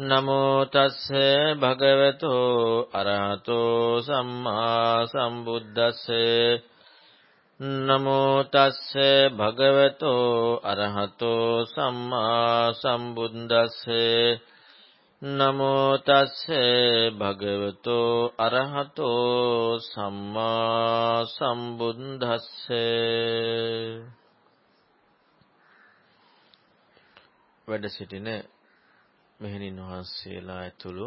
නමෝ තස්ස භගවතෝ අරහතෝ සම්මා සම්බුද්දස්ස. නමෝ තස්ස භගවතෝ අරහතෝ සම්මා සම්බුද්දස්ස. නමෝ තස්ස භගවතෝ අරහතෝ සම්මා සම්බුද්දස්ස. වැඩ සිටින මෙහෙණින් වහන්සේලා ඇතුළු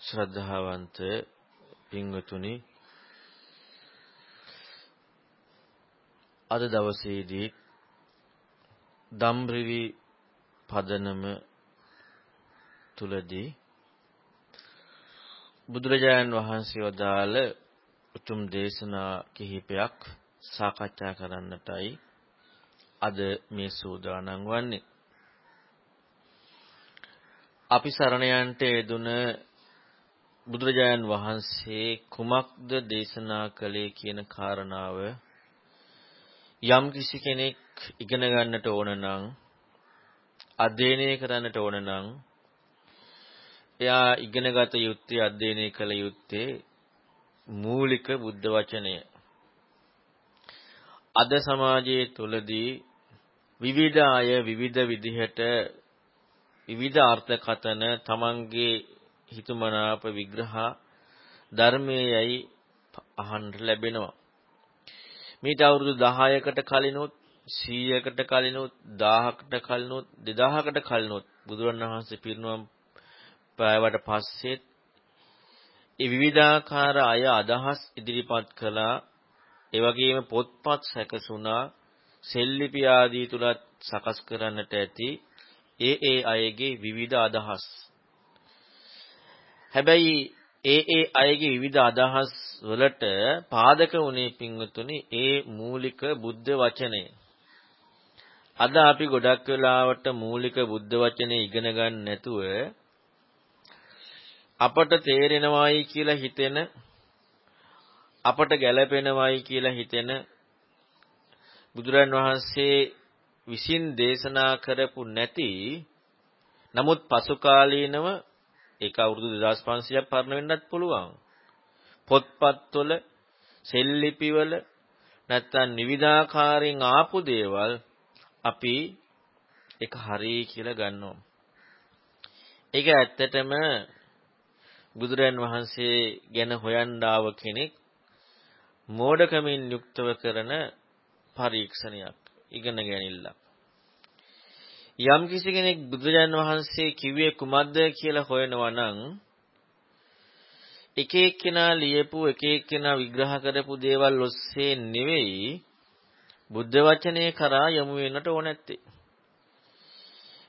ශ්‍රද්ධාවන්ත පින්වතුනි අද දවසේදී දම්රිවි පදනම තුලදී බුදුරජාණන් වහන්සේ වදාළ උතුම් දේශනා කිහිපයක් සාකච්ඡා කරන්නටයි අද මේ සූදානම් වන්නේ. අපි සරණ යන්ට යෙදුන බුදුරජාණන් වහන්සේ කුමක්ද දේශනා කළේ කියන කාරණාව යම් කිසි කෙනෙක් ඉගෙන ගන්නට ඕන නම් අධ්‍යයනය කරන්නට ඕන නම් එයා ඉගෙනගත යුත්තේ අධ්‍යයනය කළ යුත්තේ මූලික බුද්ධ වචනය. අද සමාජයේ තුලදී විවිධ අය විවිධ විදිහට විවිධ අර්ථකතන තමන්ගේ හිතුමනාප විග්‍රහ ධර්මයේයි අහන්න ලැබෙනවා. මීට අවුරුදු 10කට කලිනුත් 100කට කලිනුත් 1000කට කලිනුත් 2000කට කලිනුත් බුදුරණවහන්සේ පිරිනුවම් පෑවට පස්සෙත් ඒ විවිධාකාර අය අදහස් ඉදිරිපත් කළා. ඒ වගේම පොත්පත් සැකසුණා. සෙල්ලිපි ආදී තුලත් සකස් කරන්නට ඇති. ඒ ඒ අයගේ විවිධ අදහස්. හැබැයි ඒ ඒ අයගේ විවිධ අදහස් වලට පාදක වුණේ පින්වතුනි ඒ මූලික බුද්ධ වචනය. අද අපි ගොඩක් වෙලාවට මූලික බුද්ධ වචනේ ඉගෙන ගන්න නැතුව අපට තේරෙනවයි කියලා හිතෙන අපට ගැළපෙනවයි කියලා හිතෙන බුදුරන් වහන්සේ විසින් දේශනා කරපු නැති නමුත් පසු කාලීනව ඒක අවුරුදු 2500ක් පරණ වෙන්නත් පුළුවන්. පොත්පත්වල සෙල්ලිපිවල නැත්තම් නිවිදාකාරයෙන් ආපු දේවල් අපි ඒක හරි කියලා ගන්නවා. ඒක ඇත්තටම බුදුරන් වහන්සේ ගැන හොයන්න ආව කෙනෙක් මෝඩකමින් යුක්තව කරන පරීක්ෂණයක්. ඉගෙන ගැනීමක්. යම් කිසි කෙනෙක් බුදුරජාන් වහන්සේ කිව්වේ කුමක්ද කියලා හොයනවා නම් එක එක්කෙනා ලියපු එක එක්කෙනා විග්‍රහ කරපු දේවල් ඔස්සේ නෙවෙයි බුද්ධ වචනේ කරා යමු වෙන්නට ඕන නැත්තේ.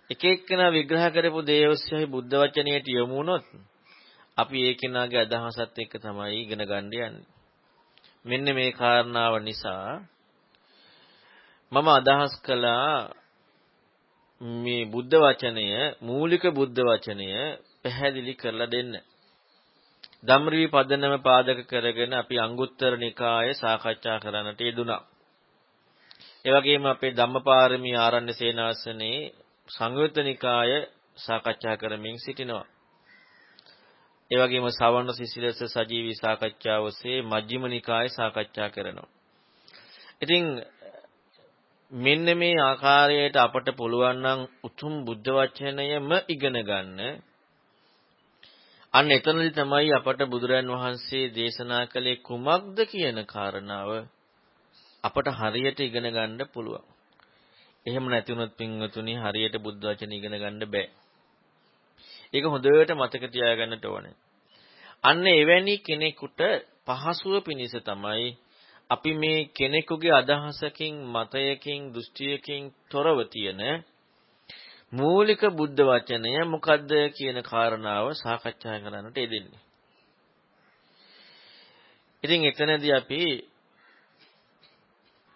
එක එක්කෙනා විග්‍රහ කරපු දේ ඔස්සේ බුද්ධ වචනයට යමු වුණොත් අපි ඒ කෙනාගේ අදහසත් එක්ක තමයි ඉගෙන ගන්න යන්නේ. මෙන්න මේ කාරණාව නිසා මම අදහස් කළා මේ බුද්ධ වචනය මූලික බුද්ධ වචනය පැහැදිලි කරලා දෙන්න. ධම්රිවි පදනම පාදක කරගෙන අපි අංගුත්තර නිකාය සාකච්ඡා කරන්නට යෙදුනා. ඒ වගේම අපේ ධම්මපාරමී ආරණ්‍ය සේනාසනේ සංයුත්ත නිකාය සාකච්ඡා කරමින් සිටිනවා. ඒ වගේම සවර්ණ සිසිලස සජීවී සාකච්ඡාව ඔස්සේ මජ්ක්‍ධිම නිකාය සාකච්ඡා කරනවා. ඉතින් මෙන්න මේ ආකාරයට අපට පුළුවන් නම් උතුම් බුද්ධ වචනයම ඉගෙන ගන්න. අන්න එතනදි තමයි අපට බුදුරන් වහන්සේ දේශනා කළේ කුමක්ද කියන කාරණාව අපට හරියට ඉගෙන ගන්න පුළුවන්. එහෙම නැති වුණොත් පින්වතුනි හරියට බුද්ධ වචන ඉගෙන ගන්න බෑ. ඒක හොඳට මතක තියාගන්නට ඕනේ. අන්න එවැනි කෙනෙකුට පහසුව පිණිස තමයි අපි මේ කෙනෙකුගේ අදහසකින් මතයකින් දෘෂ්ටියකින් තොරව තියෙන මූලික බුද්ධ වචනය මොකද්ද කියන කාරණාව සාකච්ඡා කරන්නට යෙදෙන්නේ. ඉතින් එතනදී අපි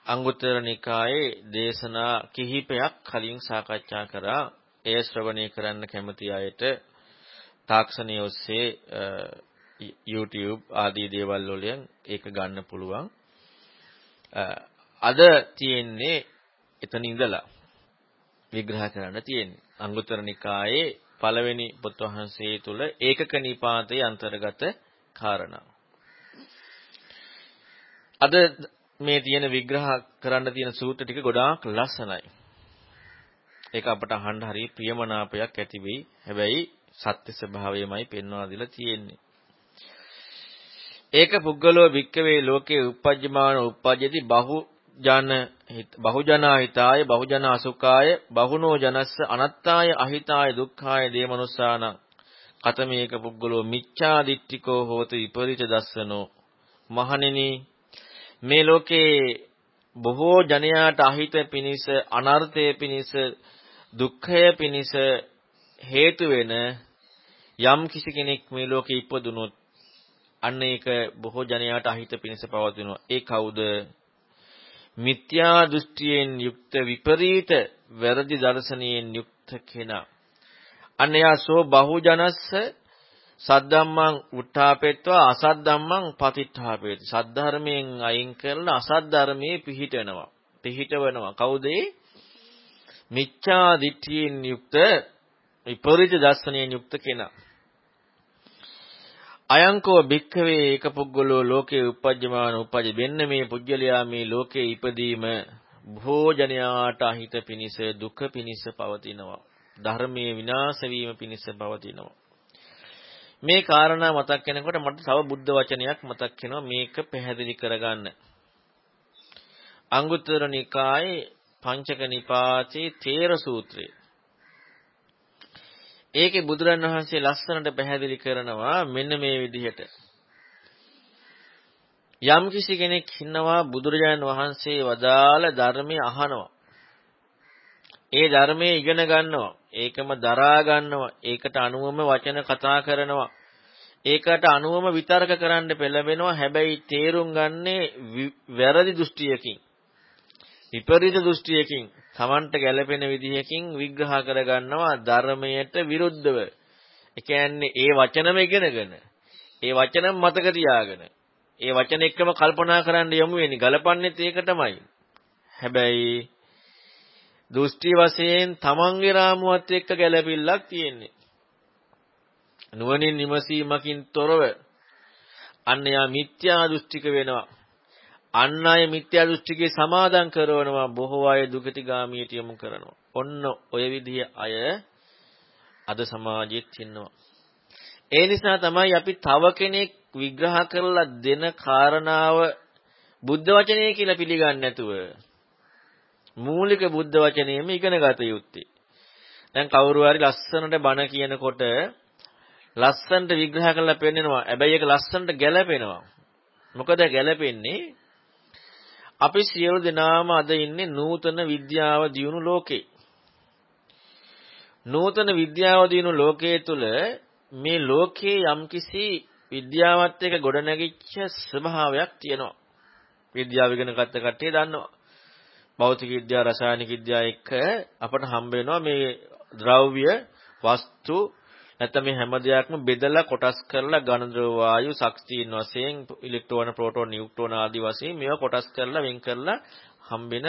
අංගුත්තර නිකායේ දේශනා කිහිපයක් කලින් සාකච්ඡා කරා. එය ශ්‍රවණය කරන්න කැමති අයට තාක්ෂණය ඔස්සේ YouTube ආදී දේවල් වලින් ඒක ගන්න පුළුවන්. අද තියෙන්නේ එතන ඉඳලා. විග්‍රහ කරන්න තියෙන්නේ. අංගුත්තර නිකායේ පළවෙනි පොත් වහන්සේ තුල ඒකක නිපාතයේ අන්තර්ගත කාරණා. අද මේ තියෙන විග්‍රහ කරන්න තියෙන සූත්‍ර ටික ගොඩාක් ලස්සනයි. ඒක අපට අහන්න හරිය ප්‍රියමනාපයක් ඇති වෙයි. හැබැයි සත්‍ය ස්වභාවයමයි පෙන්වා දීලා තියෙන්නේ. ඒක පුද්ගලෝ වික්කවේ ලෝකේ uppajjamaana uppajjati bahu ජන බහුජනා හිතාය බහුජන අසුඛාය බහුනෝ ජනස්ස අනත්තාය අහිතාය දුක්ඛාය දේමනුස්සාන. කතමේක පුද්ගලෝ මිච්ඡා දිට්ඨිකෝ හෝති විපරිත දස්සනෝ. මහණෙනි මේ ලෝකේ බොහෝ ජනයාට අහිත පිනිස අනර්ථය පිනිස දුක්ඛය පිනිස හේතු වෙන යම් කිසි කෙනෙක් මේ ලෝකේ ඉපදුනොත් අන්න ඒක බොහෝ ජනයාට අහිත පිනිස පවතිනවා. ඒ කවුද? මිත්‍යා දෘෂ්ටියෙන් යුක්ත විපරීත වැරදි දර්ශනයෙන් යුක්ත කෙනා. අන්න යා සෝ බහුජනස්ස සද්ධම්මං උත්ථාපෙත්වා අසද්ධම්මං පතිත්ථාපේති සද්ධර්මයෙන් අයින් කරලා අසද්ධර්මයේ පිහිටනවා පිහිටවනවා. කවුද මිච්ඡා දිට්ඨියෙන් යුක්ත විපරිත දර්ශනයෙන් යුක්ත කෙනා. අයංකෝ භික්ඛවේ එක පුද්ගලෝ ලෝකේ උපජ්ජමාන උපජ්ජ වෙන්න මේ පුජ්‍යලයා මේ ලෝකේ ඉපදීම භෝජනයාට අහිත පිනිස දුක පිනිස පවතිනවා. ධර්මයේ විනාශ වීම පිනිස පවතිනවා. මේ කාරණා මතක් වෙනකොට මට තව බුද්ධ වචනයක් මතක් වෙනවා. මේක පැහැදිලි කරගන්න. අංගුත්තර නිකායේ පංචක නිපාතේ තේර සූත්‍රය. ඒකේ බුදුරන් වහන්සේ ලස්සනට පැහැදිලි කරනවා මෙන්න මේ විදිහට. යම් කිසි කෙනෙක් ඉන්නවා බුදුරජාණන් වහන්සේ වදාළ ධර්මය අහනවා. ඒ ධර්මයේ ඉගෙන ගන්නවා. ඒකම දරා ගන්නවා. ඒකට අනුවම වචන කතා කරනවා. ඒකට අනුවම විතර්ක කරන්න පෙළඹෙනවා. හැබැයි තේරුම් ගන්නේ වැරදි දෘෂ්ටියකින්. විපරීත දෘෂ්ටියකින් Tamanට ගැළපෙන විදිහකින් විග්‍රහ කරගන්නවා ධර්මයට විරුද්ධව. ඒ කියන්නේ ඒ වචනම ඉගෙනගෙන ඒ වචනම මතක තියාගෙන ඒ වචන එක්කම කල්පනා කරන්න යමු වෙන්නේ ගලපන්නේත් ඒක තමයි. හැබැයි දෘෂ්ටි වශයෙන් තමන්ගේ රාමුවත් එක්ක ගැළපිල්ලක් තියෙන්නේ. නුවණින් විමසීමකින් තොරව අන්න යා මිත්‍යා දෘෂ්ටික වෙනවා. අන් අය මිත්‍යා දෘෂ්ටිකේ සමාදම් කරනවා බොහෝ අය දුගතිගාමියට යොමු කරනවා. ඔන්න ඔය විදිහ අය අද සමාජෙත් ඉන්නවා. ඒ නිසා තමයි අපි තව කෙනෙක් විග්‍රහ කරලා දෙන කාරණාව බුද්ධ වචනය කියලා පිළිගන්නේ නැතුව මූලික බුද්ධ වචනයම ඉගෙන ගත යුත්තේ. දැන් කවුරු හරි ලස්සනට බණ කියනකොට ලස්සනට විග්‍රහ කරලා පෙන්නනවා. හැබැයි ඒක ලස්සනට ගැළපෙනවා. මොකද ගැළපෙන්නේ අපි සියලු දෙනාම අද ඉන්නේ නූතන විද්‍යාව දියුණු ලෝකේ. නූතන විද්‍යාව දියුණු ලෝකයේ තුල මේ ලෝකේ යම්කිසි විද්‍යාවත් එක්ක ගොඩනැගිච්ච ස්වභාවයක් තියෙනවා. විද්‍යාව ඉගෙන ගත්ත කට්ටිය දන්නවා. භෞතික විද්‍යාව, රසායනික විද්‍යාව එක්ක අපට හම්බ වෙනවා මේ ද්‍රව්‍ය, වස්තු නැත්නම් මේ හැම දෙයක්ම බෙදලා කොටස් කරලා ඝනද්‍රව වායු ශක්තියින් වශයෙන් ඉලෙක්ට්‍රෝන ප්‍රෝටෝන නියුට්‍රෝන ආදී වශයෙන් මේවා කොටස් කරලා වෙන් කරලා හම්බෙන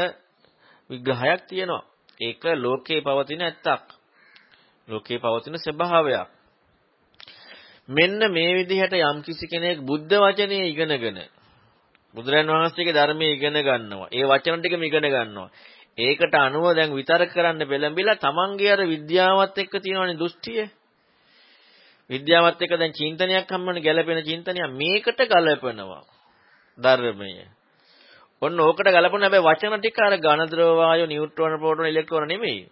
විග්‍රහයක් තියෙනවා. ඒක ලෝකේ පවතින ඇත්තක්. ලෝකේ පවතින ස්වභාවයක්. මෙන්න මේ විදිහට යම්කිසි කෙනෙක් බුද්ධ වචනේ ඉගෙනගෙන බුදුරන් වහන්සේගේ ධර්මයේ ඉගෙන ගන්නවා. ඒ වචන ටිකම ඉගෙන ගන්නවා. ඒකට අනුව දැන් විතර්ක කරන්න පෙළඹිලා තමන්ගේ අර විද්‍යාවත් එක්ක තියෙනවනේ දෘෂ්ටිය. විද්‍යාවත් එක්ක දැන් චින්තනයක් හම්බවන ගැළපෙන චින්තනය මේකට ගලපනවා ධර්මය. ඔන්න ඕකට ගලපන හැබැයි වචන ටික අර ඝන ද්‍රව වායු නියුට්‍රෝන ප්‍රෝටෝන ඉලෙක්ට්‍රෝන නෙමෙයි.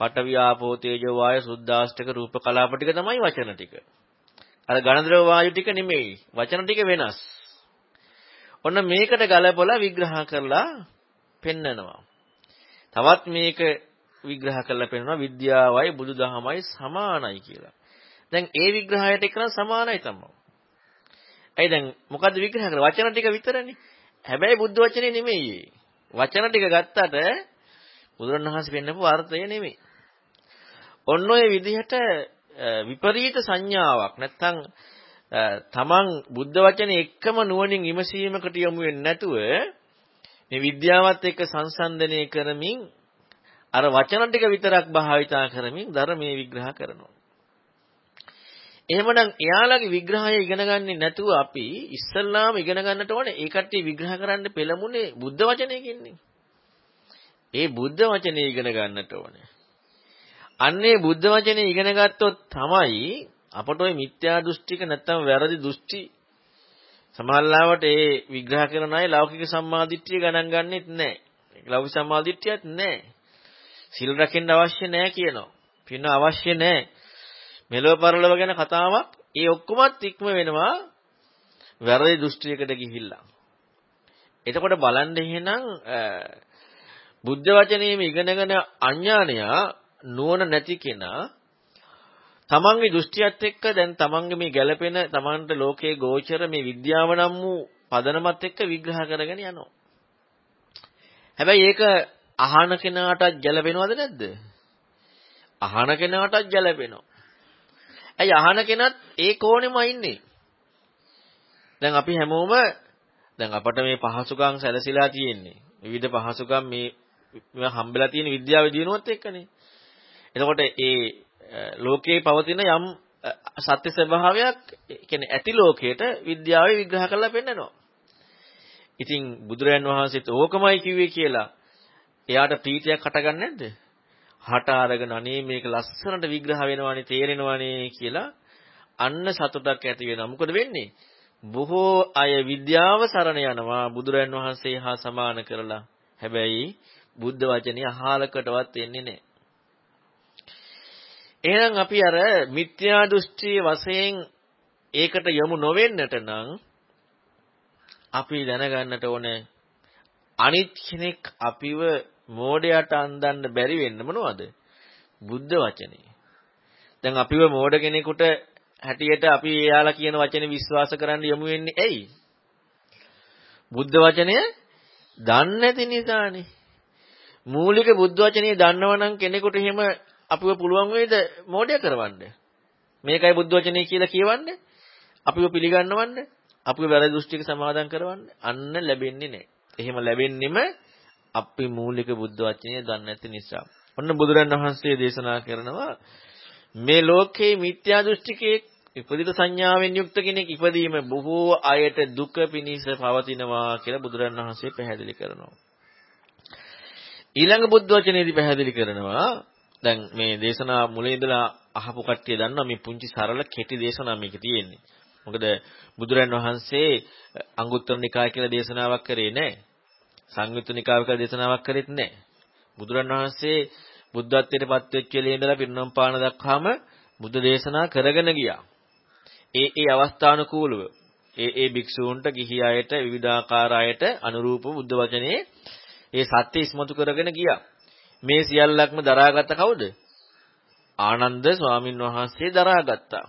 පඨවි ආපෝ තේජෝ වායු සුද්දාස්ඨක රූප කලාප ටික තමයි වචන ටික. අර ඝන ද්‍රව වායු ටික නෙමෙයි. වචන ටික වෙනස්. ඔන්න මේකට ගලපලා විග්‍රහ කරලා පෙන්නනවා. තවත් මේක විග්‍රහ කරලා පෙන්නනවා විද්‍යාවයි බුදුදහමයි සමානයි කියලා. දැන් ඒ විග්‍රහයට එක්කන සමානයි තමයි. ඇයි දැන් මොකද්ද විග්‍රහ කරන්නේ? වචන ටික විතරනේ. හැබැයි බුද්ධ වචනේ නෙමෙයි. වචන ටික ගත්තට බුදුරණවහන්සේ පෙන්නපු අර්ථය නෙමෙයි. ඔන්න ඔය විදිහට විපරීත සංඥාවක් නැත්තම් තමන් බුද්ධ වචනේ එක්කම නුවණින් විමසීමකට යොමු වෙන්නේ නැතුව මේ විද්‍යාවත් එක්ක සංසන්දනය කරමින් අර වචන ටික විතරක් භාවිතා කරමින් ධර්මයේ විග්‍රහ කරනවා. එහෙමනම් එයාලගේ විග්‍රහය ඉගෙන ගන්නේ නැතුව අපි ඉස්සල්ලාම ඉගෙන ගන්නට ඕනේ ඒ කට්ටිය විග්‍රහ කරන්න පෙළමුනේ බුද්ධ වචනයකින්නේ. ඒ බුද්ධ වචනේ ඉගෙන ගන්නට ඕනේ. අන්නේ බුද්ධ වචනේ ඉගෙන ගත්තොත් තමයි අපට ওই මිත්‍යා දෘෂ්ටික නැත්තම් වැරදි දෘෂ්ටි සමහරවිට ඒ විග්‍රහ කරන අය ලෞකික සම්මාදිට්ඨිය ගණන් ගන්නෙත් නැහැ. ලෞකික සම්මාදිට්ඨියත් නැහැ. සිල් රකින්න අවශ්‍ය නැහැ කියනවා. පින අවශ්‍ය නැහැ. මෙලොව පරලොව ගැන කතාවක් ඒ ඔක්කොමත් ඉක්ම වෙනවා වැරදි දෘෂ්ටියකට ගිහිල්ලා. එතකොට බලන්න එහෙනම් බුද්ධ වචනේම ඉගෙනගෙන අඥානයා නුවණ නැති කෙනා තමන්ගේ දෘෂ්ටියත් එක්ක දැන් තමන්ගේ මේ ගැළපෙන තමන්ට ලෝකයේ ගෝචර මේ විද්‍යාව නම් වූ පදනමත් එක්ක විග්‍රහ කරගෙන යනවා. හැබැයි ඒක අහන කෙනාටත් ගැළපෙනවද නැද්ද? අහන කෙනාටත් ගැළපෙනවා. ඇයි අහන කෙනත් ඒ කෝණෙම ඉන්නේ. දැන් අපි හැමෝම දැන් අපට මේ පහසුකම් සැලසීලා තියෙන්නේ. විවිධ පහසුකම් මේ හම්බෙලා තියෙන විද්‍යාවේ දිනුවත් එක්කනේ. එතකොට ඒ ලෝකයේ පවතින යම් සත්‍ය ස්වභාවයක් කියන්නේ ඇති ලෝකයට විද්‍යාවේ විග්‍රහ කරලා පෙන්නනවා. ඉතින් බුදුරයන් වහන්සේත් ඕකමයි කිව්වේ කියලා එයාට ප්‍රීතියක් හටගන්නේ නැද්ද? හට අරගෙන අනේ මේක ලස්සනට විග්‍රහ වෙනවානේ තේරෙනවානේ කියලා අන්න සතුටක් ඇති වෙනවා. මොකද වෙන්නේ? බොහෝ අය විද්‍යාව සරණ යනවා බුදුරයන් වහන්සේ හා සමාන කරලා. හැබැයි බුද්ධ වචනේ අහාලකටවත් එන්නේ නැහැ. එහෙනම් අපි අර මිත්‍යා දෘෂ්ටි වශයෙන් ඒකට යමු නොවෙන්නට නම් අපි දැනගන්නට ඕනේ අනිත් කෙනෙක් අපිව මෝඩයට අන්දන්න බැරි වෙන්න මොනවද? බුද්ධ වචනේ. දැන් අපිව මෝඩ කෙනෙකුට හැටියට අපි එයාලා කියන වචනේ විශ්වාස කරන්න යමු වෙන්නේ ඇයි? බුද්ධ වචනය දන්නේ නැති නිසානේ. මූලික බුද්ධ වචනේ දන්නවනම් කෙනෙකුට එහෙම අපිව පුළුවන් වේද මෝඩය කරවන්න? මේකයි බුද්ධ වචනේ කියලා කියවන්නේ? අපිව පිළිගන්නවන්න? අපිව වැරදි දෘෂ්ටික සමාදම් කරවන්න? අන්න ලැබෙන්නේ නැහැ. එහෙම ලැබෙන්නෙම අපි මූලික බුද්ධ වචනේ දන්නේ නැති නිසා. ඔන්න බුදුරන් වහන්සේ දේශනා කරනවා මේ ලෝකේ මිත්‍යා දෘෂ්ටිකේ ඉපදිත සංඥාවෙන් යුක්ත කෙනෙක් ඉපදීම බොහෝ අයට දුක පිනිස පවතිනවා කියලා බුදුරන් වහන්සේ පැහැදිලි කරනවා. ඊළඟ බුද්ධ වචනේදී පැහැදිලි කරනවා දැන් මේ දේශනා මුලින් ඉඳලා අහපු කට්ටිය දන්නවා මේ පුංචි සරල කෙටි දේශනා මේක තියෙන්නේ. මොකද බුදුරන් වහන්සේ අංගුත්තර නිකාය කියලා දේශනාවක් කරේ නැහැ. සංයුත්ත නිකාය කියලා දේශනාවක් කරෙත් නැහැ. බුදුරන් වහන්සේ බුද්ධත්වයට පත් වෙච්ච වෙලේ ඉඳලා පිරිනම් පාන දක්වාම බුද්ධ දේශනා කරගෙන ගියා. ඒ ඒ අවස්ථානුකූලව ඒ ඒ භික්ෂූන්ට ගිහි අයට විවිධාකාර අයට අනුරූප බුද්ධ වචනේ ඒ සත්‍ය ඉස්මතු කරගෙන ගියා. මේ සියල්ලක්ම දරාගත්ත කවුද? ආනන්ද ස්වාමින් වහන්සේ දරාගත්තා.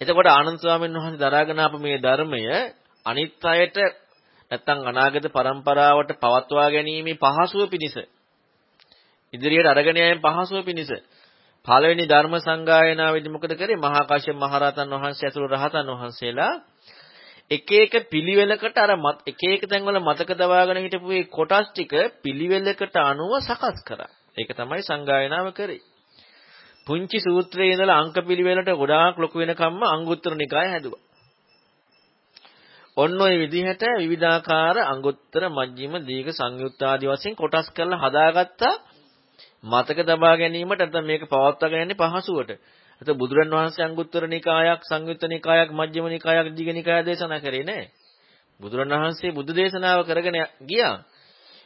එතකොට ආනන්ද ස්වාමීන් වහන්සේ දරාගෙන ආපු මේ ධර්මය අනිත් අයට නැත්තම් අනාගත પરම්පරාවට පවත්වා ගැනීම පහසුව පිණිස ඉදිරියට අරගෙන යෑම පහසුව පිණිස පළවෙනි ධර්ම සංගායනාවේදී මොකද කරේ මහා කාශ්‍යප මහරහතන් වහන්සේ ඇතුළු රහතන් වහන්සේලා එක එක පිළිවෙලකට අර එක එක තැන්වල මතක දවාගෙන හිටපු මේ කොටස් ටික පිළිවෙලකට අනුව සකස් කරා. ඒක තමයි සංගායනාව කරේ. පුංචි සූත්‍රයේ ඉඳලා අංක පිළිවෙලට ගොඩාක් ලොකු වෙනකම්ම අංගුත්තර නිකාය හැදුවා. ඔන්න ඔය විදිහට විවිධාකාර අංගුත්තර මජ්ක්‍ධිම දීඝ සංයුත්ත ආදී වශයෙන් කොටස් කරලා හදාගත්තා මතක තබා ගැනීමට නැත්නම් මේක පවත්වාගෙන යන්නේ පහසුවට. එතකොට බුදුරන් වහන්සේ අංගුත්තර නිකායක් සංයුත්ත නිකායක් මජ්ක්‍ධිම නිකායක් දීඝ නිකාය දේශනා කරේ නෑ. බුදුරන් වහන්සේ බුදු දේශනාව කරගෙන ගියා.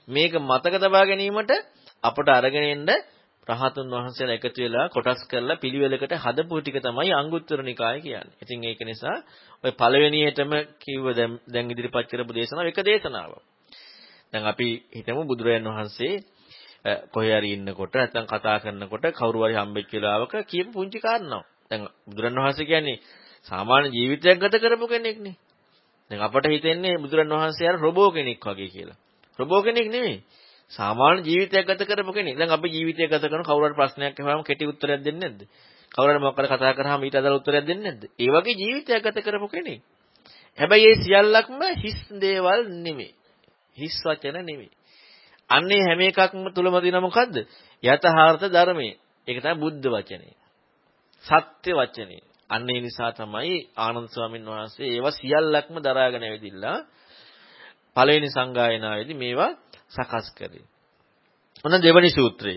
මේක මතක තබා ගැනීමට අපට අරගෙන එන්න රහතුන් වහන්සේලා එකතු වෙලා කොටස් කරලා පිළිවෙලකට හදපු ටික තමයි අංගුත්තර නිකාය කියන්නේ. ඉතින් ඒක නිසා ඔය පළවෙනියටම කිව්ව දැන් ඉදිරිපත් කරපු දේශනාව එක දේශනාවක්. දැන් අපි හිතමු බුදුරජාන් වහන්සේ කොහේ හරි ඉන්නකොට නැත්නම් කතා කරනකොට කවුරු හරි හම්බෙච්ච වෙලාවක කියපු පුංචි කාරණාවක්. දැන් බුදුරන් වහන්සේ කියන්නේ සාමාන්‍ය ජීවිතයක් ගත කරපු කෙනෙක්නේ. දැන් අපට හිතෙන්නේ බුදුරන් වහන්සේ අර රොබෝ කෙනෙක් වගේ කියලා. රොබෝ කෙනෙක් නෙමෙයි. සාමාන්‍ය ජීවිතයක් ගත කරපු කෙනෙක්. දැන් අපි ජීවිතය ගත කරන කවුරු හරි ප්‍රශ්නයක් අහුවම කෙටි උත්තරයක් දෙන්නේ නැද්ද? කවුරු හරි මොකක් හරි කතා කරාම ඊට අදාළ උත්තරයක් දෙන්නේ නැද්ද? ඒ වගේ ජීවිතයක් ගත කරපු කෙනෙක්. හැබැයි ඒ සියල්ලක්ම හිස් දේවල් නෙමෙයි. හිස් වචන නෙමෙයි. අන්නේ හැම එකක්ම තුලම තියෙන මොකද්ද? යතහාර්ථ ධර්මයේ. ඒක තමයි බුද්ධ වචනේ. සත්‍ය වචනේ. අන්න ඒ නිසා තමයි ආනන්ද ස්වාමීන් වහන්සේ ඒවා සියල්ලක්ම දරාගෙන ඇවිදිලා පළවෙනි සංගායනාවේදී මේවා සකස් කරේ. ඔන්න දෙවනි සූත්‍රය.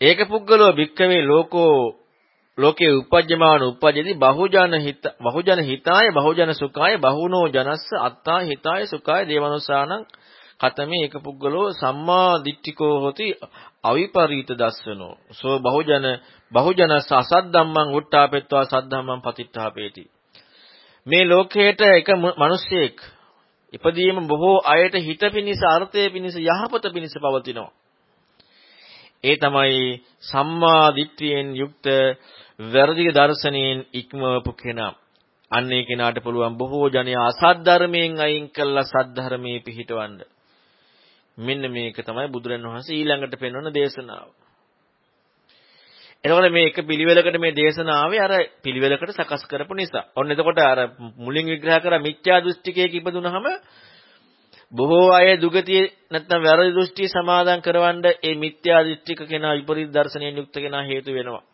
ඒක පුද්ගලෝ භික්කවේ ලෝකෝ ලෝකේ උපජ්ජමාන උපජ්ජති බහුජන හිත බහුජන හිතාය බහුජන සුඛාය බහුනෝ ජනස්ස අත්තා හිතාය සුඛාය දේවනුසානං කතමේ ඒක පුද්ගලෝ සම්මා දිට්ඨිකෝ හොති අවිපරීත දස්සනෝ සෝ බහුජන බහුජනස්ස අසද්ධම්මං උට්ටාපෙත්වා සද්ධම්මං පතිට්ඨාපේති මේ ලෝකයට එක මිනිසෙක් ඉපදීම බොහෝ අයට හිත පිනිස අර්ථය පිනිස යහපත පිනිස පවතිනවා ඒ තමයි සම්මා දිට්ඨියෙන් යුක්ත වැරදි දර්ශනයෙන් ඉක්මවපු කෙනා. අන්න ඒ කෙනාට පුළුවන් බොහෝ ජනයා අසත් ධර්මයෙන් අයින් කළා සත් ධර්මයේ පිහිටවන්න. මෙන්න මේක තමයි බුදුරන් වහන්සේ ඊළඟට පෙන්වන දේශනාව. එතකොට මේ එක පිළිවෙලකට මේ දේශනාවේ අර පිළිවෙලකට සකස් කරපු නිසා. ඔන්න එතකොට අර මුලින් විග්‍රහ කරා මිත්‍යා දෘෂ්ටිකයක ඉපදුනහම බොහෝ අය දුගතිය නැත්නම් වැරදි දෘෂ්ටි සමාදන් කරවන්න ඒ මිත්‍යා දෘෂ්ටික කෙනා විපරීත දර්ශනයෙන් යුක්ත කෙනා හේතු වෙනවා.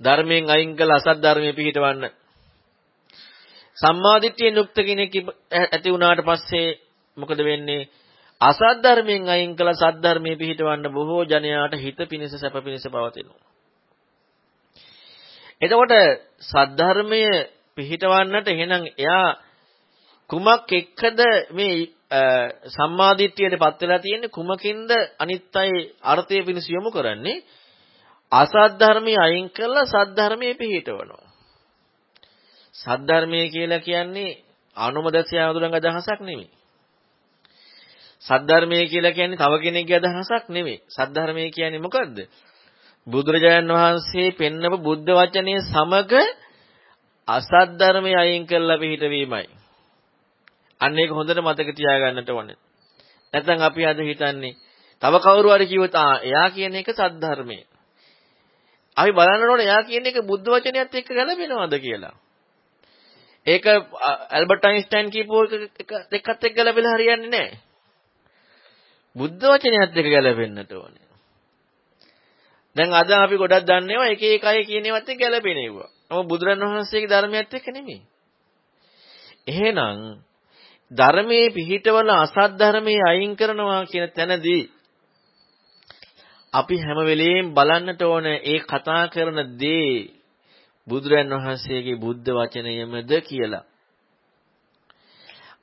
ධර්මයෙන් අයින් කළ අසත් ධර්මයේ පිහිටවන්න. සම්මාදිට්ඨියෙන් යුක්ත කෙනෙක් ඇති වුණාට පස්සේ මොකද වෙන්නේ? අසත් ධර්මයෙන් අයින් කළ සත් ධර්මයේ පිහිටවන්න බොහෝ ජනයාට හිත පිනිස සැප පිනිස පවතිනවා. එතකොට සද්ධර්මය පිහිටවන්නට එහෙනම් එයා කුමක් එක්කද මේ සම්මාදිට්ඨියටපත් වෙලා තියෙන්නේ? කුමකින්ද අනිත් අය අර්ථය පිණිස යොමු කරන්නේ? අසත් ධර්මයේ අයින් කරලා සත් ධර්මයේ පිහිටවනවා. සත් ධර්මයේ කියලා කියන්නේ අනුමදස්ය අඳුරංග අදහසක් නෙමෙයි. සත් ධර්මයේ කියලා කියන්නේ තව කෙනෙක්ගේ අදහසක් නෙමෙයි සත් ධර්මයේ කියන්නේ මොකද්ද බුදුරජාණන් වහන්සේ පෙන්නපු බුද්ධ වචනේ සමග අසත් ධර්මයේ අයින් කරලා පිහිටවීමයි අන්න ඒක හොඳට මතක තියාගන්නට ඕනේ. නැත්නම් අපි අද හිතන්නේ තව කවුරු හරි කිව්වොත් ආ එයා කියන එක සද්ධර්මයේ. අපි බලන්න ඕනේ එයා කියන එක බුද්ධ වචනයත් එක්ක ගැලපෙනවද කියලා. ඒක ඇල්බර්ට් අයින්ස්ටයින් කියපු එක දෙකත් එක්ක ගැලපෙලා හරියන්නේ නැහැ. බුද්ධ වචනයත් එක්ක ගැලපෙන්නට ඕනේ. දැන් අද අපි ගොඩක් දන්නේවා එක එක අය කියන ඒවාත් එක්ක ගැලපෙන ඒවා. නමුත් බුදුරණවහන්සේගේ ධර්මයත් එක්ක නෙමෙයි. එහෙනම් ධර්මයේ පිහිටවල අසත් ධර්මයේ අයින් කරනවා කියන තැනදී අපි හැම වෙලෙම බලන්නට ඕන ඒ කතා කරන දේ බුදුරන් වහන්සේගේ බුද්ධ වචනයමද කියලා.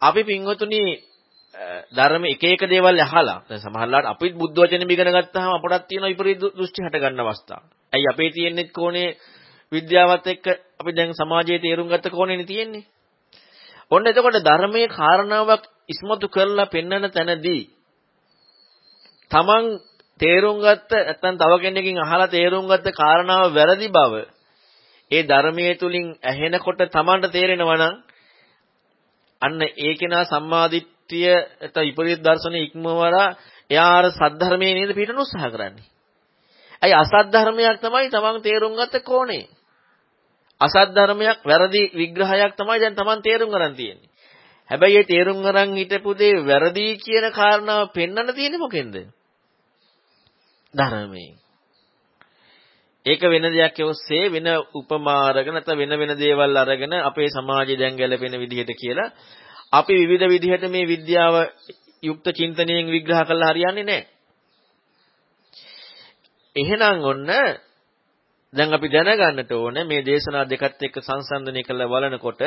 අපි පින්වතුනි ධර්ම එක එක දේවල් අහලා දැන් සමහරවිට අපිත් බුද්ධ වචනේ ඉගෙන ගත්තාම අපටත් තියෙන විපරීත දෘෂ්ටි හට ගන්න අවස්ථා. ඇයි අපේ තියෙන්නේ කොනේ විද්‍යාවත් එක්ක අපි දැන් සමාජයේ තේරුම් ගත්ත කොනේනේ තියෙන්නේ. ඔන්න එතකොට ධර්මයේ කාරණාවක් ඉස්මතු කරලා පෙන්වන තැනදී තමන් තේරුම් ගත්ත නැත්නම් තව කෙනෙක්ගෙන් අහලා තේරුම් ගත්ත කාරණාව වැරදි බව ඒ ධර්මයේ තුලින් ඇහෙනකොට තමන්ට තේරෙනවා නම් අන්න ඒ කෙනා සම්මාදිට්ඨිය නැත්නම් විපරීත දර්ශනයේ ඉක්මවලා එයා අර සද්ධර්මයේ නේද පිටන උත්සාහ කරන්නේ. ඇයි අසත් ධර්මයක් තමයි තමන් තේරුම් ගත්ත කෝණේ. අසත් ධර්මයක් වැරදි විග්‍රහයක් තමයි දැන් Taman තේරුම් ගන්න තියෙන්නේ. හැබැයි ඒ තේරුම් ගන්න හිටපු දේ වැරදි කියන කාරණාව පෙන්වන්න තියෙන්නේ මොකෙන්ද? ධර්මයෙන්. ඒක වෙන දෙයක් ඔස්සේ වෙන උපමා අරගෙන නැත්නම් වෙන වෙන දේවල් අරගෙන අපේ සමාජය දැන් ගැලපෙන විදිහට කියලා අපි විවිධ විදිහට මේ විද්‍යාව යුක්ත චින්තනයෙන් විග්‍රහ කළා හරියන්නේ නැහැ. එහෙනම් ඔන්න දැන් අපි දැනගන්නට ඕනේ මේ දේශනා දෙකත් එක්ක සංසන්දනය කරලා බලනකොට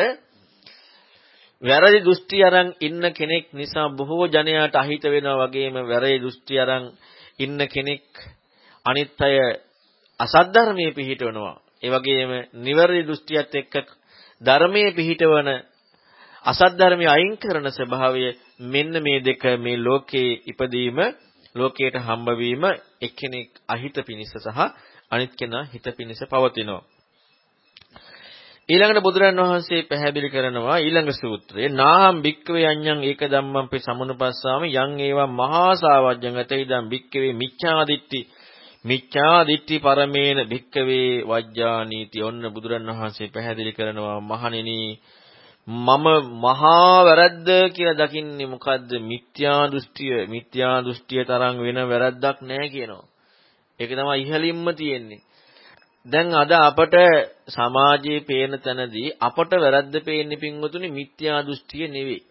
වැරදි දෘෂ්ටි අරන් ඉන්න කෙනෙක් නිසා බොහෝ ජනයාට අහිත වෙනවා වගේම වැරදි දෘෂ්ටි අරන් ඉන්න කෙනෙක් අනිත් අය අසද්ධර්මයේ පිහිටවනවා. ඒ වගේම නිවැරදි දෘෂ්ටියත් එක්ක ධර්මයේ පිහිටවන අසද්ධර්මයේ අයින් කරන ස්වභාවය මෙන්න මේ දෙක මේ ලෝකේ ඉපදීම ලෝකයට හම්බවීම එක්කෙනෙක් අහිත පිනිස සහ අනිත් කෙනා හිත පිණිස පවතිනවා. ඊළඟට බුදුරන් වහන්සේ පැහැදිලි කරනවා ඊළඟ සූත්‍රයේ නාහම් භික්කවේ අඤ්ඤං ඒක ධම්මං පි සමුනුපස්සාම යං ඒවා මහා සාවජ්ජං අතයිදම් භික්කවේ මිච්ඡාදිත්‍ති මිච්ඡාදිත්‍ති පරමේන භික්කවේ වජ්ජානීති ඔන්න බුදුරන් වහන්සේ පැහැදිලි කරනවා මහණෙනි මම මහා වැරද්ද කියලා දකින්නේ මොකද්ද? මිත්‍යා දෘෂ්ටිය. මිත්‍යා දෘෂ්ටිය තරම් වෙන වැරද්දක් නැහැ කියනවා. ඒක තමයි ඉහළින්ම තියෙන්නේ. දැන් අද අපට සමාජයේ පේන තැනදී අපට වැරද්ද පේන්නේ පින්වතුනි මිත්‍යා දෘෂ්ටිය නෙවෙයි.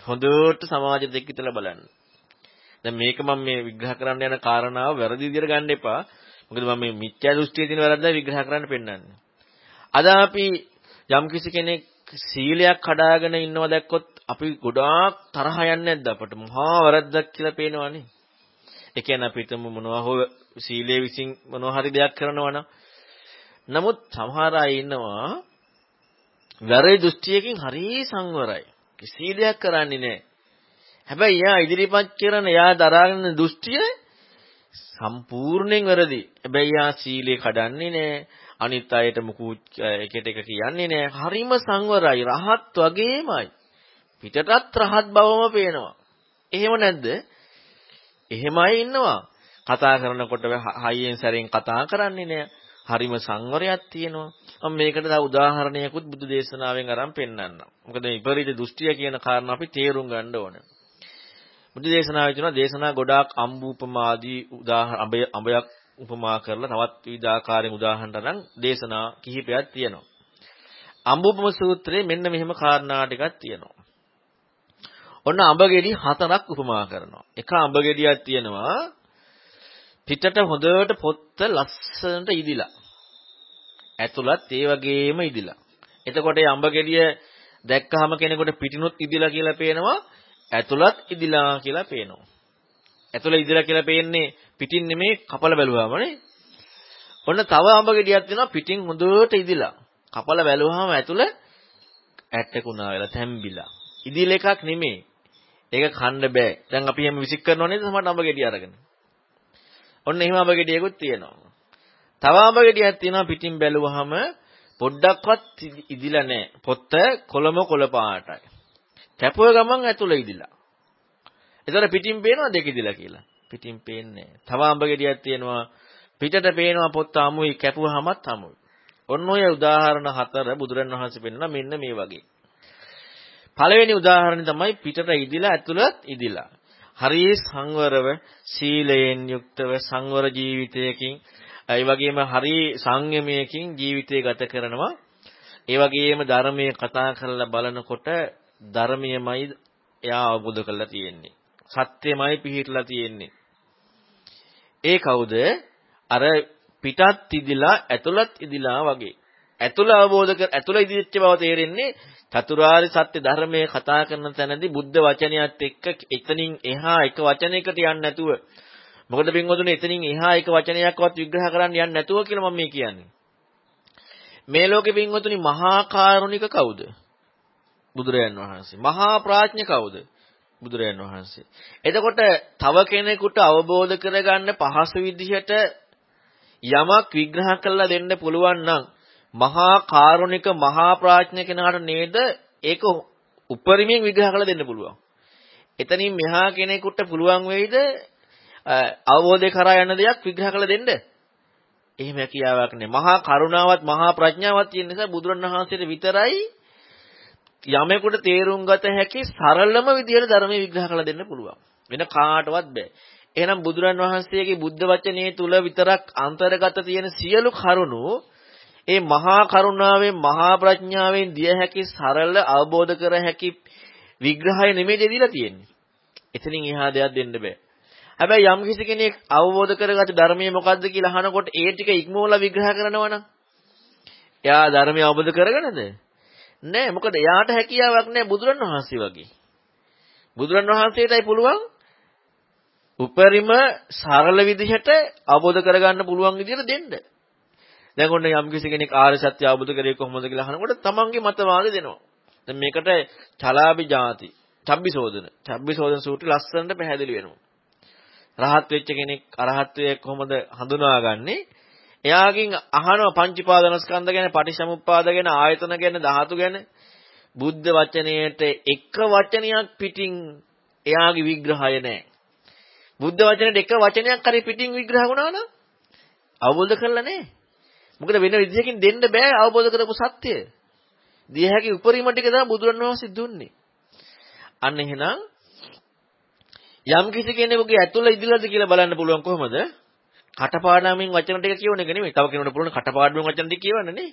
හොඳට සමාජෙත් එක්ක ඉතලා බලන්න. දැන් මේක මම මේ විග්‍රහ කරන්න යන කාරණාව වැරදි විදිහට ගන්න එපා. මොකද මම මේ මිත්‍යා දෘෂ්ටියේ තියෙන වැරද්ද විග්‍රහ කරන්න පෙන්නන්නේ. අද අපි යම්කිසි කෙනෙක් සීලයක් කඩාගෙන ඉන්නවා දැක්කොත් අපි ගොඩාක් තරහ යන්නේ නැද්ද අපට මහා වැරද්දක් කියලා පේනවනේ. ඒ කියන්නේ අපිට මොනවා හෝ සීලයේ විසින් මොනවා හරි දෙයක් කරනවා නම් නමුත් සමහර අය ඉන්නවා වැරදි දෘෂ්ටියකින් හරි සංවරයි. කිසි දෙයක් කරන්නේ නැහැ. හැබැයි එයා ඉදිරිපත් කරන එයා දරාගෙන දෘෂ්ටිය සම්පූර්ණයෙන් වැරදි. හැබැයි එයා සීලය කඩන්නේ නැහැ. අනිත් අයට මුකුත් එකට එක කියන්නේ නැහැ. හරිම සංවරයි. රහත් වගේමයි. පිටටත් රහත් බවම පේනවා. එහෙම නැද්ද? එහෙමයි ඉන්නවා. කතා කරනකොට හයියෙන් සැරෙන් කතා කරන්නේ නැහැ. හරිම සංවරයක් තියෙනවා. මම මේකට තව උදාහරණයකුත් බුදු දේශනාවෙන් අරන් පෙන්නන්නම්. මොකද මේ විපරීත දෘෂ්ටිය කියන කාරණා අපි තේරුම් ගන්න ඕනේ. බුදු දේශනාවේ තියෙනවා දේශනා ගොඩාක් අම්බූපමාදී උදාහරණ අඹයක් උපමා කරලා තවත් විවිධාකාරයෙන් උදාහරණ තරම් දේශනා කිහිපයක් තියෙනවා. අම්බූපම සූත්‍රයේ මෙන්න මෙහෙම කාරණා ටිකක් තියෙනවා. ඔන්න අඹගෙඩි හතරක් උපමා කරනවා. එක අඹගෙඩියක් තියෙනවා පිටට හොඳට පොත්ත ලස්සනට ඉදිලා. ඇතුළත් ඒ වගේම ඉදිලා. එතකොට මේ අඹගෙඩිය දැක්කහම කෙනෙකුට පිටිනුත් ඉදිලා කියලා පේනවා ඇතුළත් ඉදිලා කියලා පේනවා. ඇතුළ ඉදිලා කියලා පේන්නේ පිටින් නෙමේ කපල බැලුවාම නේ. ඔන්න තව අඹ ගෙඩියක් තියෙනවා පිටින් හොඳට ඉදිලා. කපල බැලුවාම ඇතුළ ඇටකුණා වෙලා තැම්බිලා. ඉදිල එකක් නෙමේ. ඒක කන්න බෑ. දැන් අපි එහෙම විසික් කරනව නේද සමහර අඹ ගෙඩිය අරගෙන. ඔන්න එහෙම අඹ ගෙඩියකුත් තියෙනවා. තව අඹ ගෙඩියක් තියෙනවා පිටින් බැලුවාම පොඩ්ඩක්වත් ඉදිලා නැහැ. පොත්ත කොළම කොළ පාටයි. කැපුව ගමන් ඇතුළ ඉදිලා. ඒතර පිටින් පේනවා දෙක ඉදිලා කියලා. පිටින් පේන්නේ තව අඹ ගෙඩියක් තියෙනවා පිටට පේනවා පොත්ත අමුයි කැපුවාමත් අමුයි. ඔන්න ඔය උදාහරණ හතර බුදුරණවහන්සේ පෙන්නන මෙන්න මේ වගේ. පළවෙනි උදාහරණය තමයි පිටට ඉදිලා ඇතුළත් ඉදිලා. හරිය සංවරව සීලයෙන් යුක්තව සංවර ජීවිතයකින් ඒ වගේම හරි සංයමයකින් ජීවිතය ගත කරනවා. ඒ වගේම ධර්මයේ කතා කරලා බලනකොට ධර්මයමයි එයා අවබෝධ කරලා තියෙන්නේ. සත්‍යමයි පිහිටලා තියෙන්නේ. ඒ කවුද? අර පිටත් ඉදිලා ඇතුළත් ඉදිලා වගේ. ඇතුළ අවබෝධ කර ඇතුළ ඉදිච්ච බව තේරෙන්නේ චතුරාර්ය සත්‍ය ධර්මයේ කතා කරන තැනදී බුද්ධ වචනයත් එක්ක එතනින් එහා එක වචනයකට යන්නේ නැතුව මොකද පින්වතුනි එතනින් එහා එක වචනයක්වත් විග්‍රහ කරන්න යන්නේ නැතුව කියලා මම මේ කියන්නේ. මේ ලෝකේ පින්වතුනි මහා කාරුණික කවුද? බුදුරයන් වහන්සේ. මහා ප්‍රඥ කවුද? බුදුරයන් වහන්සේ. එතකොට තව කෙනෙකුට අවබෝධ කරගන්න පහසු විදිහට යමක් විග්‍රහ කරලා දෙන්න පුළුවන් නම් මහා කාරුණික මහා ප්‍රඥ කෙනාට නේද ඒක උපරිමයෙන් විග්‍රහ කරලා දෙන්න පුළුවන්. එතනින් මෙහා කෙනෙකුට පුළුවන් වෙයිද අවබෝධය කරා යන දෙයක් විග්‍රහ කරලා දෙන්න? එහෙම හැකියාවක් නැහැ. මහා කරුණාවත් මහා ප්‍රඥාවක් තියෙන නිසා බුදුරණවහන්සේට විතරයි යමෙකුට තේරුම් ගත හැකි සරලම විදියට ධර්මයේ විග්‍රහ කරලා දෙන්න පුළුවන්. වෙන කාටවත් බෑ. එහෙනම් බුදුරන් වහන්සේගේ බුද්ධ වචනේ තුල විතරක් අන්තර්ගත තියෙන සියලු කරුණු ඒ මහා කරුණාවෙන් මහා ප්‍රඥාවෙන් දිය හැකි සරල අවබෝධ කර හැකි විග්‍රහය නෙමෙයි දෙදීලා තියෙන්නේ. එතනින් එහා දෙයක් දෙන්න බෑ. හැබැයි යම් කිසි කෙනෙක් අවබෝධ කරගත්ත ධර්මයේ මොකද්ද කියලා අහනකොට ඒ ටික ඉක්මවලා විග්‍රහ කරනවා නම් එයා ධර්මය අවබෝධ කරගන්නද? නෑ මොකද එයාට හැකියාවක් නෑ බුදුරණවහන්සේ වගේ. බුදුරණවහන්සේටයි පුළුවන් උපරිම සරල විදිහට අවබෝධ කරගන්න පුළුවන් විදිහට දෙන්න. දැන් ඔන්න යම් කිසි කෙනෙක් ආර්ය සත්‍ය අවබෝධ කරේ කොහොමද කියලා අහනකොට තමන්ගේ මතවාද දෙනවා. දැන් මේකට චලාබි ಜಾති, චබ්බිසෝදන. චබ්බිසෝදන සූත්‍රය ලස්සනට පැහැදිලි වෙනවා. රහත් වෙච්ච කෙනෙක් අරහත්ත්වයේ කොහොමද හඳුනාගන්නේ? එයාගෙන් අහනවා පංචීපාදනස්කන්ධ ගැන, පටිච්චසමුප්පාද ගැන, ආයතන ගැන, ධාතු ගැන බුද්ධ වචනයේට එක වචනයක් පිටින් එයාගේ විග්‍රහය නැහැ. බුද්ධ වචනේට එක වචනයක් හරි පිටින් විග්‍රහ වුණා නම් අවබෝධ කරලා නැහැ. මොකද වෙන විදිහකින් දෙන්න බෑ අවබෝධ කරපු සත්‍යය. දිය හැකි උපරිම ටික තමයි බුදුරණවහන්සේ දුන්නේ. අන්න එහෙනම් යම් කිසි කෙනෙකුගේ ඇතුළ ඉදිලාද කියලා බලන්න පුළුවන් කොහොමද? කටපාඩමින් වචන ටික කියවන එක නෙමෙයි. තව කෙනෙකුට පුළුවන් කටපාඩමින් වචන ටික කියවන්න නේ.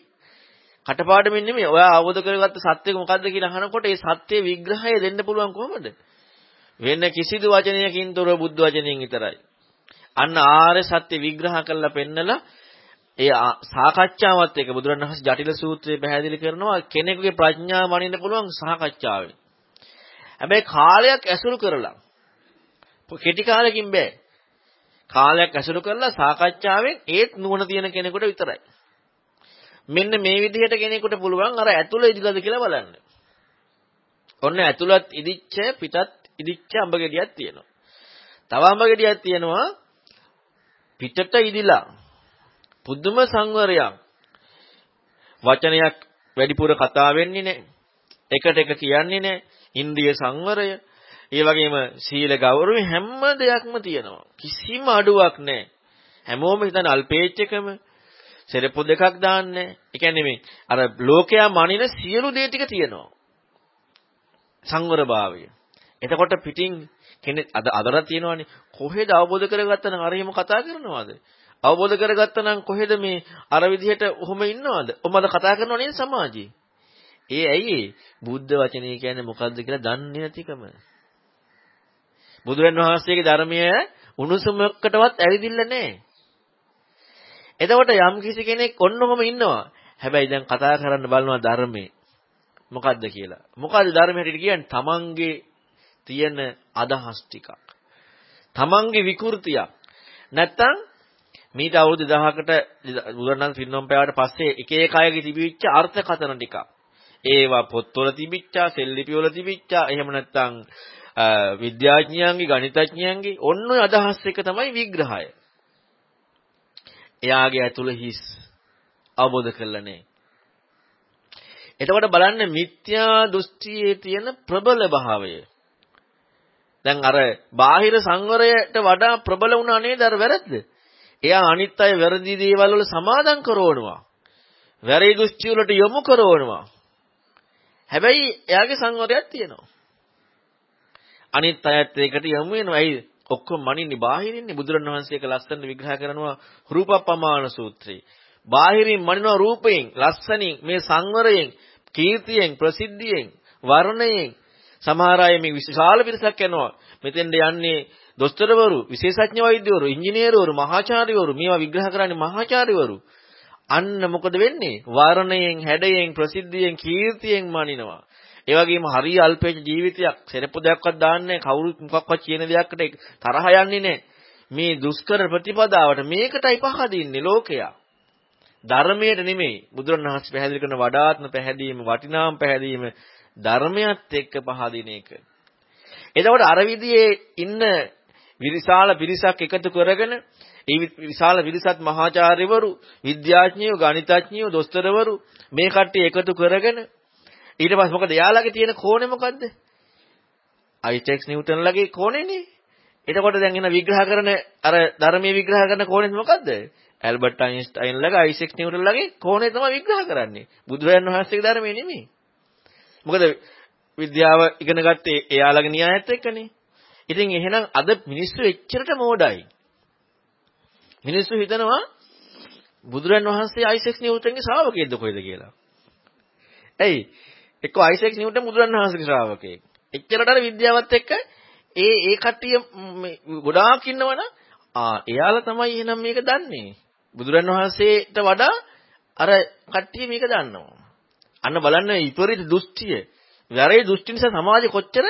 කටපාඩමින් නෙමෙයි. ඔයා අවබෝධ කරගත්ත සත්‍යක මොකද්ද කියලා අහනකොට ඒ සත්‍ය විග්‍රහය දෙන්න පුළුවන් කොහොමද? වෙන කිසිදු වචනයකින් තොර බුද්ධ වචනයෙන් විතරයි. අන්න ආර්ය සත්‍ය විග්‍රහ කරලා පෙන්නලා ඒ සාකච්ඡාවත් එක්ක බුදුරණවහන්සේ ජටිල සූත්‍රය පැහැදිලි කරනවා කෙනෙකුගේ ප්‍රඥාව මනින්න පුළුවන් සාකච්ඡාවෙන්. හැබැයි කාලයක් ඇසුරු කරලා කෙටි කාලෙකින් බෑ. කාලයක් ඇසුරු කරලා සාකච්ඡාවෙන් ඒත් නුවණ තියෙන කෙනෙකුට විතරයි. මෙන්න මේ විදිහට කෙනෙකුට පුළුවන් අර ඇතුළ ඉදිලාද කියලා බලන්න. ඔන්න ඇතුළත් ඉදිච්ච පිටත් ඉදිච්ච අඹ ගෙඩියක් තියෙනවා. තව අඹ ගෙඩියක් තියෙනවා පිටට ඉදිලා පුදුම සංවරයක්. වචනයක් වැඩිපුර කතා වෙන්නේ නැහැ. එකට එක කියන්නේ නැහැ. ඉන්ද්‍රිය සංවරය, ඒ වගේම සීල ගෞරවය හැම දෙයක්ම තියෙනවා. කිසිම අඩුවක් නැහැ. හැමෝම හිතන අල්පේච්චකම සෙරපො දෙකක් දාන්නේ. ඒ කියන්නේ මේ අර ලෝකයා මනින සියලු දේ ටික තියෙනවා. සංවරභාවය. එතකොට පිටින් කෙනෙක් අද අදලා තියෙනවානේ කොහෙද අවබෝධ කරගත්තා නම් අර එහෙම කතා කරනවද? අවබෝධ කරගත්තා නම් කොහෙද මේ අර විදිහට ඔහොම ඉන්නවද? ඔමද කතා කරනව නේද සමාජයේ? ඒ ඇයි බුද්ධ වචනේ කියන්නේ මොකද්ද කියලා දන්නේ නැතිකම. බුදුරන් වහන්සේගේ ධර්මය උණුසුමකටවත් ඇවිදින්න නැහැ. එතකොට යම් කිසි කෙනෙක් ඔන්නෝම ඉන්නවා. හැබැයි දැන් කතා කරන්න බලනවා ධර්මයේ. මොකද්ද කියලා. මොකද්ද ධර්මයේ හැටියට කියන්නේ? තමන්ගේ තියෙන අදහස් ටිකක්. තමන්ගේ විකෘතියක්. නැත්තම් මීට අවුරුදු 1000කට බුදුරණන් පින්නම් පෑවට පස්සේ එක එක අයගේ තිබිච්ච අර්ථකථන ටිකක්. ඒවා පොත්වල තිබිච්චා, සෙල්ලිපිවල තිබිච්චා, එහෙම නැත්තම් විද්‍යාඥයන්ගේ, ගණිතඥයන්ගේ ඔන්න ඔය අදහස් එක තමයි විග්‍රහය. එයාගේ ඇතුළ හිස් අවබෝධ කරලා නැහැ. එතකොට බලන්න මිත්‍යා දෘෂ්ටියේ තියෙන ප්‍රබල භාවය. දැන් අර බාහිර සංවරයට වඩා ප්‍රබල වුණා නේද අර වැරද්ද? එයා අනිත් අය වැරදි දේවල් වල සමාදම් කරවනවා. වැරදි දෘෂ්ටි වලට යොමු කරවනවා. හැබැයි එයාගේ සංවරයක් තියෙනවා. අනිත් අයත් ඒකට යොමු වෙනවා. ඇයි? ඔක්කොම මනින්නේ බාහිරින්නේ බුදුරණවහන්සේක ලස්සන විග්‍රහ කරනවා රූපපමාන සූත්‍රයේ. බාහිරින් මනිනවා රූපයෙන්, ලස්සනින්, මේ සංවරයෙන්, කීර්තියෙන්, ප්‍රසිද්ධියෙන්, වර්ණයෙන් සමහර අය මේ විශාල පිරිසක් යනවා. මෙතෙන්ද යන්නේ දොස්තරවරු, විශේෂඥ වෛද්‍යවරු, ඉංජිනේරවරු, මහාචාර්යවරු මේවා විග්‍රහ කරන්නේ මහාචාර්යවරු. අන්න මොකද වෙන්නේ? වර්ණයෙන්, හැඩයෙන්, ප්‍රසිද්ධියෙන්, කීර්තියෙන් මනිනවා. ඒ වගේම හරිය අල්පේච ජීවිතයක් සෙරප්පු දෙයක්වත් දාන්නේ කවුරුත් මොකක්වත් කියන දෙයක්කට තරහ යන්නේ නැහැ. මේ දුෂ්කර ප්‍රතිපදාවට මේකටයි පහදින්නේ ලෝකයා. ධර්මයට නෙමෙයි බුදුරණවහන්සේ පැහැදිලි කරන වඩාත්ම පැහැදීම වටිනාම පැහැදීම ධර්මයත් එක්ක පහදින එක. එතකොට අර විදිහේ ඉන්න විශාල පිරිසක් එකතු කරගෙන ඒ විශාල පිරිසත් මහාචාර්යවරු, විද්‍යාඥයෝ, ගණිතඥයෝ, දොස්තරවරු මේ කට්ටිය එකතු කරගෙන ඊට පස්සේ මොකද යාළගේ තියෙන කෝණය මොකද්ද? අයිසෙක්ස් නිව්ටන්ලගේ කෝණයනේ. එතකොට දැන් එන විග්‍රහ කරන අර ධර්මයේ විග්‍රහ කරන කෝණය මොකද්ද? ඇල්බර්ට් අයින්ස්ටයින්ලගේ අයිසෙක්ස් නිව්ටන්ලගේ කෝණය තමයි විග්‍රහ කරන්නේ. බුදුරජාණන් වහන්සේගේ ධර්මයේ නෙමෙයි. මොකද විද්‍යාව ඉගෙන ගත්තේ එයාලගේ න්‍යායත් එක්කනේ. ඉතින් එහෙනම් අද මිනිස්සු එච්චරට මෝඩයි. මිනිස්සු හිතනවා බුදුරන් වහන්සේ අයිසෙක්ස් නිව්ටන්ගේ ශ්‍රාවකයෙක්ද කොහෙද කියලා. ඇයි? එක්ක අයිසෙක් නිව්ටන් බුදුරණවහන්සේගේ ශ්‍රාවකයෙක්. එච්චරට අර විද්‍යාවත් එක්ක ඒ ඒ කට්ටිය ගොඩාක් ඉන්නවනම් ආ එයාලා තමයි එහෙනම් මේක දන්නේ. බුදුරණවහන්සේට වඩා අර කට්ටිය මේක දන්නවා. අන්න බලන්න විපරීත දෘෂ්ටිය. වැරේ දෘෂ්ටි නිසා සමාජෙ කොච්චර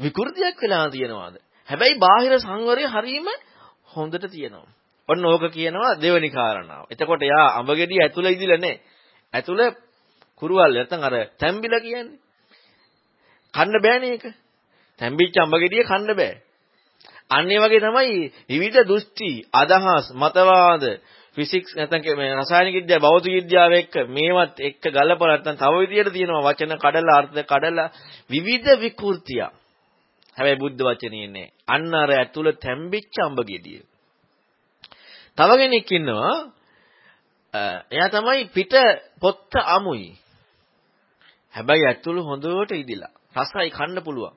විකෘතියක් වෙලා තියෙනවද? හැබැයි බාහිර සංවරය හරීම හොඳට තියෙනවා. ඔන්න ඕක කියනවා දෙවෙනි කාරණාව. එතකොට යා අඹගෙඩිය ඇතුළ ඉදිලා නැහැ. ඇතුළ කුරුවල් නැත්නම් අර තැම්බිලා කියන්නේ. කන්න බෑනේ ඒක. තැම්බිච්ච අඹ ගෙඩිය කන්න බෑ. අන්න ඒ වගේ තමයි විවිධ දෘෂ්ටි, අදහස්, මතවාද, ෆිසික්ස් නැත්නම් මේ රසායනික විද්‍යාව, භෞතික විද්‍යාව එක්ක මේවත් එක්ක ගලපලා නැත්නම් තව විදියට තියෙනවා වචන කඩලා අර්ථ කඩලා විවිධ විකෘතිය. හැබැයි බුද්ධ වචනේ නෑ. අන්න අර ඇතුළ තැම්බිච්ච අඹ ගෙඩිය. තව කෙනෙක් ඉන්නවා එයා තමයි පිට පොත්ත අමුයි. හැබැයි ඇතුළ හොඳට ඉදිලා. රසයි කන්න පුළුවන්.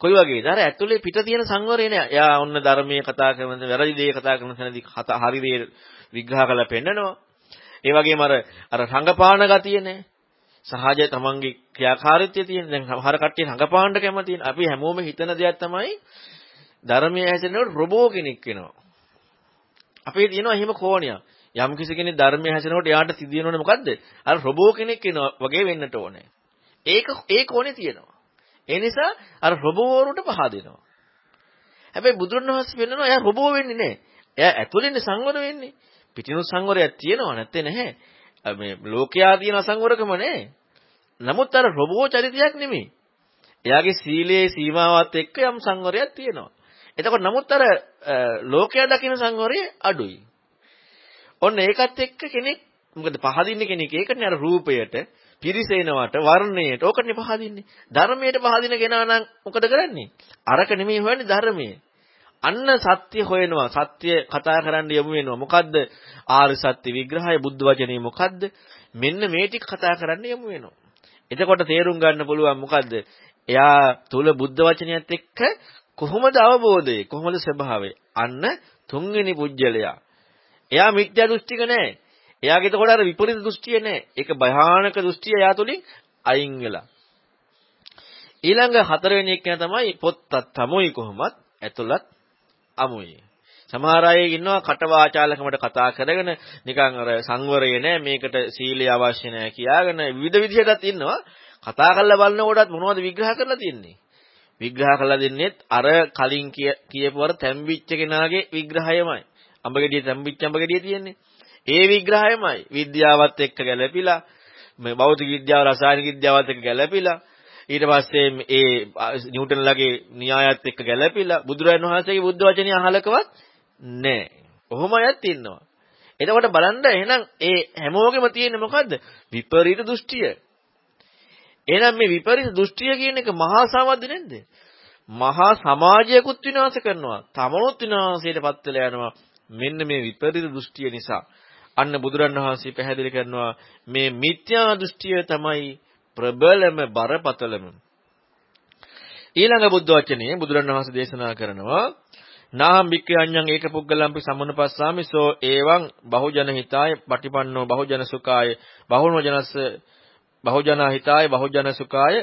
කොයි වගේද? අර ඇතුලේ පිට තියෙන සංවරය නෑ. එයා ඔන්න ධර්මයේ කතා කරන වැරදි දේ කතා කරන තැනදී හරි දේ විග්‍රහ කරලා පෙන්නනවා. ඒ වගේම අර අර රංගපාන ගතිය නෑ. සහජ තමන්ගේ ක්‍රියාකාරීත්වය තියෙන. දැන් සමහර කට්ටිය රංගපාන්න කැමති. අපි හැමෝම හිතන දෙයක් තමයි ධර්මයේ හැසෙනකොට රොබෝ කෙනෙක් වෙනවා. අපේ තියෙනවා එහෙම කෝණයක්. යම් කිසි කෙනෙක් ධර්මයේ හැසෙනකොට එයාට සිදුවෙනවනේ මොකද්ද? අර රොබෝ කෙනෙක් වෙනවා වගේ වෙන්නට ඕනේ. ඒක ඒ කෝණේ තියෙනවා. ඒ නිසා අර රොබෝවරුන්ට පහදිනවා. හැබැයි බුදුරණවහන්සේ වෙන්නනවා එයා රොබෝ වෙන්නේ නැහැ. එයා ඇතුළෙන් සංවර වෙන්නේ. පිටිනු සංවරයක් තියෙනවා නැත්තේ නැහැ. මේ ලෝකයා තියෙන අසංවරකම නැහැ. නමුත් අර රොබෝ චරිතයක් නෙමෙයි. එයාගේ සීලයේ සීමාවත් එක්ක යම් සංවරයක් තියෙනවා. එතකොට නමුත් අර ලෝකයා දකින සංවරය අඩුයි. ඔන්න ඒකත් එක්ක කෙනෙක් මොකද පහදින්න කෙනෙක් ඒකනේ අර රූපයට පිරිසේනවට වර්ණයට ඕකනේ පහදින්නේ. ධර්මයට පහදින කෙනා නම් මොකද කරන්නේ? අරක නෙමෙයි හොයන්නේ ධර්මයේ. අන්න සත්‍ය හොයනවා. සත්‍ය කතා කරන්න යමු වෙනවා. මොකද්ද? ආර්ය සත්‍ය විග්‍රහය බුද්ධ වචනේ මොකද්ද? මෙන්න මේ ටික කතා කරන්න යමු වෙනවා. එතකොට තේරුම් ගන්න පුළුවන් මොකද්ද? එයා තුල බුද්ධ වචනයත් එක්ක කොහොමද අවබෝධය? කොහොමද ස්වභාවය? අන්න තුන්වෙනි පුජ්‍යලයා. එයා මිත්‍යා දෘෂ්ටික නැහැ. එයාගේ එතකොට අර විපරීත දෘෂ්ටිය නැහැ. ඒක භයානක දෘෂ්ටිය එයා තුලින් අයින් වෙලා. ඊළඟ හතරවෙනි එක තමයි පොත්තත් තමොයි කොහොමත් ඇතුළත් අමුයි. සමහර අය ඉන්නවා කට වාචාලකමට කතා කරගෙන නිකන් අර සංවරය නැහැ මේකට සීලය අවශ්‍ය නැහැ කියාගෙන විවිධ විදිහටත් ඉන්නවා. කතා කරලා බලනකොටත් මොනවද විග්‍රහ කරලා තියන්නේ? විග්‍රහ කරලා දෙන්නේත් අර කලින් කියපු අර තැම්බිච්ච කෙනාගේ විග්‍රහයමයි. අඹගෙඩිය තැම්බිච්ච අඹගෙඩිය තියෙන්නේ. ඒ විග්‍රහයමයි විද්‍යාවත් එක්ක ගැලපිලා මේ භෞතික විද්‍යාව රසායනික විද්‍යාවත් එක්ක ගැලපිලා ඊට පස්සේ ඒ නිව්ටන්ලගේ න්‍යායත් එක්ක ගැලපිලා බුදුරජාණන් වහන්සේගේ බුද්ධ වචනේ අහලකවත් නැහැ. ඔහොම අයත් ඉන්නවා. එතකොට බලන්න එහෙනම් ඒ හැමෝගෙම තියෙන්නේ මොකද්ද? විපරීත දෘෂ්ටිය. එහෙනම් මේ විපරීත දෘෂ්ටිය කියන එක මහා සමද්ද නේද? මහා සමාජයකුත් විනාශ කරනවා. තමනුත් විනාශයටපත් වෙලා යනවා. මෙන්න මේ විපරීත දෘෂ්ටිය නිසා. අන්න බුදුරණවහන්සේ පැහැදිලි කරනවා මේ මිත්‍යා දෘෂ්ටිය තමයි ප්‍රබලම බරපතලම. ඊළඟ බුද්ධ වචනේ බුදුරණවහන්සේ දේශනා කරනවා නාහම් බික්ඛේ අඤ්ඤං ඒක පුද්ගලම්පි සම්මනපස්සාමි සෝ එවං බහුජන හිතාය පටිපන්නෝ බහුජන සුඛාය බහුනෝ ජනස්ස බහුජන හිතාය බහුජන සුඛාය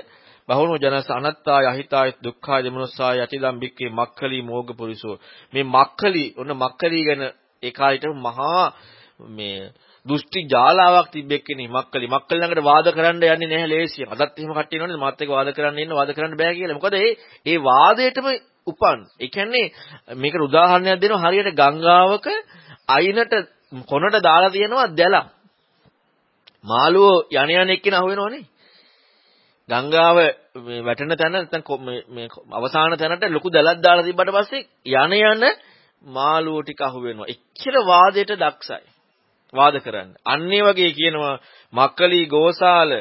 බහුනෝ ජනස්ස අනත්තාය අහිතාය දුක්ඛාය දෙමනස්සාය යටිදම් බික්ඛේ මක්ඛලි මෝග පුරිසෝ මේ මක්ඛලි ඔන්න මක්ඛලි ගැන ඒ කාලේට මහා මේ දෘෂ්ටි ජාලාවක් තිබෙක්කනේ මක්කලි මක්කලි ළඟට වාද කරන්න යන්නේ නැහැ ලේසියෙන්. අදත් එහෙම කට්ටිය ඉන්නවනේ මාත් එක්ක වාද කරන්න ඉන්න වාද කරන්න බෑ කියලා. මොකද ඒ ඒ වාදයටම උපන්. ඒ කියන්නේ මේකට උදාහරණයක් දෙනවා හරියට ගංගාවක අයිනට කොනට දාලා තියෙනවා දැලක්. මාළුවෝ යණ යන එක්කින අහුවෙනවනේ. ගංගාව මේ වැටෙන තැන නැත්නම් මේ අවසාන තැනට ලොකු දැලක් දාලා තිබ්බට පස්සේ යණ යන මාළුවෝ ටික අහුවෙනවා. එච්චර වාදයට දක්ෂයි. වාද කරන්න. අන්නේ වගේ කියනවා මක්කලි ගෝසාල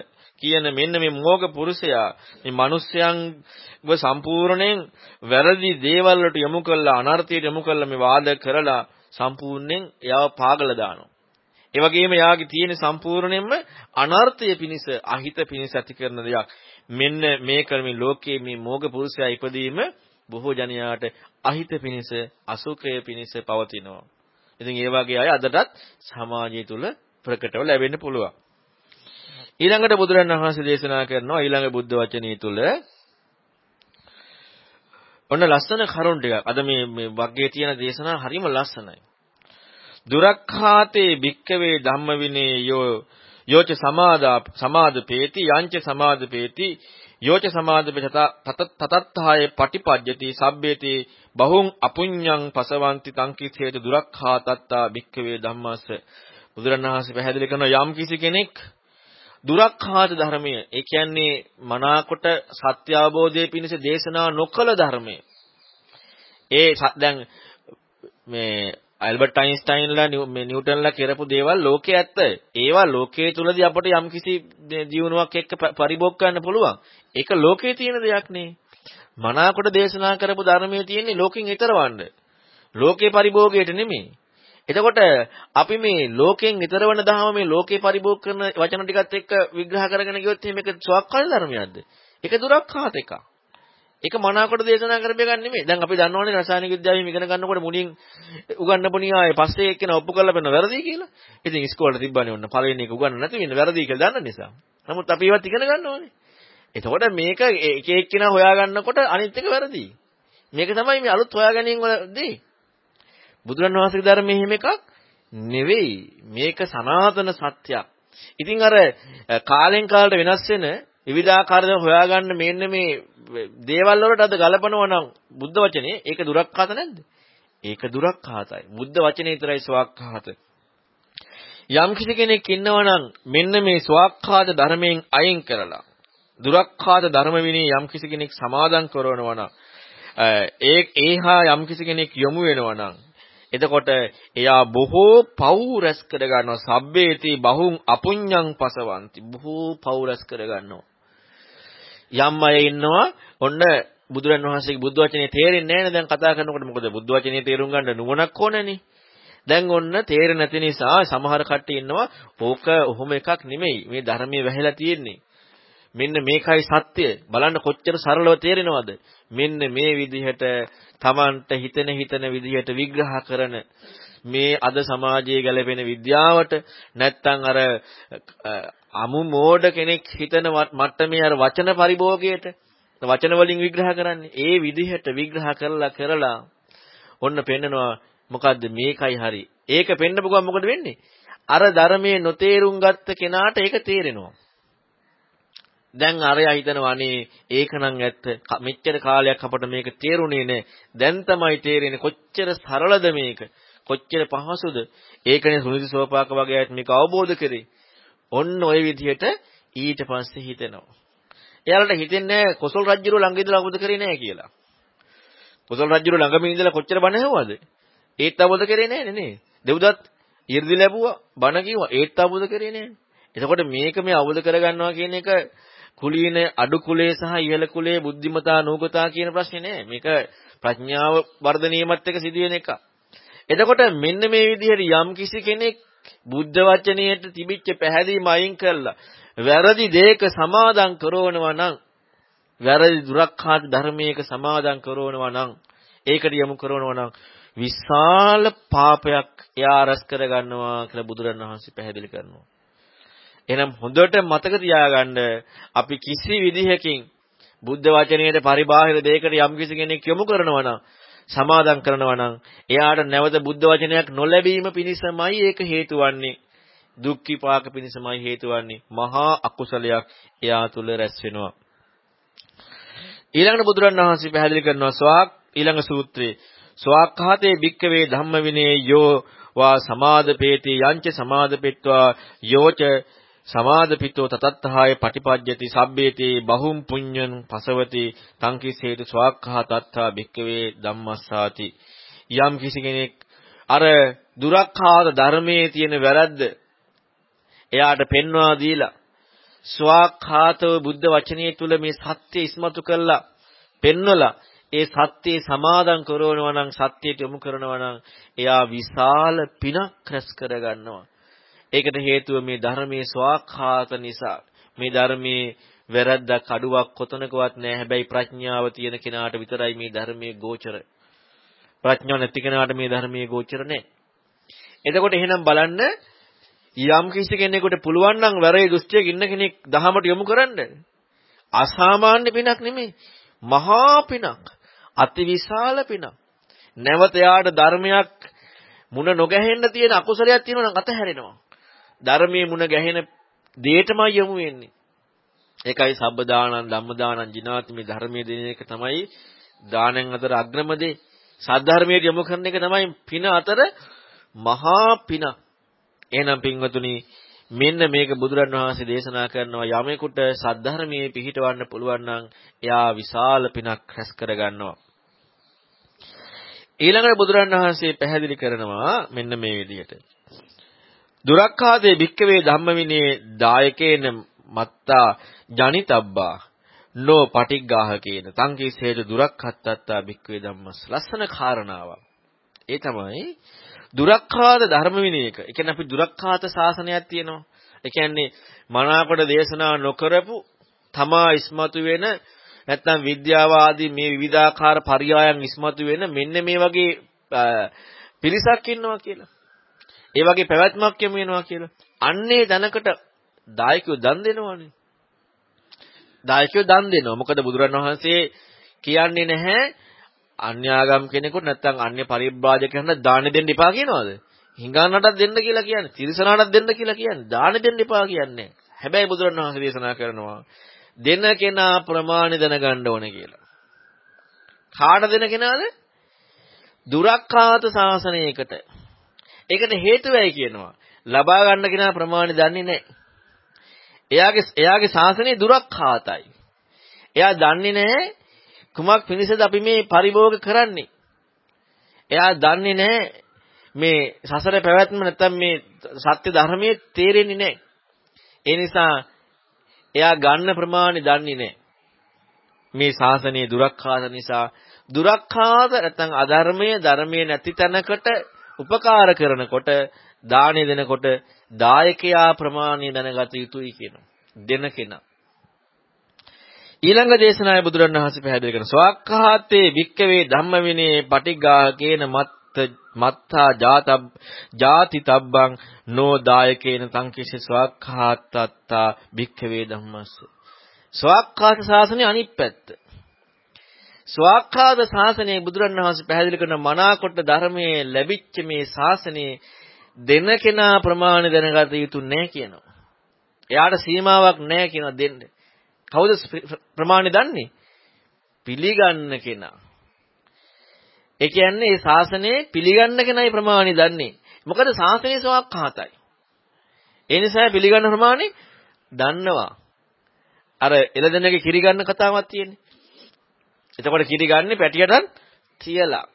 කියන මෙන්න මේ මෝග පුරුෂයා මේ මිනිස්යන්ව සම්පූර්ණයෙන් වැරදි දේවල් වලට යොමු කළා අනර්ථයට යොමු කළා මේ වාද කරලා සම්පූර්ණයෙන් එයාව පාගල දානවා. ඒ වගේම යාගේ තියෙන සම්පූර්ණයෙන්ම අනර්ථය පිනිස අහිත පිනිස ඇති කරන දෙයක්. මෙන්න මේ කර්මී ලෝකයේ මේ මෝග පුරුෂයා ඉපදීම බොහෝ ජනයාට අහිත පිනිස අසුඛය පිනිස පවතිනවා. ඉතින් ඒ වගේ අය අදටත් සමාජය තුල ප්‍රකටව ලැබෙන්න පුළුවන්. ඊළඟට බුදුරණන් වහන්සේ දේශනා කරනවා ඊළඟ බුද්ධ වචනේ තුල ඔන්න ලස්සන කරුණ ටිකක්. අද මේ මේ වර්ගයේ තියෙන දේශනා හරිම ලස්සනයි. දුරක්ඛාතේ භික්කවේ ධම්ම විනේ යෝ යෝච සමාදා සමාදපේති යංච සමාදපේති යෝච සමාදපේ තතත්ථාය පටිපජ්ජති සබ්බේති බහුං අපුඤ්ඤං පසවಂತಿ තංකිතේත දුරක්ඛාතත්තා භික්ඛවේ ධම්මස්ස බුදුරණවහන්සේ පැහැදිලි කරන යම් කිසි කෙනෙක් දුරක්ඛාත ධර්මය ඒ කියන්නේ මනාකොට සත්‍ය අවබෝධයේ පිණිස දේශනා නොකළ ධර්මය. ඒ දැන් මේ ඇල්බර්ට් අයින්ස්ටයින්ලා මේ නිව්ටන්ලා කරපු දේවල් ලෝකයේ ඇත්ත. ඒවා ලෝකයේ තුලදී අපට යම්කිසි ජීවණයක් එක්ක පරිභෝග කරන්න පුළුවන්. ඒක ලෝකයේ තියෙන දෙයක් නේ. මනාකොට දේශනා කරපු ධර්මයේ තියෙන්නේ ලෝකෙන් ඈතරවන්න. ලෝකේ පරිභෝගයට නෙමෙයි. එතකොට අපි මේ ලෝකෙන් ඈතර වන දහම මේ ලෝකේ පරිභෝග කරන වචන ටිකත් එක්ක විග්‍රහ කරගෙන ගියොත් මේක ස්වක්කාල ධර්මයක්ද? ඒක දුරක්ඛාත එකක්. ඒක මනාකොට දේශනා කරපේ ගන්න නෙමෙයි. දැන් අපි දන්නවනේ රසායනික විද්‍යාවෙන් ඉගෙන ගන්නකොට මුලින් උගන්නපු නියායේ පස්සේ එක්කෙන ඔප්පු කරලා පෙන්න වැරදි කියලා. ඉතින් ඉස්කෝලේ තිබ්බනේ ඔන්න පළවෙනි එක උගන්න නැති වෙන්නේ වැරදි කියලා දන්න නිසා. නමුත් අපි ඒවත් ඉගෙන ගන්න ඕනේ. එතකොට මේක එක එක්කෙනා හොයාගන්නකොට අනිත් එක වැරදි. මේක තමයි මේ අලුත් හොයා ගැනීම වලදී. බුදුරන් වහන්සේගේ ධර්මයේ එහෙම එකක් නෙවෙයි. මේක සනාතන සත්‍යයක්. ඉතින් අර කාලෙන් කාලට වෙනස් වෙන විවිධාකාරව හොයාගන්න මෙන්න මේ දේවල් වලට අද ගලපනවා නම් බුද්ධ වචනේ ඒක දුරක්ඛාත නැද්ද? ඒක දුරක්ඛාතයි. බුද්ධ වචනේ විතරයි ස්වාක්ඛාත. යම් කිසි කෙනෙක් ඉන්නවා නම් මෙන්න මේ ස්වාක්ඛාත ධර්මයෙන් අයින් කරලා දුරක්ඛාත ධර්ම විනී යම් කිසි කෙනෙක් සමාදන් කරනවා නම් ඒ ඒහා යම් කිසි කෙනෙක් යොමු වෙනවා නම් එතකොට එයා බොහෝ පව් රැස් කර ගන්නවා සබ්බේති බහුං අපුඤ්ඤං පසවಂತಿ බොහෝ පව් රැස් කර ගන්නවා යම් අය ඉන්නවා ඔන්න බුදුරන් වහන්සේගේ බුද්ධ වචනේ තේරෙන්නේ නැහැ දැන් කතා කරනකොට මොකද? බුද්ධ වචනේ තේරුම් ගන්න නුවණක් ඕනනේ. දැන් ඔන්න තේරෙන්නේ නැති නිසා සමහර කට්ටිය ඉන්නවා ඕක ඔහොම එකක් නෙමෙයි. මේ ධර්මයේ වැහිලා තියෙන්නේ. මෙන්න මේකයි සත්‍ය. බලන්න කොච්චර සරලව තේරෙනවද? මෙන්න මේ විදිහට Tamanට හිතෙන හිතන විදිහට විග්‍රහ කරන මේ අද සමාජයේ ගැලපෙන විද්‍යාවට නැත්තම් අර අමු මෝඩ කෙනෙක් හිතන මට්ටමේ අර වචන පරිභෝගයට වචන වලින් විග්‍රහ කරන්නේ. ඒ විදිහට විග්‍රහ කරලා කරලා ඔන්න පෙන්නනවා මොකද්ද මේකයි හරි. ඒක පෙන්නපු ගමන් මොකද වෙන්නේ? අර ධර්මයේ නොතේරුම් ගත්ත කෙනාට ඒක තේරෙනවා. දැන් අරයා හිතනවා අනේ ඒකනම් ඇත්ත. මෙච්චර කාලයක් අපට මේක තේරුණේ නැහැ දැන් තමයි තේරෙන්නේ කොච්චර සරලද මේක. කොච්චර පහසුද. ඒකනේ සුනිදි සෝපාක වගේ අයත් මේක අවබෝධ කරේ. ඔන්න ඔය විදිහට ඊට පස්සේ හිතෙනවා. එයාලට හිතෙන්නේ කොසල් රජුරු ළඟ ඉඳලා අවබෝධ කරේ නැහැ කියලා. කොසල් රජුරු ළඟම ඉඳලා කොච්චර බණ ඇහුවද? ඒත් අවබෝධ කරේ නැහැ නේ දෙව්දත් 이르දි ලැබුවා බණ කිව්වා ඒත් අවබෝධ කරේ නැහැ. එතකොට මේක මේ අවබෝධ කරගන්නවා කියන එක කුලීන අඩු කුලයේ සහ ඉහළ කුලයේ බුද්ධිමතා නූගතා කියන ප්‍රශ්නේ නෑ. මේක ප්‍රඥාව වර්ධනීයමත් එක්ක සිදුවෙන එකක්. එතකොට මෙන්න මේ විදිහට යම් කිසි කෙනෙක් බුද්ධ වචනයට තිබිච්ච පැහැදීම අයින් කරලා වැරදි දෙයක සමාදන් කරවනවා නම් වැරදි දුරක්ඛාත ධර්මයක සමාදන් කරවනවා නම් ඒකට යොමු කරනවා නම් විශාල පාපයක් එයා රැස් කර ගන්නවා කියලා බුදුරණවහන්සේ පැහැදිලි කරනවා. එහෙනම් හොඳට මතක තියාගන්න අපි කිසි විදිහකින් බුද්ධ වචනයේ පරිබාහිර දෙයකට යම් කිසි කෙනෙක් යොමු කරනවා නම් සමාදම් කරනවා නම් එයාට නැවත බුද්ධ වචනයක් නොලැබීම පිණිසමයි ඒක හේතු වන්නේ. දුක් විපාක පිණිසමයි හේතු වන්නේ. මහා අකුසලයක් එයා තුල රැස් වෙනවා. ඊළඟට බුදුරණවහන්සේ පැහැදිලි කරනවා ස්වාක් ඊළඟ සූත්‍රයේ ස්වාක්ඛාතේ භික්කවේ ධම්ම විනේ යෝ වා සමාදපේති යංච සමාදපෙත්වා යෝච සමාදපිතෝ තතත්හාය පටිපජ්ජති සබ්බේති බහුම් පුඤ්ඤං පසවති තං කිසේතු ස්වාක්ඛා තත්තා භික්කවේ ධම්මස්සාති. යම් කිසි කෙනෙක් අර දුරක්ඛාත ධර්මයේ තියෙන වැරද්ද එයාට පෙන්වා දීලා ස්වාක්ඛාතව බුද්ධ වචනයේ තුල මේ සත්‍ය ඉස්මතු කළා පෙන්වලා ඒ සත්‍යයේ සමාදන් කරනවා නම් සත්‍යයට යොමු කරනවා නම් එයා විශාල පිනක් රැස් කර ගන්නවා ඒකට හේතුව මේ ධර්මයේ ස්වාඛාත නිසා. මේ ධර්මයේ වැරද්දක් අඩුවක් කොතනකවත් නැහැ. හැබැයි ප්‍රඥාව තියෙන කෙනාට විතරයි මේ ධර්මයේ ගෝචර. ප්‍රඥාව නැති කෙනාට මේ ධර්මයේ ගෝචර නැහැ. එතකොට එහෙනම් බලන්න යම් කිසි කෙනෙකුට පුළුවන් නම් වැරේ දෘෂ්ටියක ඉන්න කෙනෙක් දහමට යොමු කරන්න. අසාමාන්‍ය පිනක් නෙමෙයි. මහා පිනක්. අතිවිශාල පිනක්. නැවත යාට ධර්මයක් මුණ නොගැහෙන්න තියෙන අකුසලයක් තියෙනවා නම් අතහැරෙනවා. ධර්මයේ මුණ ගැහෙන දෙයටමයි යමු වෙන්නේ. ඒකයි සබ්බ දානං ධම්ම දානං ජිනාති මේ ධර්මයේ දෙන එක තමයි දානෙන් අතර අග්‍රම දේ. සද්ධර්මයට යොමු කරන එක තමයි පින අතර මහා පින. එහෙනම් පින්වතුනි මෙන්න මේක බුදුරන් වහන්සේ දේශනා කරනවා යමෙකුට සද්ධර්මයේ පිහිටවන්න පුළුවන් නම් එයා විශාල පිනක් රැස් කරගන්නවා. ඊළඟට බුදුරන් වහන්සේ පැහැදිලි කරනවා මෙන්න මේ විදිහට. දුරක්ඛාදේ භික්කවේ ධම්මවිනේ දායකේන මත්තා ජනිතබ්බා නෝ පටිග්ගාහකේන තංකීස් හේතු දුරක්ඛත්තත්තා භික්කවේ ධම්මස් ලස්සන කාරණාවක් ඒ තමයි දුරක්ඛාත ධර්ම විනයක. ඒ කියන්නේ අපි දුරක්ඛාත ශාසනයක් තියෙනවා. ඒ කියන්නේ මනාකොට දේශනා නොකරපු තමා ඉස්මතු වෙන නැත්නම් විද්‍යාව ආදී මේ විවිධාකාර පරයයන් ඉස්මතු වෙන මෙන්න මේ වගේ පිරිසක් ඉන්නවා කියලා. ඒ වගේ පැවැත්මක් යමු වෙනවා කියලා. අන්නේ දනකට දායකයෝ දන් දෙනවනේ. දායකයෝ දන් දෙනවා. මොකද බුදුරණවහන්සේ කියන්නේ නැහැ අන්‍යාගම් කෙනෙකුට නැත්නම් අන්‍ය පරිබ්‍රාජකයන්ට දාන දෙන්න එපා කියනවාද? හිඟන්නටත් දෙන්න කියලා කියන්නේ. තිරිසනාටත් දෙන්න කියලා කියන්නේ. දාන දෙන්න එපා කියන්නේ. හැබැයි බුදුරණවහන්සේ දේශනා කරනවා දෙන කෙනා ප්‍රමාණි දැනගන්න ඕනේ කියලා. කාට දෙන කෙනාද? දුරක්ඛාත ශාසනයකට. ඒකට හේතුවයි කියනවා. ලබා ගන්න කෙනා ප්‍රමාණි දන්නේ නැහැ. එයාගේ එයාගේ ශාසනය දුරක්ඛාතයි. එයා දන්නේ නැහැ කුමක් පිණිසද අපි මේ පරිභෝග කරන්නේ. එයා දන්නේ නැහැ මේ සසර පැවැත්ම නැත්තම් මේ සත්‍ය ධර්මයේ තේරෙන්නේ නැහැ. ඒ නිසා එයා ගන්න ප්‍රමාණය දන්නේ නැහැ. මේ ශාසනයේ දුරක්ඛාත නිසා දුරක්ඛාත නැත්නම් අධර්මයේ ධර්මයේ නැති තැනකට උපකාර කරනකොට දාණය දෙනකොට දායකයා ප්‍රමාණය දැනගත යුතුයි කියනවා. දෙන කෙනා. ඊළඟ දේශනාවේ බුදුරණවහන්සේ පැහැදිලි කරන ස්වක්ඛාතේ වික්කවේ ධම්ම විනේ පටිග්ගා කේන මත් මත්තා ජාතබ් ජාති තබ්බං නෝ දායකේන සංකිෂ්ඨ ස්වක්ඛාතත්තා වික්කවේ ධම්මස්ස ස්වක්ඛාත ශාසනයේ අනිත් පැත්ත ස්වාක්ඛාත ශාසනයේ බුදුරණවහන්සේ පැහැදිලි කරන මනාකොට ධර්මයේ ලැබිච්ච මේ ශාසනයේ දෙන කෙනා ප්‍රමාණ දැනගත යුතු නැහැ කියනවා. එයාට සීමාවක් නැහැ කියනවා දෙන්න. කවුද ප්‍රමාණය දන්නේ? පිළිගන්න කෙනා. ඒ කියන්නේ මේ ශාසනයේ පිළිගන්න කෙනයි ප්‍රමාණය දන්නේ. මොකද ශාසනය ස්වාක්ඛාතයි. ඒ නිසා පිළිගන්න ප්‍රමාණය දන්නවා. අර එළදෙනගේ කිරි ගන්න කතාවක් තියෙන්නේ. එතකොට කිරි ගන්න පැටියටත් තියලා.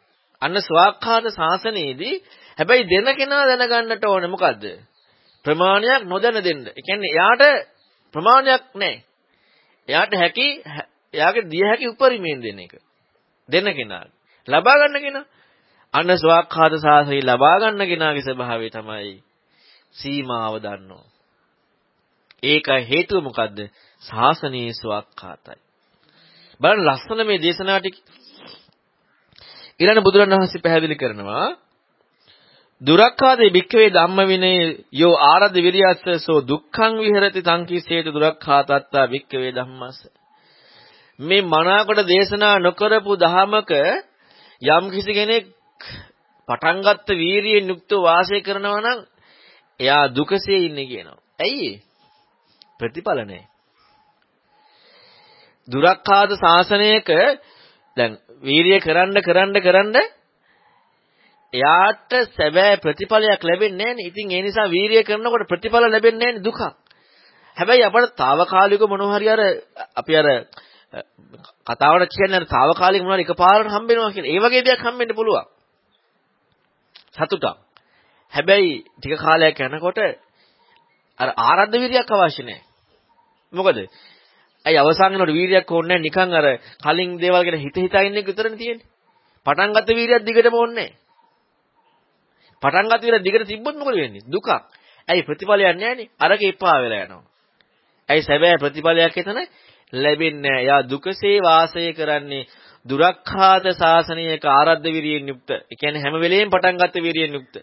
අන්න ස්වාක්ඛාත ශාසනයේදී හැබැයි දෙන කෙනා දැනගන්නට ඕනේ මොකද්ද? ප්‍රමාණයක් නොදැන දෙන්න. ඒ කියන්නේ එයාට ප්‍රමාණයක් නැහැ. එයාට හැකි එයාගේ දිය හැකි උපරිමයෙන් දෙන එක. දෙන කෙනා. ලබා ගන්න කෙනා. අන්න ස්වාක්ඛාත සාසනය ලබා ගන්න කෙනාගේ ස්වභාවය තමයි සීමාව දන්නෝ. ඒක හේතුව මොකද්ද? සාසනීය ස්වාක්ඛාතයි. බලන්න ලස්සන මේ දේශනා ටික ඊළඟ බුදුරණවහන්සේ පැහැදිලි කරනවා දුරක්ඛාදේ භික්ඛවේ ධම්ම විනේ යෝ ආරද විරියස්ස සෝ දුක්ඛං විහෙරති සංකීසේත දුරක්ඛාතත්තා භික්ඛවේ ධම්මස්ස මේ මනාකොට දේශනා නොකරපු දහමක යම් කිසි කෙනෙක් පටන් ගත්ත වීරියෙන් යුක්තව වාසය කරනවා නම් එයා දුකසේ ඉන්නේ කියනවා. ඇයි ප්‍රතිඵල නැහැ. දුරක්ඛාත ශාසනයක දැන් වීරිය කරන්න කරන්න කරන්න එයාට සැබෑ ප්‍රතිඵලයක් ලැබෙන්නේ නැහැ ඉතින් ඒ නිසා වීරිය කරනකොට ප්‍රතිඵල ලැබෙන්නේ නැහැ දුකක්. හැබැයි අපට తాවකාලික මොනවා හරි අර අපි අර කතාවට කියන්නේ අර తాවකාලික මොනවා එකපාරට හම්බ වෙනවා කියන. ඒ වගේ දෙයක් හම්බෙන්න පුළුවන්. සතුටක්. හැබැයි ටික කාලයක් යනකොට අර ආරද්ධ වීරියක් අවශ්‍ය නැහැ. මොකද? ඇයි අවසන් වෙනකොට වීරියක් ඕනේ නැහැ නිකන් අර කලින් දේවල් ගැන හිත හිතා ඉන්න එක විතරනේ තියෙන්නේ. පටන් ගත්ත වීරියක් දිගටම ඕනේ නැහැ. පටන් ගත්ත වීරිය දිගට තිබ්බොත් මොකද වෙන්නේ? දුකක්. ඇයි ප්‍රතිඵලයක් නැහැනේ. අරක එපා වෙලා යනවා. ඇයි සැබෑ ප්‍රතිඵලයක් එතන ලැබෙන්නේ නැහැ. යා දුකසේ වාසය කරන්නේ දුරක්ඛාත ශාසනයක ආරද්ධ විරියෙන් යුක්ත. ඒ කියන්නේ හැම වෙලෙම පටන් ගත්ත විරියෙන් යුක්ත.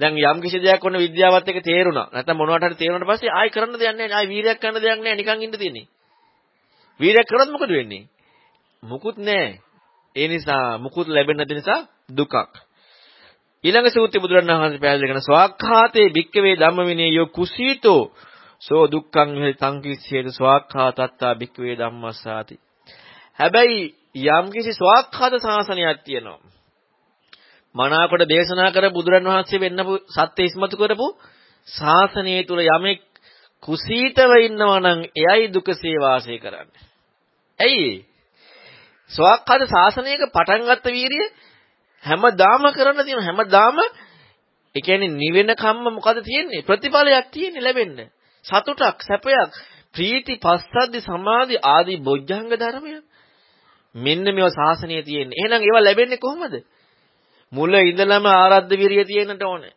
දැන් යම් කිසි දෙයක් ඔන්න විද්‍යාවත් එක්ක තේරුණා. නැත්නම් මොනවට හරි තේරුණාට පස්සේ ආයි කරන්න දෙයක් නැහැ. ආයි වීරයක් කරන්න දෙයක් නැහැ. නිකන් ඉන්න තියෙන්නේ. වීරයක් කරොත් මොකද වෙන්නේ? මුකුත් නැහැ. ඒ නිසා මුකුත් ලැබෙන්නේ නැති නිසා දුකක්. ඊළඟ සූත්‍රය බුදුරණවහන්සේ පැහැදිලි කරන ස්වාක්ඛාතේ භික්කවේ ධම්මවිනේ යෝ කුසීතෝ සෝ දුක්ඛං සංකිස්සේත ස්වාක්ඛාතත්තා භික්කවේ ධම්මස්සාති. හැබැයි යම්කිසි ස්වාක්ඛාත ශාසනයක් තියෙනවා. මනාකොට දේශනා කර බුදුරන් වහන්සේ වෙන්නපු සත්‍ය ඉස්මතු කරපු ශාසනය තුල යමෙක් කුසීතව ඉන්නවා නම් එයයි දුකසේ වාසය කරන්නේ. ඇයි? ස්වාක්ඛාත ශාසනයක පටන් ගත්ත වීරිය හැමදාම කරන්න තියෙන හැමදාම ඒ කියන්නේ නිවෙන කම්ම මොකද තියෙන්නේ? ප්‍රතිඵලයක් තියෙන්නේ ලැබෙන්න. සතුටක්, සැපයක්, ප්‍රීති, පස්සද්ධි, සමාධි ආදී බොජ්ජංග ධර්මයන්. මෙන්න මේවා ශාසනයේ තියෙන්නේ. එහෙනම් ඒවා ලැබෙන්නේ කොහොමද? මුල ඉඳලම ආරද්ධ විරිය තියෙන්නට ඕනේ.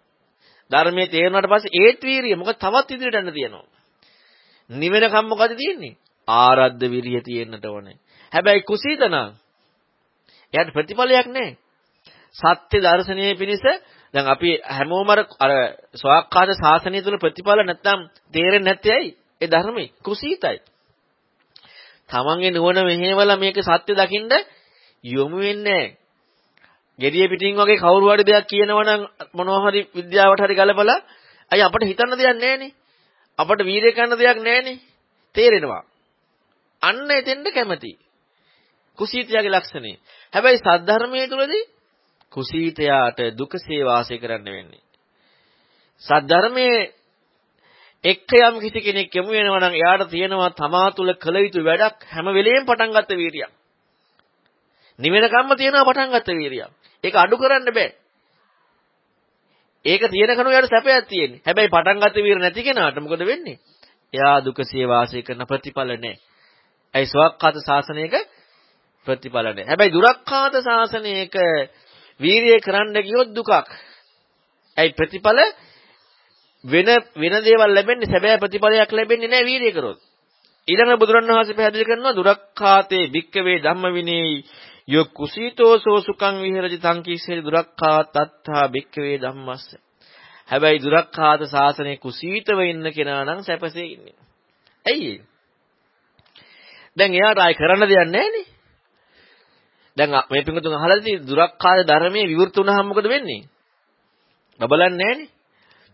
ධර්මයේ තේරුණාට පස්සේ ඒත් වීරිය මොකද තවත් ඉදිරියට යන්න තියෙනවා. නිවෙනකම් මොකද තියෙන්නේ? ආරද්ධ විරිය තියෙන්නට ඕනේ. හැබැයි කුසීතනම් එයාට ප්‍රතිඵලයක් නැහැ. සත්‍ය දර්ශනීය පිණිස දැන් අපි හැමෝම අර ස්වාක්කාත ශාසනය තුල ප්‍රතිඵල නැත්තම් තේරෙන්නේ නැත්තේ ඇයි? ඒ ධර්මයේ කුසීතයි. තමන්ගේ නුවණ මෙහෙवला මේක සත්‍ය දකින්න යොමු වෙන්නේ නැහැ. gediya පිටින් වගේ කවුරු හරි දෙයක් කියනවා නම් මොනවා හරි විද්‍යාවට හරි ගලපලා අය අපිට හිතන්න දෙයක් නැහනේ. අපිට වීර්ය කරන්න දෙයක් නැහනේ. තේරෙනවා. අන්න එතෙන්ද කැමති. කුසීතයාගේ ලක්ෂණේ. හැබැයි සද්ධර්මයේ තුලදී කුසීතයාට දුකසේ වාසය කරන්න වෙන්නේ. සද්ධර්මයේ එක්ක යම් කිසි කෙනෙක් යමු වෙනවා නම් එයාට තියෙනවා තමා තුල කළ යුතු වැඩක් හැම වෙලෙම පටන් ගන්න වීරියක්. නිවෙනකම්ම තියෙනවා පටන් ගන්න වීරියක්. ඒක අඩු කරන්න බෑ. ඒක තියෙන කණු යාට සැපයක් තියෙන්නේ. හැබැයි පටන් ගන්න වීර නැති කෙනාට මොකද වෙන්නේ? එයා දුකසේ වාසය කරන ප්‍රතිඵල නැහැ. ඇයි සවක්කාත ශාසනයක ප්‍රතිඵල නැහැ. හැබැයි දුරක්ඛාත ශාසනයක වීරිය කරන්න ගියොත් දුකක්. ඇයි ප්‍රතිඵල වෙන වෙන දේවල් ලැබෙන්නේ සැබෑ ප්‍රතිඵලයක් ලැබෙන්නේ නැහැ වීරිය කරොත්. ඊළඟ බුදුරණවහන්සේ පැහැදිලි කරනවා දුරක්ඛාතේ භික්කවේ ධම්ම විනේයි යෝ කුසීතෝ සෝසුකං විහෙරති තං කිස්සේරි දුරක්ඛාතත්තා භික්කවේ ධම්මස්ස. හැබැයි දුරක්ඛාත සාසනේ කුසීතව ඉන්න කෙනා නම් සැපසේ ඉන්නේ. ඇයි දැන් එයාට ආයි කරන්න දෙයක් නැහැනේ. දැන් මේ පිංගුතුන් අහලා තියෙන දුරක්ඛාත ධර්මයේ විවෘත වුණාම මොකද වෙන්නේ? බබලන්නේ නැහැනේ.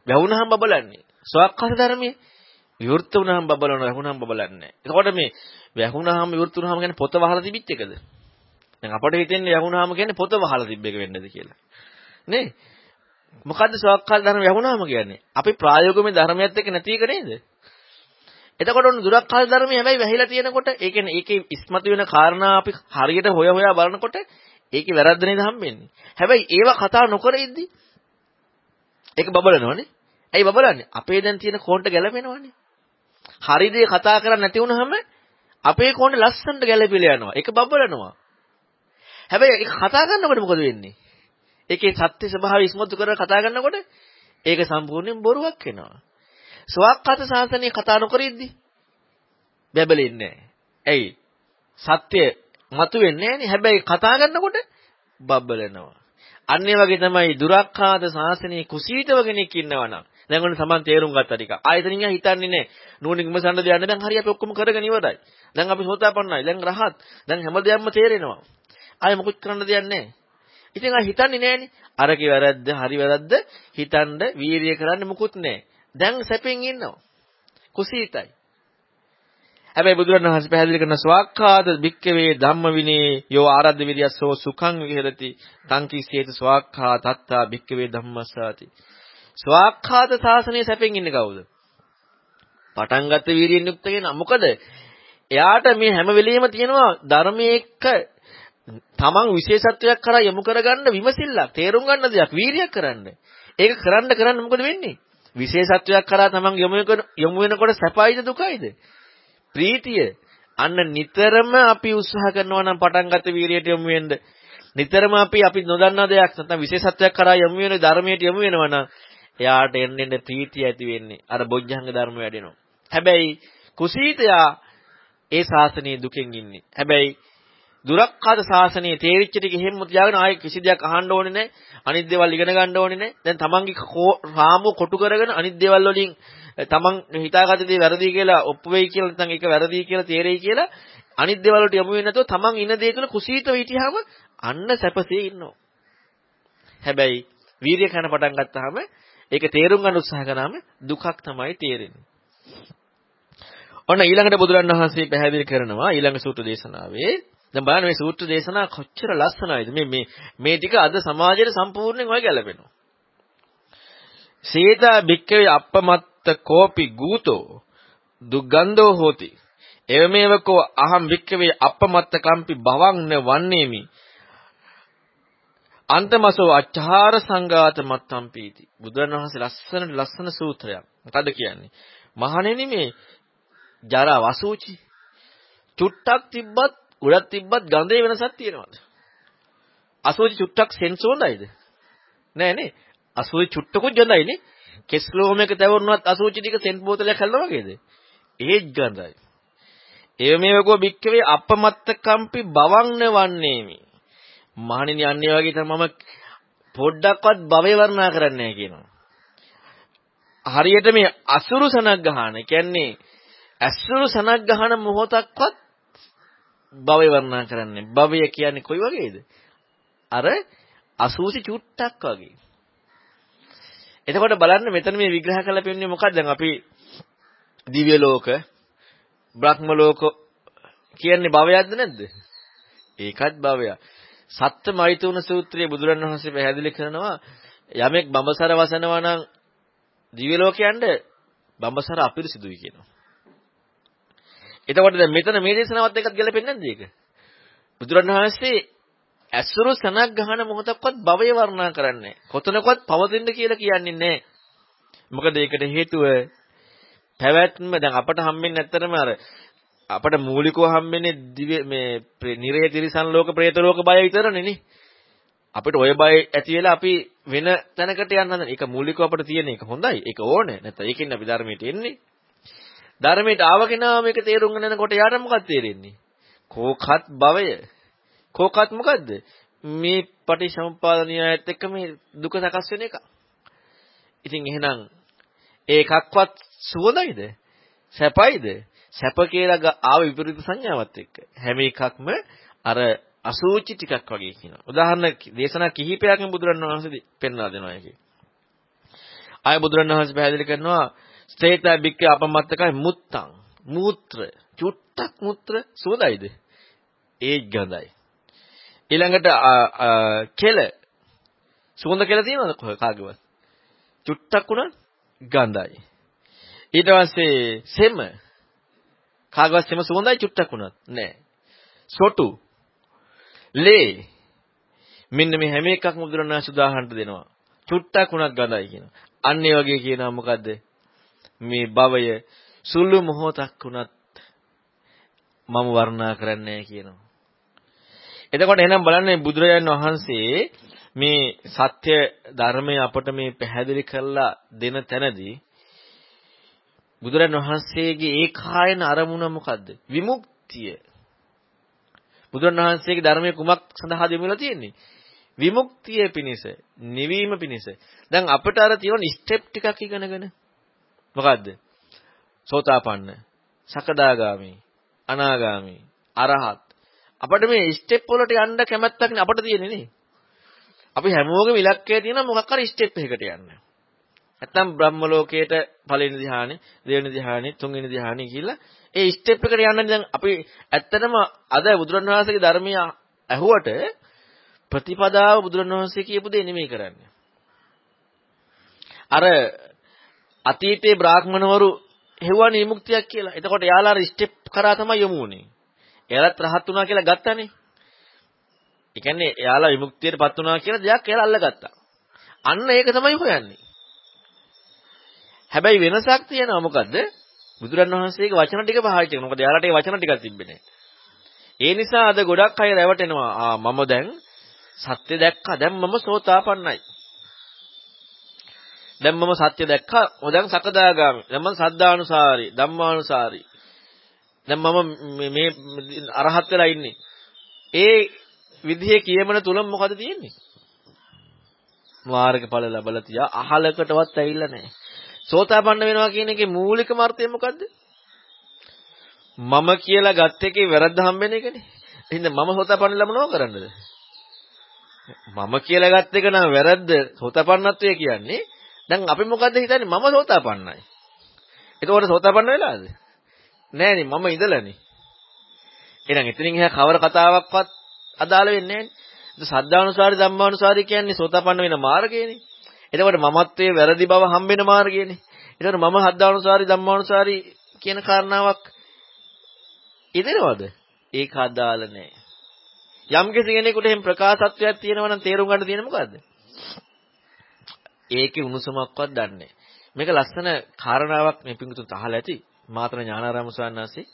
වැහුණාම බබලන්නේ. සවක්ඛාත ධර්මයේ විවෘත වුණාම බබලනවා වැහුණාම බබලන්නේ නැහැ. එතකොට මේ වැහුණාම විවෘත වුණාම කියන්නේ පොත වහලා තිබිච්ච එකද? දැන් අපට හිතෙන්නේ වැහුණාම කියන්නේ පොත වහලා තිබ්බ එක වෙන්නද කියලා. නේ? මොකද්ද සවක්ඛාත ධර්ම වැහුණාම කියන්නේ? අපි ප්‍රායෝගික ධර්මයත් එක්ක නැති එක නේද? එතකොට ඔන්න දුරක්ඛාත ධර්මයේ හැබැයි වැහිලා තියෙනකොට ඒ කියන්නේ ඒකේ ඉස්මතු වෙන කාරණා අපි හරියට හොය හොයා බලනකොට ඒකේ වැරද්ද නේද හම්බෙන්නේ. හැබැයි ඒවා කතා නොකර ඉද්දි ඒක බබලනවනේ. ඇයි බබලන්නේ? අපේ දැන් තියෙන කෝණ්ඩ ගැලපෙනවනේ. හරි දේ කතා කරන්නේ නැති වුනහම අපේ කෝණ්ඩ ලස්සනට ගැලපිලා යනවා. ඒක බබලනවා. හැබැයි ඒක කතා කරනකොට මොකද වෙන්නේ? ඒකේ සත්‍ය ස්වභාවය ඉස්මතු කරලා කතා කරනකොට ඒක සම්පූර්ණයෙන් බොරුවක් වෙනවා. සවක්කාත ශාසනය කතා නොකරිද්දි බැබලෙන්නේ නැහැ. ඇයි? සත්‍ය මතුවෙන්නේ නැහනේ. හැබැයි කතා කරනකොට බබ්බලනවා. අන්න ඒ වගේ තමයි දුරක්ඛාත ශාසනයේ කුසීතව කෙනෙක් ඉන්නවනම් දැන් ඔන්න සමන් තේරුම් ගත්තා ටික. ආයතනින් යා හිතන්නේ නැහැ. නුවණින් විමසන්න දෙයක් නැහැ. දැන් හරි අපි ඔක්කොම කරගෙන ඉවරයි. දැන් අපි සෝතාපන්නයි. දැන් රහත්. දැන් හැමදේම තේරෙනවා. ආයෙ මොකුත් කරන්න දෙයක් නැහැ. ඉතින් ආ හිතන්නේ නැහනේ. අරකේ වැරද්ද, හරි වැරද්ද හිතන්න වීරිය කරන්න මොකුත් නැහැ. දැන් සැපෙන් ඉන්නවා. කුසීතයි. හැබැයි බුදුරණවහන්සේ පැහැදිලි කරන ස්වාක්ඛාත භික්කවේ ධම්ම විනේ යෝ ආරද්ධ විරියස්සෝ සුඛං විහෙරති තං කිසේත ස්වාක්ඛා තත්තා භික්කවේ ධම්මස්සාති ස්වාක්ඛාත සාසනයේ සැපෙන් ඉන්නේ කවුද පටන් ගත්ත වීරියෙන් යුක්ත කෙනා මොකද එයාට මේ හැම වෙලෙම තියෙනවා ධර්මයේ එක්ක තමන් විශේෂත්වයක් කරා යොමු කරගන්න විමසිල්ලක් තේරුම් ගන්න දෙයක් වීරියක් කරන්න. ඒක කරන්න කරන්න මොකද වෙන්නේ? විශේෂත්වයක් කරා තමන් යොමු වෙනකොට සැපයිද දුකයිද? ප්‍රීතිය. අන්න නිතරම අපි උත්සාහ කරනවා නම් පටන් ගත වීරියට යොමු වෙන්න. නිතරම අපි අපි නොදන්නා දෙයක් නැත්නම් විශේෂත්වයක් කරා යොමු වෙන ධර්මයට යොමු වෙනවා නම් එයාට එන්න එන්න ප්‍රීතිය ඇති වෙන්නේ. අර බොජ්ජංග ධර්ම වැඩෙනවා. හැබැයි කුසීතයා ඒ ශාසනයේ දුකෙන් ඉන්නේ. හැබැයි දුරක්ඛාත ශාසනයේ තේරිච්ච ටික එහෙම තියාගෙන ආයේ කිසි දෙයක් අහන්න ඕනේ නැහැ අනිත් දේවල් ඉගෙන ගන්න ඕනේ නැහැ දැන් තමන්ගේ රාමුව කොටු කරගෙන අනිත් දේවල් වලින් තමන් හිතාගත්ත දේ වැරදි කියලා ඔප්පු වෙයි කියලා නැත්නම් ඒක වැරදි කියලා තේරෙයි කියලා අනිත් දේවල් වලට යමු වෙන්නේ නැතුව තමන් ඉන්න දේ තුළ කුසීතව හිටියාම අන්න සැපසේ ඉන්නවා. හැබැයි වීර්ය කරන පටන් ගත්තාම ඒක තේරුම් ගන්න උත්සාහ කරාම දුකක් තමයි තේරෙන්නේ. ඔන්න ඊළඟට බුදුරන් වහන්සේ පැහැදිලි කරනවා ඊළඟ සූත්‍ර දේශනාවේ දැන් බලන්න මේ සූත්‍ර දේශනා කොච්චර ලස්සනයිද? මේ මේ මේ ටික අද සමාජයට සම්පූර්ණයෙන් ඔය ගැලපෙනවා. සේතා භික්කවේ අප්පමත් කෝපි ගූතෝ දුග්ගන්ධෝ හෝති. එවමෙවකෝ අහම් වික්කවේ අපමත්ත කම්පි භවං වන්නේමි. අන්තමසෝ අච්චාර සංඝාත මත්තම් පීති. බුදුරණවහන්සේ ලස්සන ලස්සන සූත්‍රයක්. මොකද කියන්නේ? මහණෙනි මේ ජරා වසූචි. චුට්ටක් තිබ්බත් උඩක් තිබ්බත් ගඳේ වෙනසක් තියෙනවද අසූචි චුට්ටක් සෙන්ස් හොඳයිද නෑනේ. අසුචි චුට්ටකුත් ගඳයිනේ. කෙස්ලෝම එක තවරුණත් අසුචි ටික සෙන්ට් බෝතලයක් හැල්ලා වගේද? ඒත් ගඳයි. එව මේවකෝ බික්කවේ අපමත්ත කම්පි බවන්න වන්නේමි. මහණෙනි අන්නේ වගේ තමයි මම පොඩ්ඩක්වත් භවය වර්ණනා කරන්නේ නැහැ කියනවා. හරියට මේ අසුරු සනක් ගහන කියන්නේ අසුරු සනක් ගහන මොහොතක්වත් භවය වර්ණනා කරන්නේ. භවය කියන්නේ කොයි වගේද? අර අසූසි චුට්ටක් වගේ. එතකොට බලන්න මෙතන මේ විග්‍රහ කරලා පෙන්නේ මොකක්ද? දැන් අපි දිව්‍ය ලෝක, බ්‍රහ්ම ලෝක කියන්නේ භවයක්ද නැද්ද? ඒකත් භවයක්. සත්‍ය මෛතුන සූත්‍රයේ බුදුරණවහන්සේ පැහැදිලි කරනවා යමෙක් බඹසර වසනවා නම් දිව්‍ය ලෝකයන්ට බඹසර අපිරිසිදුයි කියනවා. එතකොට දැන් මෙතන මේ දේශනාවත් එක්කත් ගැලපෙන්නේ නැද්ද ඒක? බුදුරණවහන්සේ ඇසුරු සනක් ගහන මොහොතක්වත් භවය වර්ණනා කරන්නේ කොතනකවත් පවතින්න කියලා කියන්නේ නැහැ. මොකද ඒකට හේතුව පැවැත්ම දැන් අපට හම්බෙන්නේ නැත්තරම අර අපට මූලිකව හම්බෙන්නේ දිව මේ නිරය තිරිසන් ලෝක പ്രേත ලෝක බය විතරනේ නේ. අපිට ওই බය ඇති වෙලා අපි වෙන තැනකට යන්න හදන. ඒක මූලිකව අපිට තියෙන එක හොඳයි. ඒක ඕනේ. නැත්නම් ඒකෙන් අපි ධර්මයට එන්නේ. ධර්මයට ආව කෙනා මේක තේරුම් ගන්නකොට යාට මොකක්ද තේරෙන්නේ? කෝකත් භවය. කෝකත් මොකද්ද? මේ පටිසම්පාදනියයත් එක්ක මේ දුක සකස් වෙන එක. ඉතින් එහෙනම් ඒකක්වත් සුවඳයිද? සැපයිද? සැප කියලා ආව විපරීත සංඥාවත් එක්ක. හැම එකක්ම අර අසූචි ටිකක් වගේ කියනවා. උදාහරණ දේශනා කිහිපයක්ම බුදුරණවහන්සේ පෙන්වා දෙනවා ඒකේ. ආය බුදුරණවහන්සේ පැහැදිලි කරනවා ස්තේතා බික්ක අපමත්තකයි මුත්තං මූත්‍ර චුට්ටක් මුත්‍ර සුවඳයිද? ඒ ගඳයි. ඊළඟට කෙල සුවඳ කෙල තියෙනවද කාගේවත්? චුට්ටක් උනත් ගඳයි. ඊට පස්සේ සෙම කාගවත් සෙම සුවඳයි චුට්ටක් උනත් නෑ. සොටු ලේ මෙන්න මේ හැම එකක්ම බුදුරණාහි උදාහරණ දෙනවා. චුට්ටක් උනත් ගඳයි කියනවා. අන්න ඒ වගේ කියනවා මොකද්ද? මේ භවය සුළු මොහොතක් උනත් මම වර්ණනා කරන්නේ කියනවා. එතකොට එහෙනම් බලන්න බුදුරජාණන් වහන්සේ මේ සත්‍ය ධර්මය අපට මේ පැහැදිලි කරලා දෙන තැනදී බුදුරජාණන් වහන්සේගේ ඒකායන අරමුණ මොකද්ද? විමුක්තිය. බුදුරජාණන් වහන්සේගේ ධර්මයේ කුමක් සඳහාද යොමු වෙලා තියෙන්නේ? විමුක්තිය පිණිස, නිවීම පිණිස. දැන් අපිට අර තියෙන ස්ටෙප් ටිකක් ඉගෙනගෙන මොකද්ද? සෝතාපන්න, සකදාගාමි, අනාගාමි, අරහත්. අපිට මේ ස්ටෙප් වලට යන්න කැමැත්තක් නේ අපිට තියෙන්නේ නේ. අපි හැමෝගෙම ඉලක්කය තියෙනවා මොකක් හරි ස්ටෙප් එකකට යන්න. නැත්තම් බ්‍රහ්ම ලෝකයට පළවෙනි ධ්‍යානෙ, දෙවෙනි ධ්‍යානෙ, තුන්වෙනි ධ්‍යානෙ කියලා ඒ ස්ටෙප් එකට යන්න දැන් අපි ඇත්තටම අද බුදුරණවහන්සේගේ ධර්මය ඇහුවට ප්‍රතිපදාව බුදුරණවහන්සේ කියපු දේ නෙමෙයි කරන්නේ. අර අතීතයේ බ්‍රාහ්මණවරු හෙව්වා නිමුක්තියක් කියලා. එතකොට යාලා අර ස්ටෙප් කරා තමයි යමු උනේ. එයාලත් රහත් වුණා කියලා ගත්තානේ. ඒ කියන්නේ එයාලා විමුක්තියටපත් වුණා කියලා දෙයක් එයාලා අල්ලගත්තා. අන්න ඒක තමයි හොයන්නේ. හැබැයි වෙනසක් තියෙනවා මොකද්ද? බුදුරන් වහන්සේගේ වචන ටික පහයි තියෙනවා. මොකද එයාලට ඒ වචන ටිකක් තිබෙන්නේ ඒ නිසා අද ගොඩක් අය රැවටෙනවා. ආ මම දැන් සත්‍ය දැක්කා. දැන් මම සෝතාපන්නයි. දැන් මම සත්‍ය දැක්කා. ඔය දැන් සකදාගාමි. දැන් මම සද්ධානුසාරි, ධම්මානුසාරි. දැන් මම මේ අරහත් වෙලා ඉන්නේ. ඒ විදිහේ කියමන තුලම මොකද තියෙන්නේ? මාර්ගඵල ලැබලා තියා අහලකටවත් ඇවිල්ලා නැහැ. සෝතාපන්න වෙනවා කියන එකේ මූලිකම අර්ථය මොකද්ද? මම කියලා ගත් එකේ වැරද්ද හම්බෙන එකනේ. එහෙනම් මම සෝතාපන්න ළමනව කරන්නද? මම කියලා ගත් එක නම් වැරද්ද සෝතාපන්නත්වය කියන්නේ. දැන් අපි මොකද්ද හිතන්නේ? මම සෝතාපන්නයි. එතකොට සෝතාපන්න වෙලාද? නෑනේ මම ඉඳලානේ. එහෙනම් එතනින් එහා කවර කතාවක්වත් අදාළ වෙන්නේ නෑනේ. සද්ධානුසාරි ධම්මානුසාරි කියන්නේ සෝතාපන්න වෙන මාර්ගයනේ. එතකොට මමත්වයේ වැරදි බව හම්බෙන මාර්ගයනේ. එතකොට මම හද්දානුසාරි ධම්මානුසාරි කියන කාරණාවක් ඉදෙනවද? ඒක අදාළ නැහැ. යම් කෙනෙකුට එහෙම ප්‍රකාශත්වයක් තියෙනවා නම් තේරුම් ගන්න තියෙන මොකද්ද? ඒකේ උණුසුමක්වත් දන්නේ මේක ලස්සන කාරණාවක් මේ පිඟුතුන් අහලා ඇති. මාතර ඥානාරාම ස්වාමීන්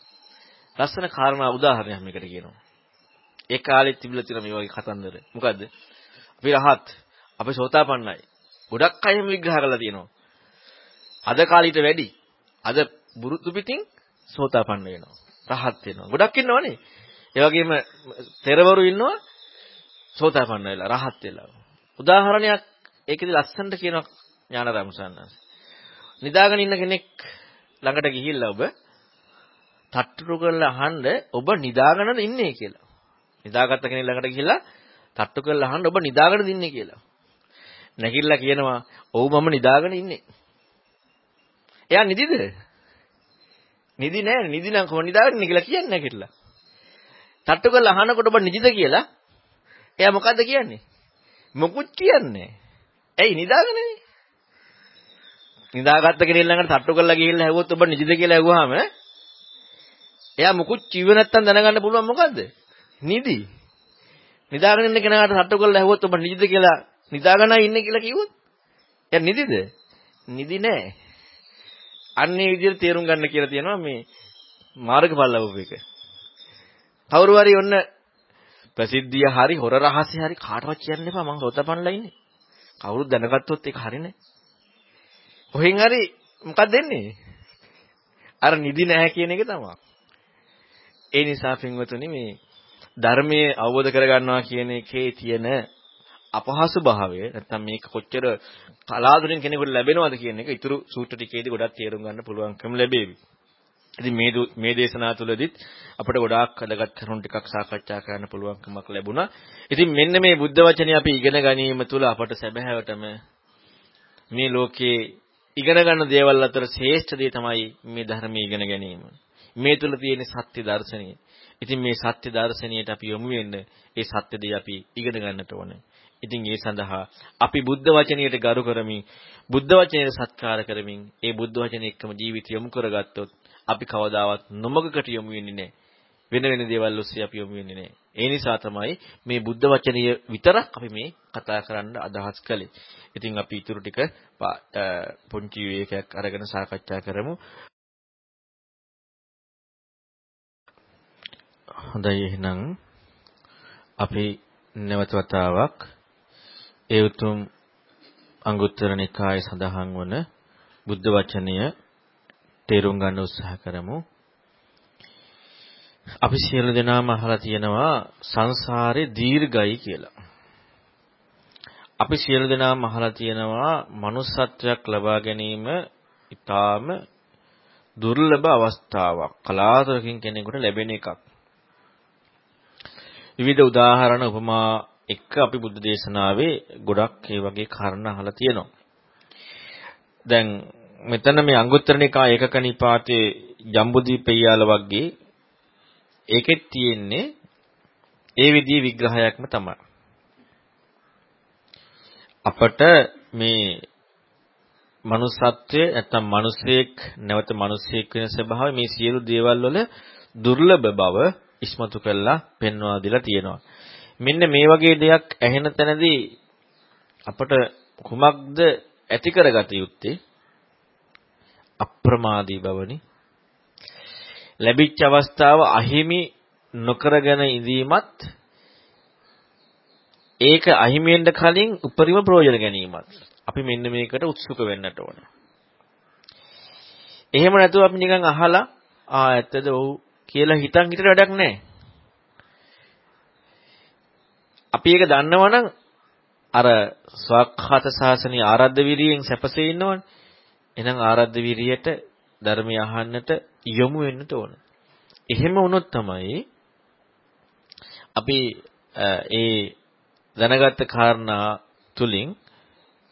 ලස්සන කාරණා උදාහරණයක් මේකට කියනවා. ඒ කාලේ තිබිලා තියෙන මේ වගේ කතන්දර. මොකද්ද? අපි රහත් අපි සෝතාපන්නයි. ගොඩක් අය විග්‍රහ කරලා තියෙනවා. අද කාලීට වැඩි. අද බුරුතු පිටින් සෝතාපන්න වෙනවා. රහත් වෙනවා. ගොඩක් ඉන්නවනේ. ඒ වගේම තෙරවරු ඉන්නවා සෝතාපන්න වෙලා රහත් වෙලා. උදාහරණයක් ඒකෙදි ලස්සනට කියනවා ඥානාරාම සන්නස්. නිදාගෙන ඉන්න කෙනෙක් ළඟට ගිහිල්ලා ඔබ තට්ටු කරලා අහන්න ඔබ නිදාගෙනද ඉන්නේ කියලා. නිදාගත්ත කෙනෙක් ළඟට ගිහිල්ලා තට්ටු කරලා අහන්න ඔබ නිදාගෙනද ඉන්නේ කියලා. නැගිටලා කියනවා ඔව් මම නිදාගෙන ඉන්නේ. එයා නිදිද? නිදි නෑ නිදි නම් කොහොම නිදාගෙන ඉන්නේ කියලා කියන්නේ නැගිටලා. තට්ටු කරලා අහනකොට ඔබ නිදිද කියලා එයා මොකද්ද කියන්නේ? මොකුත් කියන්නේ ඇයි නිදාගෙනනේ? නිදාගත්ත කෙනෙක් ළඟට තට්ටු කරලා ගිහිල්ලා හැවුවොත් ඔබ නිදිද කියලා ඇහුවාම එයා මුකුත් කිව්ව නැත්තම් දැනගන්න පුළුවන් මොකද්ද? නිදි. නිදාගෙන ඉන්න කෙනාට තට්ටු කරලා ඇහුවොත් ඔබ නිදිද කියලා නිදාගෙනයි ඉන්නේ කියලා කිව්වොත් එයා නිදිද? නිදි නෑ. අන්නේ විදිහට තේරුම් ගන්න කියලා තියෙනවා මේ මාර්ගඵල ලැබුව එක. කවුරු හරි ඔන්න ප්‍රසිද්ධිය හරි හොර රහසය හරි කාටවත් කියන්න එපා මං සෝතපන්නලා ඉන්නේ. කවුරුත් දැනගත්තොත් ඒක හරිනේ. කොහෙන් හරි මොකක්ද දෙන්නේ? අර නිදි නැහැ කියන එක තමයි. ඒ නිසා පින්වතුනි මේ ධර්මයේ අවබෝධ කරගන්නවා කියන එකේ තියෙන අපහසු භාවය නැත්තම් මේක කොච්චර කලාතුරකින් කෙනෙකුට ලැබෙනවද කියන එක ඊතුරු සූත්‍ර ටිකේදී ගොඩක් තේරුම් ගන්න පුළුවන්කම ලැබෙවි. ඉතින් මේ මේ දේශනා තුළදීත් අපිට ගොඩාක් වැදගත් කරුණු ටිකක් සාකච්ඡා කරන්න පුළුවන්කමක් ලැබුණා. ඉතින් මෙන්න මේ බුද්ධ වචනේ අපි ඉගෙන ගැනීම තුළ අපට සැබෑවටම මේ ලෝකේ ඉගෙන ගන්න දේවල් අතර ශ්‍රේෂ්ඨ දේ තමයි මේ ධර්මයේ ඉගෙන ගැනීම. මේ තුල තියෙන සත්‍ය දර්ශනය. ඉතින් මේ සත්‍ය දර්ශනයට අපි යොමු වෙන්න ඒ සත්‍ය දේ අපි ඉගෙන ගන්නට ඕනේ. ඉතින් ඒ සඳහා අපි බුද්ධ වචනයට ගරු කරමින් බුද්ධ වචනයට සත්කාර කරමින් ඒ බුද්ධ වචනේ එක්කම ජීවිතය යොමු කරගත්තොත් අපි කවදාවත් නොමගකට යොමු වෙන්නේ නැහැ. වෙන වෙන දේවල් ඔස්සේ අපි යොමු වෙන්නේ නැහැ. ඒ නිසා තමයි මේ බුද්ධ වචනය විතරක් අපි මේ කතා කරන්න අදහස් කළේ. ඉතින් අපි ඊටු ටික පොන්චි විවේකයක් අරගෙන සාකච්ඡා කරමු. හොඳයි එහෙනම් අපි නැවත වතාවක් ඒ උතුම් අංගුත්තර නිකායේ සඳහන් වන බුද්ධ වචනය තේරුම් ගන්න උත්සාහ කරමු. අපි සියලු දෙනාම අහලා තියෙනවා සංසාරේ දීර්ඝයි කියලා. අපි සියලු දෙනාම අහලා තියෙනවා manussත්වයක් ලබා ගැනීම ඊටාම දුර්ලභ අවස්ථාවක්. කලාතුරකින් කෙනෙකුට ලැබෙන එකක්. විවිධ උදාහරණ උපමා එක්ක අපි බුද්ධ දේශනාවේ ගොඩක් ඒ වගේ කාරණා අහලා තියෙනවා. දැන් මෙතන මේ අංගුත්තර නිකාය ඒකක නිපාතේ ජම්බුදීපේයාල වගේ ඒකෙත් තියෙන්නේ ඒ විදිහේ විග්‍රහයක්ම තමයි. අපට මේ manussත්වයේ නැත්තම් මිනිසෙක් නැවත මිනිසෙක් වෙන ස්වභාවය මේ සියලු දේවල් වල දුර්ලභ බව ඉස්මතු කරලා පෙන්වා දීලා තියෙනවා. මෙන්න මේ වගේ දෙයක් ඇහෙන තැනදී අපට කුමක්ද ඇති කරගත යුත්තේ? අප්‍රමාදී බවනි. ලැබිච්ච අවස්ථාව අහිමි නොකරගෙන ඉඳීමත් ඒක අහිමි වෙන්න කලින් උපරිම ප්‍රයෝජන ගැනීමත් අපි මෙන්න මේකට උත්සුක වෙන්නට ඕන. එහෙම නැතුව අපි නිකන් අහලා ආ ඇත්තද ඔව් කියලා හිතන් හිතට වැඩක් නැහැ. අපි ඒක දන්නවනම් අර ස්වකහත ශාසනීය ආරද්ධ විරියෙන් සැපසේ ඉන්නවනේ. එහෙනම් ආරද්ධ විරියට ධර්මය අහන්නට යොමු වෙන්නට ඕන. එහෙම වුණොත් තමයි අපි ඒ දැනගත්ත කාරණා තුලින්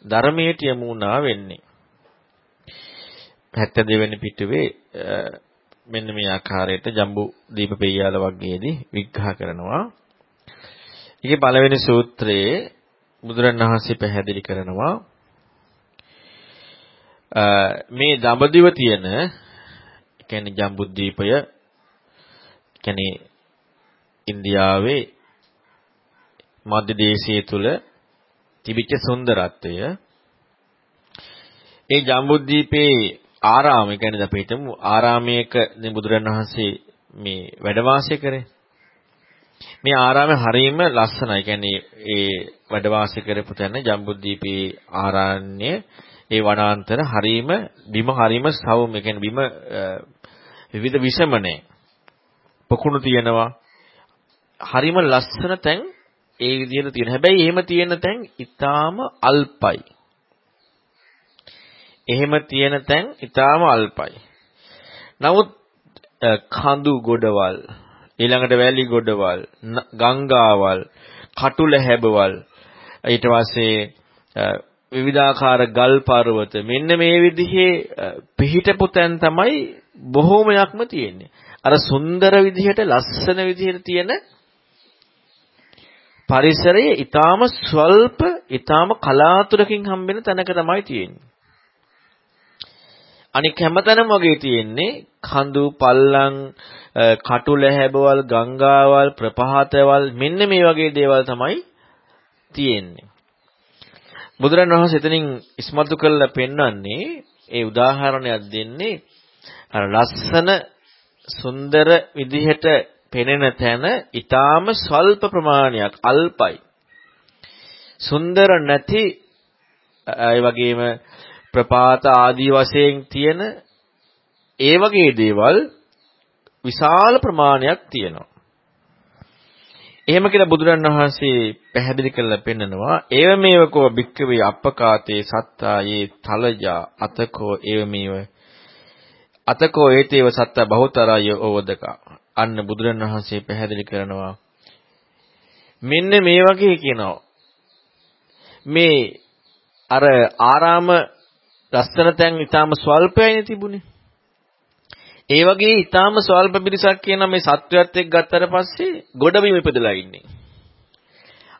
ධර්මයට යමු වුණා වෙන්නේ. 72 වෙනි පිටුවේ මෙන්න මේ ආකාරයට ජම්බු දීප පෙయ్యාල වගේදී විග්‍රහ කරනවා. ඒකේ පළවෙනි සූත්‍රයේ බුදුරණවහන්සේ පැහැදිලි කරනවා මේ දඹදිව තියෙන කියන්නේ ජම්බුද්වීපය කියන්නේ ඉන්දියාවේ මධ්‍ය දේශයේ තුල තිබිච්ච සුන්දරත්වය ඒ ජම්බුද්වීපේ ආරාම කියන්නේ අපි හිතමු ආරාමයක බුදුරණවහන්සේ මේ වැඩ වාසය කරේ මේ ආරාමය හරීම ලස්සනයි. කියන්නේ ඒ වැඩ වාසය කරපු තැන ජම්බුද්දීපේ ආරණ්‍ය ඒ වනාන්තර හරීම බිම හරීම සවුම්. ඒ කියන්නේ බිම විවිධ විෂමනේ. පොකුණු තියෙනවා. හරීම ලස්සන තැන් ඒ විදිහට තියෙන. හැබැයි එහෙම තියෙන තැන් ඊටාම අල්පයි. එහෙම තියෙන තැන් ඊටාම අල්පයි. නමුත් කඳු ගොඩවල් ඊළඟට වැලි ගොඩවල් ගංගාවල් කටුල හැබවල් ඊට පස්සේ විවිධාකාර ගල් පර්වත. මෙන්න මේ විදිහේ පිහිටපු තැන් තමයි බොහෝමයක්ම තියෙන්නේ. අර සුන්දර විදිහට ලස්සන විදිහට තියෙන පරිසරය ඊටාම ස්වල්ප ඊටාම කලාතුරකින් හම්බෙන තැනක තමයි තියෙන්නේ. අනික හැමතැනම වගේ තියෙන්නේ කඳු පල්ලම් කටුල හැබවල් ගංගාවල් ප්‍රපාතවල් මෙන්න මේ වගේ දේවල් තමයි තියෙන්නේ. බුදුරණවහන්සේ එතනින් ඉස්මතු කරලා පෙන්වන්නේ ඒ උදාහරණයක් දෙන්නේ අර ලස්සන සුන්දර විදිහට පෙනෙන තැන ඊටාම ස්වල්ප ප්‍රමාණයක් අල්පයි සුන්දර නැති ඒ වගේම ප්‍රපාත ආදී වශයෙන් තියෙන ඒ වගේ දේවල් විශාල ප්‍රමාණයක් තියෙනවා. එහෙම කියලා බුදුරන් වහන්සේ පැහැදිලි කරලා පෙන්නනවා. ඒව මේවකෝ භික්කවේ අප්පකාතේ සත්තායේ තලජා අතකෝ ඒව මේව අතකෝ ඒතේව සත්තා බහුතරය ඕවදක. අන්න බුදුරන් වහන්සේ පැහැදිලි කරනවා. මෙන්න මේ වගේ කියනවා. මේ අර ආරාම ලස්සන තැන් ඊටාම ස්වල්පයයිනේ තිබුණේ. ඒ වගේ ඊටාම ස්වල්ප පිරිසක් කියන මේ සත්වයත් එක්ක ගත්තට පස්සේ ගොඩබිම ඉපදලා ඉන්නේ.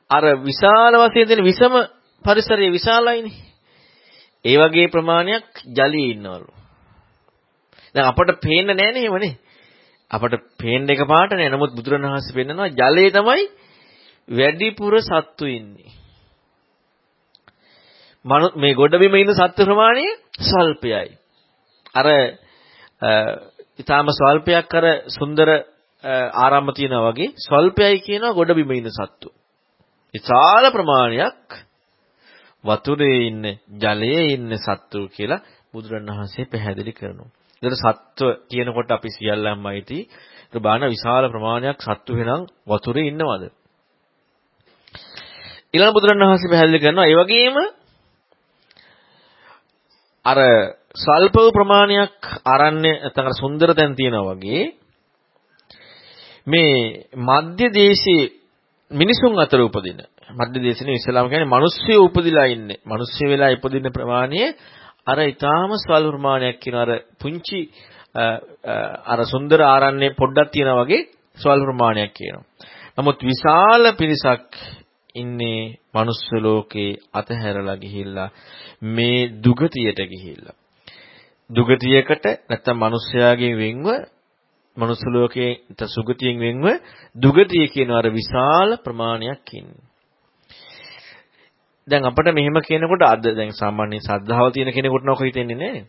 අර විශාල වශයෙන් තියෙන විසම පරිසරය විශාලයිනේ. ඒ වගේ ප්‍රමාණයක් ජලයේ ඉන්නවලු. දැන් අපට පේන්න නෑනේ එහෙමනේ. අපට පේන්න එක පාට නෑ. නමුත් බුදුරණවහන්සේ පෙන්නනවා ජලයේ තමයි වැඩිපුර සත්තු ඉන්නේ. මේ ගොඩබිම ඉන්න සත්ත්ව ප්‍රමාණය ස්වල්පයයි. අර ඊටාම ස්වල්පයක් අර සුන්දර ආරම්භ තියනා වගේ ස්වල්පයයි කියනවා ගොඩබිම ඉන්න සත්තු. විශාල ප්‍රමාණයක් වතුරේ ඉන්න ජලයේ ඉන්න සත්තු කියලා බුදුරණවහන්සේ පැහැදිලි කරනවා. ඒතර සත්ව කියනකොට අපි සියල්ලම අයිති. ඒතර බාන විශාල ප්‍රමාණයක් සත්තු වෙනම් වතුරේ ඉන්නවද? ඊළඟ බුදුරණවහන්සේ පැහැදිලි කරනවා ඒ වගේම අර ස්වල්ප ප්‍රමාණයක් ආරණ්‍ය නැත්නම් අර සුන්දර තැන් තියෙනවා වගේ මේ මධ්‍ය දේශයේ මිනිසුන් අතර උපදින. මධ්‍ය දේශනේ ඉස්ලාම කියන්නේ මිනිස්සු උපදිලා ඉන්නේ. මිනිස්සු වෙලා ඉපදින ප්‍රමාණය අර ඊටාම ස්වල්ප ප්‍රමාණයක් කියන අර පුංචි අර සුන්දර ආරණ්‍ය පොඩ්ඩක් තියෙනවා වගේ ස්වල්ප ප්‍රමාණයක් කියනවා. නමුත් විශාල පිරිසක් ඉන්නේ manuss ලෝකේ අතහැරලා ගිහිල්ලා මේ දුගතියට ගිහිල්ලා. දුගතියකට නැත්තම් මිනිස්යාගෙන් වෙන්ව මනුස්ස ලෝකයේ නැත්නම් සුගතියෙන් වෙන්ව දුගතිය කියන අර විශාල ප්‍රමාණයක් ඉන්නේ. දැන් අපිට මෙහෙම කියනකොට අද දැන් සාමාන්‍ය ශ්‍රද්ධාව තියෙන කෙනෙකුට නෝක හිතෙන්නේ නැහැ.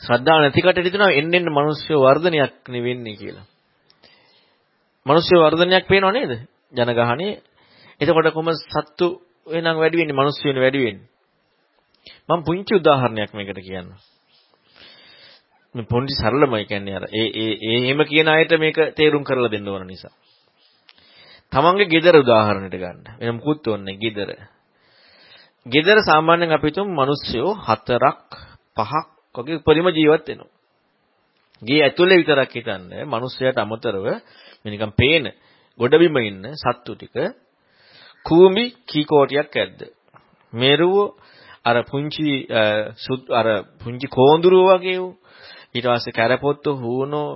ශ්‍රද්ධාව නැති කටට හිතනවා එන්න එන්න මිනිස්සු වර්ධනයක් නෙවෙන්නේ කියලා. මිනිස්සු වර්ධනයක් පේනව නේද? ජනගහනේ. එතකොට කොහොම සත්තු වෙනං වැඩි වෙන්නේ මිනිස්සු වෙන වැඩි වෙන්නේ. මම පුංචි උදාහරණයක් මේකට කියන්නම්. මේ පොන්ටි සරලමයි කියන්නේ අර ඒ ඒ ඒ එහෙම කියන අයට මේක තේරුම් කරලා දෙන්න ඕන නිසා. තමන්ගේ ගෙදර උදාහරණයට ගන්න. වෙන මුකුත් ඕනේ ගෙදර. ගෙදර සාමාන්‍යයෙන් අපි තුමු මිනිස්සුયો හතරක් පහක් වගේ උපරිම ජීවත් වෙනවා. ගේ ඇතුලේ විතරක් හිටන්නේ මිනිස්සයාට අමතරව මේ නිකන් පේන ගොඩබිම ඉන්න සත්තු ටික කූඹි කී කෝටියක් ඇද්ද? මෙරුව අර පුංචි අර පුංචි කෝඳුරුව වගේ වූ ඊට පස්සේ කැරපොත්තු හූනෝ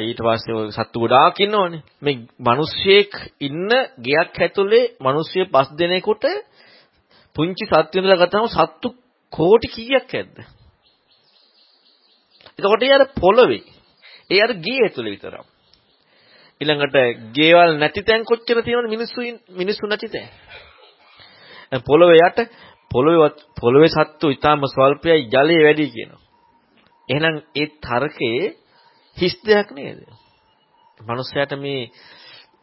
ඊට පස්සේ සත්තු ගොඩාක් ඉන්නවනේ. මේ මිනිස්සෙක් ඉන්න ගෙයක් ඇතුලේ මිනිස්සු පස් දෙනෙකුට පුංචි සත්තු ඉඳලා ගත්තාම සත්තු කෝටි කීයක් ඇද්ද? එතකොට ඒ අර පොළවේ ඒ අර ගේ ඇතුලේ විතරක්. ඊළඟට ගේවල් නැති තැන් කොච්චර තියෙනවද මිනිස්සු මිනිස්සු නැති තැන්? පොළවේ යට පොළවේ පොළවේ සත්තු ඊටාම ස්වල්පයයි ජලයේ වැඩි කියනවා. එහෙනම් ඒ තර්කයේ හිස් දෙයක් නේද? මනුස්සයාට මේ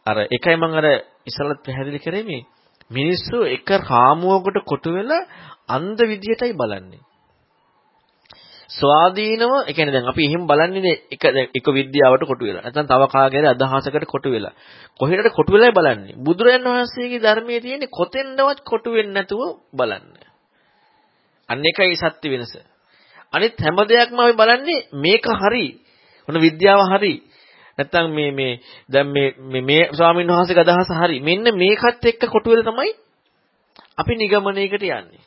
අර එකයි මම අර ඉස්සලත් පැහැදිලි කරේ මේ මිනිස්සු එක රාමුවකට කොටු වෙලා අන්ධ විදියටයි බලන්නේ. ස්වාධීනව, ඒ කියන්නේ දැන් අපි එහෙම බලන්නේ එක එක විද්‍යාවට කොටු වෙලා. නැත්නම් තව කාගේරි අදහසකට කොටු වෙලා. කොහෙටද කොටු වෙලායි බලන්නේ. බුදුරයන් වහන්සේගේ ධර්මයේ තියෙන්නේ කොතෙන්දවත් කොටු වෙන්නේ නැතුව බලන්න. අන්න එකයි සත්‍ය වෙනස. අනිත් හැම දෙයක්ම අපි බලන්නේ මේක හරි. මොන විද්‍යාව හරි. නැත්තම් මේ මේ දැන් මේ මේ ස්වාමීන් වහන්සේගේ අදහස හරි. මෙන්න මේකත් එක්ක කොටු වෙලා තමයි අපි නිගමනයකට යන්නේ.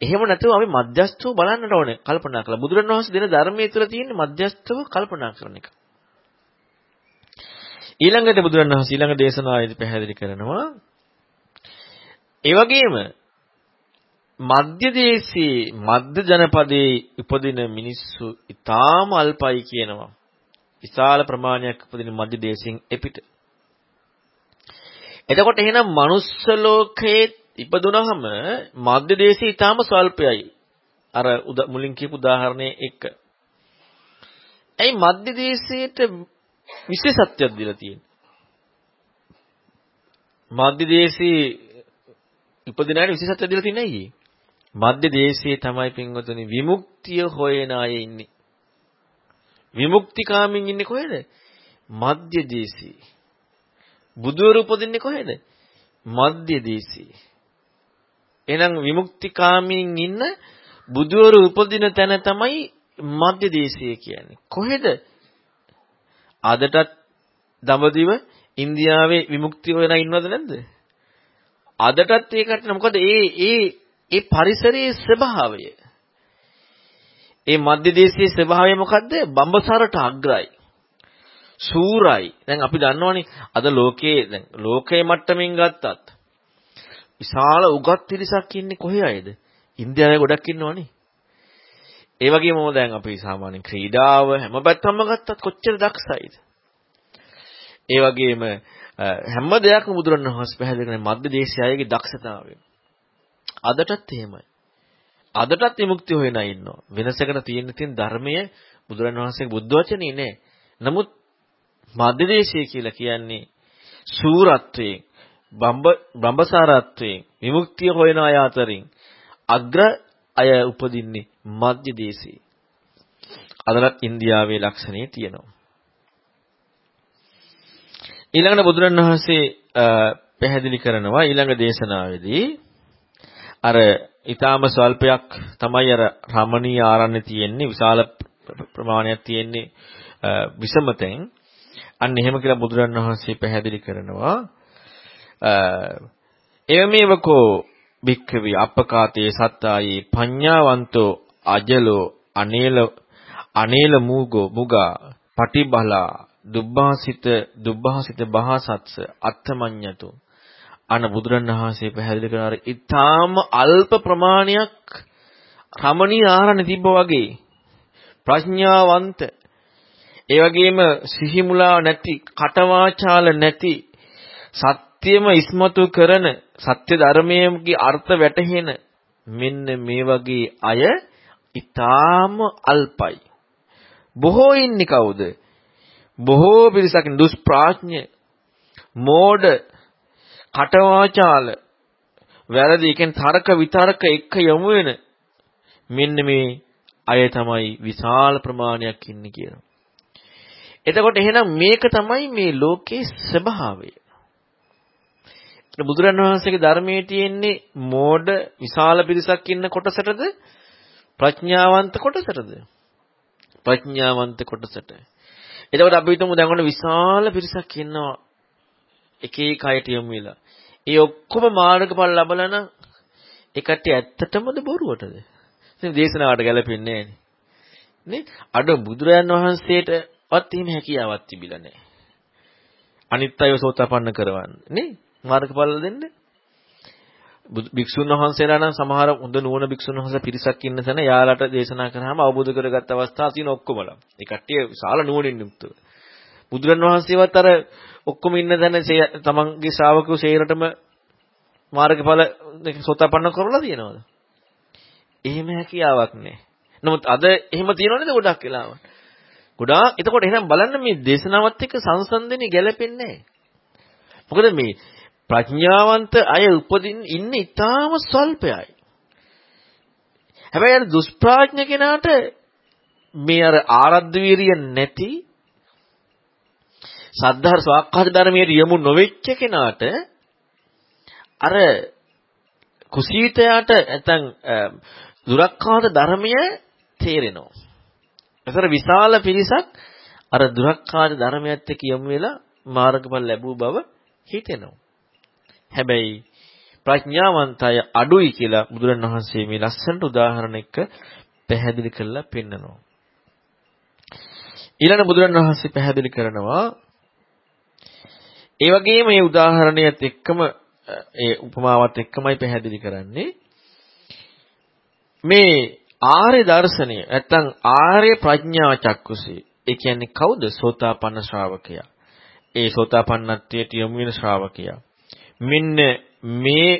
එහෙම නැතුව අපි මධ්‍යස්ථව බලන්නට ඕනේ කල්පනා කරලා. බුදුරණවහන්සේ දෙන ධර්මයේ තුල තියෙන මධ්‍යස්ථව කල්පනා කරන එක. ඊළඟට බුදුරණවහන්සේ ඊළඟ දේශනාවේදී පැහැදිලි කරනවා ඒ වගේම මධ්‍ය දේශී මධ්‍ය ජනපදයේ උපදින මිනිස්සු ඊටාම අල්පයි කියනවා. විශාල ප්‍රමාණයක් උපදින මධ්‍ය දේශයෙන් එපිට. එතකොට එහෙනම් manuss ලෝකයේ ඉපදුනහම මධ්‍ය දේශය ඊටාම ස්වල්පයයි. අර මුලින් කියපු උදාහරණයේ එක. ඇයි මධ්‍ය දේශයට විශේෂත්වයක් දීලා තියෙන්නේ? මධ්‍ය දේශයේ ඉපදිනාට විශේෂත්වයක් දීලා තියෙන්නේ ඇයි? මධ්‍ය දේශයේ තමයි පින්වතුනි විමුක්තිය හොයන අය ඉන්නේ. විමුක්තිකාමින් ඉන්නේ කොහෙද? මධ්‍ය දේශේ. බුදුවරු උපදින්නේ කොහෙද? මධ්‍ය දේශේ. එහෙනම් විමුක්තිකාමීන් ඉන්න බුදුවරු උපදින තැන තමයි මධ්‍ය දේශය කියන්නේ. කොහෙද? අදටත් දඹදිව ඉන්දියාවේ විමුක්තිය හොයලා ඉන්නවද නැද්ද? අදටත් ඒකට මොකද ඒ ඒ ඒ පරිසරයේ ස්වභාවය. ඒ මධ්‍ය දේශයේ ස්වභාවය මොකද්ද? බඹසරට අග්‍රයි. සූරයි. දැන් අපි දන්නවනේ අද ලෝකයේ දැන් ලෝකයේ මට්ටමින් ගත්තත් විශාල උගත් පිරිසක් ඉන්නේ කොහේ අයද? ඉන්දියාවේ ගොඩක් ඉන්නවනේ. ඒ වගේම දැන් අපි සාමාන්‍ය ක්‍රීඩාව හැම පැත්තම ගත්තත් කොච්චර දක්ෂයිද? ඒ වගේම හැම දෙයක්ම බුදුරණවහන්සේ පැහැදිලි කරන මධ්‍ය දේශයයේ දක්ෂතාවය. අදටත් එහෙමයි. අදටත් විමුක්ති හොයන අය ඉන්නවා. වෙනසකට තියෙන තියෙන ධර්මයේ බුදුරණවහන්සේගේ බුද්ධ වචනේ නෑ. නමුත් මධ්‍ය දේශය කියලා කියන්නේ සූරත්වයෙන් බඹසාරත්වයෙන් විමුක්තිය හොයන අය අතරින් අග්‍ර අය උපදින්නේ මධ්‍ය දේශයේ. අදලත් ඉන්දියාවේ ලක්ෂණේ තියෙනවා. ඊළඟට බුදුරණවහන්සේ පැහැදිලි කරනවා ඊළඟ දේශනාවේදී අර ඊටාම ස්වල්පයක් තමයි අර රමණීය ආරණ්‍ය තියෙන්නේ විශාල ප්‍රමාණයක් තියෙන්නේ විසමතෙන්. අන්න එහෙම කියලා බුදුරණවහන්සේ පැහැදිලි කරනවා. එවමෙවකෝ භික්ඛවේ අපකාතේ සත්තායේ පඤ්ඤාවන්තෝ අජලෝ අනේල අනේල මූගෝ මුගා පටිබලා දුබ්බාසිත දුබ්බාසිත බහසත්ස අත්තමඤ්ඤතු අන බුදුරණවහන්සේ පැහැදිලි කරන අර ඊටාම අල්ප ප්‍රමාණයක් රමණීය ආහාරණ තිබ්බ වගේ ප්‍රඥාවන්ත ඒ වගේම සිහිමුලා නැති කටවාචාල නැති සත් සත්‍යෙම ඉස්මතු කරන සත්‍ය ධර්මයේ අර්ථ වැටහෙන මෙන්න මේ වගේ අය ඊටාම අල්පයි. බොහෝ ඉන්නේ කවුද? බොහෝ පිරිසක් දුෂ්ප්‍රඥ, මෝඩ, කටවාචාල, වැරදි. කියන්නේ තරක විතරක එක්ක යමු වෙන. මෙන්න මේ අය තමයි විශාල ප්‍රමාණයක් ඉන්නේ කියනවා. එතකොට එහෙනම් මේක තමයි මේ ලෝකේ ස්වභාවය. බුදුරන් වහන්සේගේ ධර්මයේ තියෙන්නේ මෝඩ විශාල පිරිසක් ඉන්න කොටසටද? ප්‍රඥාවන්ත කොටසටද? ප්‍රඥාවන්ත කොටසට. එතකොට අපි හිතමු දැන් ඔන්න විශාල පිරිසක් ඉන්නවා. එක එක අයට යමු වෙලා. ඒ ඔක්කොම මාර්ගඵල ලබලා නම් ඒ කට්ටිය ඇත්තටමද බොරුවටද ඉතින් දේශනාවට ගැලපෙන්නේ නැහැ නේ අඩ බුදුරයන් වහන්සේටවත් එහෙම හැකියාවක් තිබිලා නැහැ අනිත් අයව සෝතාපන්න කරවන්න නේ මාර්ගඵල දෙන්න. භික්ෂුන් වහන්සේලා නම් සමහර හොඳ නුවණ භික්ෂුන් වහන්සේ පිරිසක් ඉන්න තැන යාලට දේශනා කරාම අවබෝධ කරගත් අවස්ථා තියෙන ඔක්කොමලා. ඒ කට්ටිය විශාල නුවණින් යුක්තව. බුදුරන් වහන්සේවත් අර ඔක්කොම ඉන්න තැන තමන්ගේ ශ්‍රාවකයෝ සේරටම මාර්ගඵල සෝතාපන්න කරලා තියෙනවද? එහෙම හැකියාවක් නැහැ. නමුත් අද එහෙම තියෙනව නේද ගොඩක් වෙලාවට. ගොඩාක් එතකොට එහෙනම් බලන්න මේ දේශනාවත් එක්ක සංසන්දනේ ගැලපෙන්නේ නැහැ. මොකද මේ ප්‍රඥාවන්ත අය උපදින්න ඉන්නේ ඊටාම ස්වල්පයයි. හැබැයි අර දුෂ්ප්‍රඥ කෙනාට මේ අර ආරද්ධ වීරිය නැති සද්ධාර ස්වාක්ඛාත ධර්මයේ යමු නොවෙච්ච කෙනාට අර කුසීතයාට නැත්නම් දුරක්ඛාත ධර්මය තේරෙනවා. ඒතර විශාල පිරිසක් අර දුරක්ඛාත ධර්මයත් එක්ක යමු වෙලා මාර්ගඵල ලැබූ බව හිතෙනවා. හැබැයි ප්‍රඥාවන්තය අඩුයි කියලා බුදුරණවහන්සේ මේ ලස්සනට උදාහරණ එක්ක පැහැදිලි කරලා පෙන්නනවා. ඊළඟ බුදුරණවහන්සේ පැහැදිලි කරනවා ඒ වගේම මේ උදාහරණයත් එක්කම ඒ උපමාවත් එක්කමයි පැහැදිලි කරන්නේ. මේ ආර්ය දර්ශනය නැත්තම් ආර්ය ප්‍රඥා චක්කුසේ ඒ කියන්නේ කවුද? සෝතාපන්න ශ්‍රාවකයා. ඒ සෝතාපන්නත්වයට යොමු වෙන ශ්‍රාවකයා. මෙන්න මේ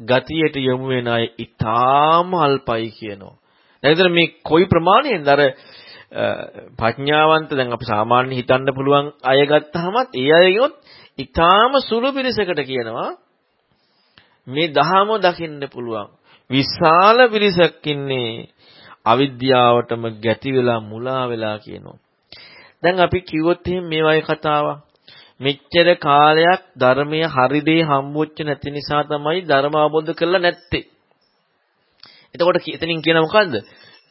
ගතියට යොමු වෙන අය ඊටාම අල්පයි කියනවා. දැන් මේ කොයි ප්‍රමාණයෙන්ද? අර ප්‍රඥාවන්ත දැන් අපි සාමාන්‍ය හිතන්න පුළුවන් අය ගත්තාමත් ඒ අයගෙත් ඊටාම සුළු පිරිසකට කියනවා මේ දහම දකින්න පුළුවන්. විශාල පිරිසක් ඉන්නේ අවිද්‍යාවටම ගැති වෙලා මුලා වෙලා කියනවා. දැන් අපි කිව්වොත් එහෙනම් මේ වගේ කතාවක් මෙච්චර කාලයක් ධර්මය හරි දේ හම්බුච්ච නැති නිසා තමයි ධර්ම අවබෝධ කරලා නැත්තේ. එතකොට එතනින් කියන මොකද්ද?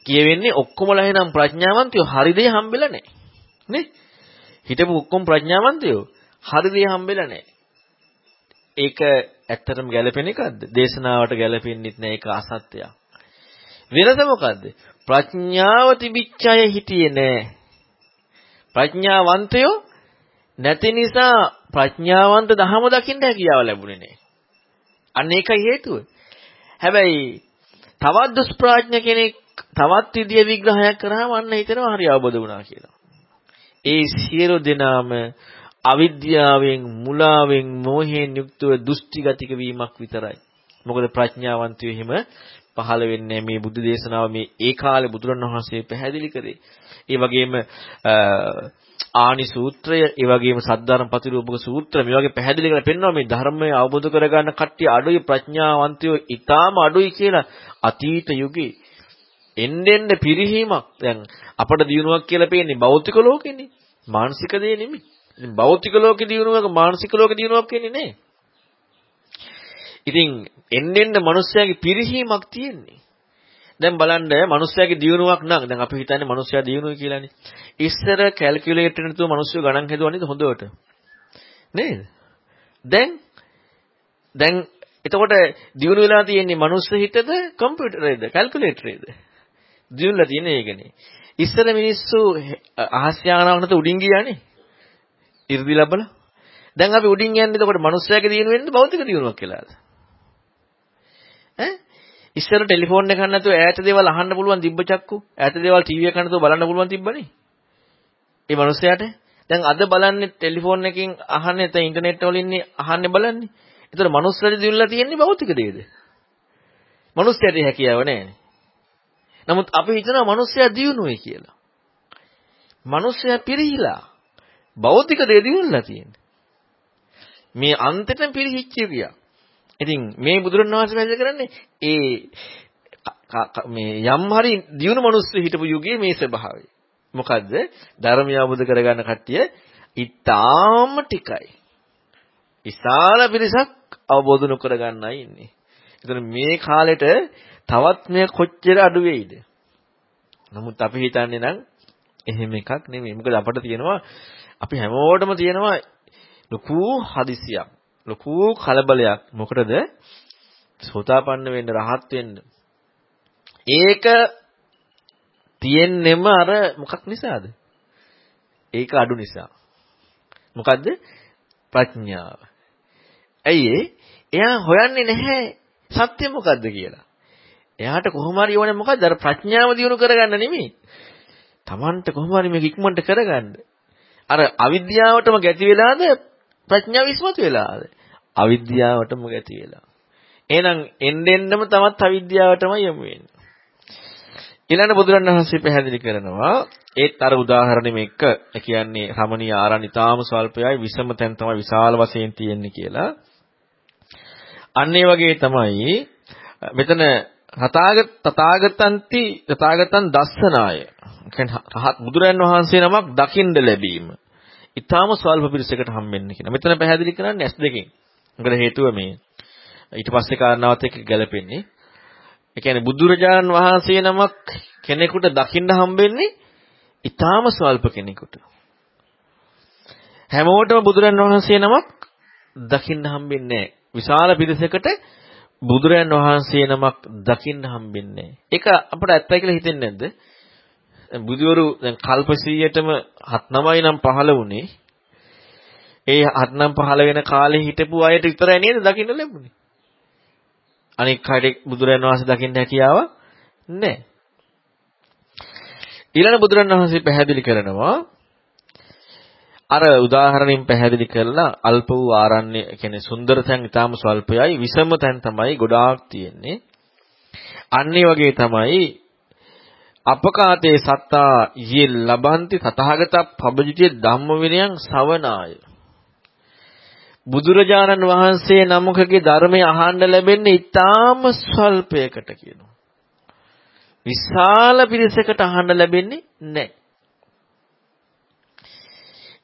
කියවෙන්නේ ඔක්කොමලා එහෙනම් ප්‍රඥාවන්තයෝ හරි දේ හම්බෙලා නැහැ. නේ? හිටපු ඔක්කොම ප්‍රඥාවන්තයෝ හරි දේ හම්බෙලා නැහැ. ඒක ඇත්තටම ගැළපෙන එකක්ද? දේශනාවට ගැළපෙන්නෙත් නැහැ ඒක අසත්‍යයක්. වෙනස මොකද්ද? ප්‍රඥාව තිබිච්ච අය හිටියේ නැහැ. ප්‍රඥාවන්තයෝ නැති නිසා ප්‍රඥාවන්ත ධහම දකින්න හැකියාව ලැබුණේ නැහැ. අන්න ඒකයි හේතුව. හැබැයි තවත් දුෂ්ප්‍රඥ කෙනෙක් තවත් විදිය විග්‍රහයක් කරාම අන්න හිතෙනවා හරි අවබෝධ වුණා කියලා. ඒ සියලු දෙනාම අවිද්‍යාවෙන් මුලාවෙන් මෝහයෙන් යුක්තව දෘෂ්ටිගතික වීමක් විතරයි. මොකද ප්‍රඥාවන්තයෝ එහෙම පහළ වෙන්නේ මේ බුදු දේශනාව මේ ඒ කාලේ බුදුරණවහන්සේ පැහැදිලි කරේ. ඒ වගේම ආනි සූත්‍රය, ඒ වගේම සද්ධාරම් පතිරූපක සූත්‍ර මේ වගේ පැහැදිලි කරලා පෙන්වනවා මේ ධර්මය අවබෝධ කරගන්න කට්ටිය අඩුයි ප්‍රඥාවන්තයෝ ඊටාම අඩුයි කියලා අතීත යුගයේ එන්නෙන්න පිරිහීමක් දැන් අපට දිනුවක් කියලා පේන්නේ භෞතික ලෝකෙනේ මානසික දේ නෙමෙයි භෞතික ලෝකෙ දිනුවක මානසික ලෝකෙ දිනුවක් කියන්නේ නේ ඉතින් එන්නෙන්න මිනිස්යාගේ පිරිහීමක් තියෙන්නේ. දැන් බලන්න මිනිස්යාගේ දිනුවක් නම් දැන් අපි හිතන්නේ මිනිස්යා දිනුවයි කියලානේ. ඉස්සර කැල්කියුලේටර් නැතුව මිනිස්සු ගණන් හදුවා නේද හොඳට? නේද? දැන් දැන් එතකොට දිනු වෙලා තියෙන්නේ මනුස්ස හිතද කම්පියුටරේද කැල්කියුලේටරේද දිනුලා තියෙන්නේ ඒකනේ. ඉස්සර මිනිස්සු අහස් යානාවක් නැත උඩින් ගියානේ. 이르දි ලැබලා. දැන් අපි උඩින් යන්නේ එතකොට මිනිස්සයාගේ දිනු වෙන්නේ භෞතික දිනුවක් කියලාද? ඈ? ඉස්සර ටෙලිෆෝන් එකක් නැතුව ඈත දේවල් අහන්න පුළුවන් තිබ්බ චක්කු. ඈත දේවල් ටීවී එකක් නැතුව බලන්න පුළුවන් තිබ්බනේ. ඒ මිනිස්සයාට දැන් අද බලන්නේ ටෙලිෆෝන් එකකින් අහන්නේ නැත්නම් ඉන්ටර්නෙට් වලින් අහන්නේ බලන්නේ. ඒතර මනුස්සයෙක් දිනුලා තියෙන්නේ භෞතික දේද? මනුස්සයට හැකියාව නැහැ. නමුත් අපි හිතනවා මිනිස්සයා දියුණුවේ කියලා. මිනිස්සයා පිරිහිලා භෞතික දේ දියුණුලා තියෙන්නේ. මේ අන්තෙටම පිරිහිච්ච කියා. ඉතින් මේ බුදුරණවහන්සේ වැඩ කරන්නේ ඒ මේ යම් හරි දියුණු මිනිස්සු හිටපු යුගයේ මේ ස්වභාවය. මොකද්ද? ධර්මය අවබෝධ කරගන්න කට්ටිය ඊටාම ටිකයි. විශාල පිරිසක් අවබෝධ නොකර ගන්නයි ඉන්නේ. ඒතර මේ කාලෙට තවත් මේ කොච්චර අඩු වෙයිද? නමුත් අපි හිතන්නේ නම් එහෙම එකක් නෙමෙයි. මොකද අපිට තියෙනවා අපි හැමෝටම තියෙනවා ලොකු හදිසියක්. ලොකු කලබලයක්. මොකටද? සෝතාපන්න වෙන්න රහත් වෙන්න. ඒක තියෙන්නෙම අර මොකක් නිසාද? ඒක අඩු නිසා. මොකද්ද? ප්‍රඥාව. ඇයි එයා හොයන්නේ නැහැ සත්‍ය මොකද්ද කියලා. එයාට කොහොම හරි ඕනේ මොකද්ද? අර ප්‍රඥාව දියුණු කරගන්න නෙමෙයි. Tamanට කොහොම හරි මේක ඉක්මනට කරගන්න. අර අවිද්‍යාවටම ගැති වෙලාද ප්‍රඥාව ඉස්මතු වෙලාද? අවිද්‍යාවටම ගැති වෙලා. එහෙනම් එන්න එන්නම තමත් අවිද්‍යාවටම යමු වෙන්නේ. ඊළඟ බුදුරණවහන්සේ පැහැදිලි කරනවා ඒත් අර උදාහරණෙම එක ඒ කියන්නේ රමණීය ආරණ්‍ය තාම ස්වල්පයයි විසම තැන් තමයි විශාල වශයෙන් තියෙන්නේ කියලා. අන්න ඒ වගේ තමයි මෙතන තථාගත තථාගතන්ති තථාගතන් දස්සනාය. කියන්නේ රහත් බුදුරන් වහන්සේ නමක් දකින්න ලැබීම. ඊටාම ස්වල්ප පිරිසකට හම්බෙන්න කියන. මෙතන පැහැදිලි කරන්නේ S දෙකෙන්. මොකද හේතුව මේ ඊට පස්සේ කාරණාවත් එක්ක ගැලපෙන්නේ. ඒ කියන්නේ බුදුරජාණන් වහන්සේ නමක් කෙනෙකුට දකින්න හම්බෙන්නේ ඊටාම ස්වල්ප කෙනෙකුට. හැමෝටම බුදුරන් වහන්සේ නමක් දකින්න හම්බෙන්නේ නැහැ. විශාල පිරිසකට බුදුරයන් වහන්සේ නමක් දකින්න හම්බෙන්නේ ඒක අපිට ඇත්තයි කියලා හිතෙන්නේ නැද්ද? බුදුවරු දැන් කල්ප 100ටම හත් නමයි නම් පහළ වුණේ. ඒ හත් නම් පහළ වෙන කාලේ හිටපු අයට විතරයි නේද දකින්න ලැබුණේ. අනික් කයට බුදුරයන් වහන්සේ දකින්න හැකියාව නැහැ. ඊළඟ බුදුරන් වහන්සේ පැහැදිලි කරනවා අර උදාහරණයෙන් පැහැදිලි කරලා අල්ප වූ ආරණ්‍ය කියන්නේ සුන්දර තැන් ඊටාම ස්වල්පයයි විසම තැන් තමයි ගොඩාක් තියෙන්නේ. අන්නේ වගේ තමයි අපකාතේ සත්තා යේ ලබන්ති තථාගත පබජිතේ ධම්ම විනයන් ශවනාය. බුදුරජාණන් වහන්සේ නමකගේ ධර්මය අහන්න ලැබෙන්නේ ඊටාම ස්වල්පයකට කියනවා. විශාල පිරිසකට අහන්න ලැබෙන්නේ නැහැ.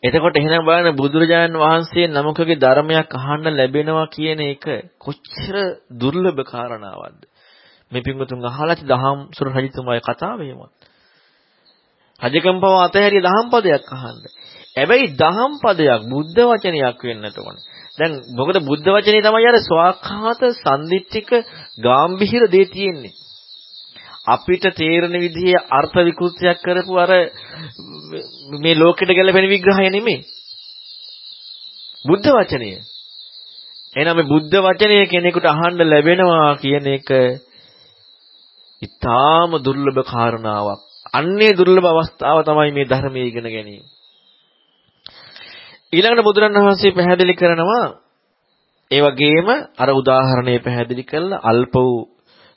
එතකොට එහෙනම් බලන්න බුදුරජාණන් වහන්සේ නමකගේ ධර්මයක් අහන්න ලැබෙනවා කියන එක කොච්චර දුර්ලභ කාරණාවක්ද? මේ පින්වතුන් අහලා ඇති දහම් සුර රජතුමාගේ කතාව එහෙමත්. රජකම් පව අතහැරිය දහම් පදයක් අහන්න. හැබැයි දහම් පදයක් බුද්ධ වචනයක් වෙන්නට ඕන. දැන් මොකද බුද්ධ වචනේ තමයි අර ස්වාඛාත සම්දිත්තික ගාම්භීර දේ තියෙන්නේ. අපිට තේරෙන විදිහේ අර්ථ විකෘතියක් කරපු අර මේ ලෝකෙට ගැලපෙන විග්‍රහය නෙමෙයි. බුද්ධ වචනය. එහෙනම් මේ බුද්ධ වචනය කෙනෙකුට අහන්න ලැබෙනවා කියන එක ඊටාම දුර්ලභ කාරණාවක්. අන්නේ දුර්ලභ අවස්ථාව තමයි මේ ධර්මයේ ඉගෙන ගැනීම. ඊළඟට බුදුරණවහන්සේ පැහැදිලි කරනවා ඒ වගේම අර උදාහරණය පැහැදිලි කළා අල්ප වූ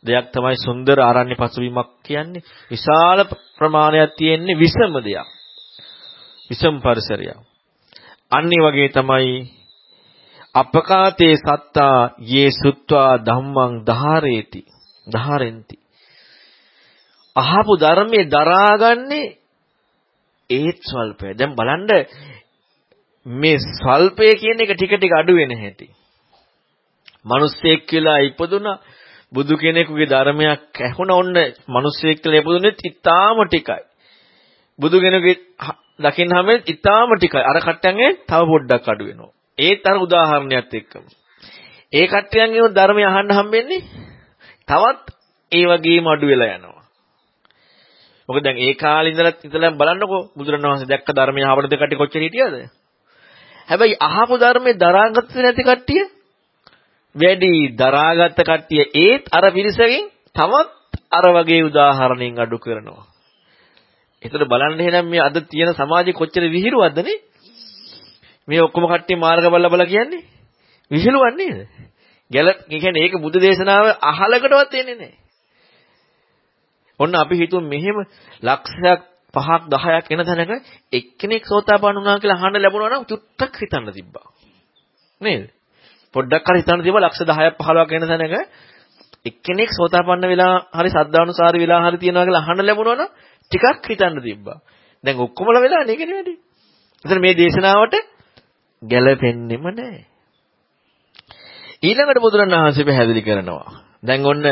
දෙයක් තමයි සුන්දර ආරණ්‍ය පසුබිමක් කියන්නේ. විශාල ප්‍රමාණයක් තියෙන්නේ විසම දෙයක්. විසම පරිසරයක්. අන්නේ වගේ තමයි අපකාතේ සත්තා යේ සුත්වා ධම්මං ධාරේති. ධාරෙන්ති. අහපු ධර්මයේ දරාගන්නේ ඒත් ස්වල්පය. දැන් බලන්න මේ ස්වල්පය කියන එක ටික ටික අඩු වෙන හැටි. මිනිස්සෙක් කියලා ඉපදුනා බුදු කෙනෙකුගේ ධර්මයක් ඇහුණ ඔන්න මිනිස්සෙක් කියලා ඉපදුනේත් ඉතාම ටිකයි. බුදු කෙනෙකුගේ දකින්න හැමෙත් ඉතාම ටිකයි. අර කට්ටයන්ගේ තව පොඩ්ඩක් අඩු වෙනවා. ඒත් අර උදාහරණයක් එක්කම. ඒ කට්ටයන්ගේ ධර්මය අහන්න හම්බෙන්නේ තවත් ඒ වගේම අඩු වෙලා යනවා. මොකද දැන් ඒ කාලේ ඉඳලා ඉඳලා බලන්නකෝ බුදුරණවහන්සේ දැක්ක ධර්මය අහවලද කට්ටිය කොච්චර හිටියද? හැබැයි අහපු ධර්මයේ දරාගත්තේ නැති කට්ටිය වැඩි දරාගත්ත කට්ටිය ඒත් අර පිරිසකින් තවත් අර වගේ උදාහරණෙන් අඩු කරනවා. ඒතර බලන්න එහෙනම් මේ අද තියෙන සමාජය කොච්චර විහිළුවක්ද නේ? මේ ඔක්කොම කට්ටිය මාර්ග බල්ලා බලා කියන්නේ විහිළුවක් නේද? ගැල කියන්නේ ඒක බුදු දේශනාව අහලකටවත් එන්නේ නැහැ. ඔන්න අපි හිතුව මෙහෙම ලක්ෂයක් පහක් 10ක් එන තැනක එක්කෙනෙක් සෝතාපන්න වුණා කියලා අහන්න ලැබුණා නම් චුට්ටක් හිතන්න තිබ්බා. නේද? පොඩ්ඩක් හරි හිතන්න තියලා ලක්ෂ 10ක් 15ක් වෙන තැනක එක්කෙනෙක් සෝතාපන්න වෙලා හරි සද්ධානුසාරී වෙලා හරි තියනවා කියලා අහන්න ලැබුණා නම් ටිකක් හිතන්න තිබ්බා. දැන් ඔක්කොමලා වෙලා නේකනේ වැඩි. එතන මේ දේශනාවට ගැළපෙන්නෙම නැහැ. ඊළඟට බුදුරණවහන්සේ පැහැදිලි කරනවා. දැන් ඔන්න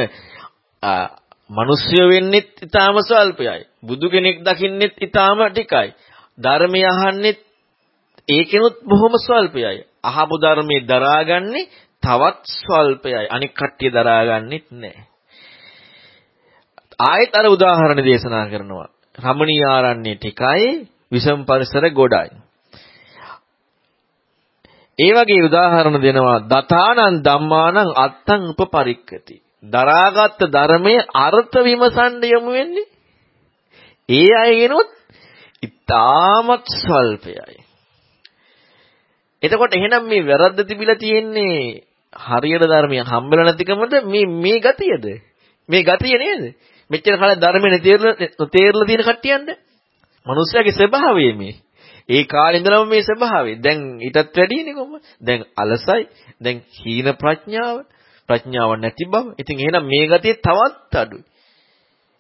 මිනිස්සු වෙන්නෙත් ඊටාම ස්වල්පයයි. බුදු කෙනෙක් දකින්නෙත් ඊටාම ටිකයි. ධර්මය අහන්නෙත් ඒකෙනුත් බොහොම ස්වල්පයයි. අහපු ධර්මයේ දරාගන්නේ තවත් ස්වල්පයයි. අනික් කට්ටිය දරාගන්නෙත් නැහැ. ආයෙත් අර උදාහරණ දේශනා කරනවා. රමණීය ආරණ්‍ය ටිකයි විසම් පරිසර ගොඩයි. ඒ වගේ උදාහරණ දෙනවා දතානං ධම්මානං අත්තං උපපරික්කති. දරාගත් ධර්මයේ අර්ථ විමසන්න යමු වෙන්නේ. ඒ අයගෙනුත් ඉතාමත් ස්වල්පයයි. එතකොට එහෙනම් මේ වැරද්ද තිබිලා තියෙන්නේ හරියට ධර්මය හම්බෙලා නැතිකමද මේ මේ ගතියද? මේ ගතිය නේද? මෙච්චර කාලේ ධර්මයේ තේරලා තේරලා තියෙන කට්ටියන්ද? මනුස්සයාගේ ස්වභාවය මේ. ඒ කාලේ ඉඳලම මේ ස්වභාවය. දැන් ඊටත් වැඩිනේ කොහොමද? දැන් අලසයි. දැන් හීන ප්‍රඥාව. ප්‍රඥාව නැති බව. ඉතින් එහෙනම් මේ ගතිය තවත් අඩුයි.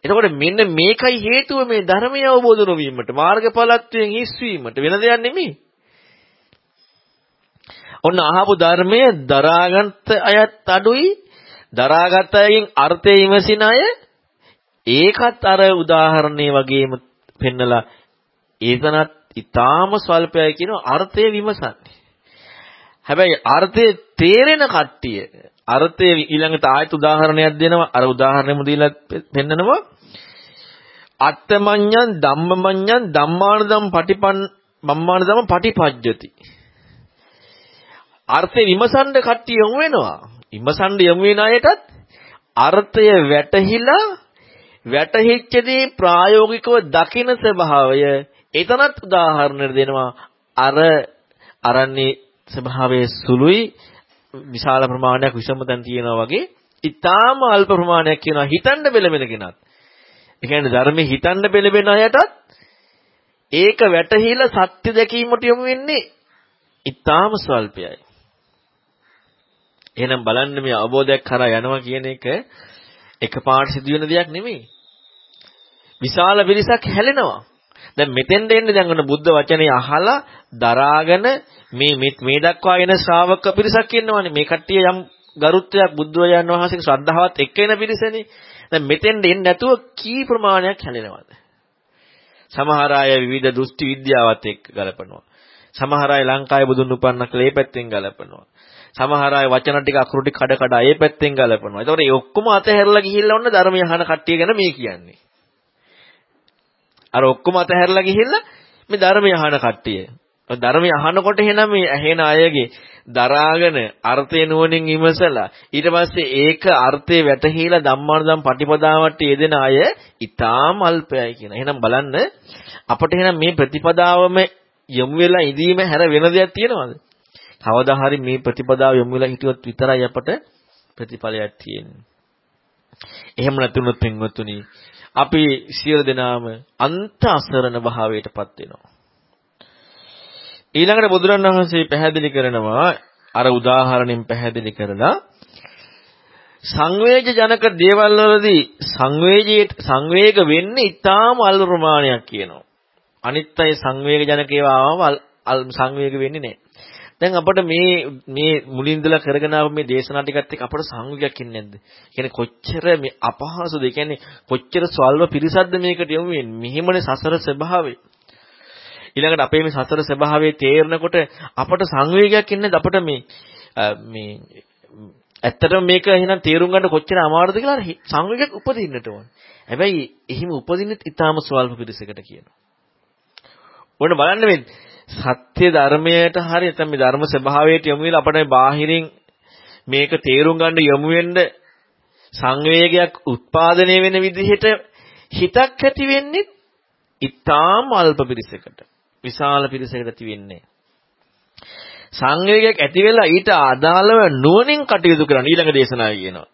එතකොට මෙන්න මේකයි හේතුව මේ ධර්මය අවබෝධ නොවීමට මාර්ගඵලත්වයෙන් හිස්වීමට වෙන දෙයක් නෙමෙයි. ඔන්න අහපු ධර්මයේ දරාගත් අයත් අඩුයි. දරාගත් අයගෙන් අර්ථය විමසින අය ඒකත් අර උදාහරණේ වගේම පෙන්නලා ඒතනත් ඊටාම ස්වල්පයයි කියන අර්ථය විමසන්නේ. හැබැයි අර්ථය තේරෙන කට්ටිය අර්ථය ඊළඟට ආයත උදාහරණයක් දෙනවා. අර උදාහරණෙම දීලා පෙන්නනවා. අත්තමඤ්ඤං ධම්මමඤ්ඤං ධම්මානදම් පටිපන් බම්මානදම් පටිපජ්ජති. අර්ථය විමසන්න කට්ටිය යොමු වෙනවා විමසන්න යොමු වෙන අයටත් අර්ථය වැටහිලා වැටහිච්ච දේ ප්‍රායෝගිකව දකින ස්වභාවය එතනත් උදාහරණයක් දෙනවා අර අරන්නේ ස්වභාවයේ සුළුයි විශාල ප්‍රමාණයක් විෂම තැන් තියෙනවා වගේ ඊටාම අල්ප ප්‍රමාණයක් කියනවා හිතන්න බෙලෙන කෙනත්. ඒ කියන්නේ ධර්මයේ හිතන්න බෙලෙන අයටත් ඒක වැටහිලා සත්‍ය දැකීමට යොමු වෙන්නේ ඊටාම ස්වල්පයයි. එහෙනම් බලන්න මේ අවබෝධයක් කරා යනවා කියන එක එකපාරට සිදුවෙන දෙයක් නෙමෙයි. විශාල පිරිසක් හැලෙනවා. දැන් මෙතෙන්ද එන්නේ දැන් ඔන්න බුද්ධ වචනේ අහලා දරාගෙන මේ මේ දක්වා එන ශ්‍රාවක පිරිසක් ඉන්නවනේ. මේ කට්ටිය යම් ගරුත්වයක් බුද්ධවයන් වහන්සේගේ ශ්‍රද්ධාවත් එක්ක එන පිරිසනේ. දැන් මෙතෙන්ද එන්නේ නැතුව කී ප්‍රමාණයක් හැලෙනවද? සමහර අය විවිධ දෘෂ්ටි විද්‍යාවත් එක්ක ගලපනවා. සමහර අය ලංකාවේ බුදුන් උපන්න කියලා ඒ පැත්තෙන් ගලපනවා. සමහර අය වචන ටික අකුරු ටික කඩ කඩ ඒ පැත්තෙන් ගලපනවා එතකොට මේ ඔක්කොම අතහැරලා ගිහිල්ලා ඔන්න ධර්මය අහන කට්ටිය ගැන මේ කියන්නේ අර ඔක්කොම අතහැරලා ගිහිල්ලා මේ ධර්මය අහන කට්ටිය. ධර්මය අහනකොට එහෙනම් මේ ඇහෙන අයගේ දරාගෙන අර්ථය නුවණින් විමසලා ඊට පස්සේ ඒක අර්ථය වැටහිලා ධම්මානුදම් පටිපදාවට යෙදෙන අය ඊටාම් අල්පයයි කියන. එහෙනම් බලන්න අපිට එහෙනම් මේ ප්‍රතිපදාවම යොමු වෙලා ඉදීම හැර වෙන දෙයක් තියෙනවද? කවදා හරි මේ ප්‍රතිපදාව යොමු වෙලා හිටියොත් විතරයි අපට ප්‍රතිඵලයක් තියෙන්නේ. එහෙම නැතුනොත් පින්වත්තුනි අපි සියලු දෙනාම අන්ත අසරණ භාවයටපත් වෙනවා. ඊළඟට බුදුරණවහන්සේ පැහැදිලි කරනවා අර උදාහරණෙන් පැහැදිලි කරලා සංවේග ජනක දේවල් වලදී සංවේගයේ සංවේග වෙන්නේ ඊටාම අල්ප ප්‍රමාණයක් කියනවා. අනිත් අය සංවේග ජනකේව ආවම සංවේග වෙන්නේ නැහැ. දැන් අපිට මේ මේ මුලින් ඉඳලා කරගෙන ආව මේ දේශනා ටිකත් එක්ක අපිට සංවේගයක් ඉන්නේ නැද්ද? කියන්නේ කොච්චර මේ අපහසුද? කියන්නේ කොච්චර ස්වල්ව පිරිසක්ද මේකට යොමු වෙන්නේ? මෙහිමනේ සසර ස්වභාවය. ඊළඟට අපේ මේ සසර ස්වභාවයේ තේරෙනකොට අපට සංවේගයක් ඉන්නේ අපිට මේ මේ ඇත්තටම මේක එහෙනම් තේරුම් ගන්න කොච්චර අමාරුද කියලා සංවේගයක් උපදින්නට ඕන. හැබැයි එහිම උපදින්නෙත් ඊටාම ස්වල්ප පිරිසකට කියනවා. ඔන්න බලන්න මේ සත්‍ය ධර්මයට හරි නැත්නම් මේ ධර්ම ස්වභාවයට යොමු වෙලා අපිට බාහිරින් මේක තේරුම් ගන්න යොමු වෙන්න සංවේගයක් උත්පාදනය වෙන විදිහට හිතක් ඇති වෙන්නේ ඊටාම් අල්ප පිරිසකට. විශාල පිරිසකට ඇති වෙන්නේ. සංවේගයක් ඇති වෙලා ඊට අදාළව නුවණින් කටයුතු කරන ඊළඟ දේශනාවේ කියනවා.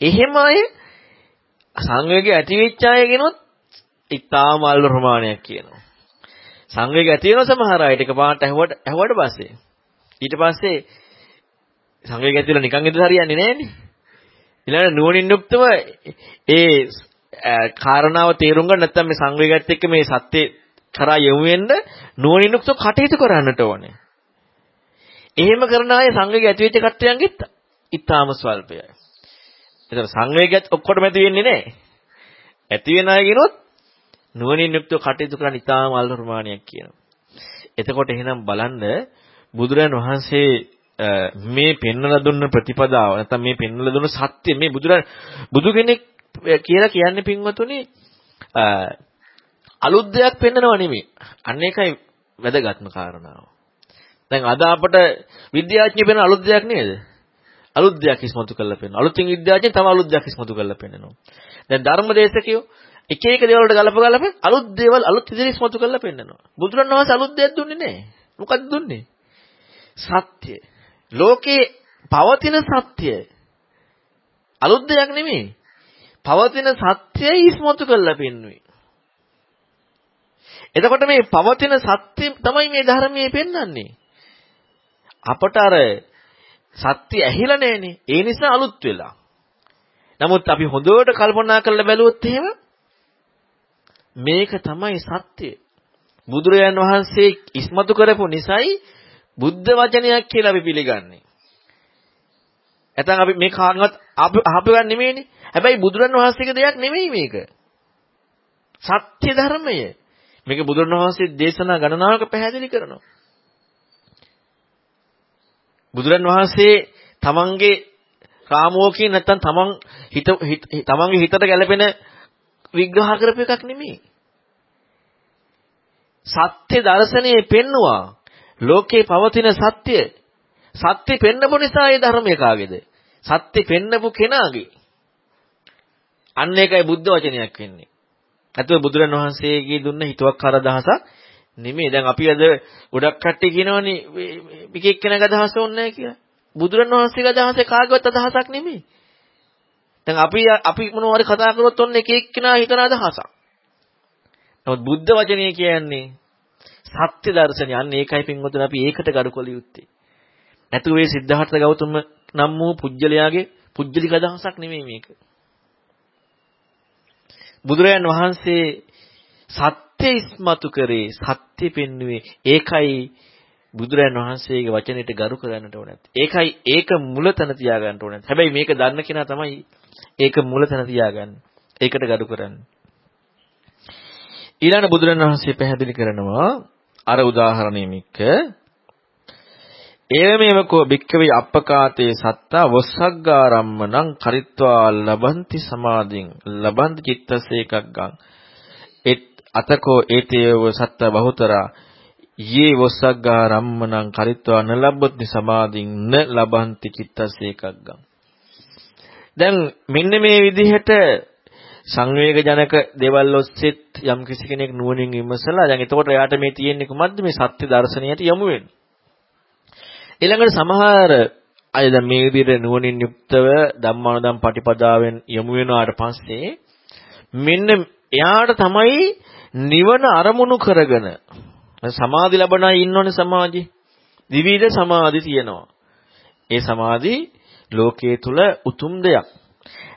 එහෙම අය සංවේගය ඇති වෙච්ච අයගෙනොත් ඊටාම අල්ප ප්‍රමාණයක් කියනවා. සංවේග ඇති වෙන සමහර අයට එකපාරට ඇහුවට ඇහුවට පස්සේ ඊට පස්සේ සංවේග ඇති වෙලා නිකන් ඉඳලා හරියන්නේ නැහනේ. ඊළඟ නුවණින් යුක්තව ඒ කාරණාව තේරුම් ගන්න නැත්නම් මේ සංවේගයත් එක්ක මේ සත්‍ය කරා යොමු වෙන්න නුවණින් යුක්තව කටයුතු කරන්නට ඕනේ. එහෙම කරන අය සංවේගය ඇති වෙච්ච කට්ටියන්ගෙත් ඊටාම ස්වල්පයයි. ඒතර සංවේගයත් ඔක්කොටම ඇති වෙන්නේ නැහැ. ඇති වෙන අයගෙනොත් නුවණින් යුක්තව කටයුතු කරන ඉතාම අල්ප ප්‍රමාණයක් කියනවා. එතකොට එහෙනම් බලන්න බුදුරන් වහන්සේ මේ පෙන්වලා දුන්න ප්‍රතිපදාව නැත්නම් මේ පෙන්වලා දුන්න සත්‍ය මේ බුදුරන් බුදු කෙනෙක් කියලා කියන්නේ පින්වතුනි අලුත් දෙයක් පෙන්වනව නෙමෙයි. අන්න ඒකයි වැදගත්ම කාරණාව. දැන් අද අපට විද්‍යාඥයෝ පෙන්වන අලුත් දෙයක් නේද? අලුත් දෙයක් ඉස්මතු කරලා පෙන්වනවා. අලුතින් විද්‍යාඥයෝ තව අලුත් දෙයක් ඉස්මතු කරලා පෙන්වනවා. දැන් ධර්මදේශකයෝ එක එක දේවල් වලට ගලප ගලප අලුත් දේවල් අලුත් ඉදිරිස් මතු කරලා පෙන්නනවා. බුදුරණවහන්සේ අලුත් දෙයක් දුන්නේ නැහැ. මොකක්ද දුන්නේ? සත්‍ය. ලෝකේ පවතින සත්‍ය. අලුත් දෙයක් නෙමෙයි. පවතින සත්‍යය ඉස්මතු කරලා පෙන්වුවේ. එතකොට මේ පවතින සත්‍ය තමයි මේ ධර්මයේ පෙන්වන්නේ. අපට අර සත්‍ය ඇහිලා නැහනේ. ඒ නිසා අලුත් වෙලා. නමුත් අපි හොඳට කල්පනා කරලා බැලුවොත් එහෙම මේක තමයි සත්‍ය. බුදුරජාන් වහන්සේ ඉස්මතු කරපු නිසායි බුද්ධ වචනයක් කියලා අපි පිළිගන්නේ. නැත්නම් අපි මේ කාගෙන්වත් අහපු ගන්න නෙමෙයිනේ. හැබැයි බුදුරන් වහන්සේගේ දෙයක් නෙමෙයි මේක. සත්‍ය ධර්මය. මේක බුදුරන් වහන්සේ දේශනා ගණනාවක පැහැදිලි කරනවා. බුදුරන් වහන්සේ තමන්ගේ රාමෝකී නැත්තම් තමන් හිත තමන්ගේ හිතට ගැළපෙන විග්‍රහ කරපු එකක් නෙමෙයි. සත්‍ය දර්ශනයේ පෙන්නවා ලෝකේ පවතින සත්‍ය සත්‍ය පෙන්නපු නිසා ඒ ධර්මය කාගේද? සත්‍ය පෙන්නපු කෙනාගේ. අන්න ඒකයි බුද්ධ වචනයක් වෙන්නේ. අතව බුදුරන් වහන්සේගේ දුන්න හිතුවක්කාර දහසක් නෙමෙයි. දැන් අපි අද ගොඩක් කට්ටිය කියනවනේ එක එක්කෙනාගේ අදහස ඕනේ නැහැ කියලා. බුදුරන් වහන්සේගේ අදහස කාගේවත් අදහසක් නෙමෙයි. දැන් අපි අපි මොනවා හරි කතා කරොත් ඔන්න එක එක්කෙනා හිතන අදහසක්. නමුත් බුද්ධ වචනය කියන්නේ සත්‍ය දර්ශනය. අන්න ඒකයි පින්වතුනි අපි ඒකට ගරුකල යුත්තේ. නැතු මේ සිද්ධාර්ථ ගෞතම නම් වූ පුජ්‍යලයාගේ පුජ්‍යලික අදහසක් නෙමෙයි මේක. බුදුරජාන් වහන්සේ සත්‍ය ඉස්මතු කරේ සත්‍ය පෙන්වුවේ ඒකයි බුදුරජාන් වහන්සේගේ වචනෙට ගරු කරන්නට ඕනේ. ඒකයි ඒක මුලතන තියාගන්න ඕනේ. හැබැයි මේක දන්න කෙනා තමයි ඒක මුලතන තියාගන්නේ. ඒකට ගරු කරන්නේ. ඊළඟ බුදුරජාණන් වහන්සේ පැහැදිලි කරනවා අර උදාහරණෙමික ඒවමෙවකෝ භික්කවේ අප්පකාතේ සත්තා වස්සග්ගාරම්මනං කරිත්වා ලබන්ති සමාධින් ලබන්ති චිත්තසේකග්ගං. එත් අතකෝ ඒතේව සත්ත බහුතරා යේ වස්සග්ගාරම්මනං කරිත්වා නලබ්බති සමාධින් න ලබන්ති චිත්තසේකග්ගං. දැන් මෙන්න මේ විදිහට සංවේග ජනක දේවල් ඔස්සෙත් යම් කිසි කෙනෙක් නුවණින් විමසලා දැන් එතකොට එයාට මේ තියෙන්නේ කොහොමද මේ සත්‍ය දර්ශනයට යමු වෙන්නේ. ඊළඟට සමහර අය දැන් මේ විදිහට නුවණින් යුක්තව ධම්මානුදම් පටිපදාවෙන් යමු වෙනාට පස්සේ මෙන්න එයාට තමයි නිවන අරමුණු කරගෙන සමාධි ලැබන අය ඉන්නෝනේ සමාධි. විවිධ සමාධි තියෙනවා. ඒ සමාධි ලෝකයේ තුල උතුම් දෙයක්.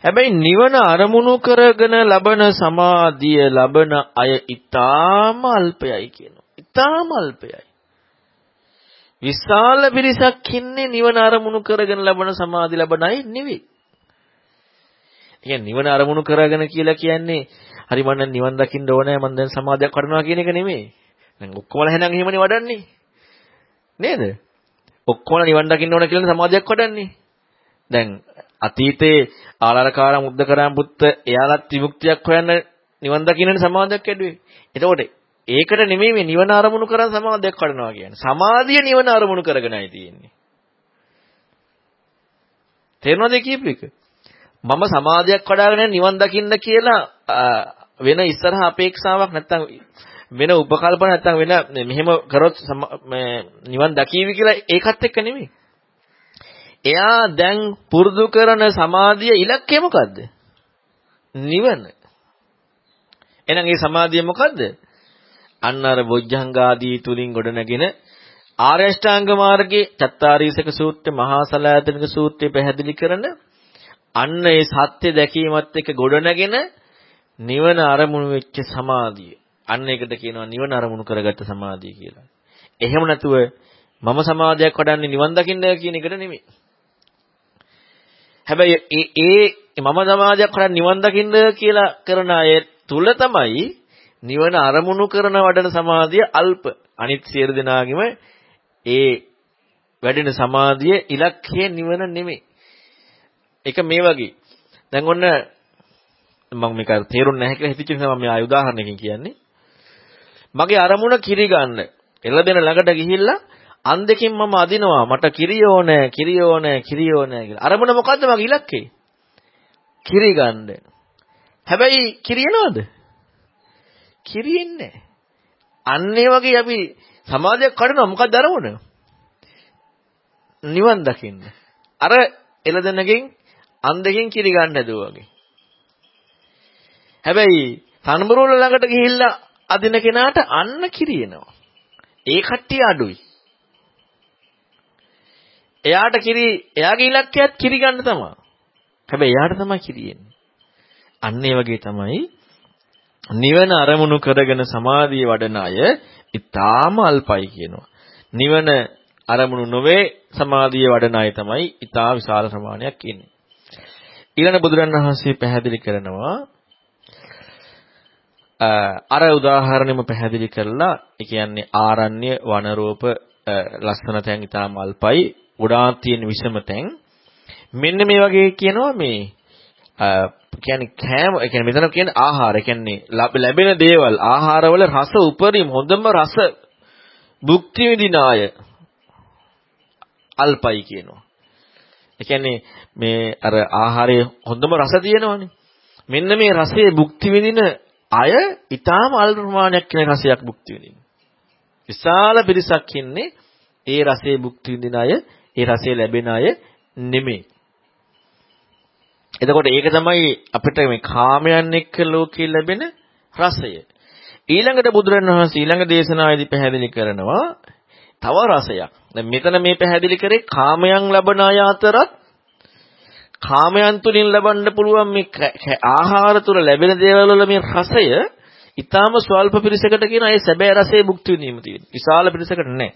හැබැයි නිවන අරමුණු කරගෙන ලබන සමාධිය ලබන අය ඊටාම අල්පයයි කියනවා. ඊටාම අල්පයයි. විශාල පිරිසක් ඉන්නේ නිවන අරමුණු කරගෙන ලබන සමාධි ලබන අය නෙවෙයි. කියන්නේ නිවන අරමුණු කරගෙන කියලා කියන්නේ හරි මම නිවන් දකින්න ඕනේ මම දැන් සමාධියක් වඩනවා කියන එක නෙමෙයි. දැන් ඔක්කොමලා එහෙනම් එහෙමනේ වඩන්නේ. නේද? ඔක්කොමලා නිවන් දකින්න ඕන කියලා සමාධියක් වඩන්නේ. දැන් අතීතේ ආලාරකාර මුද්දකරම් පුත්ත එයාලත් විමුක්තියක් හොයන්න නිවන් දකින්න සමාධියක් ඇදුවේ. එතකොට ඒකට නෙමෙයි මේ නිවන අරමුණු කරන් සමාධියක් වඩනවා කියන්නේ. සමාධිය නිවන අරමුණු කරගෙනයි තියෙන්නේ. තේරෙනවද කියපු එක? මම සමාධියක් වඩාගෙන නිවන් දකින්න කියලා වෙන ඉස්සරහ අපේක්ෂාවක් නැත්තම් වෙන උපකල්පන නැත්තම් වෙන මෙහෙම කරොත් නිවන් දකීවි කියලා ඒකත් එක්ක නෙමෙයි. එයා දැන් පුරුදු කරන සමාධිය ඉලක්කය මොකද්ද? නිවන. එහෙනම් මේ සමාධිය මොකද්ද? අන්න අර බොජ්ජංගාදී තුලින් ගොඩනගෙන ආර්ය අෂ්ටාංග මාර්ගයේ චත්තාරීසක සූත්‍රය මහා සලායතනික සූත්‍රය පැහැදිලි කරන අන්න ඒ සත්‍ය දැකීමත් එක්ක ගොඩනගෙන නිවන අරමුණු වෙච්ච සමාධිය. අන්න ඒකට කියනවා නිවන අරමුණු කරගත්ත සමාධිය කියලා. එහෙම නැතුව මම සමාධියක් වඩන්නේ නිවන් දකින්න කියන එකට නෙමෙයි. හැබැයි ඒ ඒ මම සමාධියක් කරන් නිවන් දකින්න කියලා කරන අය තුල තමයි නිවන අරමුණු කරන වඩන සමාධිය අල්ප. අනිත් සියලු දෙනාගෙම ඒ වැඩෙන සමාධිය ඉලක්කය නිවන නෙමෙයි. ඒක මේ වගේ. දැන් ඔන්න මම මේක තේරුම් නැහැ කියලා හිතච්ච නිසා මම මේ ආය උදාහරණයකින් කියන්නේ. මගේ අරමුණ කිරි ගන්න. එළදෙන ළඟට ගිහිල්ලා අන් දෙකින් මම අදිනවා මට කිරියෝ නෑ කිරියෝ නෑ කිරියෝ නෑ කියලා. අරමුණ මොකද්ද මගේ ඉලක්කේ? කිරි ගන්න. හැබැයි කිරියනවද? කිරියෙන්නේ අන්න ඒ වගේ අපි සමාධියක් කඩනවා මොකක්ද අරමුණ? නිවන් දකින්න. අර එළදෙනකින් අන් දෙකින් කිරි ගන්න හැදුවා වගේ. හැබැයි තනබරුල ළඟට ගිහිල්ලා අදින කෙනාට අන්න කිරියනවා. ඒ කට්ටිය අඩුයි. එයාට කිරි එයාගේ ඉලක්කයත් කිරි ගන්න තමයි. හැබැයි එයාට තමයි කිරියෙන්නේ. අන්න ඒ වගේ තමයි නිවන අරමුණු කරගෙන සමාධිය වඩන අය ඊටාම අල්පයි කියනවා. නිවන අරමුණු නොවේ සමාධිය වඩන අය තමයි ඊටා විශාල ප්‍රමාණයක් ඉන්නේ. ඊළඟ බුදුරණවහන්සේ පැහැදිලි කරනවා අර උදාහරණෙම පැහැදිලි කරලා ඒ කියන්නේ ආරණ්‍ය වනරූප ලස්සන තැන් ඊටාම අල්පයි ගොඩාක් තියෙන විෂම තැන් මෙන්න මේ වගේ කියනවා මේ කියන්නේ කෑම ඒ කියන්නේ මෙතන කියන්නේ ආහාර. ඒ කියන්නේ ලැබෙන දේවල් ආහාරවල රස උපරිම හොඳම රස භුක්ති විඳින අය අල්පයි කියනවා. ඒ කියන්නේ මේ අර ආහාරයේ හොඳම රස තියෙනවනේ. මෙන්න මේ රසයේ භුක්ති විඳින අය ඊටාම අල්ප ප්‍රමාණයක් කියන රසයක් භුක්ති විඳින. විශාල පිරිසක් ඉන්නේ ඒ රසයේ භුක්ති විඳින අය, ඒ රසය ලැබෙන අය නෙමෙයි. එතකොට ඒක තමයි අපිට මේ කාමයන් එක්ක ලෝකේ ලැබෙන රසය. ඊළඟට බුදුරණවහන්සේ ඊළඟ දේශනාවේදී පැහැදිලි කරනවා තව රසයක්. දැන් මෙතන මේ පැහැදිලි කරේ කාමයන් ලබන අය අතරත් කාමයන් තුලින් ලබන්න පුළුවන් මේ ආහාර තුල ලැබෙන දේවල් වල මේ රසය ඊටාම ස්වල්ප පිරිසකට කියන ඒ සැබෑ රසයේ භුක්ති විඳීම තියෙන. විශාල පිරිසකට නැහැ.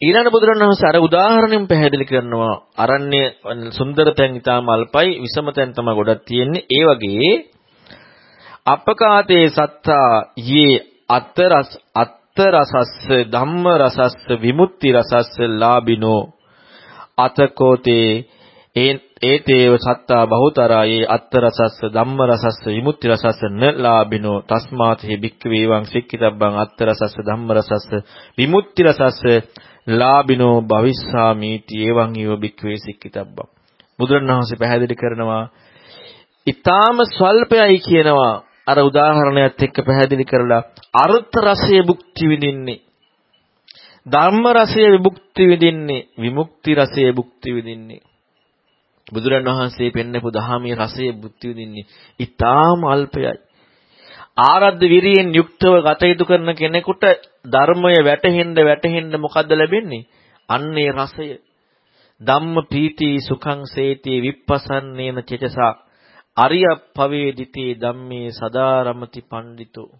ඊළඟ බුදුරණවහන්සේ අර උදාහරණයෙන් පැහැදිලි කරනවා අරණ්‍ය සුන්දර තැන් ඊටාම අල්පයි විසම තැන් තමයි ගොඩක් තියෙන්නේ. ඒ වගේ අපකාතේ සත්තා යේ අතරස් අත්තරසස්ස ධම්ම රසස්ස විමුක්ති රසස්ස ලාබිනෝ අතකෝතේ ඒතේව සත්තා බහුතරායේ අත්තරසස්ස ධම්ම රසස්ස විමුක්ති රසස්ස න ලාබිනෝ තස්මාතේ භික්ඛවේ වං සික්කිතබ්බං අත්තරසස්ස ධම්ම රසස්ස විමුක්ති රසස්ස ලාබිනෝ භවිස්සාමීති එවං ඊව බික්වේ සික්කිතබ්බම් බුදුරණවහන්සේ පැහැදිලි කරනවා ඊටාම ස්වල්පයයි කියනවා. අර උදාහරණයත් එක්ක පැහැදිලි කරලා අර්ථ රසයේ භුක්ති විඳින්නේ. ධර්ම රසයේ විමුක්ති විඳින්නේ විමුක්ති රසයේ භුක්ති විඳින්නේ. බුදුරණවහන්සේ පෙන්නපු දහමේ රසයේ භුක්ති විඳින්නේ ඊටාම අල්පයයි. ආරද්ධ විරියෙන් යුක්තව ගතයුතු කරන කෙනෙකුට ධර්මය වැටහෙන්න වැටහෙන්න මොකද්ද ලැබෙන්නේ? අන්නේ රසය. ධම්ම ප්‍රීති සුඛං සේති විප්පසන්නේන චේතසා අරිය පවේදිතේ ධම්මේ සදාරමති පණ්ඩිතෝ.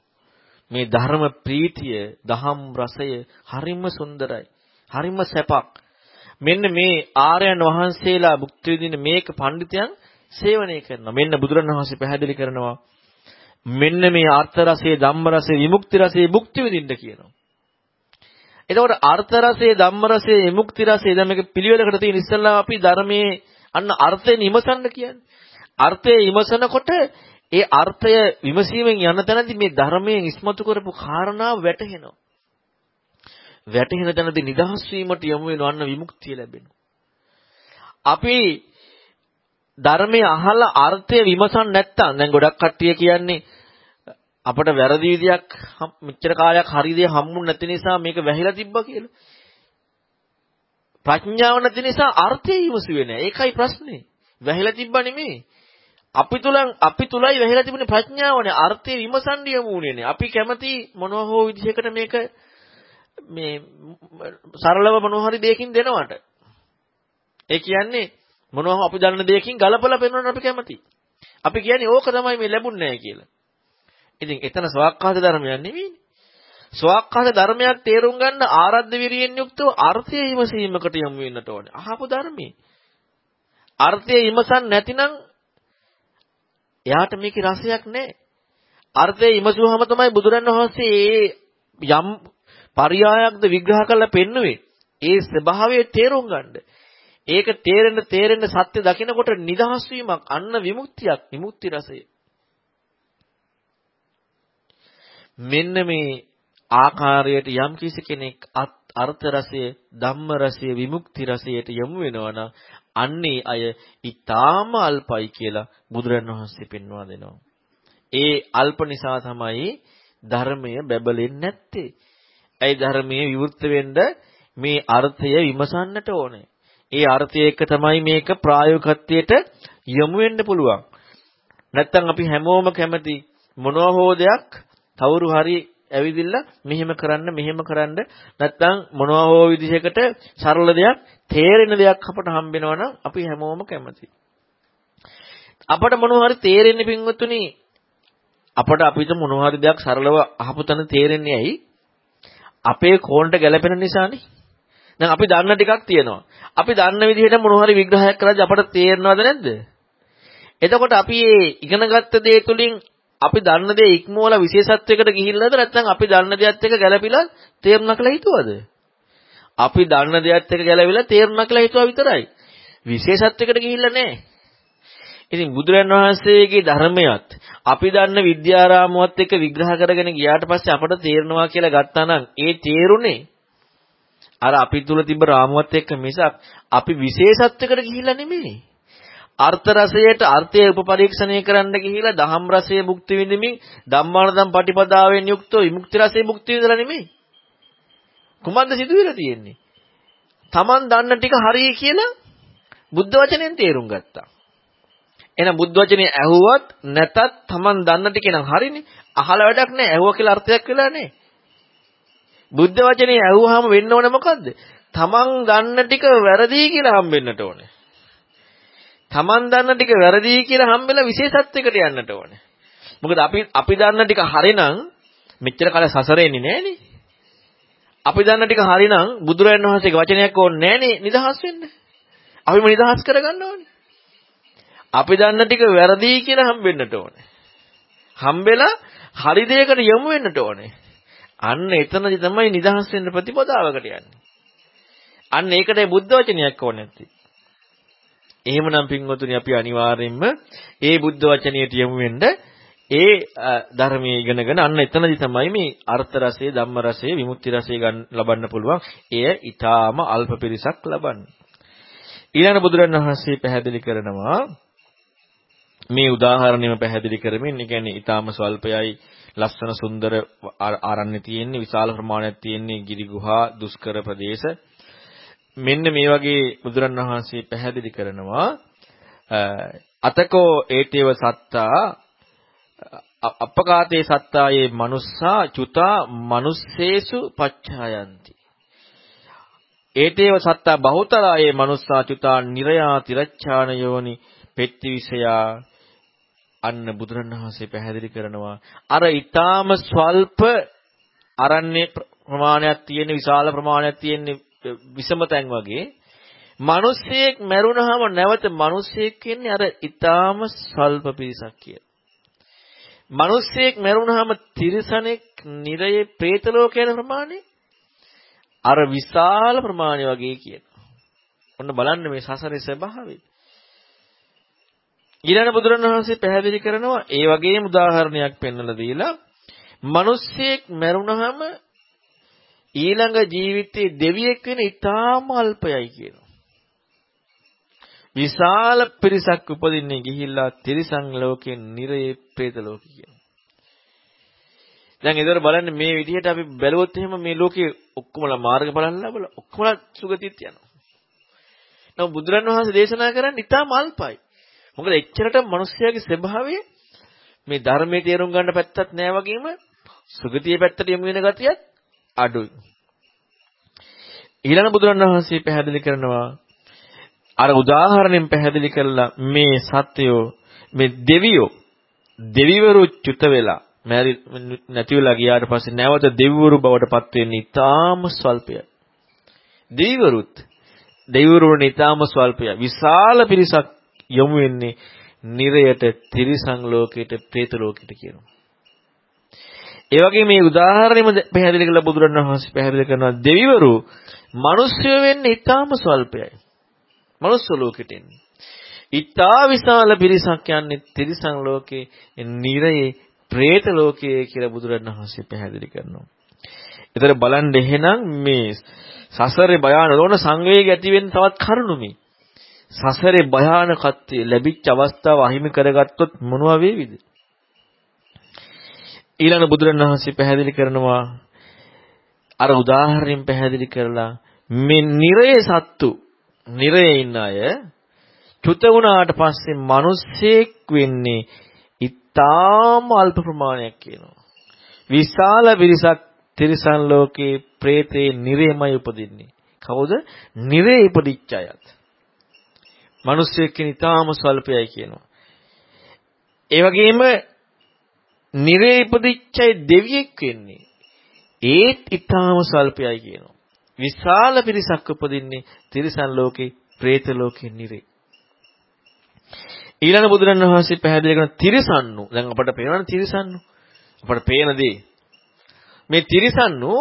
මේ ධර්ම ප්‍රීතිය දහම් රසය හරිම සුන්දරයි. හරිම සැපක්. මෙන්න මේ ආර්යයන් වහන්සේලා භුක්ති විඳින මේක පඬිතයන් සේවනය කරනවා. මෙන්න බුදුරණවහන්සේ පැහැදිලි කරනවා මෙන්න මේ අර්ථ රසයේ ධම්ම රසයේ විමුක්ති රසයේ භුක්ති විඳින්න කියනවා. එතකොට අර්ථ රසයේ ධම්ම රසයේ විමුක්ති රසයේ දැන් මේක පිළිවෙලකට තියෙන ඉස්සල්ලා අපි ධර්මයේ අන්න අර්ථයෙන් ඉමසන්න කියන්නේ. අර්ථය ඉමසනකොට ඒ අර්ථය විමසීමෙන් යන තැනදී මේ ධර්මයෙන් ඉස්මතු කරපු කාරණාව වැටහෙනවා. වැටහෙන තැනදී නිදහස් වීමට යොමු වෙන අන්න විමුක්තිය ලැබෙනවා. අපි ධර්මයේ අහලා අර්ථය විමසන් නැත්තම් දැන් ගොඩක් කට්ටිය කියන්නේ අපට වැරදි විදියක් මෙච්චර කාලයක් හරි දේ හම්බුනේ නැති නිසා මේක වැහිලා තිබ්බා කියලා. ප්‍රඥාව නැති නිසා අර්ථය විමසුවේ නැහැ. ඒකයි ප්‍රශ්නේ. වැහිලා තිබ්බා නෙමෙයි. අපි තුලන් අපි තුලයි වැහිලා තිබුණේ ප්‍රඥාවනේ. අර්ථය විමසන්න යමු උනේ අපි කැමති මොනවා හෝ විදිහකට මේක මේ සරලව මොනවා හරි දෙයකින් දෙනවට. ඒ කියන්නේ මොනවා අපි දන්න දෙයකින් ගලපලා පෙන්වන්න අපි කැමති. අපි කියන්නේ ඕක තමයි මේ ලැබුන්නේ නැහැ කියලා. ඉතින් එතන ස්වාක්ඛාත ධර්මයක් නෙවෙයිනේ. ස්වාක්ඛාත ධර්මයක් තේරුම් ගන්න ආරද්ධ විරියෙන් යුක්තව අර්ථය විමසීමකට යොමු වෙන්නට ඕනේ. අහපු ධර්මයේ. අර්ථය විමසන් නැතිනම් එයාට මේකේ රසයක් නැහැ. අර්ථය විමසුවාම තමයි බුදුරන් වහන්සේ යම් පරියායක්ද විග්‍රහ කරලා පෙන්නුවේ. ඒ ස්වභාවය තේරුම් ගන්න. ඒක තේරෙන්න තේරෙන්න සත්‍ය දකිනකොට නිදහස් වීමක් අන්න විමුක්තියක් විමුක්ති රසය. මෙන්න මේ ආකාරයට යම් කිසි කෙනෙක් අර්ථ රසය ධම්ම රසය විමුක්ති රසයට යොමු වෙනවා නම් අන්නේ අය ඊටාම අල්පයි කියලා බුදුරණවහන්සේ පෙන්වා දෙනවා. ඒ අල්ප නිසා තමයි ධර්මය බැබලෙන්නේ නැත්තේ. ඒ ධර්මයේ විවෘත වෙන්න මේ අර්ථය විමසන්නට ඕනේ. ඒ අර්ථය එක්ක තමයි මේක ප්‍රායෝගිකත්වයට යොමු වෙන්න පුළුවන්. නැත්තම් අපි හැමෝම කැමති මොනවා හෝ දෙයක් කවුරු හරි ඇවිදින්න මෙහෙම කරන්න මෙහෙම කරන්න නැත්තම් මොනවා හෝ විදිහකට සරල දෙයක් තේරෙන දෙයක් අපට හම්බෙනවා නම් අපි හැමෝම කැමතියි. අපට මොනවා හරි තේරෙන්නේ පින්වතුනි අපට අපිට මොනවා හරි දෙයක් සරලව අහපු තැන තේරෙන්නේ ඇයි? අපේ කෝණට ගැලපෙන නිසානේ. දැන් අපි දන්න ටිකක් තියෙනවා. අපි දන්න විදිහට මොනවා හරි විග්‍රහයක් කරද්දී අපට තේරෙනවද නැද්ද? එතකොට අපි මේ ඉගෙනගත්ත දේ තුලින් අපි දන්න දේ ඉක්මවලා විශේෂත්වයකට ගිහිල්ලාද නැත්නම් අපි දන්න දේත් එක්ක ගැළපිලා තේරුණා කියලා හිතුවද? අපි දන්න දේත් එක්ක ගැළවිලා තේරුණා කියලා හිතුවා විතරයි. විශේෂත්වයකට ගිහිල්ලා නැහැ. ඉතින් බුදුරන් වහන්සේගේ ධර්මයත් අපි දන්න විද්‍යාරාමුවත් එක්ක විග්‍රහ කරගෙන ගියාට පස්සේ අපට තේරෙනවා කියලා ගත්තා නම් ඒ තේරුනේ අර අපි තුල තිබ්බ රාමුවත් එක්ක මිසක් අපි විශේෂත්වයකට ගිහිල්ලා නෙමෙයි. අර්ථ රසයට අර්ථය උපපරීක්ෂණය කරන්න ගිහිලා දහම් රසයේ භුක්ති විඳිමින් ධම්මානදම් පටිපදාවෙන් යුක්තව විමුක්ති රසයේ භුක්ති විඳලා නෙමෙයි. කුමන්ද සිදුවෙලා තියෙන්නේ? Taman දන්න ටික හරියි කියලා බුද්ධ වචනෙන් තේරුම් ගත්තා. එහෙනම් බුද්ධ වචනේ ඇහුවත් නැතත් Taman දන්න ටික නම් හරිනේ. අහලා වැඩක් නැහැ. ඇහුවා කියලා අර්ථයක් වෙලා නැහැ. බුද්ධ වචනේ ඇහුවාම වෙන්න ඕනේ මොකද්ද? Taman දන්න ටික වැරදි කියලා හම්බෙන්නට ඕනේ. Taman දන්න ටික වැරදි කියලා හම්බෙලා විශේෂත්වයකට යන්නට ඕනේ. මොකද අපි අපි දන්න ටික හරිනම් මෙච්චර කාලේ සසරෙන්නේ නැහනේ. අපි දන්න ටික හරිනම් බුදුරජාණන් වහන්සේගේ වචනයක් ඕනේ නැහනේ නිදහස් වෙන්න. අපිම නිදහස් කරගන්න ඕනේ. අපි දන්න ටික වැරදි කියලා හම්බෙන්නට ඕනේ. හම්බෙලා හරි දෙයකට යොමු වෙන්නට ඕනේ. අන්න එතනදි තමයි නිදහස් වෙන්න ප්‍රතිපදාවකට යන්නේ. අන්න ඒකටයි බුද්ධ වචනයක් ඕනේ නැත්තේ. එහෙමනම් පින්වතුනි අපි අනිවාර්යයෙන්ම ඒ බුද්ධ වචනයට යොමු වෙන්න ඒ ධර්මයේ ඉගෙනගෙන අන්න එතනදි තමයි මේ අර්ථ රසය, ධම්ම රසය, විමුක්ති රසය ගන්න ලබන්න පුළුවන්. එය ඊටාම අල්ප පිරිසක් ලබන්නේ. ඊළඟ බුදුරණවහන්සේ පැහැදිලි කරනවා මේ උදාහරණයම පැහැදිලි කරමින්, ඒ කියන්නේ ඊටාම ස්වල්පයයි ලස්සන සුන්දර ආරණ්‍ය තියෙන්නේ, විශාල ප්‍රමාණයක් තියෙන්නේ ගිරි ගුහා, දුෂ්කර ප්‍රදේශ. මෙන්න මේ වගේ බුදුරණවහන්සේ පැහැදිලි කරනවා අතකෝ ඒතේව සත්තා අපකාතේ සත්තායේ මනුස්සා චුතා මනුස්සේසු පච්ඡායන්ති. ඒතේව සත්තා බහුතරායේ මනුස්සා චුතා නිරයා තිරච්ඡාන යෝනි පෙත්තිවිසයා අන්න බුදුරණවහන්සේ පැහැදිලි කරනවා. අර ඊටාම ස්වල්ප අරණ්‍ය ප්‍රමාණයක් තියෙන විශාල ප්‍රමාණයක් තියෙන විසම තැන් වගේ මිනිස්සෙක් මැරුණාම නැවත මිනිස්සෙක් වෙන්නේ අර ඊටාම ස්වල්ප පිරිසක් කියලා. මිනිස්සෙක් මැරුණාම තිරිසනෙක් නිරයේ പ്രേත ලෝකයන ප්‍රමාණය අර විශාල ප්‍රමාණය වගේ කියනවා. ඔන්න බලන්න මේ සසරේ ස්වභාවය. ඊළඟ බුදුරණවහන්සේ පැහැදිලි කරනවා ඒ වගේම උදාහරණයක් පෙන්වලා දීලා මිනිස්සෙක් මැරුණාම ඊළඟ ජීවිතේ දෙවියෙක් වෙන ඊටාම අල්පයයි කියනවා. විශාල පිරිසක් උපදින්නේ ගිහිල්ලා තිරිසන් ලෝකෙන් නිරේ പ്രേත ලෝකෙ කියනවා. දැන් ඒතර බලන්න මේ විදිහට අපි බැලුවොත් එහෙම මේ ලෝකේ ඔක්කොමලා මාර්ගඵලන් ලැබලා ඔක්කොමලා සුගතියට යනවා. නමුත් බුදුරණවහන්සේ දේශනා කරන්නේ ඊටාම අල්පයි. මොකද එච්චරට මිනිස්යාගේ ස්වභාවය මේ ධර්මයේ තේරුම් ගන්න පැත්තක් නෑ වගේම සුගතියේ පැත්තට යමු වෙන ගතියත් අඩුයි. ඊළඟ බුදුරණවහන්සේ පැහැදිලි කරනවා අර උදාහරණයෙන් පැහැදිලි කළා මේ සත්‍යෝ මේ දෙවියෝ දෙවිවරු චුත වෙලා මැරි නැති වෙලා ගියාට පස්සේ නැවත දෙවිවරු බවට පත් වෙන්නේ ඊටාම ස්වල්පය. දෙවිවරුත් දෙවිවරුන් ඊටාම ස්වල්පය. විශාල පිරිසක් යොමු වෙන්නේ නිරයට, තිරිසන් ලෝකයට, പ്രേත ලෝකයට කියනවා. ඒ වගේ මේ උදාහරණෙම පැහැදිලි කළ බුදුරණවහන්සේ පැහැදිලි කරනවා දෙවිවරු මිනිස්සු වෙන්නේ ඊටාම ස්වල්පයයි. මනුස්ස ලෝකෙට එන්නේ. ඊටා විශාල පිරිසක් යන්නේ තිරිසන් ලෝකේ, නිරයේ, പ്രേත ලෝකයේ කියලා බුදුරණවහන්සේ පැහැදිලි කරනවා. ඒතර බලන්න එහෙනම් මේ සසරේ භයානක සංවේගය ඇති වෙන්න තවත් කරුණු මේ. සසරේ භයානකත්වය ලැබිච්ච අවස්ථාව අහිමි කරගත්තොත් මොනවා වේවිද? ඊළඟ බුදුරණවහන්සේ පැහැදිලි කරනවා අර උදාහරණයෙන් පැහැදිලි කරලා මේ නිරේ සත්තු නිරේ ඉන්න අය චුත වුණාට පස්සේ මිනිස්සෙක් වෙන්නේ ඊටාම අල්ප ප්‍රමාණයක් කියනවා. විශාල පිරිසක් තිරිසන් ලෝකේ പ്രേතේ නිරේමයි උපදින්නේ. කවුද? නිරේ ඉපදිච්ච අයත්. මිනිස්සෙක් කෙන ඊටාම ස්වල්පයයි කියනවා. ඒ වගේම නිරේ ඉපදිච්ච දෙවියෙක් වෙන්නේ. ඒත් ඊටාම ස්වල්පයයි කියනවා. විශාල පිරිසක් උපදින්නේ තිරිසන් ලෝකේ, പ്രേත ලෝකේ නිරේ. ඊළඟ බුදුරණවහන්සේ පැහැදිලි කරන තිරිසන්නු. දැන් අපට පේනවනේ තිරිසන්නු. අපට පේන දේ. මේ තිරිසන්නු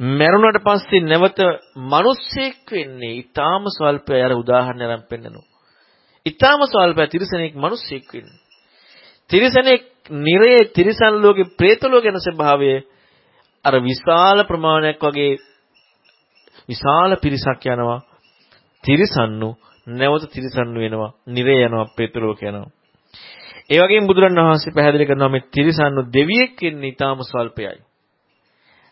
මරුණට පස්සේ නැවත මිනිස්සෙක් වෙන්නේ ඊටාම ස්වල්පය අර උදාහරණ අරන් පෙන්නනවා. ඊටාම ස්වල්පය තිරිසනෙක් මිනිස්සෙක් වෙන්නේ. තිරිසනෙක් නිරේ තිරිසන් ලෝකේ പ്രേත ලෝකේන ස්වභාවය අර විශාල ප්‍රමාණයක් වගේ විශාල පිරිසක් යනවා. තිරිසන්නු නැවත තිරිසන්නු වෙනවා. නිරේ යනවා പ്രേත ලෝකේ යනවා. ඒ වගේම බුදුරණන් වහන්සේ පැහැදිලි කරනවා මේ තිරිසන්නු දෙවියෙක් වෙන්නේ ඊටාම ස්වල්පයයි.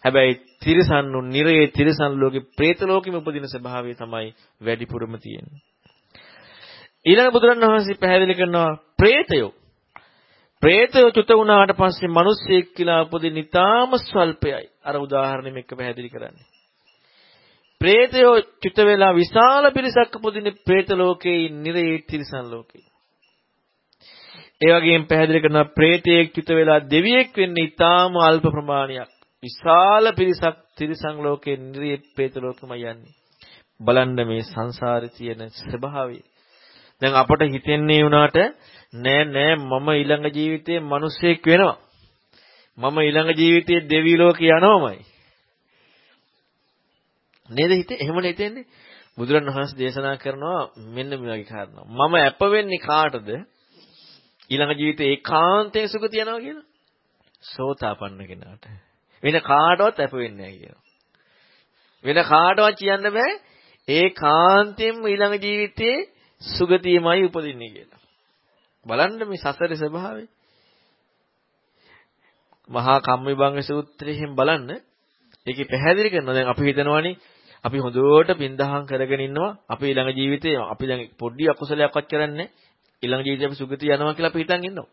හැබැයි තිරිසන්නු නිරේ තිරිසන් ලෝකේ പ്രേත ලෝකෙම උපදින ස්වභාවය තමයි වැඩිපුරම තියෙන්නේ. ඊළඟ බුදුරණන් වහන්සේ පැහැදිලි කරනවා പ്രേතයෝ. പ്രേතය චුත වුණාට පස්සේ මිනිස්සෙක් කියලා උපදින ඊටාම ස්වල්පයයි. අර උදාහරණෙම එක්ක පැහැදිලි කරන්නේ. ප්‍රේතය චුත වෙලා විශාල පිරිසක් උපදින പ്രേත ලෝකේ නිරේ තිරිසන් ලෝකේ. ඒ වගේම පැහැදිලි කරනවා പ്രേතයෙක් චුත වෙලා දෙවියෙක් වෙන්නේ ඊටාම අල්ප ප්‍රමාණයක්. විශාල පිරිසක් තිරිසන් ලෝකේ නිරේ പ്രേත ලෝකෙම යන්නේ. බලන්න මේ සංසාරේ තියෙන ස්වභාවය. දැන් අපට හිතෙන්නේ වුණාට නෑ නෑ මම ඊළඟ ජීවිතේ මිනිසෙක් වෙනවා. මම ඊළඟ ජීවිතේ දෙවි ලෝකේ යනවාමයි. නේද හිතේ? එහෙමනේ හිතෙන්නේ. බුදුරණවහන්සේ දේශනා කරනවා මෙන්න මේ වගේ කාරණා. මම අප වෙන්නේ කාටද? ඊළඟ ජීවිතේ ඒකාන්තයෙන් සුගතිය යනවා කියලා. සෝතාපන්න කෙනාට. වෙන කාටවත් අප වෙන්නේ නැහැ කියනවා. වෙන කාටවත් කියන්න බෑ ඒකාන්තයෙන්ම ඊළඟ ජීවිතේ සුගතියමයි උපදින්නේ කියලා. බලන්න මේ සසරේ ස්වභාවය. මහා කම්මිබංග සූත්‍රයෙන් බලන්න ඒකේ පැහැදිලි කරනවා දැන් අපි හිතනවානේ අපි හොඳට පින්දහම් කරගෙන ඉන්නවා අපි ඊළඟ ජීවිතේ අපි දැන් පොඩි අකුසලයක්වත් කරන්නේ ඊළඟ ජීවිතේ අපි සුගතිය යනවා කියලා අපි හිතන් ඉන්නවා.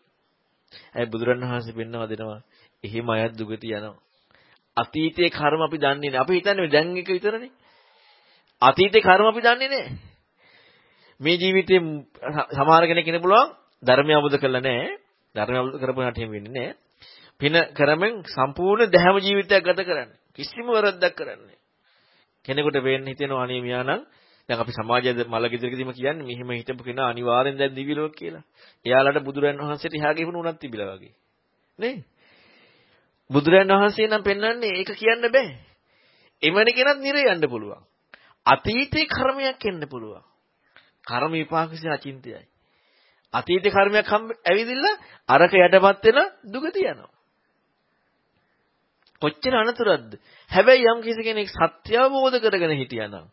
ඇයි බුදුරණවහන්සේ පෙන්වා දෙනවා එහෙම අයත් දුගති යනවා. අතීතයේ කර්ම අපි දන්නේ නැහැ. අපි හිතන්නේ දැන් එක විතරනේ. අතීතේ කර්ම අපි දන්නේ නැහැ. මේ ජීවිතේ සමහර කෙනෙක් ඉන්න පුළුවන් ධර්මය අවබෝධ කරලා නැහැ. ධර්මය අවබෝධ කරපුවාට එහෙම වෙන්නේ නැහැ. පින කරමින් සම්පූර්ණ දැහැම ජීවිතයක් ගත කරන්නේ. කිසිම වරද්දක් කරන්නේ කෙනෙකුට වෙන්න හිතෙනවා අනේ මියා නම් දැන් අපි සමාජයේ මල ගෙදරකදීම කියන්නේ මෙහෙම හිතපු කෙනා අනිවාර්යෙන් දැන් දිවි ලෝක කියලා. එයාලට බුදුරන් වහන්සේට එහාගේ වුණ උනත් තිබිලා වගේ. නේ? බුදුරන් වහන්සේ නම් පෙන්වන්නේ ඒක කියන්න බෑ. එවැනි කෙනත් නිරේ යන්න පුළුවන්. අතීතේ කර්මයක් එන්න පුළුවන්. කර්ම විපාකසේ අචින්තයයි. අතීතේ කර්මයක් ඇවිදිලා අරක යටපත් වෙන දුගති යනවා. කොච්චර අනතුරක්ද? හැබැයි යම් කිසි කෙනෙක් සත්‍ය අවබෝධ කරගෙන හිටියානම්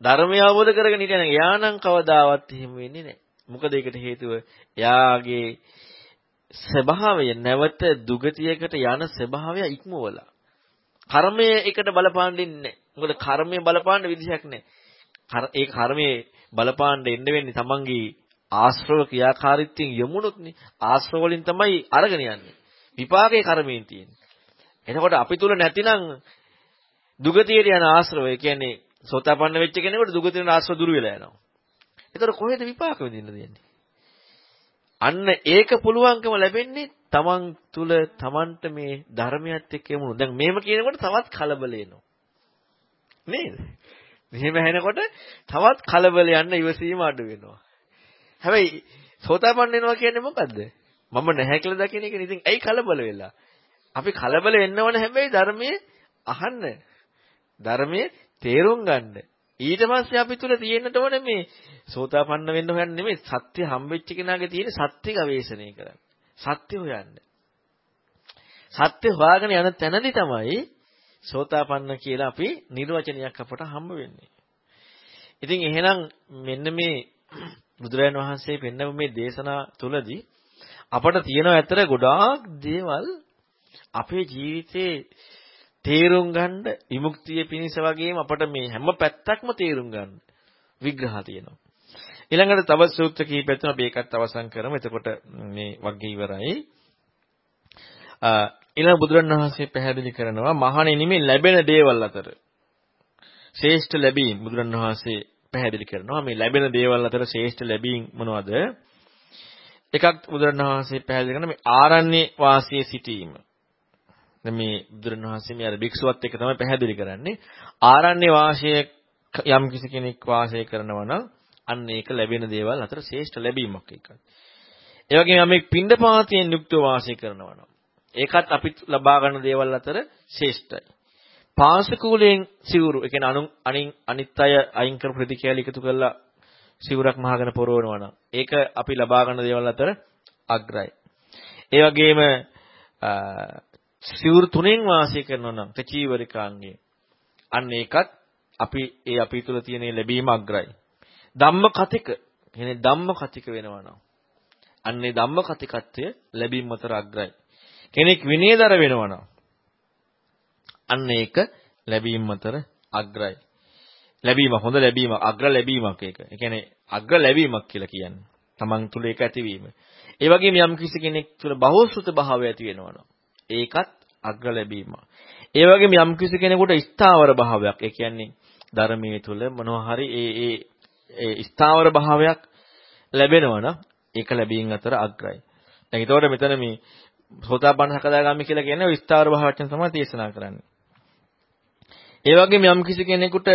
ධර්මය අවබෝධ කරගෙන හිටියානම් එයානම් කවදාවත් එහෙම වෙන්නේ නැහැ. මොකද ඒකට හේතුව එයාගේ ස්වභාවය නැවත දුගතියකට යන ස්වභාවය ඉක්මවලා. කර්මය එකට බලපාන්නේ නැහැ. මොකද කර්මය බලපාන්න විදිහක් නැහැ. ඒ කර්මයේ බලපාන්න එන්න වෙන්නේ තමන්ගේ ආශ්‍රව ක්‍රියාකාරීත්වයෙන් යමුනොත්නේ. ආශ්‍රව වලින් තමයි අරගෙන යන්නේ. විපාකේ කර්මයෙන් තියෙන්නේ. එතකොට අපි තුල නැතිනම් දුගතියට යන ආශ්‍රව, ඒ කියන්නේ සෝතාපන්න වෙච්ච කෙනෙකුට දුගතියට ආශ්‍රව දුර වෙලා යනවා. එතකොට කොහෙද විපාක විඳින්න දෙන්නේ? අන්න ඒක පුළුවන්කම ලැබෙන්නේ තමන් තුල තමන්ට මේ ධර්මයත් එක්ක යමුණු. දැන් මේව කියනකොට තවත් කලබල එනවා. නේද? මෙහෙම ඇහෙනකොට තවත් කලබල යන්න ඉවසීම අඩු වෙනවා. හැබැයි සෝතාපන්න වෙනවා කියන්නේ මොකද්ද? මම නැහැ කියලා දකින එක. ඉතින් ඇයි කලබල වෙලා? අපි කලබල වෙන්න ඕන හැබැයි ධර්මයේ අහන්න. ධර්මයේ තේරුම් ගන්න. ඊට පස්සේ අපි තුල තියෙන්නට ඕනේ මේ සෝතාපන්න වෙන්න හොයන්නේ නෙමෙයි සත්‍ය හම්බෙච්ච කෙනාගේ තියෙන සත්‍ය ගවේෂණය කරන්න. සත්‍ය හොයන්න. සත්‍ය හොයාගෙන යන තැනදී තමයි සෝතාපන්න කියලා අපි නිර්වචනයක් අපට හම්බ වෙන්නේ. ඉතින් එහෙනම් මෙන්න මේ බුදුරජාණන් වහන්සේ පෙන්නපු මේ දේශනා තුලදී අපට තියෙන ඇතර ගොඩාක් දේවල් අපේ ජීවිතේ තේරුම් ගන්න විමුක්තිය පිණිස වගේම අපට මේ හැම පැත්තක්ම තේරුම් ගන්න විග්‍රහ තියෙනවා. ඊළඟට තව සූත්‍ර කීපයක් තියෙනවා අපි ඒකත් අවසන් කරමු. එතකොට මේ වගේ ඉවරයි. ඊළඟ බුදුරණවහන්සේ පැහැදිලි කරනවා මහණෙනි මේ ලැබෙන දේවල් අතර ශ්‍රේෂ්ඨ ලැබීම් බුදුරණවහන්සේ පැහැදිලි කරනවා මේ ලැබෙන දේවල් අතර ශ්‍රේෂ්ඨ ලැබීම් මොනවද? එකක් බුදුරණවහන්සේ පැහැදිලි කරන මේ ආරණ්‍ය වාසයේ සිටීම. දැන් මේ බුදුරණවහන්සේ මේ අර භික්ෂුවත් එක්ක තමයි පැහැදිලි කරන්නේ. ආරණ්‍ය වාසයේ යම් කිසි කෙනෙක් වාසය කරනවා නම් අන්න ඒක ලැබෙන දේවල් අතර ශ්‍රේෂ්ඨ ලැබීමක් එකයි. ඒ වගේම යමෙක් පින්ඩපාතයෙන් යුක්තව වාසය කරනවා නම් ඒකත් අපි ලබා ගන්න දේවල් අතර ශ්‍රේෂ්ඨයි. පාංශකූලයෙන් සිවුරු, ඒ කියන්නේ අනු අනින් අනිත් අය අයින් කර ප්‍රතික්‍රියා එකතු කරලා සිවුරක් මහගෙන පොරවනවා නම් ඒක අපි ලබා ගන්න දේවල් අතර අග්‍රයි. ඒ වගේම සිවුරු තුනෙන් වාසය කරනවා නම් තචීවරිකාංගේ අන්න ඒකත් අපි ඒ අපි තුල තියෙන ලැබීම අග්‍රයි. ධම්ම කතික කියන්නේ ධම්ම කතික වෙනවා නම් අන්නේ ධම්ම කතිකත්වය ලැබීම අතර අග්‍රයි. කෙනෙක් විනයදර වෙනවා නම් අන්න ඒක ලැබීම අතර අග්‍රයි. ලැබීම හොඳ ලැබීමක් අග්‍ර ලැබීමක් ඒක. ඒ කියන්නේ අග්‍ර ලැබීමක් කියලා කියන්නේ. Taman තුල ඒක ඇතිවීම. ඒ වගේම යම් කිසි කෙනෙක් තුල බහෝසුත භාවය ඇති වෙනවා ඒකත් අග්‍ර ලැබීමක්. ඒ වගේම යම් කිසි කෙනෙකුට ස්ථාවර භාවයක්. ඒ කියන්නේ ධර්මයේ තුල මොනවා හරි ඒ ඒ ඒ ස්ථාවර භාවයක් ලැබෙනවා නම් ඒක ලැබීම් අතර අග්‍රයි. දැන් ඒතකොට මෙතන මේ සෝතාපන්න සකදාගාමි කියලා කියන්නේ විස්තර භාවයෙන් තමයි දේශනා කරන්නේ. ඒ වගේම යම් කිසි කෙනෙකුට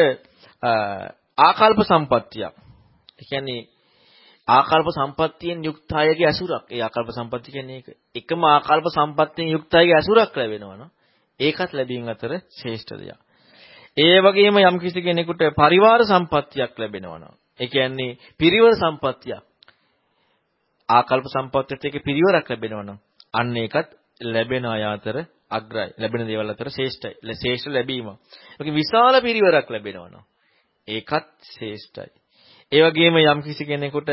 ආකල්ප සම්පත්තියක්. ඒ කියන්නේ ආකල්ප සම්පත්තියෙන් යුක්ත අයගේ ඇසුරක්. ඒ ආකල්ප සම්පත්තිය කියන්නේ ඒක. එකම ආකල්ප සම්පත්තියෙන් යුක්ත අයගේ ඇසුරක් ලැබෙනවා ඒකත් ලැබීම අතර ශ්‍රේෂ්ඨ දෙයක්. ඒ වගේම යම් කිසි කෙනෙකුට පරිවාර සම්පත්තියක් ලැබෙනවා ඒ කියන්නේ පිරිවර සම්පත්තියක්. ආකල්ප සම්පත්තියත් එක්ක පිරිවරක් ලැබෙනවා අන්න ඒකත් ලැබෙන අය අතර අග්‍රයි. ලැබෙන දේවල් අතර ශ්‍රේෂ්ඨයි. ශ්‍රේෂ්ඨ ලැබීම. ඒක විශාල පිරිවරක් ලැබෙනවා ඒකත් ශ්‍රේෂ්ඨයි. ඒ වගේම යම් කිසි කෙනෙකුට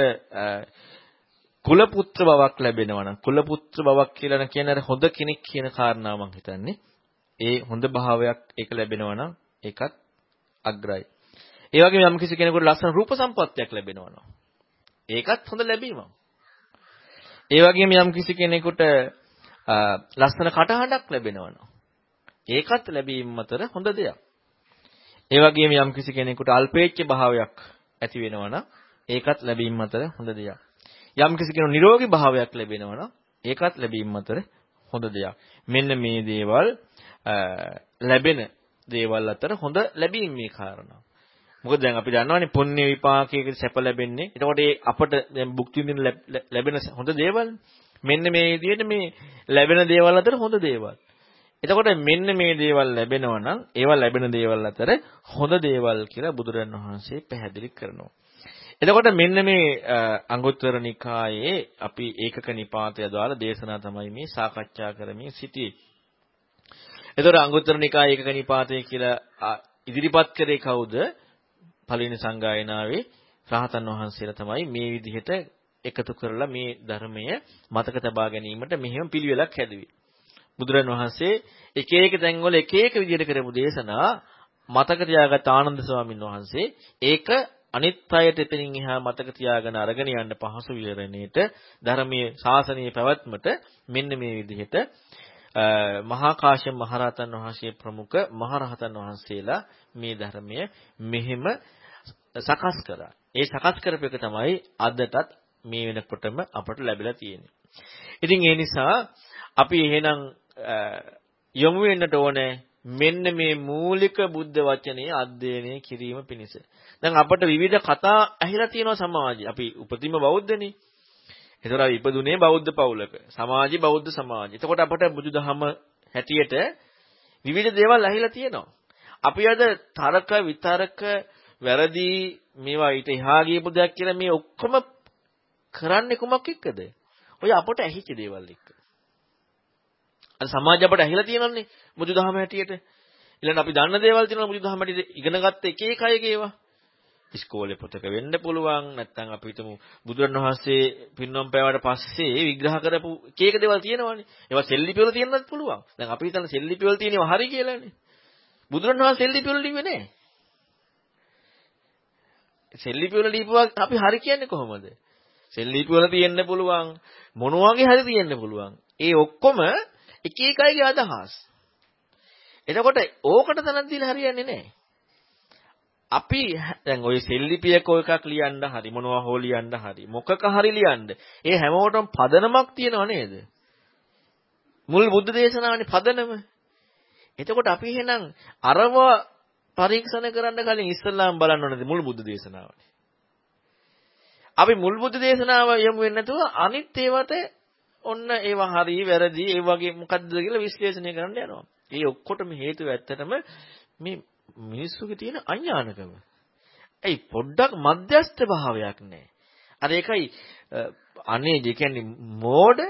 කුල පුත්‍ර බවක් ලැබෙනවා නම් කුල පුත්‍ර බවක් කියලා කියන අර හොඳ කෙනෙක් කියන කාරණාව මම හිතන්නේ ඒ හොඳ භාවයක් ඒක ලැබෙනවා නම් ඒකත් අග්‍රයි. ඒ වගේම යම් කිසි කෙනෙකුට ලස්සන රූප සම්පත්තියක් ලැබෙනවා නම් ඒකත් හොඳ ලැබීමක්. ඒ වගේම යම් කිසි කෙනෙකුට ලස්සන කටහඬක් ලැබෙනවා නම් ඒකත් ලැබීම අතර හොඳ දෙයක්. ඒ වගේම යම් කිසි කෙනෙකුට අල්පේච්ඡ භාවයක් ඇති වෙනවා නම් ඒකත් ලැබීම අතර හොඳ දෙයක්. යම් කිසි කෙනෙකුට නිරෝගී භාවයක් ලැබෙනවා නම් ඒකත් ලැබීම අතර හොඳ දෙයක්. මෙන්න මේ දේවල් ලැබෙන දේවල් අතර හොඳ ලැබීම මේ කාරණා. මොකද දැන් අපි දන්නවනේ පුණ්‍ය විපාකයක සැප ලැබෙන්නේ. එතකොට ඒ අපට දැන් භුක්ති විඳින ලැබෙන හොඳ දේවල් මෙන්න මේ විදිහට මේ ලැබෙන දේවල් අතර හොඳ දේවල්. එතකොට මෙන්න මේ දේවල් ලැබෙනවා නම් ඒවා ලැබෙන දේවල් අතර හොඳ දේවල් කියලා බුදුරන් වහන්සේ පැහැදිලි කරනවා. එතකොට මෙන්න මේ අංගුත්තර නිකායේ අපි ඒකක නිපාතය දාලා දේශනා තමයි මේ සාකච්ඡා කරමින් සිටියේ. එතකොට අංගුත්තර නිකායේ ඒකක නිපාතය කියලා ඉදිරිපත් කරේ කවුද? පළවෙනි සංගායනාවේ රහතන් වහන්සේලා තමයි මේ විදිහට එකතු කරලා මේ ධර්මය මතක තබා ගැනීමට මෙහෙම පිළිවෙලක් හැදුවේ. බුදුරන් වහන්සේ එක එක තැන්වල එක එක විදිහට කරපු දේශනා මතක තියාගත් ආනන්ද ස්වාමීන් වහන්සේ ඒක අනිත් අයට එතනින් එහා මතක තියාගෙන අරගෙන යන්න පහසු විවරණේට ධර්මයේ ශාසනීය පැවැත්මට මෙන්න මේ විදිහට මහා කාශ්‍යප මහරහතන් වහන්සේ ප්‍රමුඛ මහරහතන් වහන්සේලා මේ ධර්මය මෙහෙම සකස් කරා. ඒ සකස් කරපු එක තමයි අදටත් මේ වෙනකොටම අපට ලැබිලා තියෙන්නේ. ඉතින් ඒ නිසා අපි එහෙනම් යොමු වෙන්නට ඕනේ මෙන්න මේ මූලික බුද්ධ වචනේ අධ්‍යයනය කිරීම පිණිස. දැන් අපට විවිධ කතා ඇහිලා තියෙනවා සමාජයේ. අපි උපතිම බෞද්ධනේ. ඒතර අපි ඉපදුනේ බෞද්ධ පවුලක. සමාජي බෞද්ධ සමාජය. එතකොට අපට බුදුදහම හැටියට විවිධ දේවල් ඇහිලා තියෙනවා. අපි අද තරක විතරක වැරදි මේවා ඊට එහා ගියපු දෙයක් කියලා මේ ඔක්කොම කරන්නේ කුමක් එක්කද? ඔය අපට ඇහිච්ච දේවල් එක්ක. අද සමාජය අපට ඇහිලා තියෙනන්නේ බුදුදහම හැටියට. ඊළඟ අපි දන්න දේවල් තියෙනවා බුදුදහම හැටියට ඉගෙනගත්ත එක එක අයගේ ඒවා. ඉස්කෝලේ පොතක වෙන්න පුළුවන් නැත්නම් අපි හිතමු බුදුරණවහන්සේ පින්නම් පෑවට පස්සේ විග්‍රහ කරපු එක එක දේවල් තියෙනවානේ. ඒවා සෙල්ලිපිවල තියෙන්නත් පුළුවන්. දැන් අපි හිතන සෙල්ලිපිවල තියෙනවා හරි කියලානේ. බුදුරණවහන්සේ සෙල්ලිපිවල ලිව්වේ නැහැ. සෙල්ලිපි වල ලියපුවා අපි හරි කියන්නේ කොහොමද? සෙල්ලිපි වල තියෙන්න පුළුවන් මොනවාගේ හරි තියෙන්න පුළුවන්. ඒ ඔක්කොම එක එකයිගේ අදහස්. එතකොට ඕකට තනක් දීලා හරියන්නේ නැහැ. අපි දැන් ওই සෙල්ලිපියක එකක් ලියන්න හරි මොනවා හෝ ලියන්න හරි මොකක හරි ලියන්න ඒ හැමෝටම පදනමක් තියෙනව නේද? මුල් බුද්ධ දේශනාවනේ පදනම. එතකොට අපි එහෙනම් අරව පරීක්ෂණ කරන්න කලින් ඉස්සල්ලාම බලන්න ඕනද මුල් බුද්ධ දේශනාවනේ. අපි මුල් බුද්ධ දේශනාව යමු වෙන්නේ නැතුව අනිත් ඒවාට ඔන්න ඒවා හරි වැරදි ඒ වගේ මොකද්ද කියලා විශ්ලේෂණය කරන්න යනවා. ඒ ඔක්කොටම හේතුව ඇත්තටම මේ මිනිස්සුගේ තියෙන අඥානකම. ඒ පොඩ්ඩක් මධ්‍යස්ථ භාවයක් නැහැ. අර ඒකයි අනේ ඒ කියන්නේ මෝඩ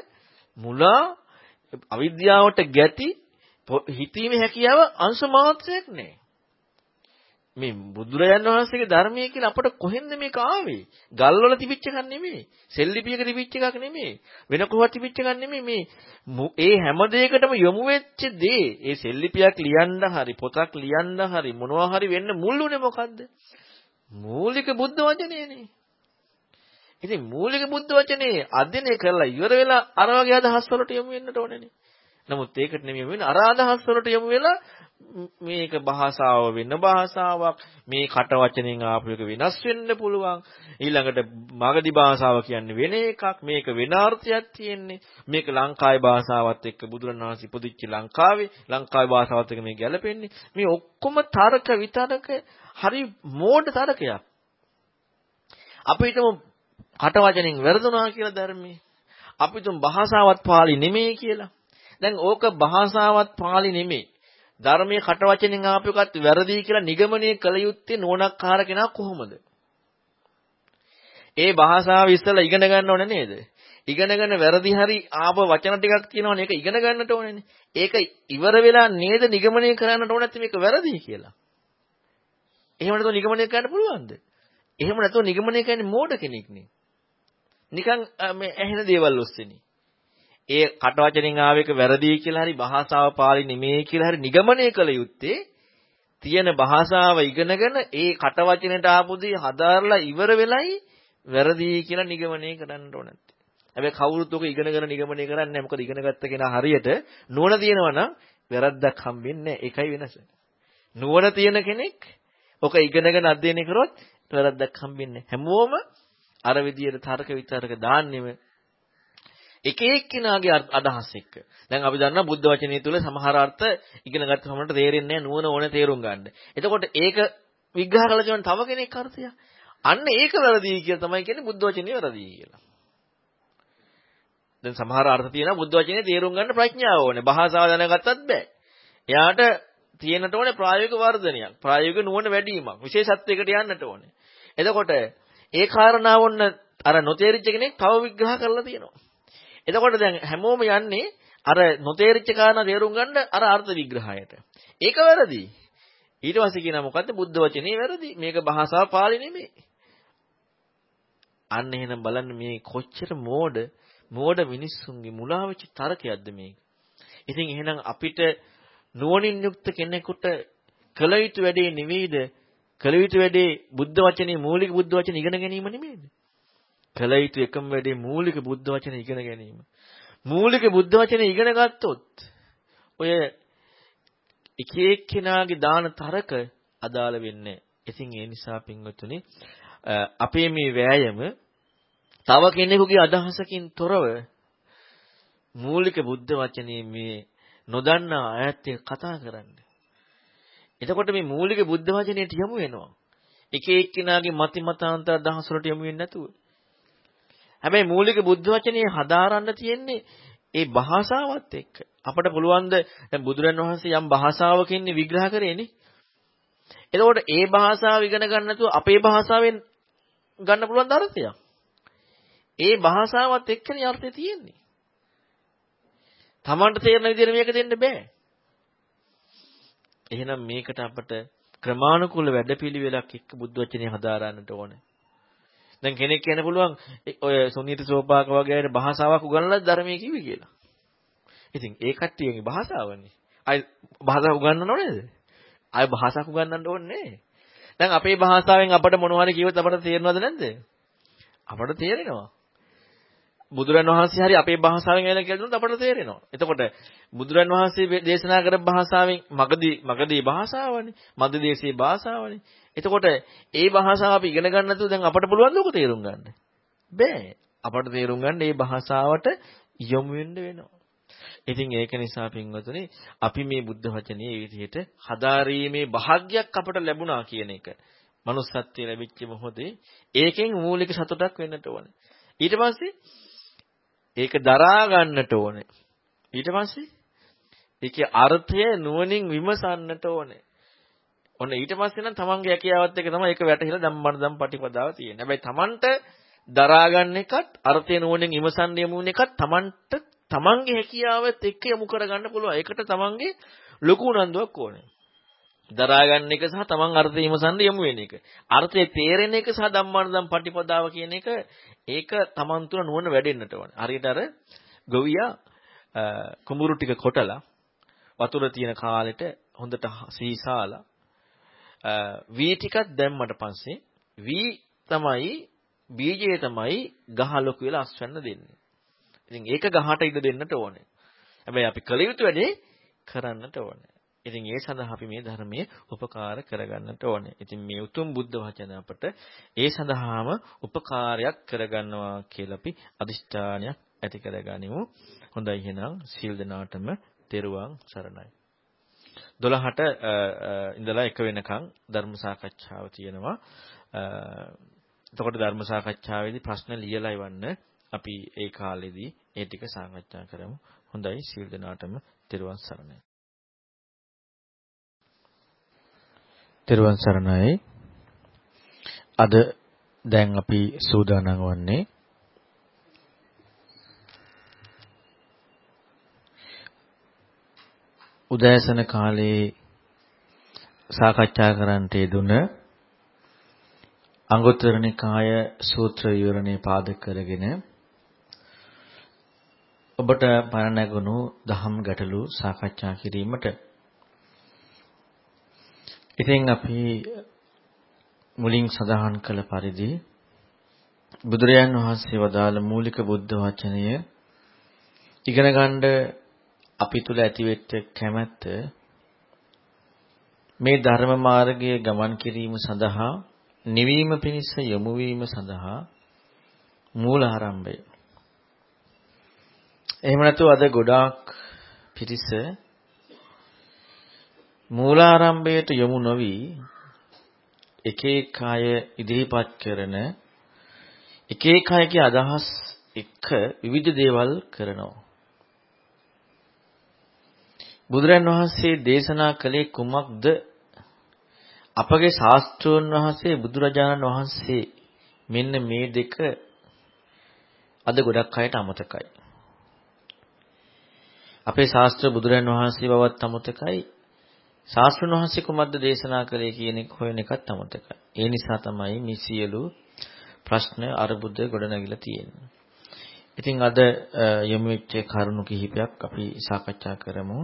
මුලා අවිද්‍යාවට ගැති හිතීමේ හැකියාව අංශ මාත්‍රයක් නැහැ. මේ බුදුරජාන් වහන්සේගේ ධර්මයේ කියලා අපට කොහෙන්ද මේක ආවේ? ගල්වල තිබිච්ච එකක් නෙමෙයි. සෙල්ලිපියක තිබිච්ච එකක් නෙමෙයි. වෙන කොහොමද තිබිච්ච එකක් නෙමෙයි. මේ ඒ හැම දෙයකටම යොමු වෙච්ච දේ, ඒ සෙල්ලිපියක් ලියන්න හරි, පොතක් ලියන්න හරි, මොනවා හරි වෙන්න මුල් උනේ මොකද්ද? මූලික බුද්ධ වචනේනේ. ඉතින් මූලික බුද්ධ වචනේ අධ්‍යයනය කරලා ඉවර වෙලා අර වගේ අදහස් වලට යොමු වෙන්නට ඕනේනේ. නමුත් ඒකට නෙමෙයි වෙන්නේ අර අදහස් වලට යොමු වෙලා මේක භාෂාව වෙන භාෂාවක් මේ කට වචනෙන් ආපු එක වෙනස් වෙන්න පුළුවන්. ඊළඟට මගධි භාෂාව කියන්නේ වෙන එකක් මේක වෙන අර්ථයක් තියෙන්නේ. මේක ලංකාවේ භාෂාවත් එක්ක බුදුරණවහන්සේ ඉපදිච්ච ලංකාවේ ලංකාවේ භාෂාවත් එක්ක මේ ගැලපෙන්නේ මේ ඔක්කොම තර්ක විතරක හරි මෝඩ තර්කයක්. අපිටම කට වචනෙන් වැරදුනා කියලා ධර්මයේ. අපිටම භාෂාවත් පාළි නෙමෙයි කියලා. දැන් ඕක භාෂාවත් පාළි නෙමෙයි. ධර්මයේ කටවචනෙන් ආපු එකත් වැරදි කියලා නිගමනය කළ යුත්තේ නෝනක්කාර කෙනා කොහොමද? ඒ භාෂාව ඉස්සලා ඉගෙන ගන්න ඕනේ නේද? ඉගෙනගෙන වැරදි හරි ආප වචන ටිකක් තියෙනවනේ ඒක ඉගෙන ගන්නට ඕනේනේ. ඒක ඉවර වෙලා නේද නිගමනය කරන්නට ඕනේ නැත්නම් මේක වැරදි කියලා. එහෙම නැතුව නිගමනය කරන්න පුළුවන්ද? එහෙම නැතුව නිගමනය කරන්නේ මෝඩ කෙනෙක් නේ. නිකන් මේ ඇහෙන දේවල් ඔස්සේනේ. ඒ කටවචනෙන් ආවේක වැරදි කියලා හරි භාෂාව පාළි නෙමෙයි කියලා හරි නිගමනය කළ යුත්තේ තියෙන භාෂාව ඉගෙනගෙන ඒ කටවචනෙට ආපු දේ හදාarලා ඉවර වෙලයි වැරදි කියලා නිගමනය කරන්න ඕන නැත්තේ. හැබැයි කවුරුත් ඔක ඉගෙනගෙන නිගමනය කරන්නේ නැහැ. මොකද ඉගෙන ගත්ත කෙනා හරියට නුවණ තියෙනවා නම් වැරද්දක් හම්බෙන්නේ නැහැ. ඒකයි වෙනස. නුවණ තියෙන කෙනෙක් ඔක ඉගෙනගෙන අධ්‍යයනය කරොත් වැරද්දක් හම්බෙන්නේ හැමෝම අර විදියට තර්ක විතරක දාන්නෙම එක එක්කිනාගේ අදහස් එක්ක. දැන් අපි දන්නවා බුද්ධ වචනේ තුල සමහර අර්ථ ඉගෙන ගත්ත සමහරට තේරෙන්නේ නැහැ නුවණ ඕනේ තේරුම් ගන්න. එතකොට ඒක විග්‍රහ කරලා කියන තව කෙනෙක් අර්ථය. අන්න ඒක වැරදි කියලා තමයි කියන්නේ බුද්ධ වචනේ වැරදි කියලා. දැන් සමහර අර්ථ තියෙනවා බුද්ධ වචනේ තේරුම් ගන්න ප්‍රඥාව ඕනේ. භාෂාව දැනගත්තත් බෑ. එයාට තියෙනට ඕනේ ප්‍රායෝගික වර්ධනයක්. ප්‍රායෝගික නුවණ වැඩිවීමක්. විශේෂත්වයකට යන්නට ඕනේ. එතකොට ඒ කාරණාව ඔන්න අර නොතේරිච්ච කෙනෙක් තව විග්‍රහ කරලා තියෙනවා. එතකොට දැන් හැමෝම යන්නේ අර නොතේරිච්ච කාරණා තේරුම් ගන්න අර අර්ථ විග්‍රහයට. ඒක වැරදි. ඊට පස්සේ කියනවා මොකද්ද බුද්ධ වචනේ වැරදි. මේක භාෂාව පාළි නෙමෙයි. අන්න එහෙනම් බලන්න මේ කොච්චර මෝඩ මෝඩ මිනිස්සුන්ගේ මුලා වෙච්ච තරකයක්ද මේක. ඉතින් එහෙනම් අපිට නුවණින් යුක්ත කෙනෙකුට කළ යුතු වැඩේ නෙවෙයිද? කළ යුතු වැඩේ බුද්ධ වචනේ මූලික බුද්ධ වචන ඉගෙන ගැනීම නෙමෙයිද? කළ යුතු එකම වැඩේ මූලික බුද්ධ වචන ඉගෙන ගැනීම. මූලික බුද්ධ වචන ඉගෙන ගත්තොත් ඔය එක එක්කෙනාගේ දාන තරක අදාළ වෙන්නේ. ඉතින් ඒ නිසා පින්වතුනි අපේ මේ වෑයම තව කෙනෙකුගේ අදහසකින් තොරව මූලික බුද්ධ වචනේ මේ නොදන්නා අයත් කතා කරන්න. එතකොට මේ මූලික බුද්ධ වචනයට යමු වෙනවා. එක එක්කිනාගේ මති මතාන්තර අදහස් වලට යමු වෙන්නේ නැතුව. හැබැයි මූලික බුද්ධ වචනේ හදාරන්න තියෙන්නේ ඒ භාෂාවත් එක්ක. අපට පුළුවන් ද දැන් බුදුරන් වහන්සේ යම් භාෂාවකින් විග්‍රහ කරේනේ. එතකොට ඒ භාෂාව ඉගෙන ගන්න නැතුව අපේ භාෂාවෙන් ගන්න පුළුවන් අර්ථයක්. ඒ භාෂාවත් එක්කනේ අර්ථය තියෙන්නේ. Tamanට තේරෙන විදිහට මේක දෙන්න බෑ. එහෙනම් මේකට අපට ක්‍රමානුකූල වැඩපිළිවෙලක් එක්ක බුද්ධ වචනේ හදාරන්නට ඕනේ. දැන් කෙනෙක් කියන්න පුළුවන් ඔය සුනීත සෝපාක වගේ අය භාෂාවක් උගන්වලා ධර්මයේ කිව්වේ කියලා. ඉතින් ඒ කට්ටියගේ භාෂාවනේ. අය භාෂාව උගන්වනව නේද? අය භාෂාවක් උගන්වන්න ඕනේ දැන් අපේ භාෂාවෙන් අපට මොනවා හරි කිව්වොත් අපට තේරෙනවද නැද්ද? අපට තේරෙනවා. බුදුරන් වහන්සේ හරි අපේ භාෂාවෙන් එන කියලා දුන්නොත් අපට තේරෙනවා. එතකොට බුදුරන් වහන්සේ දේශනා කරපු භාෂාවෙන් මගදී මගදී භාෂාවනේ, මධ්‍යදේශීය භාෂාවනේ. එතකොට ඒ භාෂාව අපි ඉගෙන ගන්න නැතුව දැන් අපට පුළුවන් ලෝක තේරුම් ගන්න. බෑ. අපට තේරුම් ගන්න මේ භාෂාවට යොමු වෙන්න වෙනවා. ඉතින් ඒක නිසා පින්වතුනි අපි මේ බුද්ධ වචනේ මේ විදිහට හදාරීමේ භාග්යක් අපට ලැබුණා කියන එක. manussත්වයේ ලැබිච්ච මොහොතේ ඒකෙන් මූලික සතුටක් වෙන්නට ඕනේ. ඊට පස්සේ ඒක දරා ගන්නට ඕනේ. ඊට පස්සේ ඒකේ අර්ථය නුවණින් විමසන්නට ඕනේ. ඔන්න ඊට පස්සේ නම් තමන්ගේ හැකියාවත් එක්ක තමයි ඒක වැටහිලා ධම්මන ධම් පටිපදාව තියෙන්නේ. හැබැයි තමන්ට දරා ගන්න එකත් අර්ථය නුවණින් විමසන්න යමු වෙන එකත් තමන්ට තමන්ගේ හැකියාවත් එක්ක යමු කරගන්න පුළුවන්. ඒකට තමන්ගේ ලොකු උනන්දුවක් ඕනේ. දරා ගන්න එක සහ තමන් අර්ථය විමසන්න යමු වෙන එක. අර්ථය තේරෙන එක සහ ධම්මාන ධම් පටිපදාව කියන එක ඒක තමන් තුළ නුවණ වැඩෙන්නට ඕනේ. හරියට අර ගොවියා කුඹුරු ටික කොටලා වතුර තියෙන කාලෙට හොඳට සීසාලා වී ටිකක් දැම්මට පස්සේ වී තමයි බීජය තමයි ගහ ලොකු වෙලා අස්වැන්න දෙන්නේ. ඉතින් ඒක ගහට ඉඩ දෙන්නට ඕනේ. හැබැයි අපි කළ යුතු වැඩේ කරන්නට ඕනේ. ඉතින් ඒ සඳහා අපි මේ ධර්මයේ උපකාර කරගන්නට ඕනේ. ඉතින් මේ උතුම් බුද්ධ වචන අපට ඒ සඳහාම උපකාරයක් කරගන්නවා කියලා අපි අදිෂ්ඨානයක් ඇති කරගනිමු. හොඳයි එහෙනම් සීල් දනාටම තෙරුවන් සරණයි. 12ට ඉඳලා 1 වෙනකන් ධර්ම සාකච්ඡාව තියෙනවා. එතකොට ධර්ම සාකච්ඡාවේදී ප්‍රශ්න ලියලා ඉවන්න අපි ඒ කාලෙදී ඒ ටික සාකච්ඡා කරමු. හොඳයි සීල් දනාටම තෙරුවන් සරණයි. තෙරුවන් සරණයි. අද දැන් අපි සූදානම් වන්නේ උදෑසන කාලේ සාකච්ඡා කරන්නට යෙදුන අංගුත්තර නිකාය සූත්‍ර විවරණේ පාදක කරගෙන ඔබට පණ නැගුණු දහම් ගැටලු සාකච්ඡා කිරීමට. ඉතින් අපි මුලින් සඳහන් කළ පරිදි බුදුරජාන් වහන්සේ වදාළ මූලික බුද්ධ වචනය ඉගෙන ගන්න අපි තුල ඇතිවෙච්ච කැමැත්ත මේ ධර්ම මාර්ගයේ ගමන් කිරීම සඳහා නිවීම පිණිස යොමු වීම සඳහා මූල ආරම්භය. එහෙම නැතුව අද ගොඩාක් පිරිස මූලාරම්භයට යොමු නොවි එක එක අය ඉදිරිපත් කරන එක එක අයගේ අදහස් එක්ක විවිධ දේවල් කරනවා. බුදුරන් වහන්සේ දේශනා කළේ කුමක්ද? අපගේ ශාස්ත්‍රෝන් වහන්සේ බුදුරජාණන් වහන්සේ මෙන්න මේ දෙක අද ගොඩක් අයට අමතකයි. අපේ ශාස්ත්‍ර බුදුරන් වහන්සේ බවත් අමතකයි. ශාස්ත්‍රඥ වහන්සේ කුමක්ද දේශනා කළේ කියන එක හොයන එකත් අමතකයි. ඒ නිසා තමයි මේ සියලු ප්‍රශ්න අරුබුද ගොඩනැගිලා තියෙන්නේ. ඉතින් අද යොමු වෙච්ච කරුණු කිහිපයක් අපි සාකච්ඡා කරමු.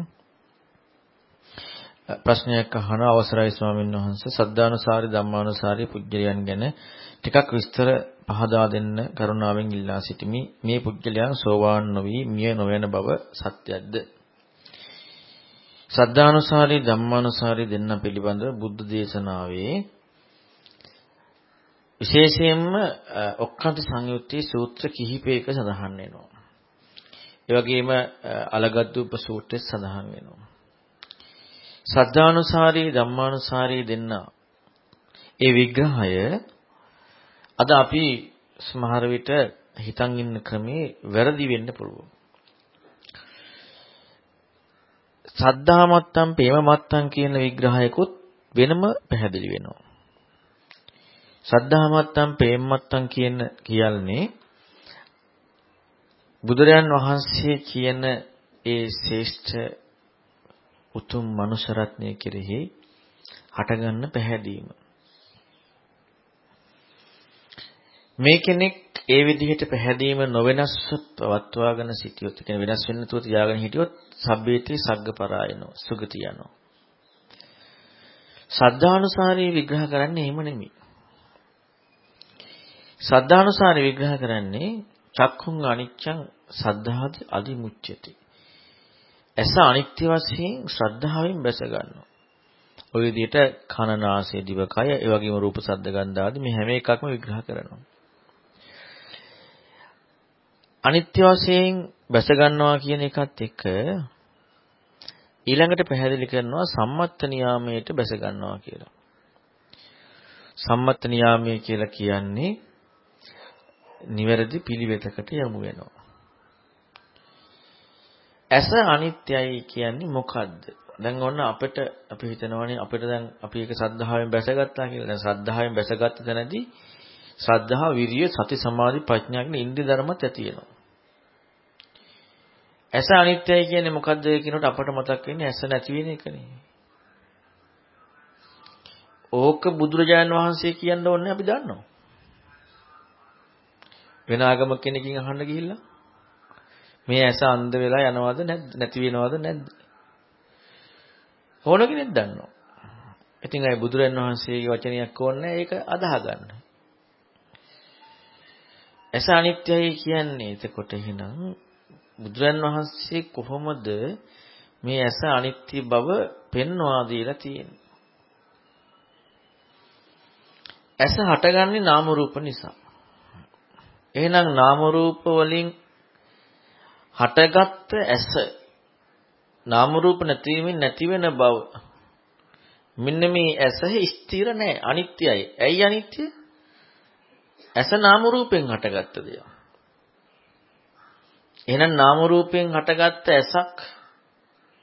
ප්‍රශ්නයක් අහන අවසරයි ස්වාමීන් වහන්සේ සද්ධානුසාරි ධම්මානුසාරි පුජ්‍යයන් ගැන ටිකක් විස්තර පහදා දෙන්න කරුණාවෙන් ඉල්ලා සිටිමි. මේ පුජ්‍යලයන් සෝවාන් නොවි මිය නොවන බව සත්‍යයක්ද? සද්ධානුසාරී ධම්මානුසාරී දෙන්න පිළිබඳව බුද්ධ දේශනාවේ විශේෂයෙන්ම ඔක්කාන්ත සංයුත්තේ සූත්‍ර කිහිපයක සඳහන් වෙනවා. ඒ වගේම අලගද්දුප සූත්‍රයේ සඳහන් වෙනවා. සද්ධානුසාරී ධම්මානුසාරී දෙන්න ඒ විග්‍රහය අද අපි සමහර විට හිතන් ඉන්න ක්‍රමේ වැරදි වෙන්න පුළුවන්. සද්ධා මත්තම් ප්‍රේම මත්තම් කියන විග්‍රහයකුත් වෙනම පැහැදිලි වෙනවා. සද්ධා මත්තම් ප්‍රේම මත්තම් කියන කියන්නේ බුදුරයන් වහන්සේ කියන ඒ ශ්‍රේෂ්ඨ උතුම් මනුෂ්‍ය රත්නය කෙරෙහි හටගන්න පැහැදීම. මේ කෙනෙක් ඒ විදිහට පැහැදීම නොවෙනස්ව පවත්වාගෙන සිටියොත් කියන වෙනස් වෙන්න නැතුව තියාගෙන හිටියොත් සබ්බේති සග්ගපරායනෝ සුගති යනෝ සද්ධානුසාරී විග්‍රහ කරන්නේ එහෙම නෙමෙයි. සද්ධානුසාරී විග්‍රහ කරන්නේ චක්ඛුං අනිච්චං සද්ධාද අදිමුච්චති. ඇස අනිත්‍ය වශයෙන් ශ්‍රද්ධාවෙන් බැස ගන්නවා. ඔය විදිහට කන නාසය දිවකය ඒ වගේම රූප ශබ්ද ගන්ධ ආදී මේ හැම එකක්ම විග්‍රහ කරනවා. අනිත්‍ය වශයෙන් බැස ගන්නවා කියන එකත් එක්ක ඊළඟට පැහැදිලි කරනවා සම්මත්ත නියාමයට බැස ගන්නවා කියලා. සම්මත්ත නියාමය කියලා කියන්නේ නිවැරදි පිළිවෙතකට යමු වෙනවා. ඇස අනිත්‍යයි කියන්නේ මොකද්ද? දැන් ඔන්න අපිට අපි හිතනවානේ අපිට දැන් අපි ඒක සද්ධාවෙන් බැසගත්තා කියලා. දැන් සද්ධාවෙන් බැසගත්ත තැනදී ශ්‍රද්ධාව, විරිය, සති, සමාධි, ප්‍රඥා කියන ඉන්ද්‍රිය ධර්මත් ඇති වෙනවා. ඇස අනිත්‍යයි කියන්නේ මොකද්ද කියනකොට අපට මතක් වෙන්නේ ඇස නැති වෙන එකනේ. ඕක බුදුරජාණන් වහන්සේ කියන්න ඕනේ අපි දන්නවා. වෙන ආගම කෙනකින් අහන්න ගිහිල්ලා මේ ඇස අන්ධ වෙලා යනවද නැද්ද නැති වෙනවද නැද්ද ඕන කෙනෙක් දන්නවා. ඉතින් අය බුදුරන් වහන්සේගේ වචනයක් ඕනේ ඒක අදාහ ගන්න. ඇස අනිත්‍යයි කියන්නේ එතකොට එහෙනම් බුදුරන් වහන්සේ කොහොමද මේ ඇස අනිත්‍ය බව පෙන්වා දීලා තියෙන්නේ? ඇස හටගන්නේ නාම රූප නිසා. එහෙනම් නාම රූප වලින් හටගත්ත ඇස නාම රූප නැතිවීමෙන් නැති වෙන බව. මෙන්න මේ ඇස ස්ථිර නැහැ අනිත්‍යයි. ඇයි අනිත්‍ය? ඇස නාම රූපෙන් හටගත්ත දෙයක්. එහෙනම් නාම රූපයෙන් හටගත්ත ඇසක්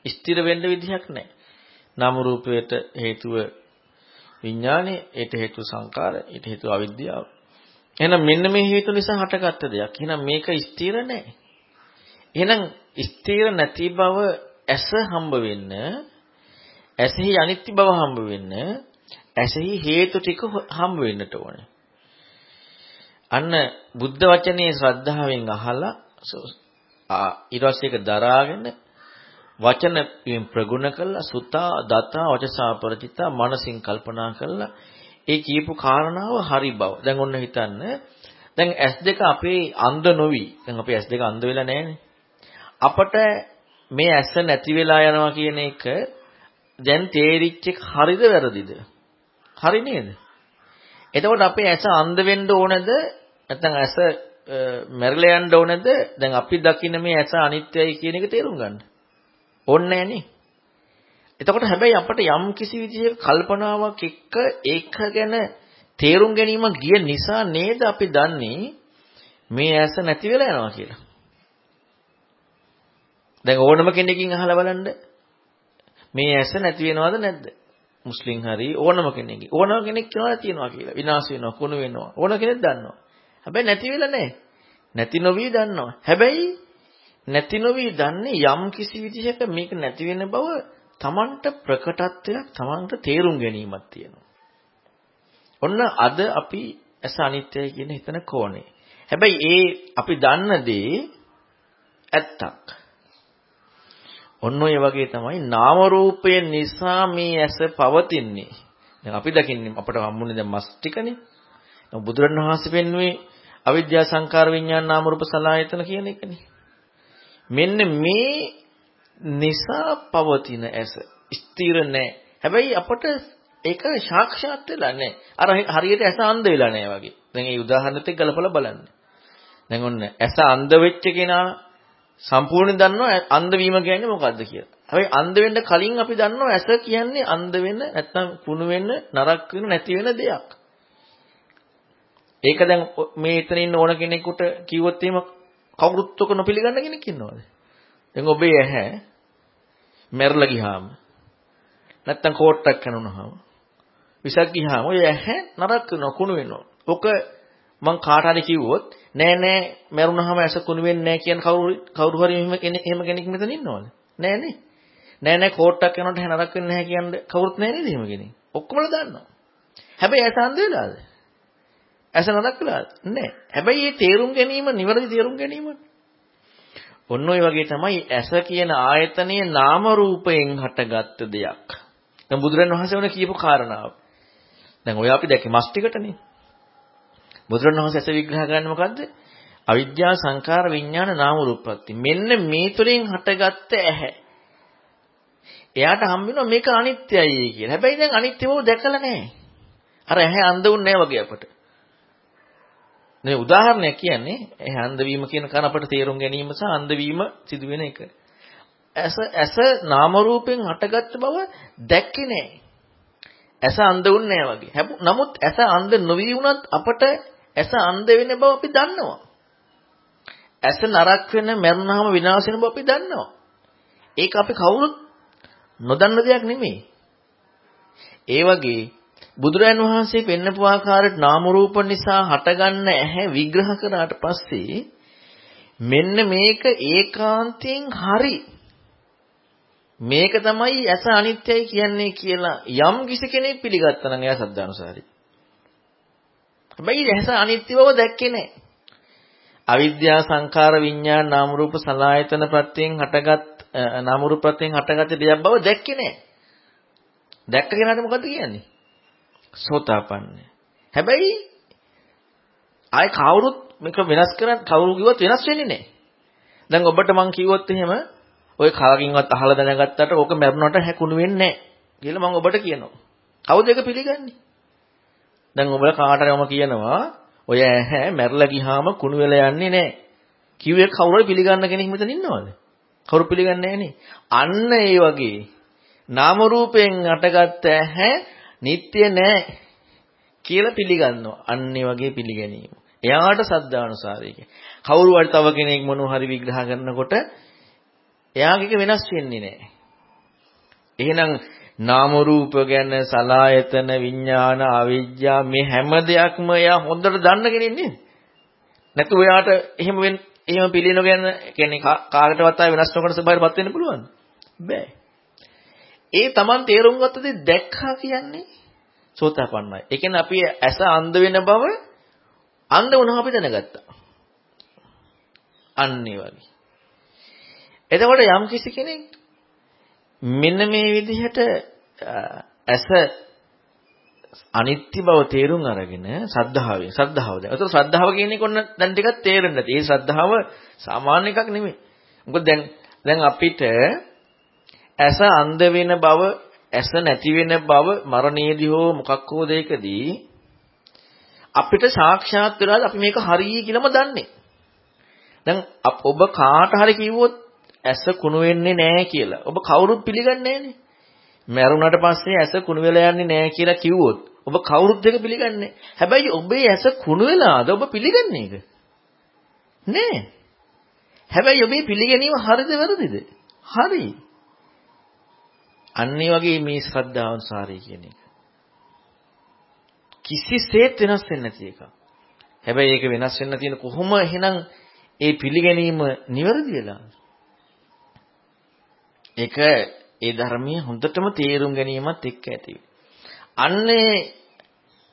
ස්ථිර වෙන්න විදිහක් නැහැ. නාම රූපයට හේතුව විඥානේ ඊට හේතු සංකාර ඊට හේතු අවිද්‍යාව. එහෙනම් මෙන්න මේ හේතු නිසා හටගත්ත දෙයක්. එහෙනම් මේක ස්ථිර නැහැ. එහෙනම් ස්ථිර නැති බව ඇස හම්බ වෙන්න ඇසෙහි අනිත්‍ය බව හම්බ වෙන්න ඇසෙහි හේතු ටික හම්බ වෙන්නට ඕනේ. අන්න බුද්ධ වචනේ ශ්‍රද්ධාවෙන් අහලා ඊට පස්සේ ඒක දරාගෙන වචන ප්‍රගුණ කළා සුතා දතා වචසා පරිචිතා මනසින් කල්පනා කළා ඒ කියපු කාරණාව හරි බව. දැන් ඔන්න හිතන්න. දැන් S2 අපේ අන්ධ නොවි. දැන් අපේ S2 අන්ධ වෙලා නැහැනේ. අපට මේ ඇස නැති වෙලා යනවා කියන එක දැන් තේරිච්ච එක හරිද වැරදිද? හරි නේද? එතකොට අපේ ඇස අන්ධ වෙන්න ඕනද? නැත්නම් ඇස මැරිලා යන්න ඕනද? දැන් අපි දකින්න මේ ඇස අනිත්‍යයි කියන එක තේරුම් ගන්න. ඕනේ නැහනේ. එතකොට හැබැයි අපට යම් කිසි විදිහක කල්පනාවක් එක්ක ඒක ගැන තේරුම් ගැනීම ගිය නිසා නේද අපි දන්නේ මේ ඇස නැති වෙලා යනවා කියලා. දැන් ඕනම කෙනකින් අහලා බලන්න මේ ඇස නැති වෙනවද නැද්ද? මුස්ලිම් හරි ඕනම කෙනෙක්ගේ ඕනම කෙනෙක් කියනවා තියෙනවා කියලා. විනාශ වෙනවා, කුණු වෙනවා. ඕන කෙනෙක් දන්නවා. හැබැයි නැති වෙලා නැහැ. නැති නොවි දන්නවා. හැබැයි නැති නොවි දන්නේ යම් කිසි විදිහක මේක නැති වෙන බව තමන්ට ප්‍රකටත්වයක් තමන්ට තේරුම් ගැනීමක් තියෙනවා. ඔන්න අද අපි ඇස අනිත්‍යයි කියන හිතන කෝණේ. හැබැයි ඒ අපි දන්න දේ ඇත්තක්. ඔන්න ඔය වගේ තමයි නාම රූපය නිසා මේ ඇස පවතින්නේ. දැන් අපි දකින්නේ අපට හම්බුනේ දැන් මස් ටිකනේ. බුදුරණවහන්සේ පෙන්වුවේ අවිද්‍යා සංකාර විඥාන නාම රූප සලආයතන කියන එකනේ. මෙන්න මේ නිසා පවතින ඇස ස්ථිර නැහැ. හැබැයි අපට ඒක සාක්ෂාත් වෙලා නැහැ. අර හරියට ඇස අන්ධ වෙලා නැහැ වගේ. දැන් මේ උදාහරණෙත් එක්ක ගලපලා බලන්න. දැන් ඔන්න ඇස අන්ධ වෙච්ච කෙනා සම්පූර්ණයෙන් දන්නවා අන්ධ වීම කියන්නේ මොකද්ද කියලා. හැබැයි අන්ධ වෙන්න කලින් අපි දන්නවා ඇස කියන්නේ අන්ධ වෙන්න නැත්නම් කුණු වෙන්න නරක වෙන නැති වෙන දෙයක්. ඒක දැන් මේ එතන ඉන්න ඕන කෙනෙකුට කිව්වොත් එහෙම කවුරුත් ඔක නොපිළගන්න කෙනෙක් ඉන්නවද? දැන් ඔබේ ඇහැ මැරලා ගියාම නැත්තම් කෝට්ටක් කනුනහම විසක් ගියාම ඔය ඇහැ නරක වෙනවා කුණු වෙනවා. ඔක මං කාට හරි කිව්වොත් නෑ නෑ මැරුණාම ඇස කුණු වෙන්නේ නෑ කියන කවුරු කවුරු හරි එහෙම කෙනෙක් එහෙම කෙනෙක් මෙතන ඉන්නවද? නෑ නේ. නෑ නෑ කෝට්ටක් යනකොට ඇහැ නරක වෙන්නේ නැහැ කියන්නේ කවුරුත් නෑ නේද එහෙම කෙනෙක්. ඔක්කොමලා දන්නවා. හැබැයි ඇස අන්ධ වෙලාද? ඇස නරක වෙලාද? නෑ. හැබැයි මේ තේරුම් ගැනීම නිවැරදි තේරුම් ගැනීමනේ. ඔන්න ඔය වගේ තමයි ඇස කියන ආයතනයේ නාම රූපයෙන් හටගත්ත දෙයක්. දැන් බුදුරන් වහන්සේ වුණ කියපු කාරණාව. දැන් ඔය අපි දැක්කේ මස් ටිකටනේ. බුදුරන් වහන්සේ ඇස විග්‍රහ කරන්නේ මොකද්ද? අවිද්‍යා සංකාර විඥාන නාම රූපපත්ති. මෙන්න මේ තුලින් හටගත්ත ඇහැ. එයාට හම්බ වෙනවා මේක අනිත්‍යයි කියලා. හැබැයි දැන් අනිත්‍ය බව දැකලා නැහැ. අර ඇහැ අඳ වුන්නේ නැහැ වගේ අපට. මේ උදාහරණයක් කියන්නේ ඇහැ අඳ වීම කියන කන අපට තේරුම් ගැනීම සහ අඳ වීම සිදු වෙන එක. ඇස ඇස නාම රූපෙන් හටගත්ත බව දැක්කේ නැහැ. ඇස අඳ වුන්නේ නැහැ වගේ. නමුත් ඇස අඳ නොවි වුණත් අපට ඇස අඳ වෙන බව අපි දන්නවා. ඇස නරක් වෙන මරණාම විනාශ වෙන බව අපි දන්නවා. ඒක අපි කවුරුත් නොදන්න දෙයක් නෙමෙයි. ඒ වගේ බුදුරයන් වහන්සේ පෙන්නපු ආකාරයට නාම රූප නිසා හටගන්න ඇහැ විග්‍රහ කරාට පස්සේ මෙන්න මේක ඒකාන්තයෙන් හරි මේක තමයි ඇස අනිත්‍යයි කියන්නේ කියලා යම් කිසි කෙනෙක් පිළිගත්තා නම් එයා සද්ධානුසාරී. හැබැයි ඇස අනිත්‍ය බව දැක්කේ නැහැ. අවිද්‍යා සංඛාර විඥාන නාම රූප සලආයතන ප්‍රත්‍යයෙන් හටගත් නාම රූප ප්‍රත්‍යයෙන් හටගත් දෙයක් බව දැක්කේ නැහැ. දැක්ක කෙනාට මොකද කියන්නේ? සෝතාපන්නය. හැබැයි ආයි කවුරුත් මේක වෙනස් කරත් කවුරු කිව්වත් වෙනස් වෙන්නේ නැහැ. දැන් ඔබට මං කිව්වොත් එහෙම ඔය කාගෙන්වත් අහලා දැනගත්තට ඕක මැරුණාට හැකුණු වෙන්නේ නැහැ කියලා මම ඔබට කියනවා. කවුද ඒක පිළිගන්නේ? දැන් ඔබලා කාටරම කියනවා ඔය ඇහැ මැරලා ගියාම කුණු වෙලා යන්නේ නැහැ. කිව්වේ කවුරුයි පිළිගන්න කෙනෙක් මෙතන ඉන්නවද? කවුරු පිළිගන්නේ නැහනේ. අන්න ඒ වගේ නාම රූපයෙන් අටගත්ත ඇහැ නිට්ටය නැහැ කියලා පිළිගන්නවා. අන්න ඒ වගේ පිළිගැනීම. එයාට සද්ධානුසාරය කවුරු හරි තව කෙනෙක් මොනවා හරි විග්‍රහ කරනකොට එයාගේ වෙනස් වෙන්නේ නැහැ. එහෙනම් නාම රූප ගැන සලායතන විඥාන අවිජ්ජා මේ හැම දෙයක්ම එයා හොඳට දන්න කෙනෙක් නේද? නැතු එයාට එහෙම වෙන එහෙම පිළිනව ගැන කියන්නේ කාකටවත් ආය වෙනස් නොකරන ස්වභාවයටපත් වෙන්න පුළුවන්ද? බෑ. ඒ Taman තේරුම් ගත්ත දේ දැක්කා කියන්නේ සෝතාපන්නයි. ඒ කියන්නේ අපි ඇස අන්ධ වෙන බව අන්ධ වුණා අපි දැනගත්තා. අන්න ඒ වගේ. එතකොට යම් කිසි කෙනෙක් මෙන්න මේ විදිහට ඇස අනිත්‍ය බව තේරුම් අරගෙන සද්ධාවෙන් සද්ධාව දැන්. ඒතකොට සද්ධාව කියන එක ඔන්න දැන් ටිකක් තේරෙන්න ඇති. ඒ සද්ධාව සාමාන්‍ය එකක් නෙමෙයි. මොකද දැන් දැන් අපිට ඇස අන්ධ වෙන බව, ඇස නැති වෙන බව මරණයේදී හෝ මොකක් හෝ දෙයකදී අපිට සාක්ෂාත් වෙලාද අපි මේක හරියි කියලාම දන්නේ. දැන් ඔබ කාට හරි කිව්වොත් ඇස කුණු වෙන්නේ නැහැ කියලා. ඔබ කවුරුත් පිළිගන්නේ නැහනේ. මැරුණාට පස්සේ ඇස කුණු වෙලා යන්නේ නැහැ කියලා කිව්වොත් ඔබ කවුරුත් ඒක පිළිගන්නේ හැබැයි ඔබේ ඇස කුණු වෙලාද ඔබ පිළිගන්නේ ඒක? නෑ. හැබැයි ඔබේ පිළිගැනීම හරිද වැරදිද? හරි. අන්න වගේ මේ ශ්‍රද්ධාවන්සාරී කියන එක. කිසිසේත් වෙනස් වෙන්නේ නැති එක. හැබැයි ඒක වෙනස් වෙන්න තියෙන කොහොම එහෙනම් ඒ පිළිගැනීම නිවැරදි වෙලා? ඒක ඒ ධර්මයේ හොඳටම තේරුම් ගැනීමත් එක්ක ඇති. අන්නේ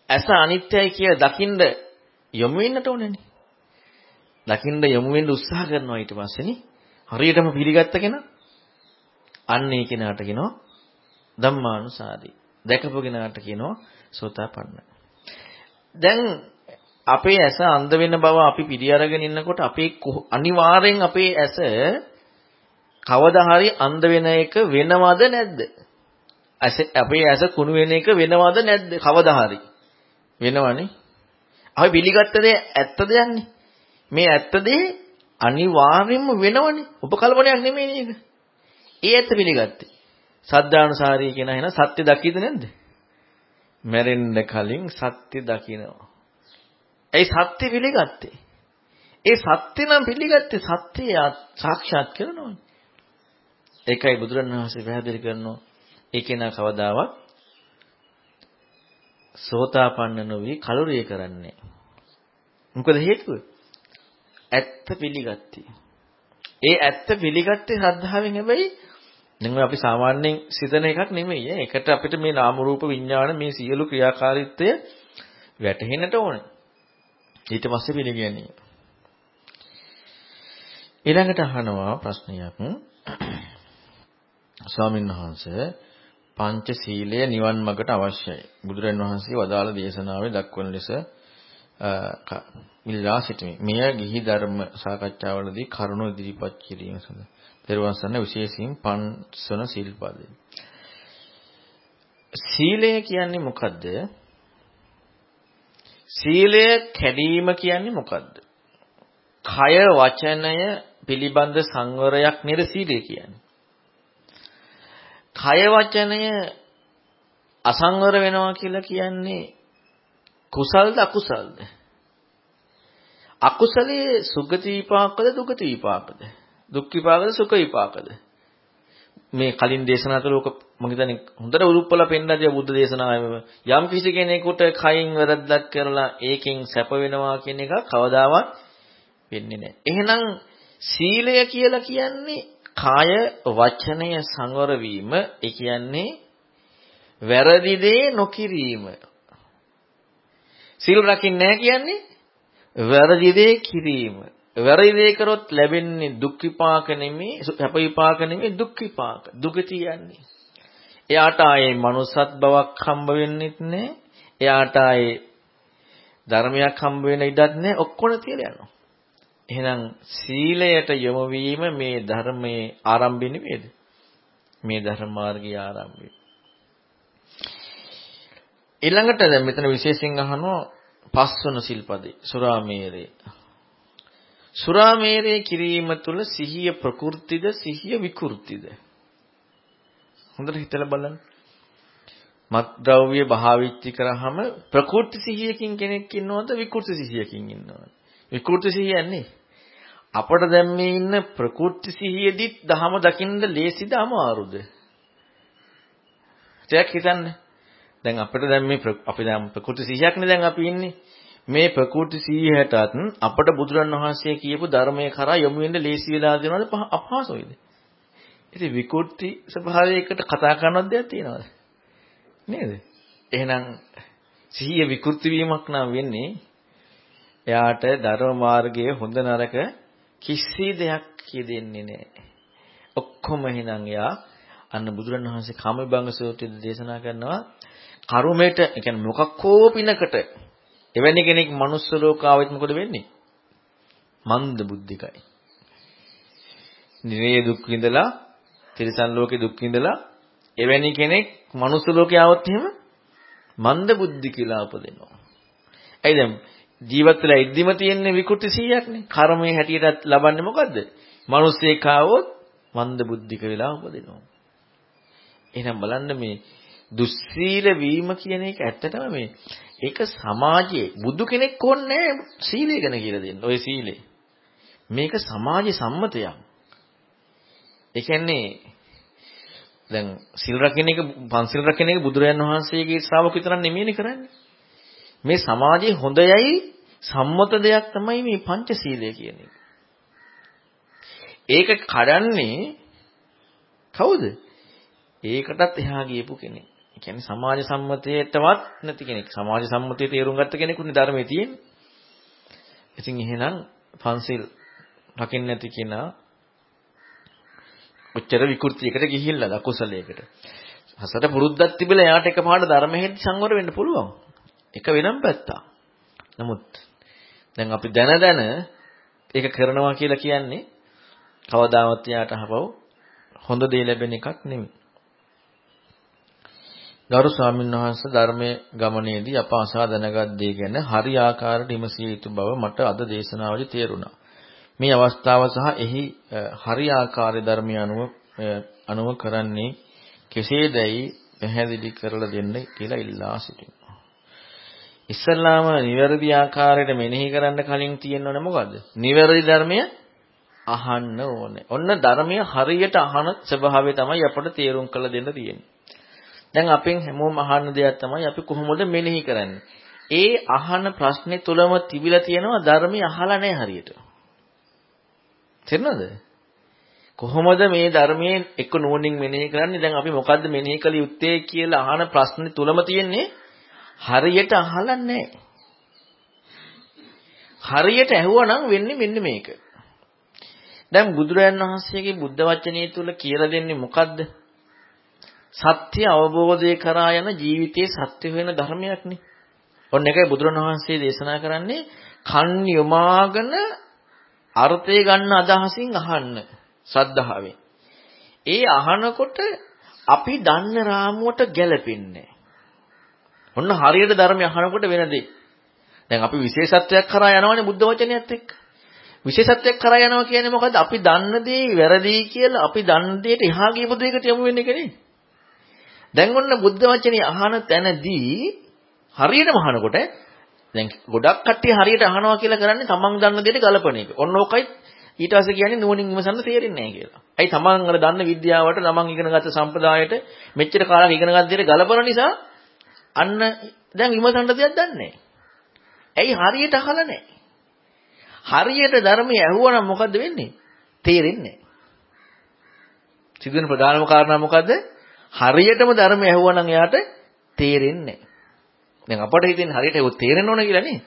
ඇස අනිත්‍යයි කියලා දකින්න යොමු වෙන්නට ඕනේනේ. දකින්න යොමු වෙන්න උත්සාහ කරනවා ඊට පස්සේනේ. හරියටම පිළිගත්ත කෙනා අන්න ඒ කෙනාට කියනවා ධම්මානුසාරී. දැකපු කෙනාට කියනවා සෝතාපන්න. දැන් අපේ ඇස අන්ධ වෙන බව අපි පිළි අරගෙන ඉන්නකොට අපේ අනිවාර්යෙන් අපේ ඇස කවදා හරි අන්ධ වෙන එක වෙනවද නැද්ද? අපේ ඇස කුණු වෙන එක වෙනවද නැද්ද? කවදා හරි වෙනවනේ. අපි පිළිගත්ත දේ ඇත්ත දෙයක්නේ. මේ ඇත්ත දේ අනිවාර්යෙන්ම වෙනවනේ. උපකල්පනයක් නෙමෙයි නේද? ඒ ඇත්ත පිළිගත්තේ. සද්ධානුසාරී කියන එහෙනම් සත්‍ය දකීද නැද්ද? මැරෙන්න කලින් සත්‍ය දකිනවා. ඒ සත්‍ය පිළිගත්තේ. ඒ සත්‍ය නම් පිළිගත්තේ සත්‍යය සාක්ෂාත් කරනවානේ. ඒකයි බුදුරණවහන්සේ පැහැදිලි කරනවා ඒ කෙනා කවදාවත් සෝතාපන්න නොවි කලුරිය කරන්නේ. මොකද හේතුව? ඇත්ත පිළිගත්තේ. ඒ ඇත්ත පිළිගත්තේ ශ්‍රද්ධාවෙන් හැබැයි දැන් අපි සාමාන්‍යයෙන් සිතන එකක් නෙමෙයි. ඒකට අපිට මේ නාම රූප විඥාන මේ සියලු ක්‍රියාකාරීත්වය වැටහෙන්නට ඕනේ. ඊට පස්සේ පිළිගන්නේ. ඊළඟට අහනවා ප්‍රශ්නයක්. ස්වාමීන් වහන්සේ පංච සීලය නිවන් මඟට අවශ්‍යයි. බුදුරන් වහන්සේ වදාළ දේශනාවේ දක්වන ලෙස ඉල්ලා සිටිමි. මෙය ගිහි ධර්ම සාකච්ඡාවලදී කරුණු ඉදිරිපත් කිරීම සඳහා. දරුවන් සන්න විශේෂයෙන් පන්සන සිල්පදේ. සීලය කියන්නේ මොකද්ද? සීලය කැඩීම කියන්නේ මොකද්ද? කය වචනය පිළිබඳ සංවරයක් නේද සීලය කියන්නේ. කය වචනය අසංවර වෙනවා කියලා කියන්නේ කුසල්ද අකුසල්ද? අකුසලයේ සුගති විපාකද දුගති විපාකද? දුක් විපාකද සුඛ විපාකද? මේ කලින් දේශනා තුළ ඔක මම හිතන්නේ හොඳට උරුප්පලා පෙන්නදී බුද්ධ දේශනාවේ යම් කිසි කෙනෙකුට කයින් වැරද්දක් කරලා ඒකෙන් සැප වෙනවා කියන එක කවදාවත් වෙන්නේ නැහැ. එහෙනම් සීලය කියලා කියන්නේ කාය වචනය සංවර වීම ඒ කියන්නේ වැරදි දේ නොකිරීම. සීල් රකින්නේ නැහැ කියන්නේ වැරදි දේ කිරීම. වැරදි දේ කරොත් ලැබෙන්නේ දුක් විපාක නෙමෙයි, සැප විපාක නෙමෙයි දුක් විපාක. දුගති යන්නේ. එයාට ආයේ manussත් බවක් හම්බ වෙන්නෙත් නැහැ. එයාට ආයේ ධර්මයක් හම්බ වෙන ඉඩක් නැහැ. ඔක්කොම තියලා යනවා. එහෙනම් සීලයට යොමු වීම මේ ධර්මයේ ආරම්භය නෙමෙයිද? මේ ධර්ම මාර්ගයේ ආරම්භය. ඊළඟට දැන් මෙතන විශේෂයෙන් අහනවා පස්වන සිල්පදේ සුරාමේරේ. සුරාමේරේ කිරීම තුළ සිහිය ප්‍රකෘතිද සිහිය විකෘතිද? හොඳට හිතලා බලන්න. මත්ද්‍රව්‍ය භාවිච්චි කරාම ප්‍රකෘති සිහියකින් කෙනෙක් ඉන්නවද විකෘති සිහියකින් ඉන්නවද? විකෘති සිහියන්නේ අපට දැන් මේ ඉන්න ප්‍රකෘති සිහියෙදිත් දහම දකින්න ලේසිද අමාරුද? ටිකක් හිතන්න. දැන් අපිට දැන් මේ අපි දැන් ප්‍රකෘති සිහියක්නේ දැන් අපි ඉන්නේ. මේ ප්‍රකෘති සිහියටත් අපට බුදුරන් වහන්සේ කියපු ධර්මයේ කරා යොමු වෙන්න ලේසි වෙලා දෙනවද අපහසුයිද? ඉතින් විකෘති ස්වභාවයකට කතා කරනවත් දෙයක් තියෙනවද? නේද? එහෙනම් සිහිය විකෘති වීමක් නම් වෙන්නේ එයාට ධර්ම මාර්ගයේ හොඳ නරක කිසි දෙයක් කියෙදෙන්නේ නැහැ. ඔක්කොම එහෙනම් එයා අන්න බුදුරණවහන්සේ කාමවිභංග සූත්‍රයේ දේශනා කරනවා කර්මයට, ඒ කියන්නේ මොකක්කෝ පිනකට එවැනි කෙනෙක් manuss ලෝකාවෙත් මොකද වෙන්නේ? මන්ද බුද්ධිකයි. නිරේ දුක් විඳලා, තිරිසන් ලෝකේ දුක් විඳලා එවැනි කෙනෙක් manuss ලෝකේ ආවොත් එහෙම මන්ද බුද්ධි කියලා උපදිනවා. ඇයි දැන් ජීවත් වෙලා ඉද්දිම තියෙන විකෘති 100ක්නේ. කර්මයේ හැටියට ලබන්නේ මොකද්ද? මිනිස්සෙක් ආවොත් මන්ද බුද්ධික වෙලා උපදිනවා. එහෙනම් බලන්න මේ දුස්සීල වීම කියන එක ඇත්තටම මේ ඒක සමාජයේ බුදු කෙනෙක් ඕනේ සීලය ගැන කියලා දෙන්න. ඔය සීලය. මේක සමාජ සම්මතයක්. ඒ කියන්නේ දැන් සිල් රකින්න එක පන්සිල් රකින්න එක බුදුරයන් වහන්සේගේ ශ්‍රාවක විතරක් නෙමෙයිනේ කරන්නේ. මේ සමාජයේ හොඳයයි සම්මත දෙයක් තමයි මේ පංචශීලය කියන එක. ඒක කඩන්නේ කවුද? ඒකටත් එහා ගියපු කෙනෙක්. ඒ කියන්නේ සමාජ සම්මතයටවත් නැති කෙනෙක්. සමාජ සම්මතයේ තේරුම් ගත්ත කෙනෙකුනේ ධර්මයේ තියෙන්නේ. ඉතින් එහෙනම් පන්සිල් රකින්න නැති කෙනා ඔච්චර විකෘතියකට ගිහිල්ලා අකුසලයකට. හසට පුරුද්දක් තිබිලා එයාට එකපාරට ධර්මයෙන් සංවර වෙන්න පුළුවන්. එක වෙනම පැත්තක්. නමුත් දැන් අපි දැන දැන ඒක කරනවා කියලා කියන්නේ කවදාවත් යාට අහපව හොඳ දේ ලැබෙන එකක් නෙමෙයි. ගරු ස්වාමීන් වහන්සේ ධර්මයේ ගමනේදී අප අසා දැනගත් දේ ගැන හරි ආකාරයට විමසිය යුතු බව මට අද දේශනාවේදී තේරුණා. මේ අවස්ථාව සහ එහි හරි ආකාරයේ ධර්මය අනුව අනුව කරන්නේ කෙසේදයි පැහැදිලි කරලා දෙන්න කියලා ඉල්ලා සිටිනවා. ඉස්සල්ලාම නිවැරදි ආකාරයට මෙනෙහි කරන්න කලින් තියෙනවනේ මොකද්ද? නිවැරදි ධර්මය අහන්න ඕනේ. ඔන්න ධර්මය හරියට අහන ස්වභාවය තමයි අපට තේරුම් කරලා දෙන්න තියෙන්නේ. දැන් අපෙන් හැමෝම අහන්න දෙයක් තමයි අපි කොහොමද මෙනෙහි කරන්නේ. ඒ අහන ප්‍රශ්නේ තුලම තිබිලා තියෙනවා ධර්මය අහලා නැහැ හරියට. තේරෙනවද? කොහොමද මේ ධර්මයේ එක්ක නෝනින් මෙනෙහි කරන්නේ? දැන් අපි මොකද්ද මෙනෙහි කළ යුත්තේ කියලා අහන ප්‍රශ්නේ තුලම තියෙන්නේ හරියට අහලා නැහැ. හරියට ඇහුවනම් වෙන්නේ මෙන්න මේක. දැන් බුදුරයන් වහන්සේගේ බුද්ධ වචනය තුල කියලා දෙන්නේ මොකද්ද? සත්‍ය අවබෝධය කරා යන ජීවිතයේ සත්‍ය වෙන ධර්මයක්නේ. ඔන්න එකයි බුදුරණවහන්සේ දේශනා කරන්නේ කන් යොමාගෙන අර්ථය ගන්න අදහසින් අහන්න සද්ධාවෙන්. ඒ අහනකොට අපි දන්න රාමුවට ගැලපෙන්නේ. ඔන්න හරියට ධර්මය අහනකොට වෙන දෙයක්. දැන් අපි විශේෂත්වයක් කරා යනවනේ බුද්ධ වචනයත් එක්ක. විශේෂත්වයක් කරා යනවා කියන්නේ මොකද්ද? අපි දන්න දේ වැරදි කියලා අපි දන්න දෙයට එහා ගියපු දෙයකට යමු වෙන්නේ කෙනේ. දැන් ඔන්න බුද්ධ වචනේ අහන තැනදී හරියටම අහනකොට දැන් ගොඩක් කට්ටිය හරියට අහනවා කියලා කරන්නේ තමන් දන්න දෙයට ගලපන එක. ඔන්න ඕකයි ඊට පස්සේ කියන්නේ නුවණින් විමසන්න තේරෙන්නේ නැහැ කියලා. ඇයි තමන් අර දන්න විද්‍යාවට තමන් ඉගෙනගත්ත සම්ප්‍රදායට මෙච්චර කාලයක් ඉගෙනගත්ත දේට ගලපන නිසා අන්න දැන් විමසන්න දෙයක් දන්නේ නැහැ. ඇයි හරියට අහලා නැහැ. හරියට ධර්මය ඇහුවනම් මොකද්ද වෙන්නේ? තේරෙන්නේ නැහැ. සිදුවෙන ප්‍රධානම කාරණා මොකද්ද? හරියටම ධර්මය ඇහුවනම් එයාට තේරෙන්නේ නැහැ. දැන් අපට හිතෙන්නේ හරියට ඒක තේරෙන්න ඕන කියලා නේ.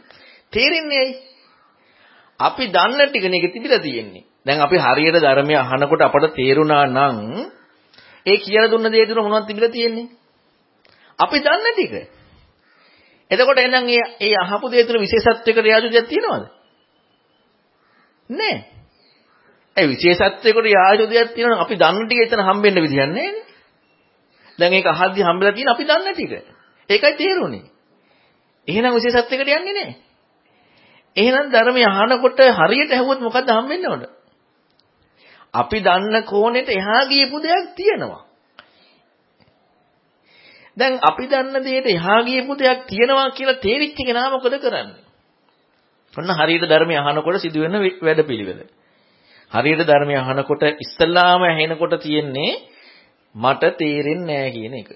තේරෙන්නේ ඇයි? අපි දන්න ටික නේ තිබිලා තියෙන්නේ. දැන් අපි හරියට ධර්මය අහනකොට අපට තේරුණා නම් ඒ කියලා දුන්න දේ තුන මොනවද තිබිලා තියෙන්නේ? අපි දන්න ටික. එතකොට එහෙනම් ඒ ඒ අහපු දේ තුන විශේෂත්වයකට යාජුදයක් තියෙනවද? නෑ. ඒ විශේෂත්වයකට යාජුදයක් තියෙනවා අපි දන්න ටික එතන හම්බෙන්න විදියක් නෑනේ. දැන් ඒක අහද්දි හම්බෙලා තියෙන අපි දන්න ටික. ඒකයි තේරුනේ. එහෙනම් විශේෂත්වයකට යන්නේ නෑ. එහෙනම් ධර්මය අහනකොට හරියට ඇහුවොත් මොකද්ද හම්බෙන්න ඕන? අපි දන්න කෝණයට එහා ගියපු දෙයක් තියෙනවා. දැන් අපි දන්න දෙයට එහා ගියපු දෙයක් තියෙනවා කියලා තේරිච්ච කෙනා මොකද කරන්නේ? ඔන්න හරියට ධර්මය අහනකොට සිදුවෙන වැඩපිළිවෙල. හරියට ධර්මය අහනකොට ඉස්සල්ලාම ඇහෙනකොට තියෙන්නේ මට තේරෙන්නේ නැහැ කියන එක.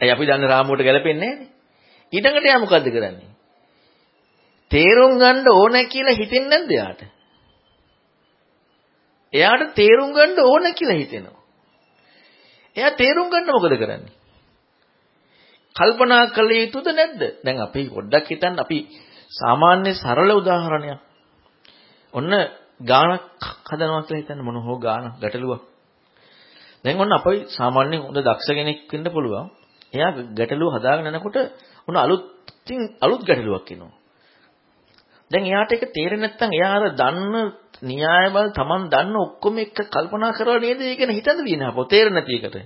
ඇයි අපි දන්න රාමුවට ගැලපෙන්නේ නැහැනේ. ඊටකට යා මොකද්ද කරන්නේ? තේරුම් ගන්න ඕන කියලා හිතෙන්නේ නැද්ද එයාට? එයාට තේරුම් ගන්න ඕන කියලා හිතෙනවා. එයා තේරුම් ගන්න මොකද කරන්නේ? කල්පනා කළ යුතුද නැද්ද? දැන් අපි පොඩ්ඩක් හිතන්න අපි සාමාන්‍ය සරල උදාහරණයක්. ඔන්න ගානක් හදනවා කියලා හිතන්න මොන හෝ ගාන ගැටලුවක්. දැන් ඔන්න අපයි සාමාන්‍යයෙන් හොඳ දක්ෂ කෙනෙක් වෙන්න පුළුවන්. එයා ගැටලුව හදාගෙන යනකොට ඔන්න අලුත්ින් අලුත් ගැටලුවක් එනවා. දැන් එයාට ඒක තේරෙන්නේ නැත්නම් එයා අර දන්න න්‍යාය බල Taman දන්න ඔක්කොම එක කල්පනා කරලා නේද ඒක ගැන හිතන්න තියෙන්නේ අපෝ තේරෙන්නේ නැති එකට.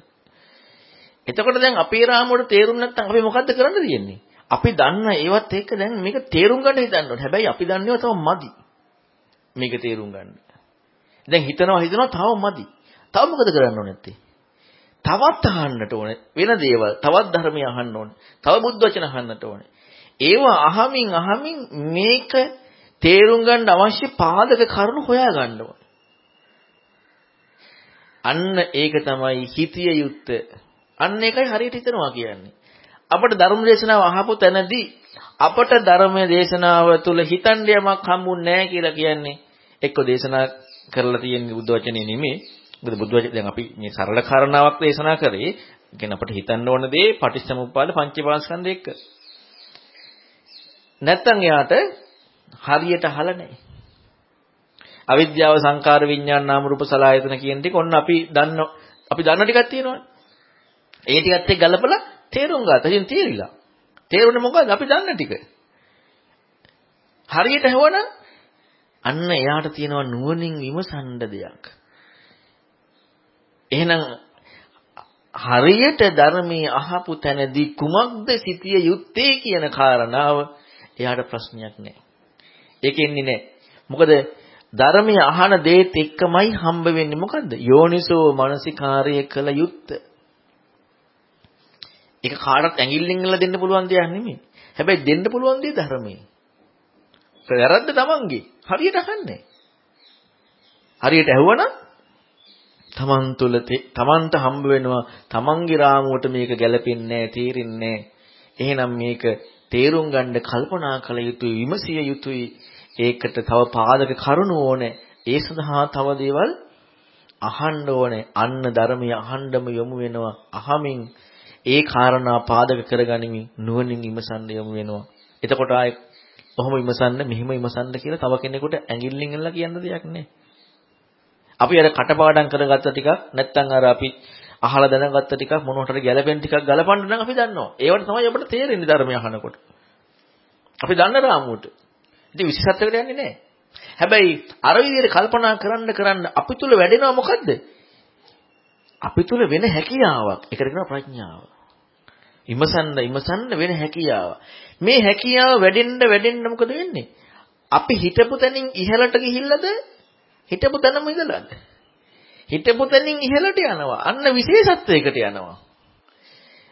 එතකොට දැන් අපේ රාමුවට තේරුම් නැත්නම් අපි මොකද්ද කරන්න තියෙන්නේ? අපි දන්න ඒවත් එක්ක දැන් මේක තේරුම් ගන්න හිතන්න ඕනේ. හැබැයි අපි දන්නේව තව මදි. මේක තේරුම් ගන්න. දැන් හිතනවා හිතනවා තව මදි. තව මොකද කරන්න ඕනේ නැත්තේ? තවත් අහන්නට ඕනේ වෙන දේවල් තවත් ධර්මය අහන්න ඕනේ තව බුද්ධ වචන අහන්නට ඕනේ ඒවා අහමින් අහමින් මේක තේරුම් ගන්න අවශ්‍ය පාදක කරුණු හොයා ගන්න ඕනේ අන්න ඒක තමයි හිතිය යුත්තේ අන්න ඒකයි හරියට හිතනවා කියන්නේ අපට ධර්ම දේශනාව අහපු තැනදී අපට ධර්ම දේශනාව තුළ හිතන්න යමක් හම්බුන්නේ නැහැ කියලා කියන්නේ එක්ක දේශනා කරලා තියෙන බුද්ධ වචනේ නෙමෙයි මොකද බුදුවචන දැන් අපි මේ සරල කාරණාවක් දේශනා කරේ. කියන්නේ අපිට හිතන්න ඕන දේ පටිච්චසමුප්පාද පංචපාස්කන්ධ එක්ක. නැත්තම් එයාට හරියට අහලා නැහැ. අවිද්‍යාව සංකාර විඥාන නාම රූප සලආයතන කියන ටික ඔන්න අපි දන්න අපි දන්න ටිකක් තියෙනවනේ. ඒ ටිකත් එක්ක ගලපලා තේරුම් ගත්තා. ඉතින් තේරිලා. තේරුනේ මොකද්ද? අපි දන්න ටික. හරියට හවනම් අන්න එයාට තියෙනවා නුවණින් විමසන්න දෙයක්. එහෙනම් හරියට ධර්මයේ අහපු තැනදී කුමක්ද සිටිය යුත්තේ කියන කාරණාව එයාට ප්‍රශ්නයක් නෑ. ඒකෙන්නේ නෑ. මොකද ධර්මයේ අහන දේත් එක්කමයි හම්බ වෙන්නේ මොකද්ද? යෝනිසෝ මනසිකාර්ය කළ යුත්ත. ඒක කාටත් ඇඟිල්ලෙන් ඉල්ල දෙන්න පුළුවන් දෙයක් නෙමෙයි. හැබැයි දෙන්න පුළුවන් දේ ධර්මයේ. වැරද්ද තමන්ගේ. හරියට අහන්නේ. හරියට ඇහුවනම් තමන් තුළ තමන්ට හම්බ වෙනවා තමන්ගේ රාමුවට මේක ගැලපෙන්නේ නැහැ තේරෙන්නේ එහෙනම් මේක තේරුම් ගන්න කල්පනා කළ යුතුයි විමසිය යුතුයි. ඒකට තව පාදක කරුණු ඕනේ. ඒ සඳහා තව දේවල් අහන්න ඕනේ. අන්න ධර්මය අහන්නම යොමු වෙනවා. අහමින් ඒ කාරණා පාදක කරගනිමින් නුවණින් විමසන්න යොමු වෙනවා. එතකොට ආයේ කොහොම විමසන්න මෙහිම විමසන්න කියලා තව කෙනෙකුට ඇඟිල්ලෙන් එල්ල කියන්න දෙයක් නැහැ. අපි අර කටපාඩම් කරගත්ත ටිකක් නැත්තම් අර අපි අහලා දැනගත්ත ටිකක් මොනකට ගැළපෙන ටිකක් ගලපන්න නම් අපි දන්නවා. ඒවට තමයි අපිට තේරෙන්නේ ධර්මය අහනකොට. අපි දන්න රාමුවට. ඉතින් විශේෂත්වයකට යන්නේ නැහැ. හැබැයි අර විදිහට කල්පනා කරන්න කරන්න අපි තුල වැඩෙනවා මොකද්ද? අපි තුල වෙන හැකියාවක්. ඒකට කියනවා ප්‍රඥාව. ඉමසන්න ඉමසන්න වෙන හැකියාව. මේ හැකියාව වැඩෙන්න වැඩෙන්න මොකද වෙන්නේ? අපි හිතපු තැනින් ඉහළට ගිහිල්ලාද හිතපු තැනම ඉඳලාද? හිතපු තැනින් ඉහළට යනවා. අන්න විශේෂත්වයකට යනවා.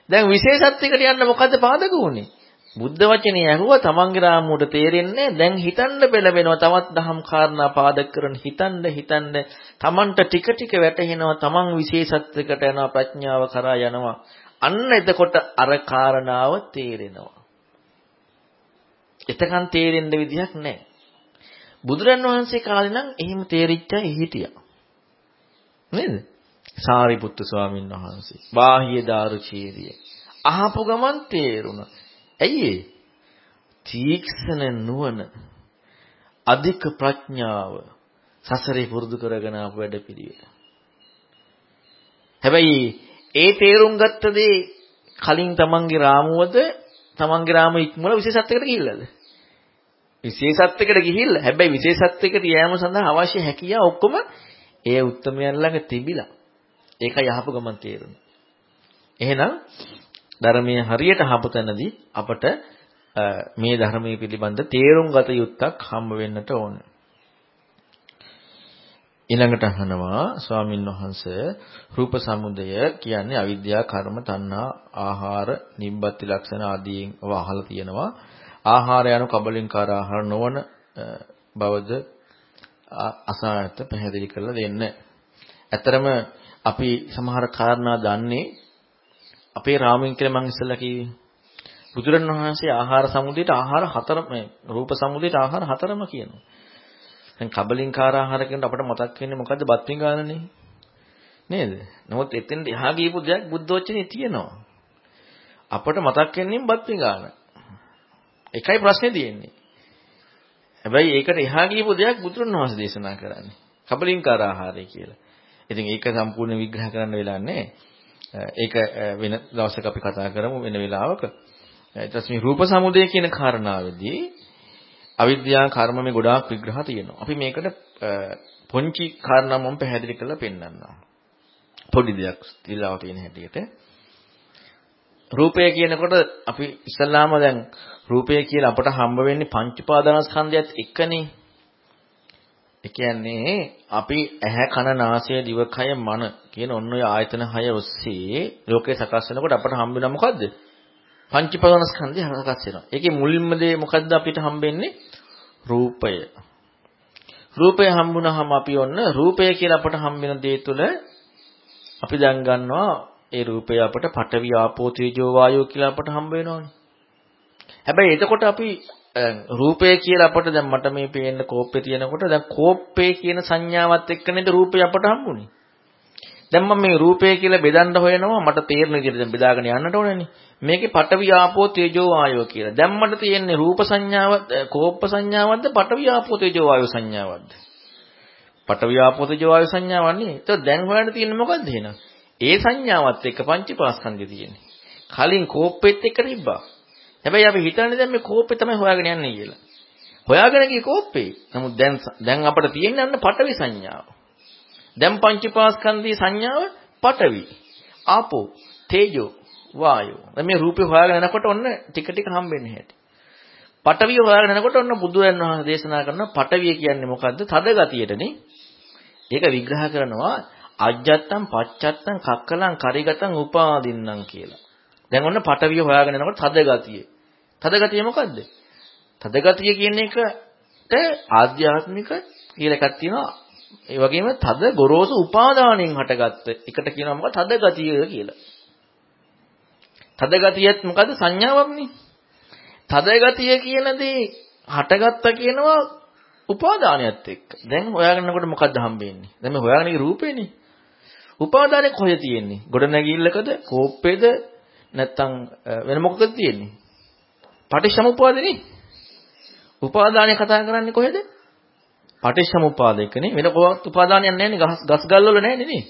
දැන් විශේෂත්වයකට යන්න මොකද්ද පාදක වුනේ? බුද්ධ වචනේ ඇහුවා තමන්ගේ රාමුවට තේරෙන්නේ දැන් හිතන්න පෙළවෙනවා තවත් දහම් කාරණා පාදක කරන හිතන්න හිතන්න තමන්ට ටික ටික වැටහෙනවා තමන් විශේෂත්වයකට යනවා ප්‍රඥාව කරා යනවා අන්න එතකොට අර කාරණාව තේරෙනවා එතකන් තේරෙන්න විදිහක් නැහැ බුදුරන් වහන්සේ කාලේ නම් එහෙම තේරිච්චයි හිටියා නේද සාරිපුත්තු ස්වාමීන් වහන්සේ බාහිය දාරුචීරිය අහපු ගමන් තේරුණා ඇයි ඒ? තීක්ෂණ නුවණ අධික ප්‍රඥාව සසරේ පුරුදු කරගෙන ආපු වැඩපිළිවෙල. හැබැයි ඒ තේරුම් ගත්ත දේ කලින් තමන්ගේ රාමුවද තමන්ගේ රාම ඉක්මවල විශේෂත්වයකට ගිහිල්ලාද? විශේෂත්වයකට ගිහිල්ලා. හැබැයි විශේෂත්වයකට යෑම සඳහා අවශ්‍ය හැකියාව ඔක්කොම ඒ උත්තරමයන් ළඟ තිබිලා. ඒකයි යහපු ගමන් තේරුනේ. එහෙනම් ධර්මයේ හරියට අහපු තැනදී අපට මේ ධර්මයේ පිළිබඳ තේරුම් ගත යුත්තක් හම්බ වෙන්නට ඕන. ඊළඟට අහනවා ස්වාමින් වහන්සේ රූප සමුදය කියන්නේ අවිද්‍යාව, කර්ම, තණ්හා, ආහාර, නිබ්බති ලක්ෂණ ආදීන් ඔව අහලා තියෙනවා. ආහාර යනු කබලින්කාර ආහාර නොවන බවද අසහායත පැහැදිලි කරලා දෙන්න. ඇත්තරම අපි සමහර කාරණා දන්නේ අපේ රාමෙන් කියලා මම ඉස්සෙල්ලා කිව්වේ. බුදුරණවහන්සේ ආහාර සමුදයට ආහාර හතර මේ රූප සමුදයට ආහාර හතරම කියනවා. දැන් කබලින්කාර ආහාර කියනකොට අපිට මතක් වෙන්නේ මොකද්ද? බත් විඟානනේ. නේද? නමුත් එතෙන් එහා ගියපු දෙයක් බුද්ධ වචනේ තියෙනවා. අපට මතක් වෙන්නේ බත් විඟාන. එකයි ප්‍රශ්නේ තියෙන්නේ. හැබැයි ඒකට එහා ගියපු දෙයක් බුදුරණවහන්සේ දේශනා කරන්නේ. කබලින්කාර ආහාරය කියලා. ඉතින් ඒක සම්පූර්ණ විග්‍රහ කරන්න වෙලා නැහැ. ඒක වෙන දවසක අපි කතා කරමු වෙන වෙලාවක. ඊට පස්සේ මේ රූප සමුදය කියන කාරණාවේදී අවිද්‍යා කර්ම මේ ගොඩාක් විග්‍රහ තියෙනවා. අපි මේකට පොන්චි කාරණා මම පැහැදිලි කරලා පෙන්නන්නම්. පොඩි දෙයක් තියලා තියෙන හැටියට. රූපය කියනකොට අපි ඉස්සල්ලාම දැන් රූපය කියලා අපට හම්බ වෙන්නේ පංච පාදානස්කන්ධයත් එක්කනේ. ඒ කියන්නේ අපි ඇහැ කන නාසය දිවකය මන කියන ඔන්න ඔය ආයතන හය ඔස්සේ ලෝකේ සකස් වෙනකොට අපට හම්බ වෙනා මොකද්ද? පංචපදනස්කන්ධය සකස් වෙනවා. ඒකේ මුලින්ම දේ මොකද්ද අපිට හම්බෙන්නේ? රූපය. රූපය හම්බුනහම අපි ඔන්න රූපය කියලා අපට හම්බෙන දේ තුළ අපි දැන් ගන්නවා ඒ රූපය අපට පඨවි ආපෝ තේජෝ වායෝ කියලා අපට හම්බ වෙනවනේ. හැබැයි එතකොට අපි රූපය කියලා අපට දැන් මට මේ පේන්න කෝප්පේ තියෙනකොට දැන් කෝප්පේ කියන සංඥාවත් එක්ක නේද රූපය අපට හම්බුනේ. දැන් මම මේ රූපය කියලා බෙදන්න හොයනවා මට තේරෙන විදිහට දැන් බෙදාගෙන යන්නට ඕනේනේ. මේකේ පඨවි ආපෝ තේජෝ වායෝ කියලා. දැන් මට තියෙන්නේ රූප සංඥාවද කෝප්ප සංඥාවක්ද පඨවි ආපෝ තේජෝ වායෝ සංඥාවක්ද? පඨවි ආපෝ තේජෝ වායෝ සංඥාවක් නේ. ඒක දැන් හොයන්න තියෙන්නේ මොකද්ද එහෙනම්? ඒ සංඥාවත් එක්ක පංචපාස්කන්ධය තියෙන්නේ. කලින් කෝප්පෙත් එක්ක තිබ්බා. හැබැයි අපි හිතන්නේ දැන් මේ කෝප්පේ තමයි හොයාගෙන යන්නේ කියලා. හොයාගෙන ගියේ කෝප්පේ. නමුත් දැන් දැන් අපිට තියෙන්නේ අන්න පටවි සංඥාව. දැන් පංචපාස්කන්ධී සංඥාව පටවි. ආපෝ, තේජෝ, වායෝ. දැන් මේ රූපේ හොයාගෙන යනකොට ඔන්න ටික ටික හම්බෙන්නේ හැටි. පටවිය හොයාගෙන යනකොට ඔන්න බුදුරන් වහන්සේ දේශනා කරන පටවිය කියන්නේ මොකද්ද? තද ගතියටනේ. ඒක විග්‍රහ කරනවා අජ්ජත්තම් පච්චත්තම් කක්කලං කරිගතං උපාදින්නම් කියලා. දැන් ඔන්න පටවිය හොයාගෙන යනකොට තද ගතිය. තද ගතිය මොකද්ද? තද ගතිය කියන එකට ආධ්‍යාත්මික කියලා එකක් තියෙනවා. ඒ වගේම තද ගොරෝසු උපාදානයෙන් හටගත්ත එකට කියනවා මොකද තද ගතිය කියලා. තද ගතියත් මොකද සංඥාවක්නේ. තද ගතිය කියන දේ හටගත්ත කියනවා උපාදානයත් එක්ක. දැන් හොයාගන්නකොට මොකද්ද හම්බෙන්නේ? දැන් මේ හොයාගෙන රූපේනේ. උපාදානේ කොහෙද තියෙන්නේ? ගොඩනැගිල්ලකද? කෝප්පේද? නැත්තම් වෙන මොකකද තියෙන්නේ? පටිච්චසමුප්පාදනේ. උපාදානය කතා කරන්නේ කොහෙද? පටිච්චසමුප්පාදයකනේ. වෙන කොහොමත් උපාදානයක් නැහැනේ. ගස් ගස් ගල් වල නැහැනේ නේ.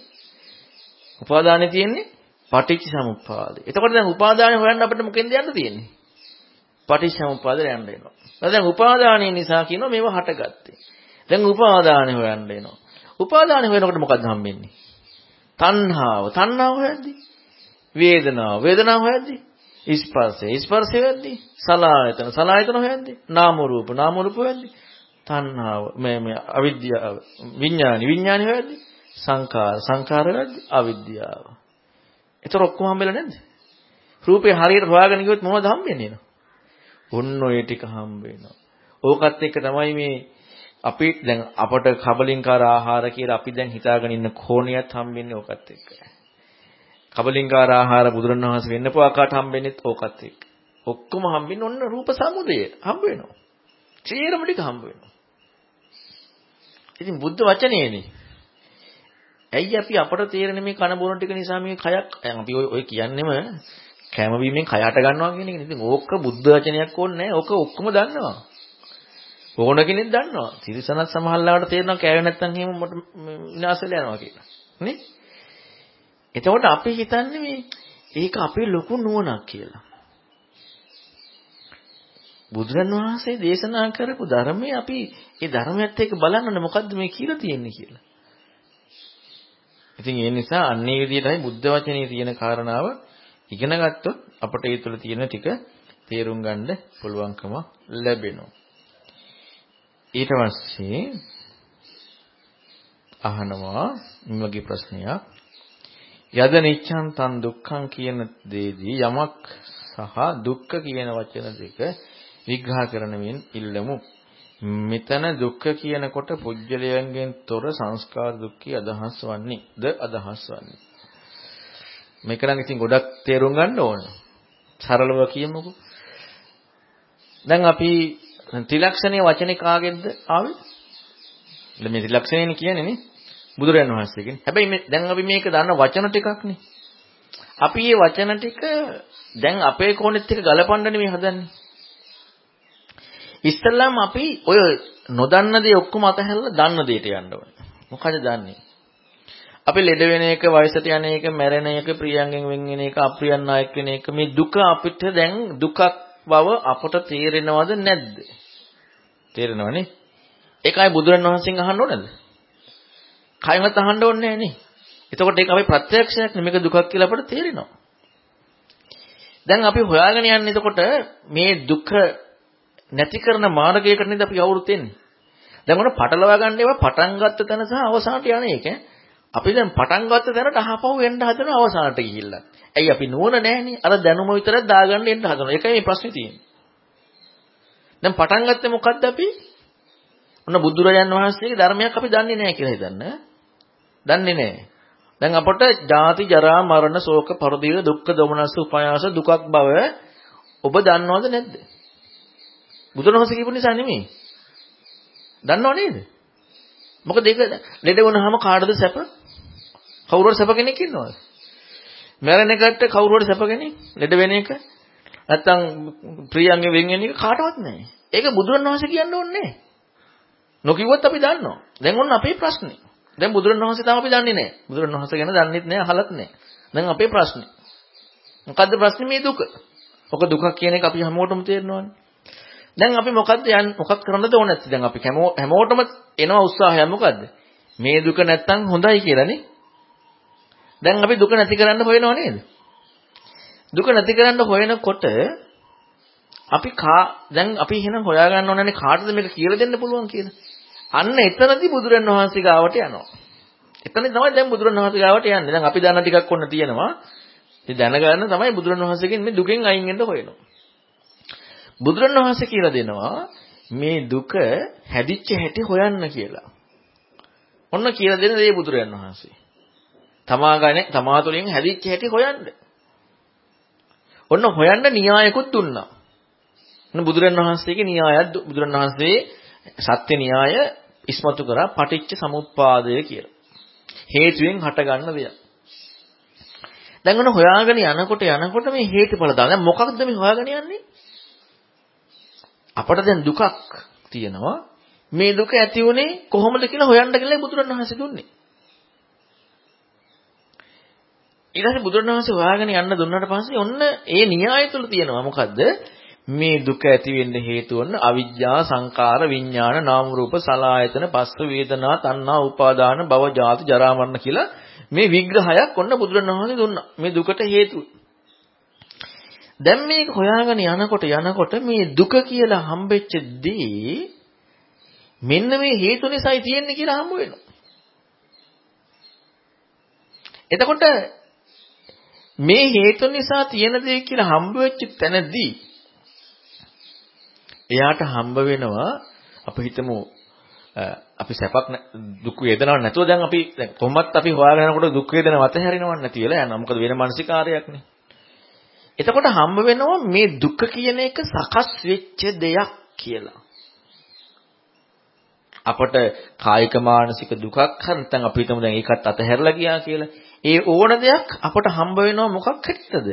උපාදානේ තියෙන්නේ පටිච්ච සමුප්පාදේ. එතකොට දැන් උපාදානේ හොයන්න අපිට මොකෙන්ද යන්න තියෙන්නේ? පටිච්ච සමුප්පාදේ යන්න වෙනවා. දැන් උපාදානේ නිසා කියනවා මේව හටගත්තේ. දැන් උපාදානේ හොයන්න එනවා. උපාදානේ හොයනකොට මොකද්ද හම්බෙන්නේ? තණ්හාව. තණ්හාව හොයද්දි වේදනාව. වේදනාව හොයද්දි ස්පර්ශය. ස්පර්ශය හොයද්දි සලආයතන. සලආයතන හොයද්දි නාම රූප. නාම රූප හොයද්දි තණ්හාව. මේ මේ අවිද්‍යාව. විඥානි. විඥානි හොයද්දි සංකාර. සංකාර හොයද්දි අවිද්‍යාව. ඒතර ඔක්කොම හම්බෙලා නැද්ද? රූපේ හරියට හොයාගෙන ගියොත් මොනවද හම්බෙන්නේ නේද? ඔන්න ඔය ටික හම්බ වෙනවා. ඕකත් එක්ක තමයි මේ අපි දැන් අපට කබලින්කාර ආහාර කියලා අපි දැන් හිතාගෙන ඉන්න කෝණියත් හම්බෙන්නේ ඕකත් එක්ක. කබලින්කාර ආහාර බුදුරණවහන්සේ වෙන්නපු ආකාරයට හම්බෙන්නේත් ඕකත් එක්ක. ඔක්කොම හම්බෙන්නේ ඔන්න රූප සමුදය හම්බ වෙනවා. චීරම ටික හම්බ වෙනවා. ඉතින් බුද්ධ වචනේනේ. ඇයි අපි අපට තේරෙන මේ කන බොන ටික නිසා මේ කයක් අපි ඔය කියන්නේම කැම බීමෙන් කයට ගන්නවා කියන එක. ඉතින් ඕක බුද්ධ වචනයක් ඕනේ නැහැ. ඕක ඔක්කොම දන්නවා. ඕන කෙනෙක් දන්නවා. තිරසනත් සමහරලාට තේරෙනවා කෑවේ නැත්තම් එහෙම මට විනාශ වෙලා යනවා කියලා. නේ? එතකොට අපි හිතන්නේ මේ ඒක අපේ ලොකු නුවණක් කියලා. බුදුරන් වහන්සේ දේශනා කරපු ධර්මයේ අපි ඒ ධර්මයත් එක්ක බලන්න මොකද්ද මේ කියලා තියෙන්නේ කියලා. ඉතින් ඒ නිසා අන්නේ විදිහටයි බුද්ධ වචනේ තියෙන කාරණාව ඉගෙන ගත්තොත් අපට ඒ තුළ තියෙන ටික තේරුම් ගන්න පුළුවන්කම ලැබෙනවා. ඊට පස්සේ අහනවා මගේ ප්‍රශ්නයක්. යද නිච්ඡන් තන් දුක්ඛං කියන දේදී යමක් සහ දුක්ඛ කියන වචන දෙක විග්‍රහ කරනමින් ඉල්ලමු. මෙතන දුක්ඛ කියනකොට පුජ්‍යලයන්ගෙන් තොර සංස්කාර දුක්ඛي අදහස් වන්නේ ද අදහස් වන්නේ. මේක නම් ඉතින් ගොඩක් තේරුම් ගන්න ඕන. සරලව කියමුකෝ. දැන් අපි ත්‍රිලක්ෂණයේ වචනේ කාගෙන්ද ආවේ? એટલે මේ ත්‍රිලක්ෂණයනේ කියන්නේ නේ. බුදුරයන් වහන්සේගෙන්. හැබැයි මේ දැන් අපි මේක දන්න වචන ටිකක්නේ. අපි මේ වචන ටික දැන් අපේ කෝණෙත් එක ගලපන්නනේ මේ හදන්නේ. ඉස්සල්ලාම අපි ඔය නොදන්න දේ ඔක්කොම අතහැරලා දන්න දෙයට යන්න ඕනේ. මොකද දන්නේ? අපි ලෙඩ වෙන එක, වයසට යන එක, මැරෙන එක, ප්‍රියයන්ගෙන් වෙන් වෙන එක, අප්‍රියන් නායක වෙන එක මේ දුක අපිට දැන් දුකක් බව අපට තේරෙනවද නැද්ද? තේරෙනවනේ. ඒකයි බුදුරණවහන්සේගෙන් අහන්න ඕනේද? කයින්වත් අහන්න ඕනේ නැහැ නේ. එතකොට ඒක අපි ප්‍රත්‍යක්ෂයක් නෙමෙයි මේක දුකක් කියලා අපට තේරෙනවා. දැන් අපි හොයාගෙන යන්නේ එතකොට මේ දුක නැති කරන මාර්ගයකට නේද අපි අවුරුත් එන්නේ. දැන් මොන පටලවා ගන්න ඒවා පටන් ගත්ත තැන සහ අවසානට යන එක. අපි දැන් පටන් ගත්ත තැනට අහපහු එන්න හදන අවසානට ගිහිල්ලා. ඇයි අපි නුවණ නැහෙනේ? අර දැනුම විතරක් දාගන්න එන්න හදනවා. ඒකයි මේ ප්‍රශ්නේ තියෙන්නේ. දැන් පටන් ගත්තේ මොකද්ද අපි? ඔන්න බුදුරජාන් වහන්සේගේ ධර්මයක් අපි දන්නේ නැහැ කියලා හිතන්න. දන්නේ නැහැ. දැන් අපට ජාති ජරා මරණ ශෝක පරිදේව දුක්ඛ දොමනස් උපායාස දුකක් බව ඔබ දන්නවද නැද්ද? බුදුරජාණන් කියපු නිසා නෙමෙයි. දන්නව නේද? මොකද ඒක ලෙඩ වුණාම කාටද සැප? කවුරුහරි සැප කෙනෙක් ඉන්නවද? මැරෙන එකට කවුරුහරි සැප කෙනෙක්? ලෙඩ වෙන එක නැත්තම් ප්‍රියංගෙන් වෙන් වෙන එක කාටවත් නැහැ. ඒක බුදුරණවහන්සේ කියන්න ඕනේ නොකියුවොත් අපි දන්නවා. දැන් ඔන්න අපේ ප්‍රශ්නේ. දැන් බුදුරණවහන්සේ තාම අපි දන්නේ නැහැ. බුදුරණවහන්සේ ගැන දන්නෙත් නැහැ, අහලත් නැහැ. දැන් අපේ ප්‍රශ්නේ. මොකද්ද ප්‍රශ්නේ මේ දුක? ඔක දුකක් කියන එක අපි හැමෝටම තේරෙනවානේ. දැන් අපි මොකද්ද යන් මොකක් කරන්නද ඕන නැත්තේ? දැන් අපි හැමෝටම එනවා උත්සාහය මොකද්ද? මේ දුක නැත්තම් හොඳයි කියලානේ. දැන් අපි දුක නැති කරන්න හොයනව නේද? දුක නැති කරන්න හොයනකොට අපි කා දැන් අපි එහෙනම් හොයා ගන්න ඕනනේ කාටද මේක කියලා දෙන්න පුළුවන් කියලා. අන්න එතනදී බුදුරන් වහන්සේ ගාවට යනවා. එතනදී තමයි දැන් බුදුරන් වහන්සේ ගාවට යන්නේ. දැන් අපි දන්න ටිකක් ඔන්න තියෙනවා. ඉතින් දැනගන්න තමයි බුදුරන් වහන්සේගෙන් මේ දුකෙන් අයින් වෙන්න හොයනවා. බුදුරන් වහන්සේ කියලා දෙනවා මේ දුක හැදිච්ච හැටි හොයන්න කියලා. ඔන්න කියලා දෙන දේ බුදුරන් වහන්සේ. තමා ගන්නේ තමා තුළින් හැදිච්ච හැටි හොයන්න. ඔන්න හොයන්න න්‍යායකුත් දුන්නා. ඔන්න බුදුරණවහන්සේගේ න්‍යායත් බුදුරණවහන්සේ සත්‍ය න්‍යාය ඉස්මතු කරා පටිච්ච සමුප්පාදය කියලා. හේතුවෙන් හටගන්න දෙයක්. දැන් ඔන්න හොයාගෙන යනකොට යනකොට මේ හේතුඵල දාන. දැන් මොකක්ද මේ හොයාගෙන යන්නේ? අපට දැන් දුකක් තියෙනවා. මේ දුක ඇති උනේ කොහොමද කියලා හොයන්න කියලා බුදුරණවහන්සේ දුන්නේ. ඊට පස්සේ බුදුරණවහන්සේ හොයාගෙන යන්න දුන්නාට පස්සේ ඔන්න ඒ න්‍යාය තුල තියෙනවා මොකද්ද? මේ දුක ඇති වෙන්න හේතු වන අවිජ්ජා සංකාර විඥාන නාම රූප සලායතන පස්ස වේදනා තණ්හා උපාදාන භව ජාති ජරා මරණ කියලා මේ විග්‍රහයක් ඔන්න බුදුරණවහන්සේ දුන්නා. මේ දුකට හේතුව. දැන් මේක හොයාගෙන යනකොට යනකොට මේ දුක කියලා හම්බෙච්ච දේ මෙන්න මේ හේතු නිසායි තියෙන්නේ කියලා හම්බ වෙනවා. එතකොට මේ හේතු නිසා තියෙන දේ කියලා හම්බ වෙච්ච තැනදී එයාට හම්බ වෙනවා අපි හිතමු අපි සැපක් දුක් වේදනාවක් නැතුව දැන් අපි දැන් කොහොමත් අපි හොයාගෙන යනකොට දුක් වේදනාව අතහැරිනවන්නේ නැති වෙලා යනවා. මොකද වෙන මානසිකාරයක්නේ. එතකොට හම්බ වෙනවා මේ දුක කියන එක සකස් වෙච්ච දෙයක් කියලා. අපට කායික මානසික දුකක් හරි නැත්නම් අපි හිතමු දැන් ඒකත් අතහැරලා ගියා කියලා. ඒ ඕන දෙයක් අපට හම්බ වෙනවා මොකක් හැටියටද?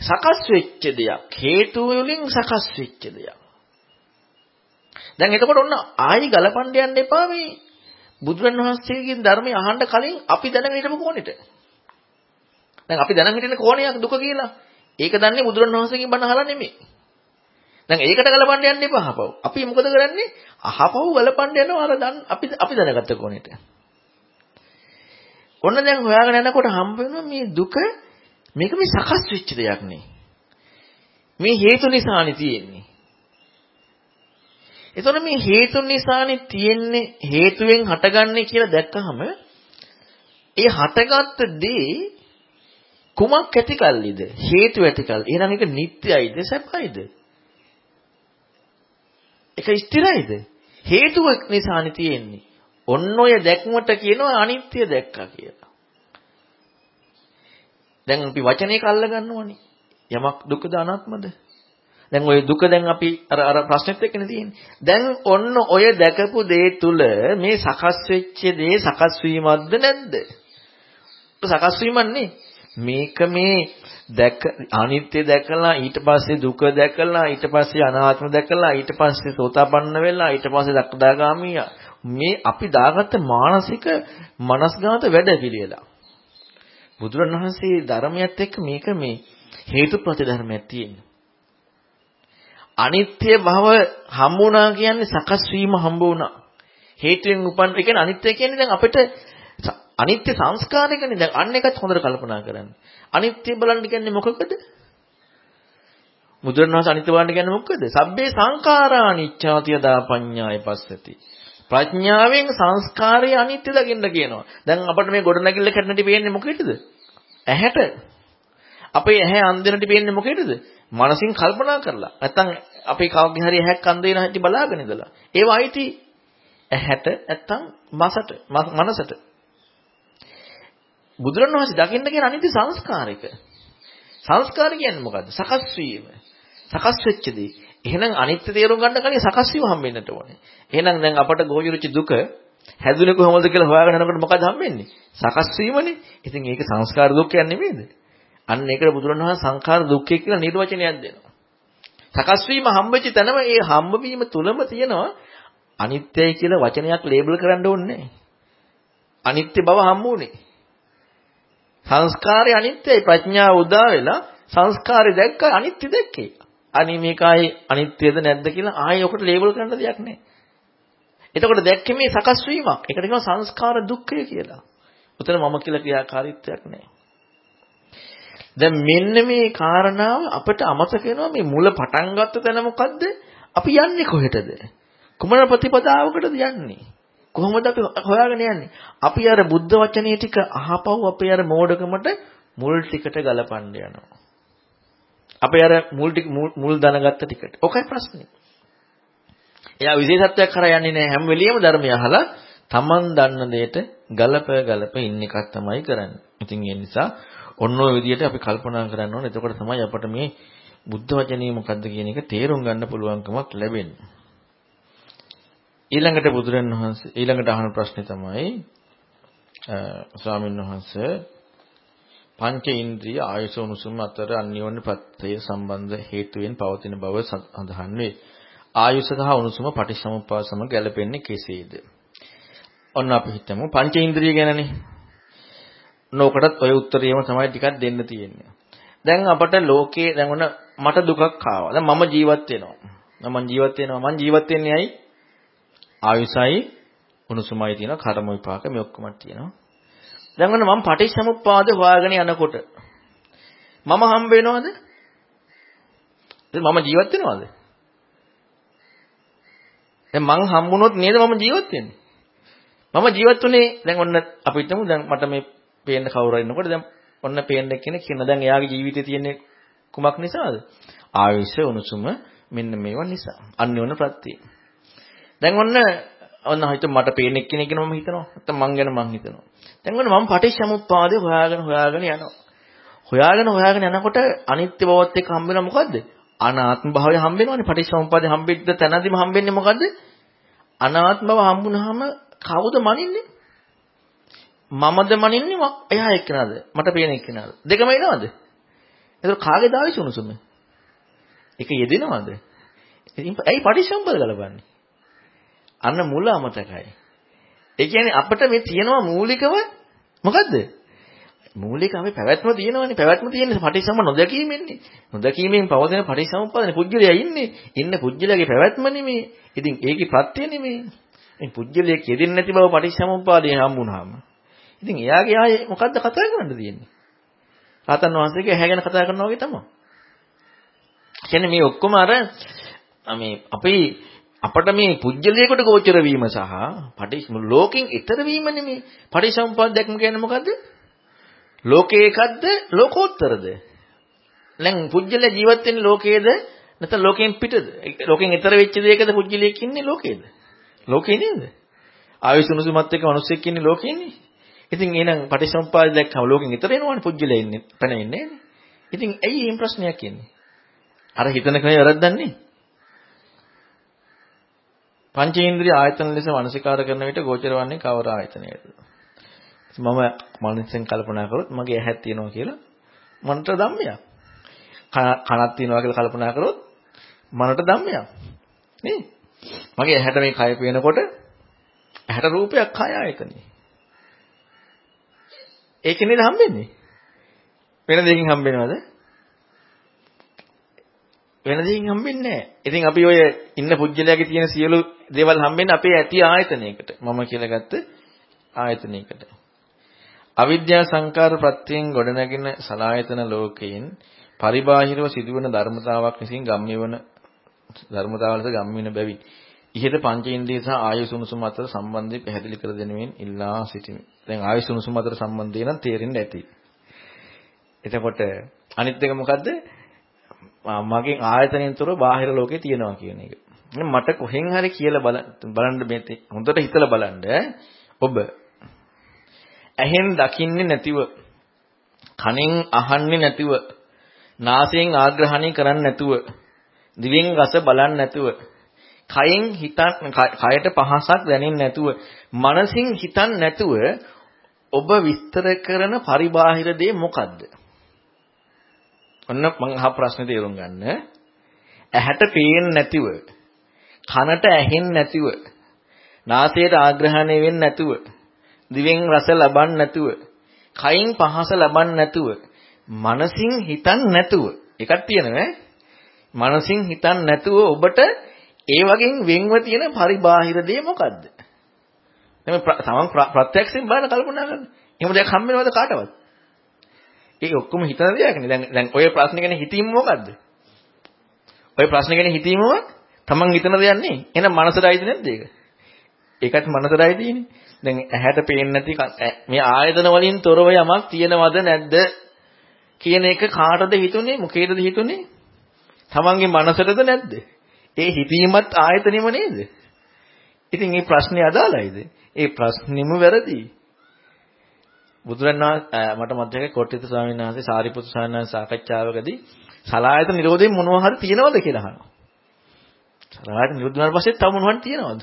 සකස් වෙච්ච දෙයක්. හේතු වලින් සකස් වෙච්ච දෙයක්. දැන් එතකොට ඔන්න ආයි ගලපන්න යන්න එපා මේ බුදුරණවහන්සේගෙන් ධර්මය අහන්න කලින් අපි දැනගෙන හිටපු කෝණෙට. දැන් අපි දැනගෙන හිටින කෝණයක් දුක කියලා. ඒක දන්නේ බුදුරණවහන්සේගෙන් බණ අහලා නෙමෙයි. දැන් ඒකට ගලපන්න යන්න එපා අහපව්. අපි මොකද කරන්නේ? අහපව් ගලපන්න යනවා අර දැන් අපි අපි දැනගත්ත කෝණෙට. ඔන්න දැන් හොයාගෙන යනකොට හම්බ වෙනවා මේ දුක මේක මේ සකස් වෙච්ච දෙයක් නේ. මේ හේතු නිසානේ තියෙන්නේ. එතකොට මේ හේතු නිසානේ තියෙන්නේ හේතුවෙන් හටගන්නේ කියලා දැක්කහම ඒ හටගත්ත දේ කුමක් ඇතිකල්ලිද? හේතු ඇතිකල්. එහෙනම් ඒක නිට්ටයයිද සැපයිද? ඒක ස්ථිරයිද? හේතුව නිසානේ තියෙන්නේ. ඔන්න ඔය දැක්මට කියනවා අනිත්‍ය දැක්කා කියලා. දැන් අපි වචනයක අල්ල ගන්නවනේ යමක් දුක්ද අනාත්මද? දැන් ওই දුක දැන් අපි අර අර ප්‍රශ්නෙත් එක්කනේ තියෙන්නේ. දැන් ඔන්න ඔය දැකපු දේ තුල මේ සකස් වෙච්ච දේ සකස් වීමක්ද නැද්ද? සකස් වීමන්නේ මේක මේ දැක අනිත්‍ය දැකලා ඊට පස්සේ දුක දැකලා ඊට පස්සේ අනාත්ම දැකලා ඊට පස්සේ සෝතාපන්න වෙලා ඊට පස්සේ දක්දාගාමී මේ අපි දාගත්ත මානසික මනස්ගත වැඩ පිළිවෙලා. බුදුරණවහන්සේ ධර්මයත් එක්ක මේක මේ හේතු ප්‍රතිධර්මයක් තියෙනවා. අනිත්‍ය භව හම්බුණා කියන්නේ සකස් වීම හම්බ වුණා. හේතුවෙන් උපන් ඒ කියන්නේ අනිත්‍ය කියන්නේ දැන් අපිට අනිත්‍ය සංස්කාරයකනේ දැන් අන්න එකත් හොඳට කල්පනා කරන්න. අනිත්‍ය බලන්න කියන්නේ මොකකද? මුද්‍රණවාස අනිත්‍ය බලන්න කියන්නේ මොකද? සබ්බේ සංඛාරා අනිච්ඡාතිය දා පඤ්ඤාය පස්සති. ප්‍රඥාවෙන් සංස්කාරය අනිත්‍ය දකින්න කියනවා. දැන් අපිට මේ ගොඩනැගිල්ල කැඩෙන්නට පේන්නේ මොකේද? ඇහැට. අපේ ඇහැ අන්දෙනට පේන්නේ මොකේද? මනසින් කල්පනා කරලා. නැත්තම් අපේ කවගේ හරි ඇහැක් අන්ද වෙන හැටි බලාගෙන ඉඳලා. ඒව අයිති ඇහැට නැත්තම් මසට මනසට. බුදුරණවහන්සේ දකින්න කියන අනිත්‍ය සංස්කාරික. සංස්කාර කියන්නේ මොකද්ද? සකස් වීම. සකස් වෙච්ච දේ. එහෙනම් අනිත්‍ය තේරුම් ගන්න කලින් සකස් වීම හම්බෙන්නට ඕනේ. එහෙනම් දැන් අපට ගෝචරච්ච දුක හැදුනේ කොහොමද කියලා හොයාගෙන යනකොට මොකද හම්බෙන්නේ? සකස් වීමනේ. ඉතින් ඒක සංස්කාර දුක් කියන්නේ නෙමෙයිද? අන්න ඒකට බුදුරණවහන්සේ සංඛාර දුක්ඛය කියලා නිර්වචනයක් දෙනවා. සකස් වීම හම්බෙච්ච තැනම ඒ හම්බ වීම තුලම තියෙනවා අනිත්‍යයි කියලා වචනයක් ලේබල් කරන්න ඕනේ අනිත්‍ය බව හම්බුනේ. සංස්කාරය අනිත්‍යයි ප්‍රඥාව උදා වෙලා සංස්කාරය දැක්ක අනිත්‍ය දැක්කේ. අනේ මේකයි අනිත්‍යද නැද්ද කියලා ආයෙ ඔකට ලේබල් කරන්න දෙයක් නැහැ. එතකොට දැක්කේ මේ සකස් වීමක්. ඒකට කියනවා සංස්කාර දුක්ඛය කියලා. උතන මම කියලා ක්‍රියාකාරීත්වයක් නැහැ. දැන් මෙන්න මේ කාරණාව අපිට අමතක වෙනවා මේ මුල පටන් ගත්ත තැන මොකද්ද? අපි යන්නේ කොහෙටද? කුමන ප්‍රතිපදාවකටද යන්නේ? කොහොමද අපි හොයාගෙන යන්නේ? අපි අර බුද්ධ වචනේ ටික අහපව් අපේ අර මෝඩකමට මුල් ටිකට ගලපන්න යනවා. අපේ අර මුල් ටික මුල් දැනගත්ත ටිකට. ඔකයි ප්‍රශ්නේ. එයා විශේෂත්වයක් කරා යන්නේ නැහැ හැම වෙලෙම ධර්මය අහලා Taman දන්න දෙයට ගලප ගලප ඉන්න එකක් තමයි කරන්නේ. ඉතින් ඒ නිසා ඔන්න ඔය විදිහට අපි කල්පනා කරන්න ඕනේ. එතකොට තමයි අපට මේ බුද්ධ වචනේ මොකද්ද කියන එක තේරුම් ගන්න පුළුවන්කමක් ලැබෙන්නේ. ඊළඟට බුදුරන් වහන්සේ ඊළඟට අහන ප්‍රශ්නේ තමයි ස්වාමීන් වහන්සේ පංච ඉන්ද්‍රිය ආයස උණුසුම අතර අන්‍යෝන්‍ය ප්‍රත්‍ය සම්බන්ධ හේතුවෙන් පවතින බව සඳහන් වේ. ආයුෂ සහ උණුසුම පටිච්චසමුප්පාද සමග ගැලපෙන්නේ කෙසේද? ඔන්න අපි හිතමු පංච ඉන්ද්‍රිය ගැනනේ. නෝකටත් ඔය උත්තරේම තමයි ටිකක් දෙන්න තියෙන්නේ. දැන් අපට ලෝකේ දැන් ඔන්න මට දුකක් ආවා. දැන් මම ජීවත් වෙනවා. මම ජීවත් වෙනවා. මං ජීවත් වෙන්නේ ඇයි? ආයුසයි උණුසුමයි තියෙනවා කර්ම විපාක මේ ඔක්කොම තියෙනවා. දැන් ඔන්න මම පටිච්චසමුප්පාද හොයාගෙන යනකොට මම හම්බ වෙනවද? මම ජීවත් වෙනවද? දැන් මං හම්බුනොත් නේද මම ජීවත් වෙන්නේ? මම ජීවත් වුණේ දැන් ඔන්න අපි හිතමු දැන් මට මේ පේන්න කවුරු ඉන්නකොට දැන් ඔන්න පේන්න කෙනෙක් ඉන්න දැන් එයාගේ ජීවිතේ තියෙන්නේ කුමක් නිසාද? ආයුෂ උණුසුම මෙන්න මේවා නිසා. අන්‍යෝන්‍ය ප්‍රත්‍යය. දැන් ඔන්න ඔන්න හිත මට පේන එක්කෙනෙක් ගැන මම හිතනවා. නැත්නම් මං ගැන මං හිතනවා. දැන් ඔන්න මම පටිච්චසමුප්පාදේ හොයාගෙන හොයාගෙන යනවා. හොයාගෙන හොයාගෙන යනකොට අනිත්‍ය බවත් එක්ක හම්බ වෙනවා මොකද්ද? අනාත්ම භාවය හම්බ වෙනවනේ. පටිච්චසමුප්පාදේ හම්බෙද්ද තැනදීම හම්බෙන්නේ මොකද්ද? අනාත්ම බව හම්බුනහම කවුද මනින්නේ? මමද මනින්නේ එයා එක්කනද? මට පේන එක්කනද? දෙකම එනවද? එතකොට කාගේ දාවිස උණුසුම? එක යෙදෙනවද? ඉතින් ඇයි පටිච්චසමුප්පාද ගලපන්නේ? අන්න මුල අමතකයි. ඒ කියන්නේ අපිට මේ තියෙනවා මූලිකව මොකද්ද? මූලික අපි පැවැත්ම තියෙනවනේ. පැවැත්ම තියෙන්නේ පටිච්චසම නොදැකීමෙන්නේ. නොදැකීමෙන් පවතින පටිච්චසමුප්පාදනේ පුජ්‍යලයා ඉන්නේ. ඉන්න පුජ්‍යලයාගේ පැවැත්ම නෙමේ. ඉතින් ඒකේ ප්‍රත්‍ය නෙමේ. මේ පුජ්‍යලයේ කෙදෙන්නේ නැති බව පටිච්චසමුප්පාදේ හම්බුනහම. ඉතින් එයාගේ ආයේ මොකද්ද කතා කරන්න තියෙන්නේ? රාතන් වහන්සේගේ ඇහැ ගැන කතා කරනවා වගේ තමයි. කියන්නේ මේ ඔක්කොම අර මේ අපි අපට මේ පුජ්‍යලයකට ගෝචර වීම සහ පටිච්ච ලෝකෙන් ඈතර වීම නෙමේ. පටිච්චසමුප්පාද දැක්ම කියන්නේ මොකද්ද? ලෝකේ එකක්ද ලෝකෝත්තරද? දැන් පුජ්‍යල ජීවත් වෙන්නේ ලෝකයේද නැත්නම් ලෝකෙන් පිටද? ලෝකෙන් ඈතර වෙච්ච දෙයකද පුජ්‍යලයක් ඉන්නේ ලෝකයේද? ලෝකේ නේද? ආයුෂුනුසුමත් එක්ක මිනිස්සෙක් ඉන්නේ ලෝකෙන්නේ. ඉතින් එහෙනම් පටිච්චසමුප්පාද දැක්කම ලෝකෙන් ඈතර වෙනවනේ පුජ්‍යලයා ඉන්නේ. පැන ඉන්නේ නේද? ඉතින් ඇයි මේ ප්‍රශ්නයක් එන්නේ? අර හිතන කෙනා වැරද්දන්නේ? පංචේන්ද්‍රිය ආයතන ලෙස මනසිකාර කරන විට ගෝචර වන්නේ කවර ආයතනයද? මම මනසෙන් කල්පනා කරොත් මගේ ඇහක් තියෙනවා කියලා මනට ධම්මයක්. කනක් තියෙනවා කියලා කල්පනා කරොත් මනට ධම්මයක්. නේ? මගේ ඇහැට මේ කය පේනකොට ඇහැට රූපයක් කය ආයතනෙ. ඒක නේද හම්බෙන්නේ? වෙන දෙයකින් හම්බෙනවද? වෙන දෙයකින් හම්බෙන්නේ නැහැ. ඉතින් අපි ඔය ඉන්න පුජ්‍යලයාගේ තියෙන සියලු දේවල් හම්බෙන්නේ අපේ ඇති ආයතනයකට. මම කියලා ගත්ත ආයතනයකට. අවිද්‍යා සංකාර ප්‍රත්‍යයෙන් ගොඩනැගෙන සලායතන ලෝකයෙන් පරිබාහිරව සිදුවන ධර්මතාවක් විසින් ගම්ම්‍ය වන ධර්මතාවලට ගම්ම්‍ය වෙන බැවින් ඉහත පංචේන්ද්‍රිය සහ ආයසුනුසුම අතර සම්බන්ධය පැහැදිලි කර දෙනුවෙන් ඉල්ලා සිටිමි. දැන් ආයසුනුසුම අතර සම්බන්ධය නම් තේරෙන්න ඇති. එතකොට අනිත් එක මොකද්ද? මගෙන් ආයතනයෙන් තොරව බාහිර ලෝකේ තියෙනවා කියන එක. මට කොහෙන් හරි කියලා බලන්න මේ හොඳට හිතලා බලන්න ඔබ ඇහෙන් දකින්නේ නැතිව කනෙන් අහන්නේ නැතිව නාසයෙන් ආග්‍රහණය කරන්නේ නැතුව දිවෙන් රස බලන්නේ නැතුව කයෙන් හිතන් කයට පහසක් දැනෙන්නේ නැතුව මනසින් හිතන්නේ නැතුව ඔබ විස්තර කරන පරිබාහිර දේ මොකද්ද? ඔන්න මම අහ ප්‍රශ්නේ තේරුම් ගන්න. ඇහැට පේන්නේ නැතිව, කනට ඇහෙන්නේ නැතිව, නාසයට ආග්‍රහණය වෙන්නේ නැතුව, දිවෙන් රස ලබන්නේ නැතුව, කයින් පහස ලබන්නේ නැතුව, මනසින් හිතන්නේ නැතුව, එකක් තියෙනවා මනසින් හිතන්නේ නැතුව ඔබට ඒ වගේ වෙන්ව තියෙන පරිබාහිර දේ මොකද්ද? දැන් තමන් ප්‍රත්‍යක්ෂයෙන් බලන කල්පනා කරන්න. එහෙම දෙයක් හම්බ වෙනවද කාටවත්? ඒක ඔක්කොම හිතන දෙයක්නේ. දැන් දැන් ඔය ප්‍රශ්නේ ගැන හිතීම මොකද්ද? ඔය ප්‍රශ්නේ ගැන හිතීමම තමන් හිතන දෙයක් නේ. එහෙනම් මනසට අයිති නැද්ද ඒක? ඒකත් මනසට අයිතිනේ. දැන් ඇහැට පේන්නේ නැති මේ ආයතන වලින් තොරව යමක් තියෙනවද නැද්ද කියන එක කාටද හිතුනේ? මොකේද හිතුනේ? තමන්ගේ මනසටද නැද්ද? ඒ හිතීමත් ආයතනෙම නේද? ඉතින් මේ ප්‍රශ්නේ අදාළයිද? ඒ ප්‍රශ්නෙම වැරදි. බුදුරණා මට මතකයි කොට්ටිත ස්වාමීන් වහන්සේ සාරිපුත්තු ස්වාමීන් වහන්සේ සාකච්ඡාවකදී සලායත නිරෝධයෙන් මොනවා හරි තියනවද කියලා අහනවා. සලායත නිරෝධ වුණාට පස්සේ තව මොනවා හරි තියනවද?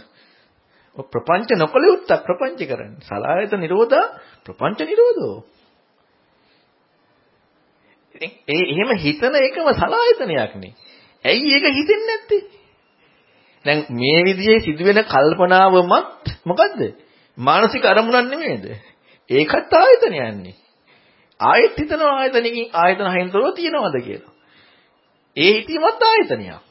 ඔය ප්‍රපංච නොකළ යුත්තක් ප්‍රපංච කරන්නේ. සලායත නිරෝධා ප්‍රපංච නිරෝධෝ. ඉතින් ඒ එහෙම හිතන එකම සලායතනයක් නේ. ඇයි ඒක හිතෙන්නේ නැත්තේ? දැන් මේ විදිහේ සිදුවෙන කල්පනාවමත් මොකද්ද? මානසික අරමුණක් නෙමෙයිද? ඒකත් ආයතනයන්නේ. ආයෙත් හිතනවා ආයතනකින් ආයතන හයෙන්තරව තියනවද කියලා. ඒ හිතීමත් ආයතනයක්.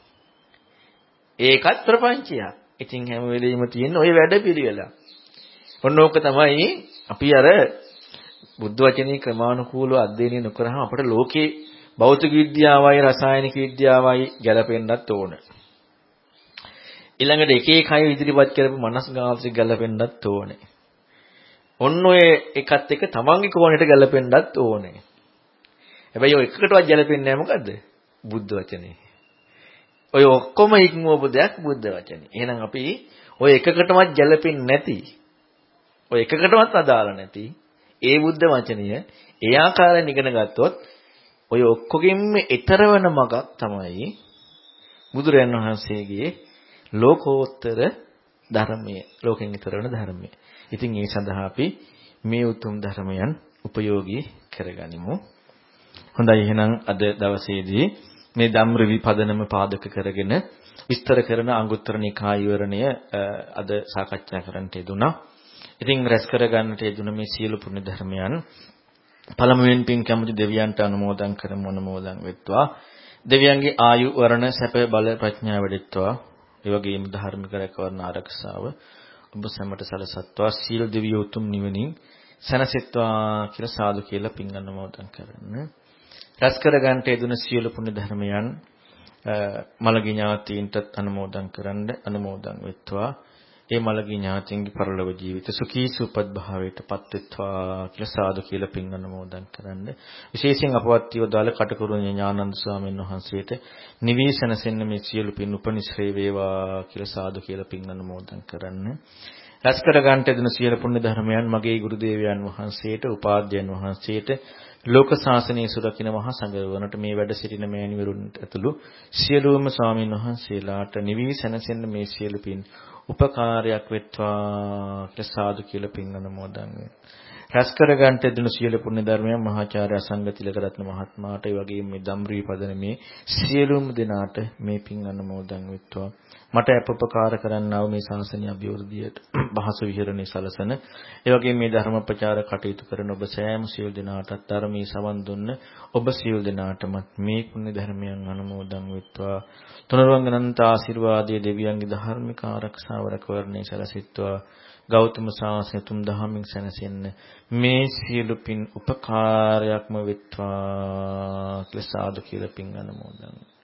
ඒකත් ප්‍රපංචයක්. ඉතින් හැම වෙලෙම තියෙන ওই වැඩ පිළිවෙල. ඔන්න ඕක තමයි අපි අර බුද්ධ වචනේ ක්‍රමානුකූලව අධ්‍යයනය නොකරහම අපට ලෝකේ භෞතික විද්‍යාවයි රසායනික විද්‍යාවයි ගැලපෙන්නත් ඕන. ඊළඟට එක එක අය ඉදිරිපත් කරපු මනස්ගාත්‍රි ගැලපෙන්නත් ඕනේ. ඔන්න ඔය එකත් එක තමන්ගේ කෝණයට ගැලපෙන්නත් ඕනේ. හැබැයි ඔය එකකටවත් ගැලපෙන්නේ නැහැ මොකද්ද? බුද්ධ වචනේ. ඔය ඔක්කොම ඉක්මවපු දෙයක් බුද්ධ වචනේ. එහෙනම් අපි ඔය එකකටවත් ගැලපෙන්නේ නැති ඔය එකකටවත් අදාළ නැති ඒ බුද්ධ වචනය ඒ ආකාරයෙන් ඉගෙන ගත්තොත් ඔය ඔක්කොගෙම ඈතර වෙන මගක් තමයි බුදුරයන් වහන්සේගේ ලෝකෝත්තර ධර්මය. ලෝකෙන් ඈතර වෙන ධර්මය. ඉතින් ඒ සඳහා අපි මේ උතුම් ධර්මයන් උපයෝගී කරගනිමු. හොඳයි එහෙනම් අද දවසේදී මේ ධම්ර විපදනම පාදක කරගෙන විස්තර කරන අංගුත්තර නිකාය විවරණය අද සාකච්ඡා කරන්නට යෙදුණා. ඉතින් රැස් කරගන්නට යෙදුන මේ සියලු පුණ්‍ය ධර්මයන් පළමුවෙන් පින් කැමති දෙවියන්ට අනුමෝදන් කරමු අනුමෝදන් වෙත්වා. දෙවියන්ගේ ආයු වරණ සැප බල ප්‍රඥාව වෙඩෙත්වා. ඒ වගේම ධර්මික රැකවරණ ආරක්ෂාව ඔබ සැමට සලසත්වා සීල දෙවියෝ උතුම් නිවනින් සැනසෙත්වා කියලා සාදු කියලා පින් අනුමෝදන් කරන්න. රැස් කර ගන්නට යෙදුන සියලු පුණ්‍ය ධර්මයන් මළගිය ඥාතීන්ටත් අනුමෝදන් කරන්න අනුමෝදන් වෙත්වා. ඒ මළගිය ඥාතීන්ගේ පරලොව ජීවිත සුඛී සුපත් භාවයට පත්වෙත්වා කියලා සාදු කියලා පින් අනුමෝදන් කරන්න. විශේෂයෙන් අපවත් වේදාල කටකරුණ ඥානන්ද ස්වාමීන් වහන්සේට නිවේශනසෙන්න මේ සියලු පින් උපනිශ්‍රේ වේවා කියලා සාදු කියලා පින් අනුමෝදන් කරන්න. රැස් කර ගන්නට දෙන සියලු පුණ්‍ය ධර්මයන් මගේ ගුරු දේවයන් වහන්සේට උපාධ්‍යයන් වහන්සේට ලෝක ශාසනය සුරකින්න මහා සංඝරවණට මේ වැඩ සිටින මෑණිවරුන්ට ඇතුළු සියලුම ස්වාමීන් වහන්සේලාට නිවි සැනසෙන්න මේ සියලු පින් උපකාරයක් වෙත්වා කියලා සාදු කියලා පින් අනුමෝදන් වේ. රැස් කර ගන්නට දෙන සියලු පුණ්‍ය ධර්මයන් මහාචාර්ය අසංග තිලකරත්න මහත්මයාට ඒ වගේම මේ ධම්රී පදන මේ සියලුම දෙනාට මේ පින් අනුමෝදන් වෙත්වා. මට අපපකාර කරන්නා වූ මේ ශාසනය අභිවෘද්ධියට බහස විහෙරණේ සලසන. ඒ වගේම මේ ධර්ම ප්‍රචාර කටයුතු කරන ඔබ සෑම සියලු දෙනාටත් ධර්මයේ සවන් දුන්න ඔබ සියලු දෙනාටම මේ පුණ්‍ය ධර්මයන් අනුමෝදන් වෙත්වා. තුනරුවන් අනන්ත ආශිර්වාදයේ දෙවියන්ගේ ධර්මික ආරක්ෂාව රැකවරණේ සැලසෙත්වා. ගෞතම සාසනය තුන් දහමින් සැනසෙන්න. මේ සියලු පින් උපකාරයක්ම වෙත්වා කියලා සාදු කියලා පින් අනුමෝදන්.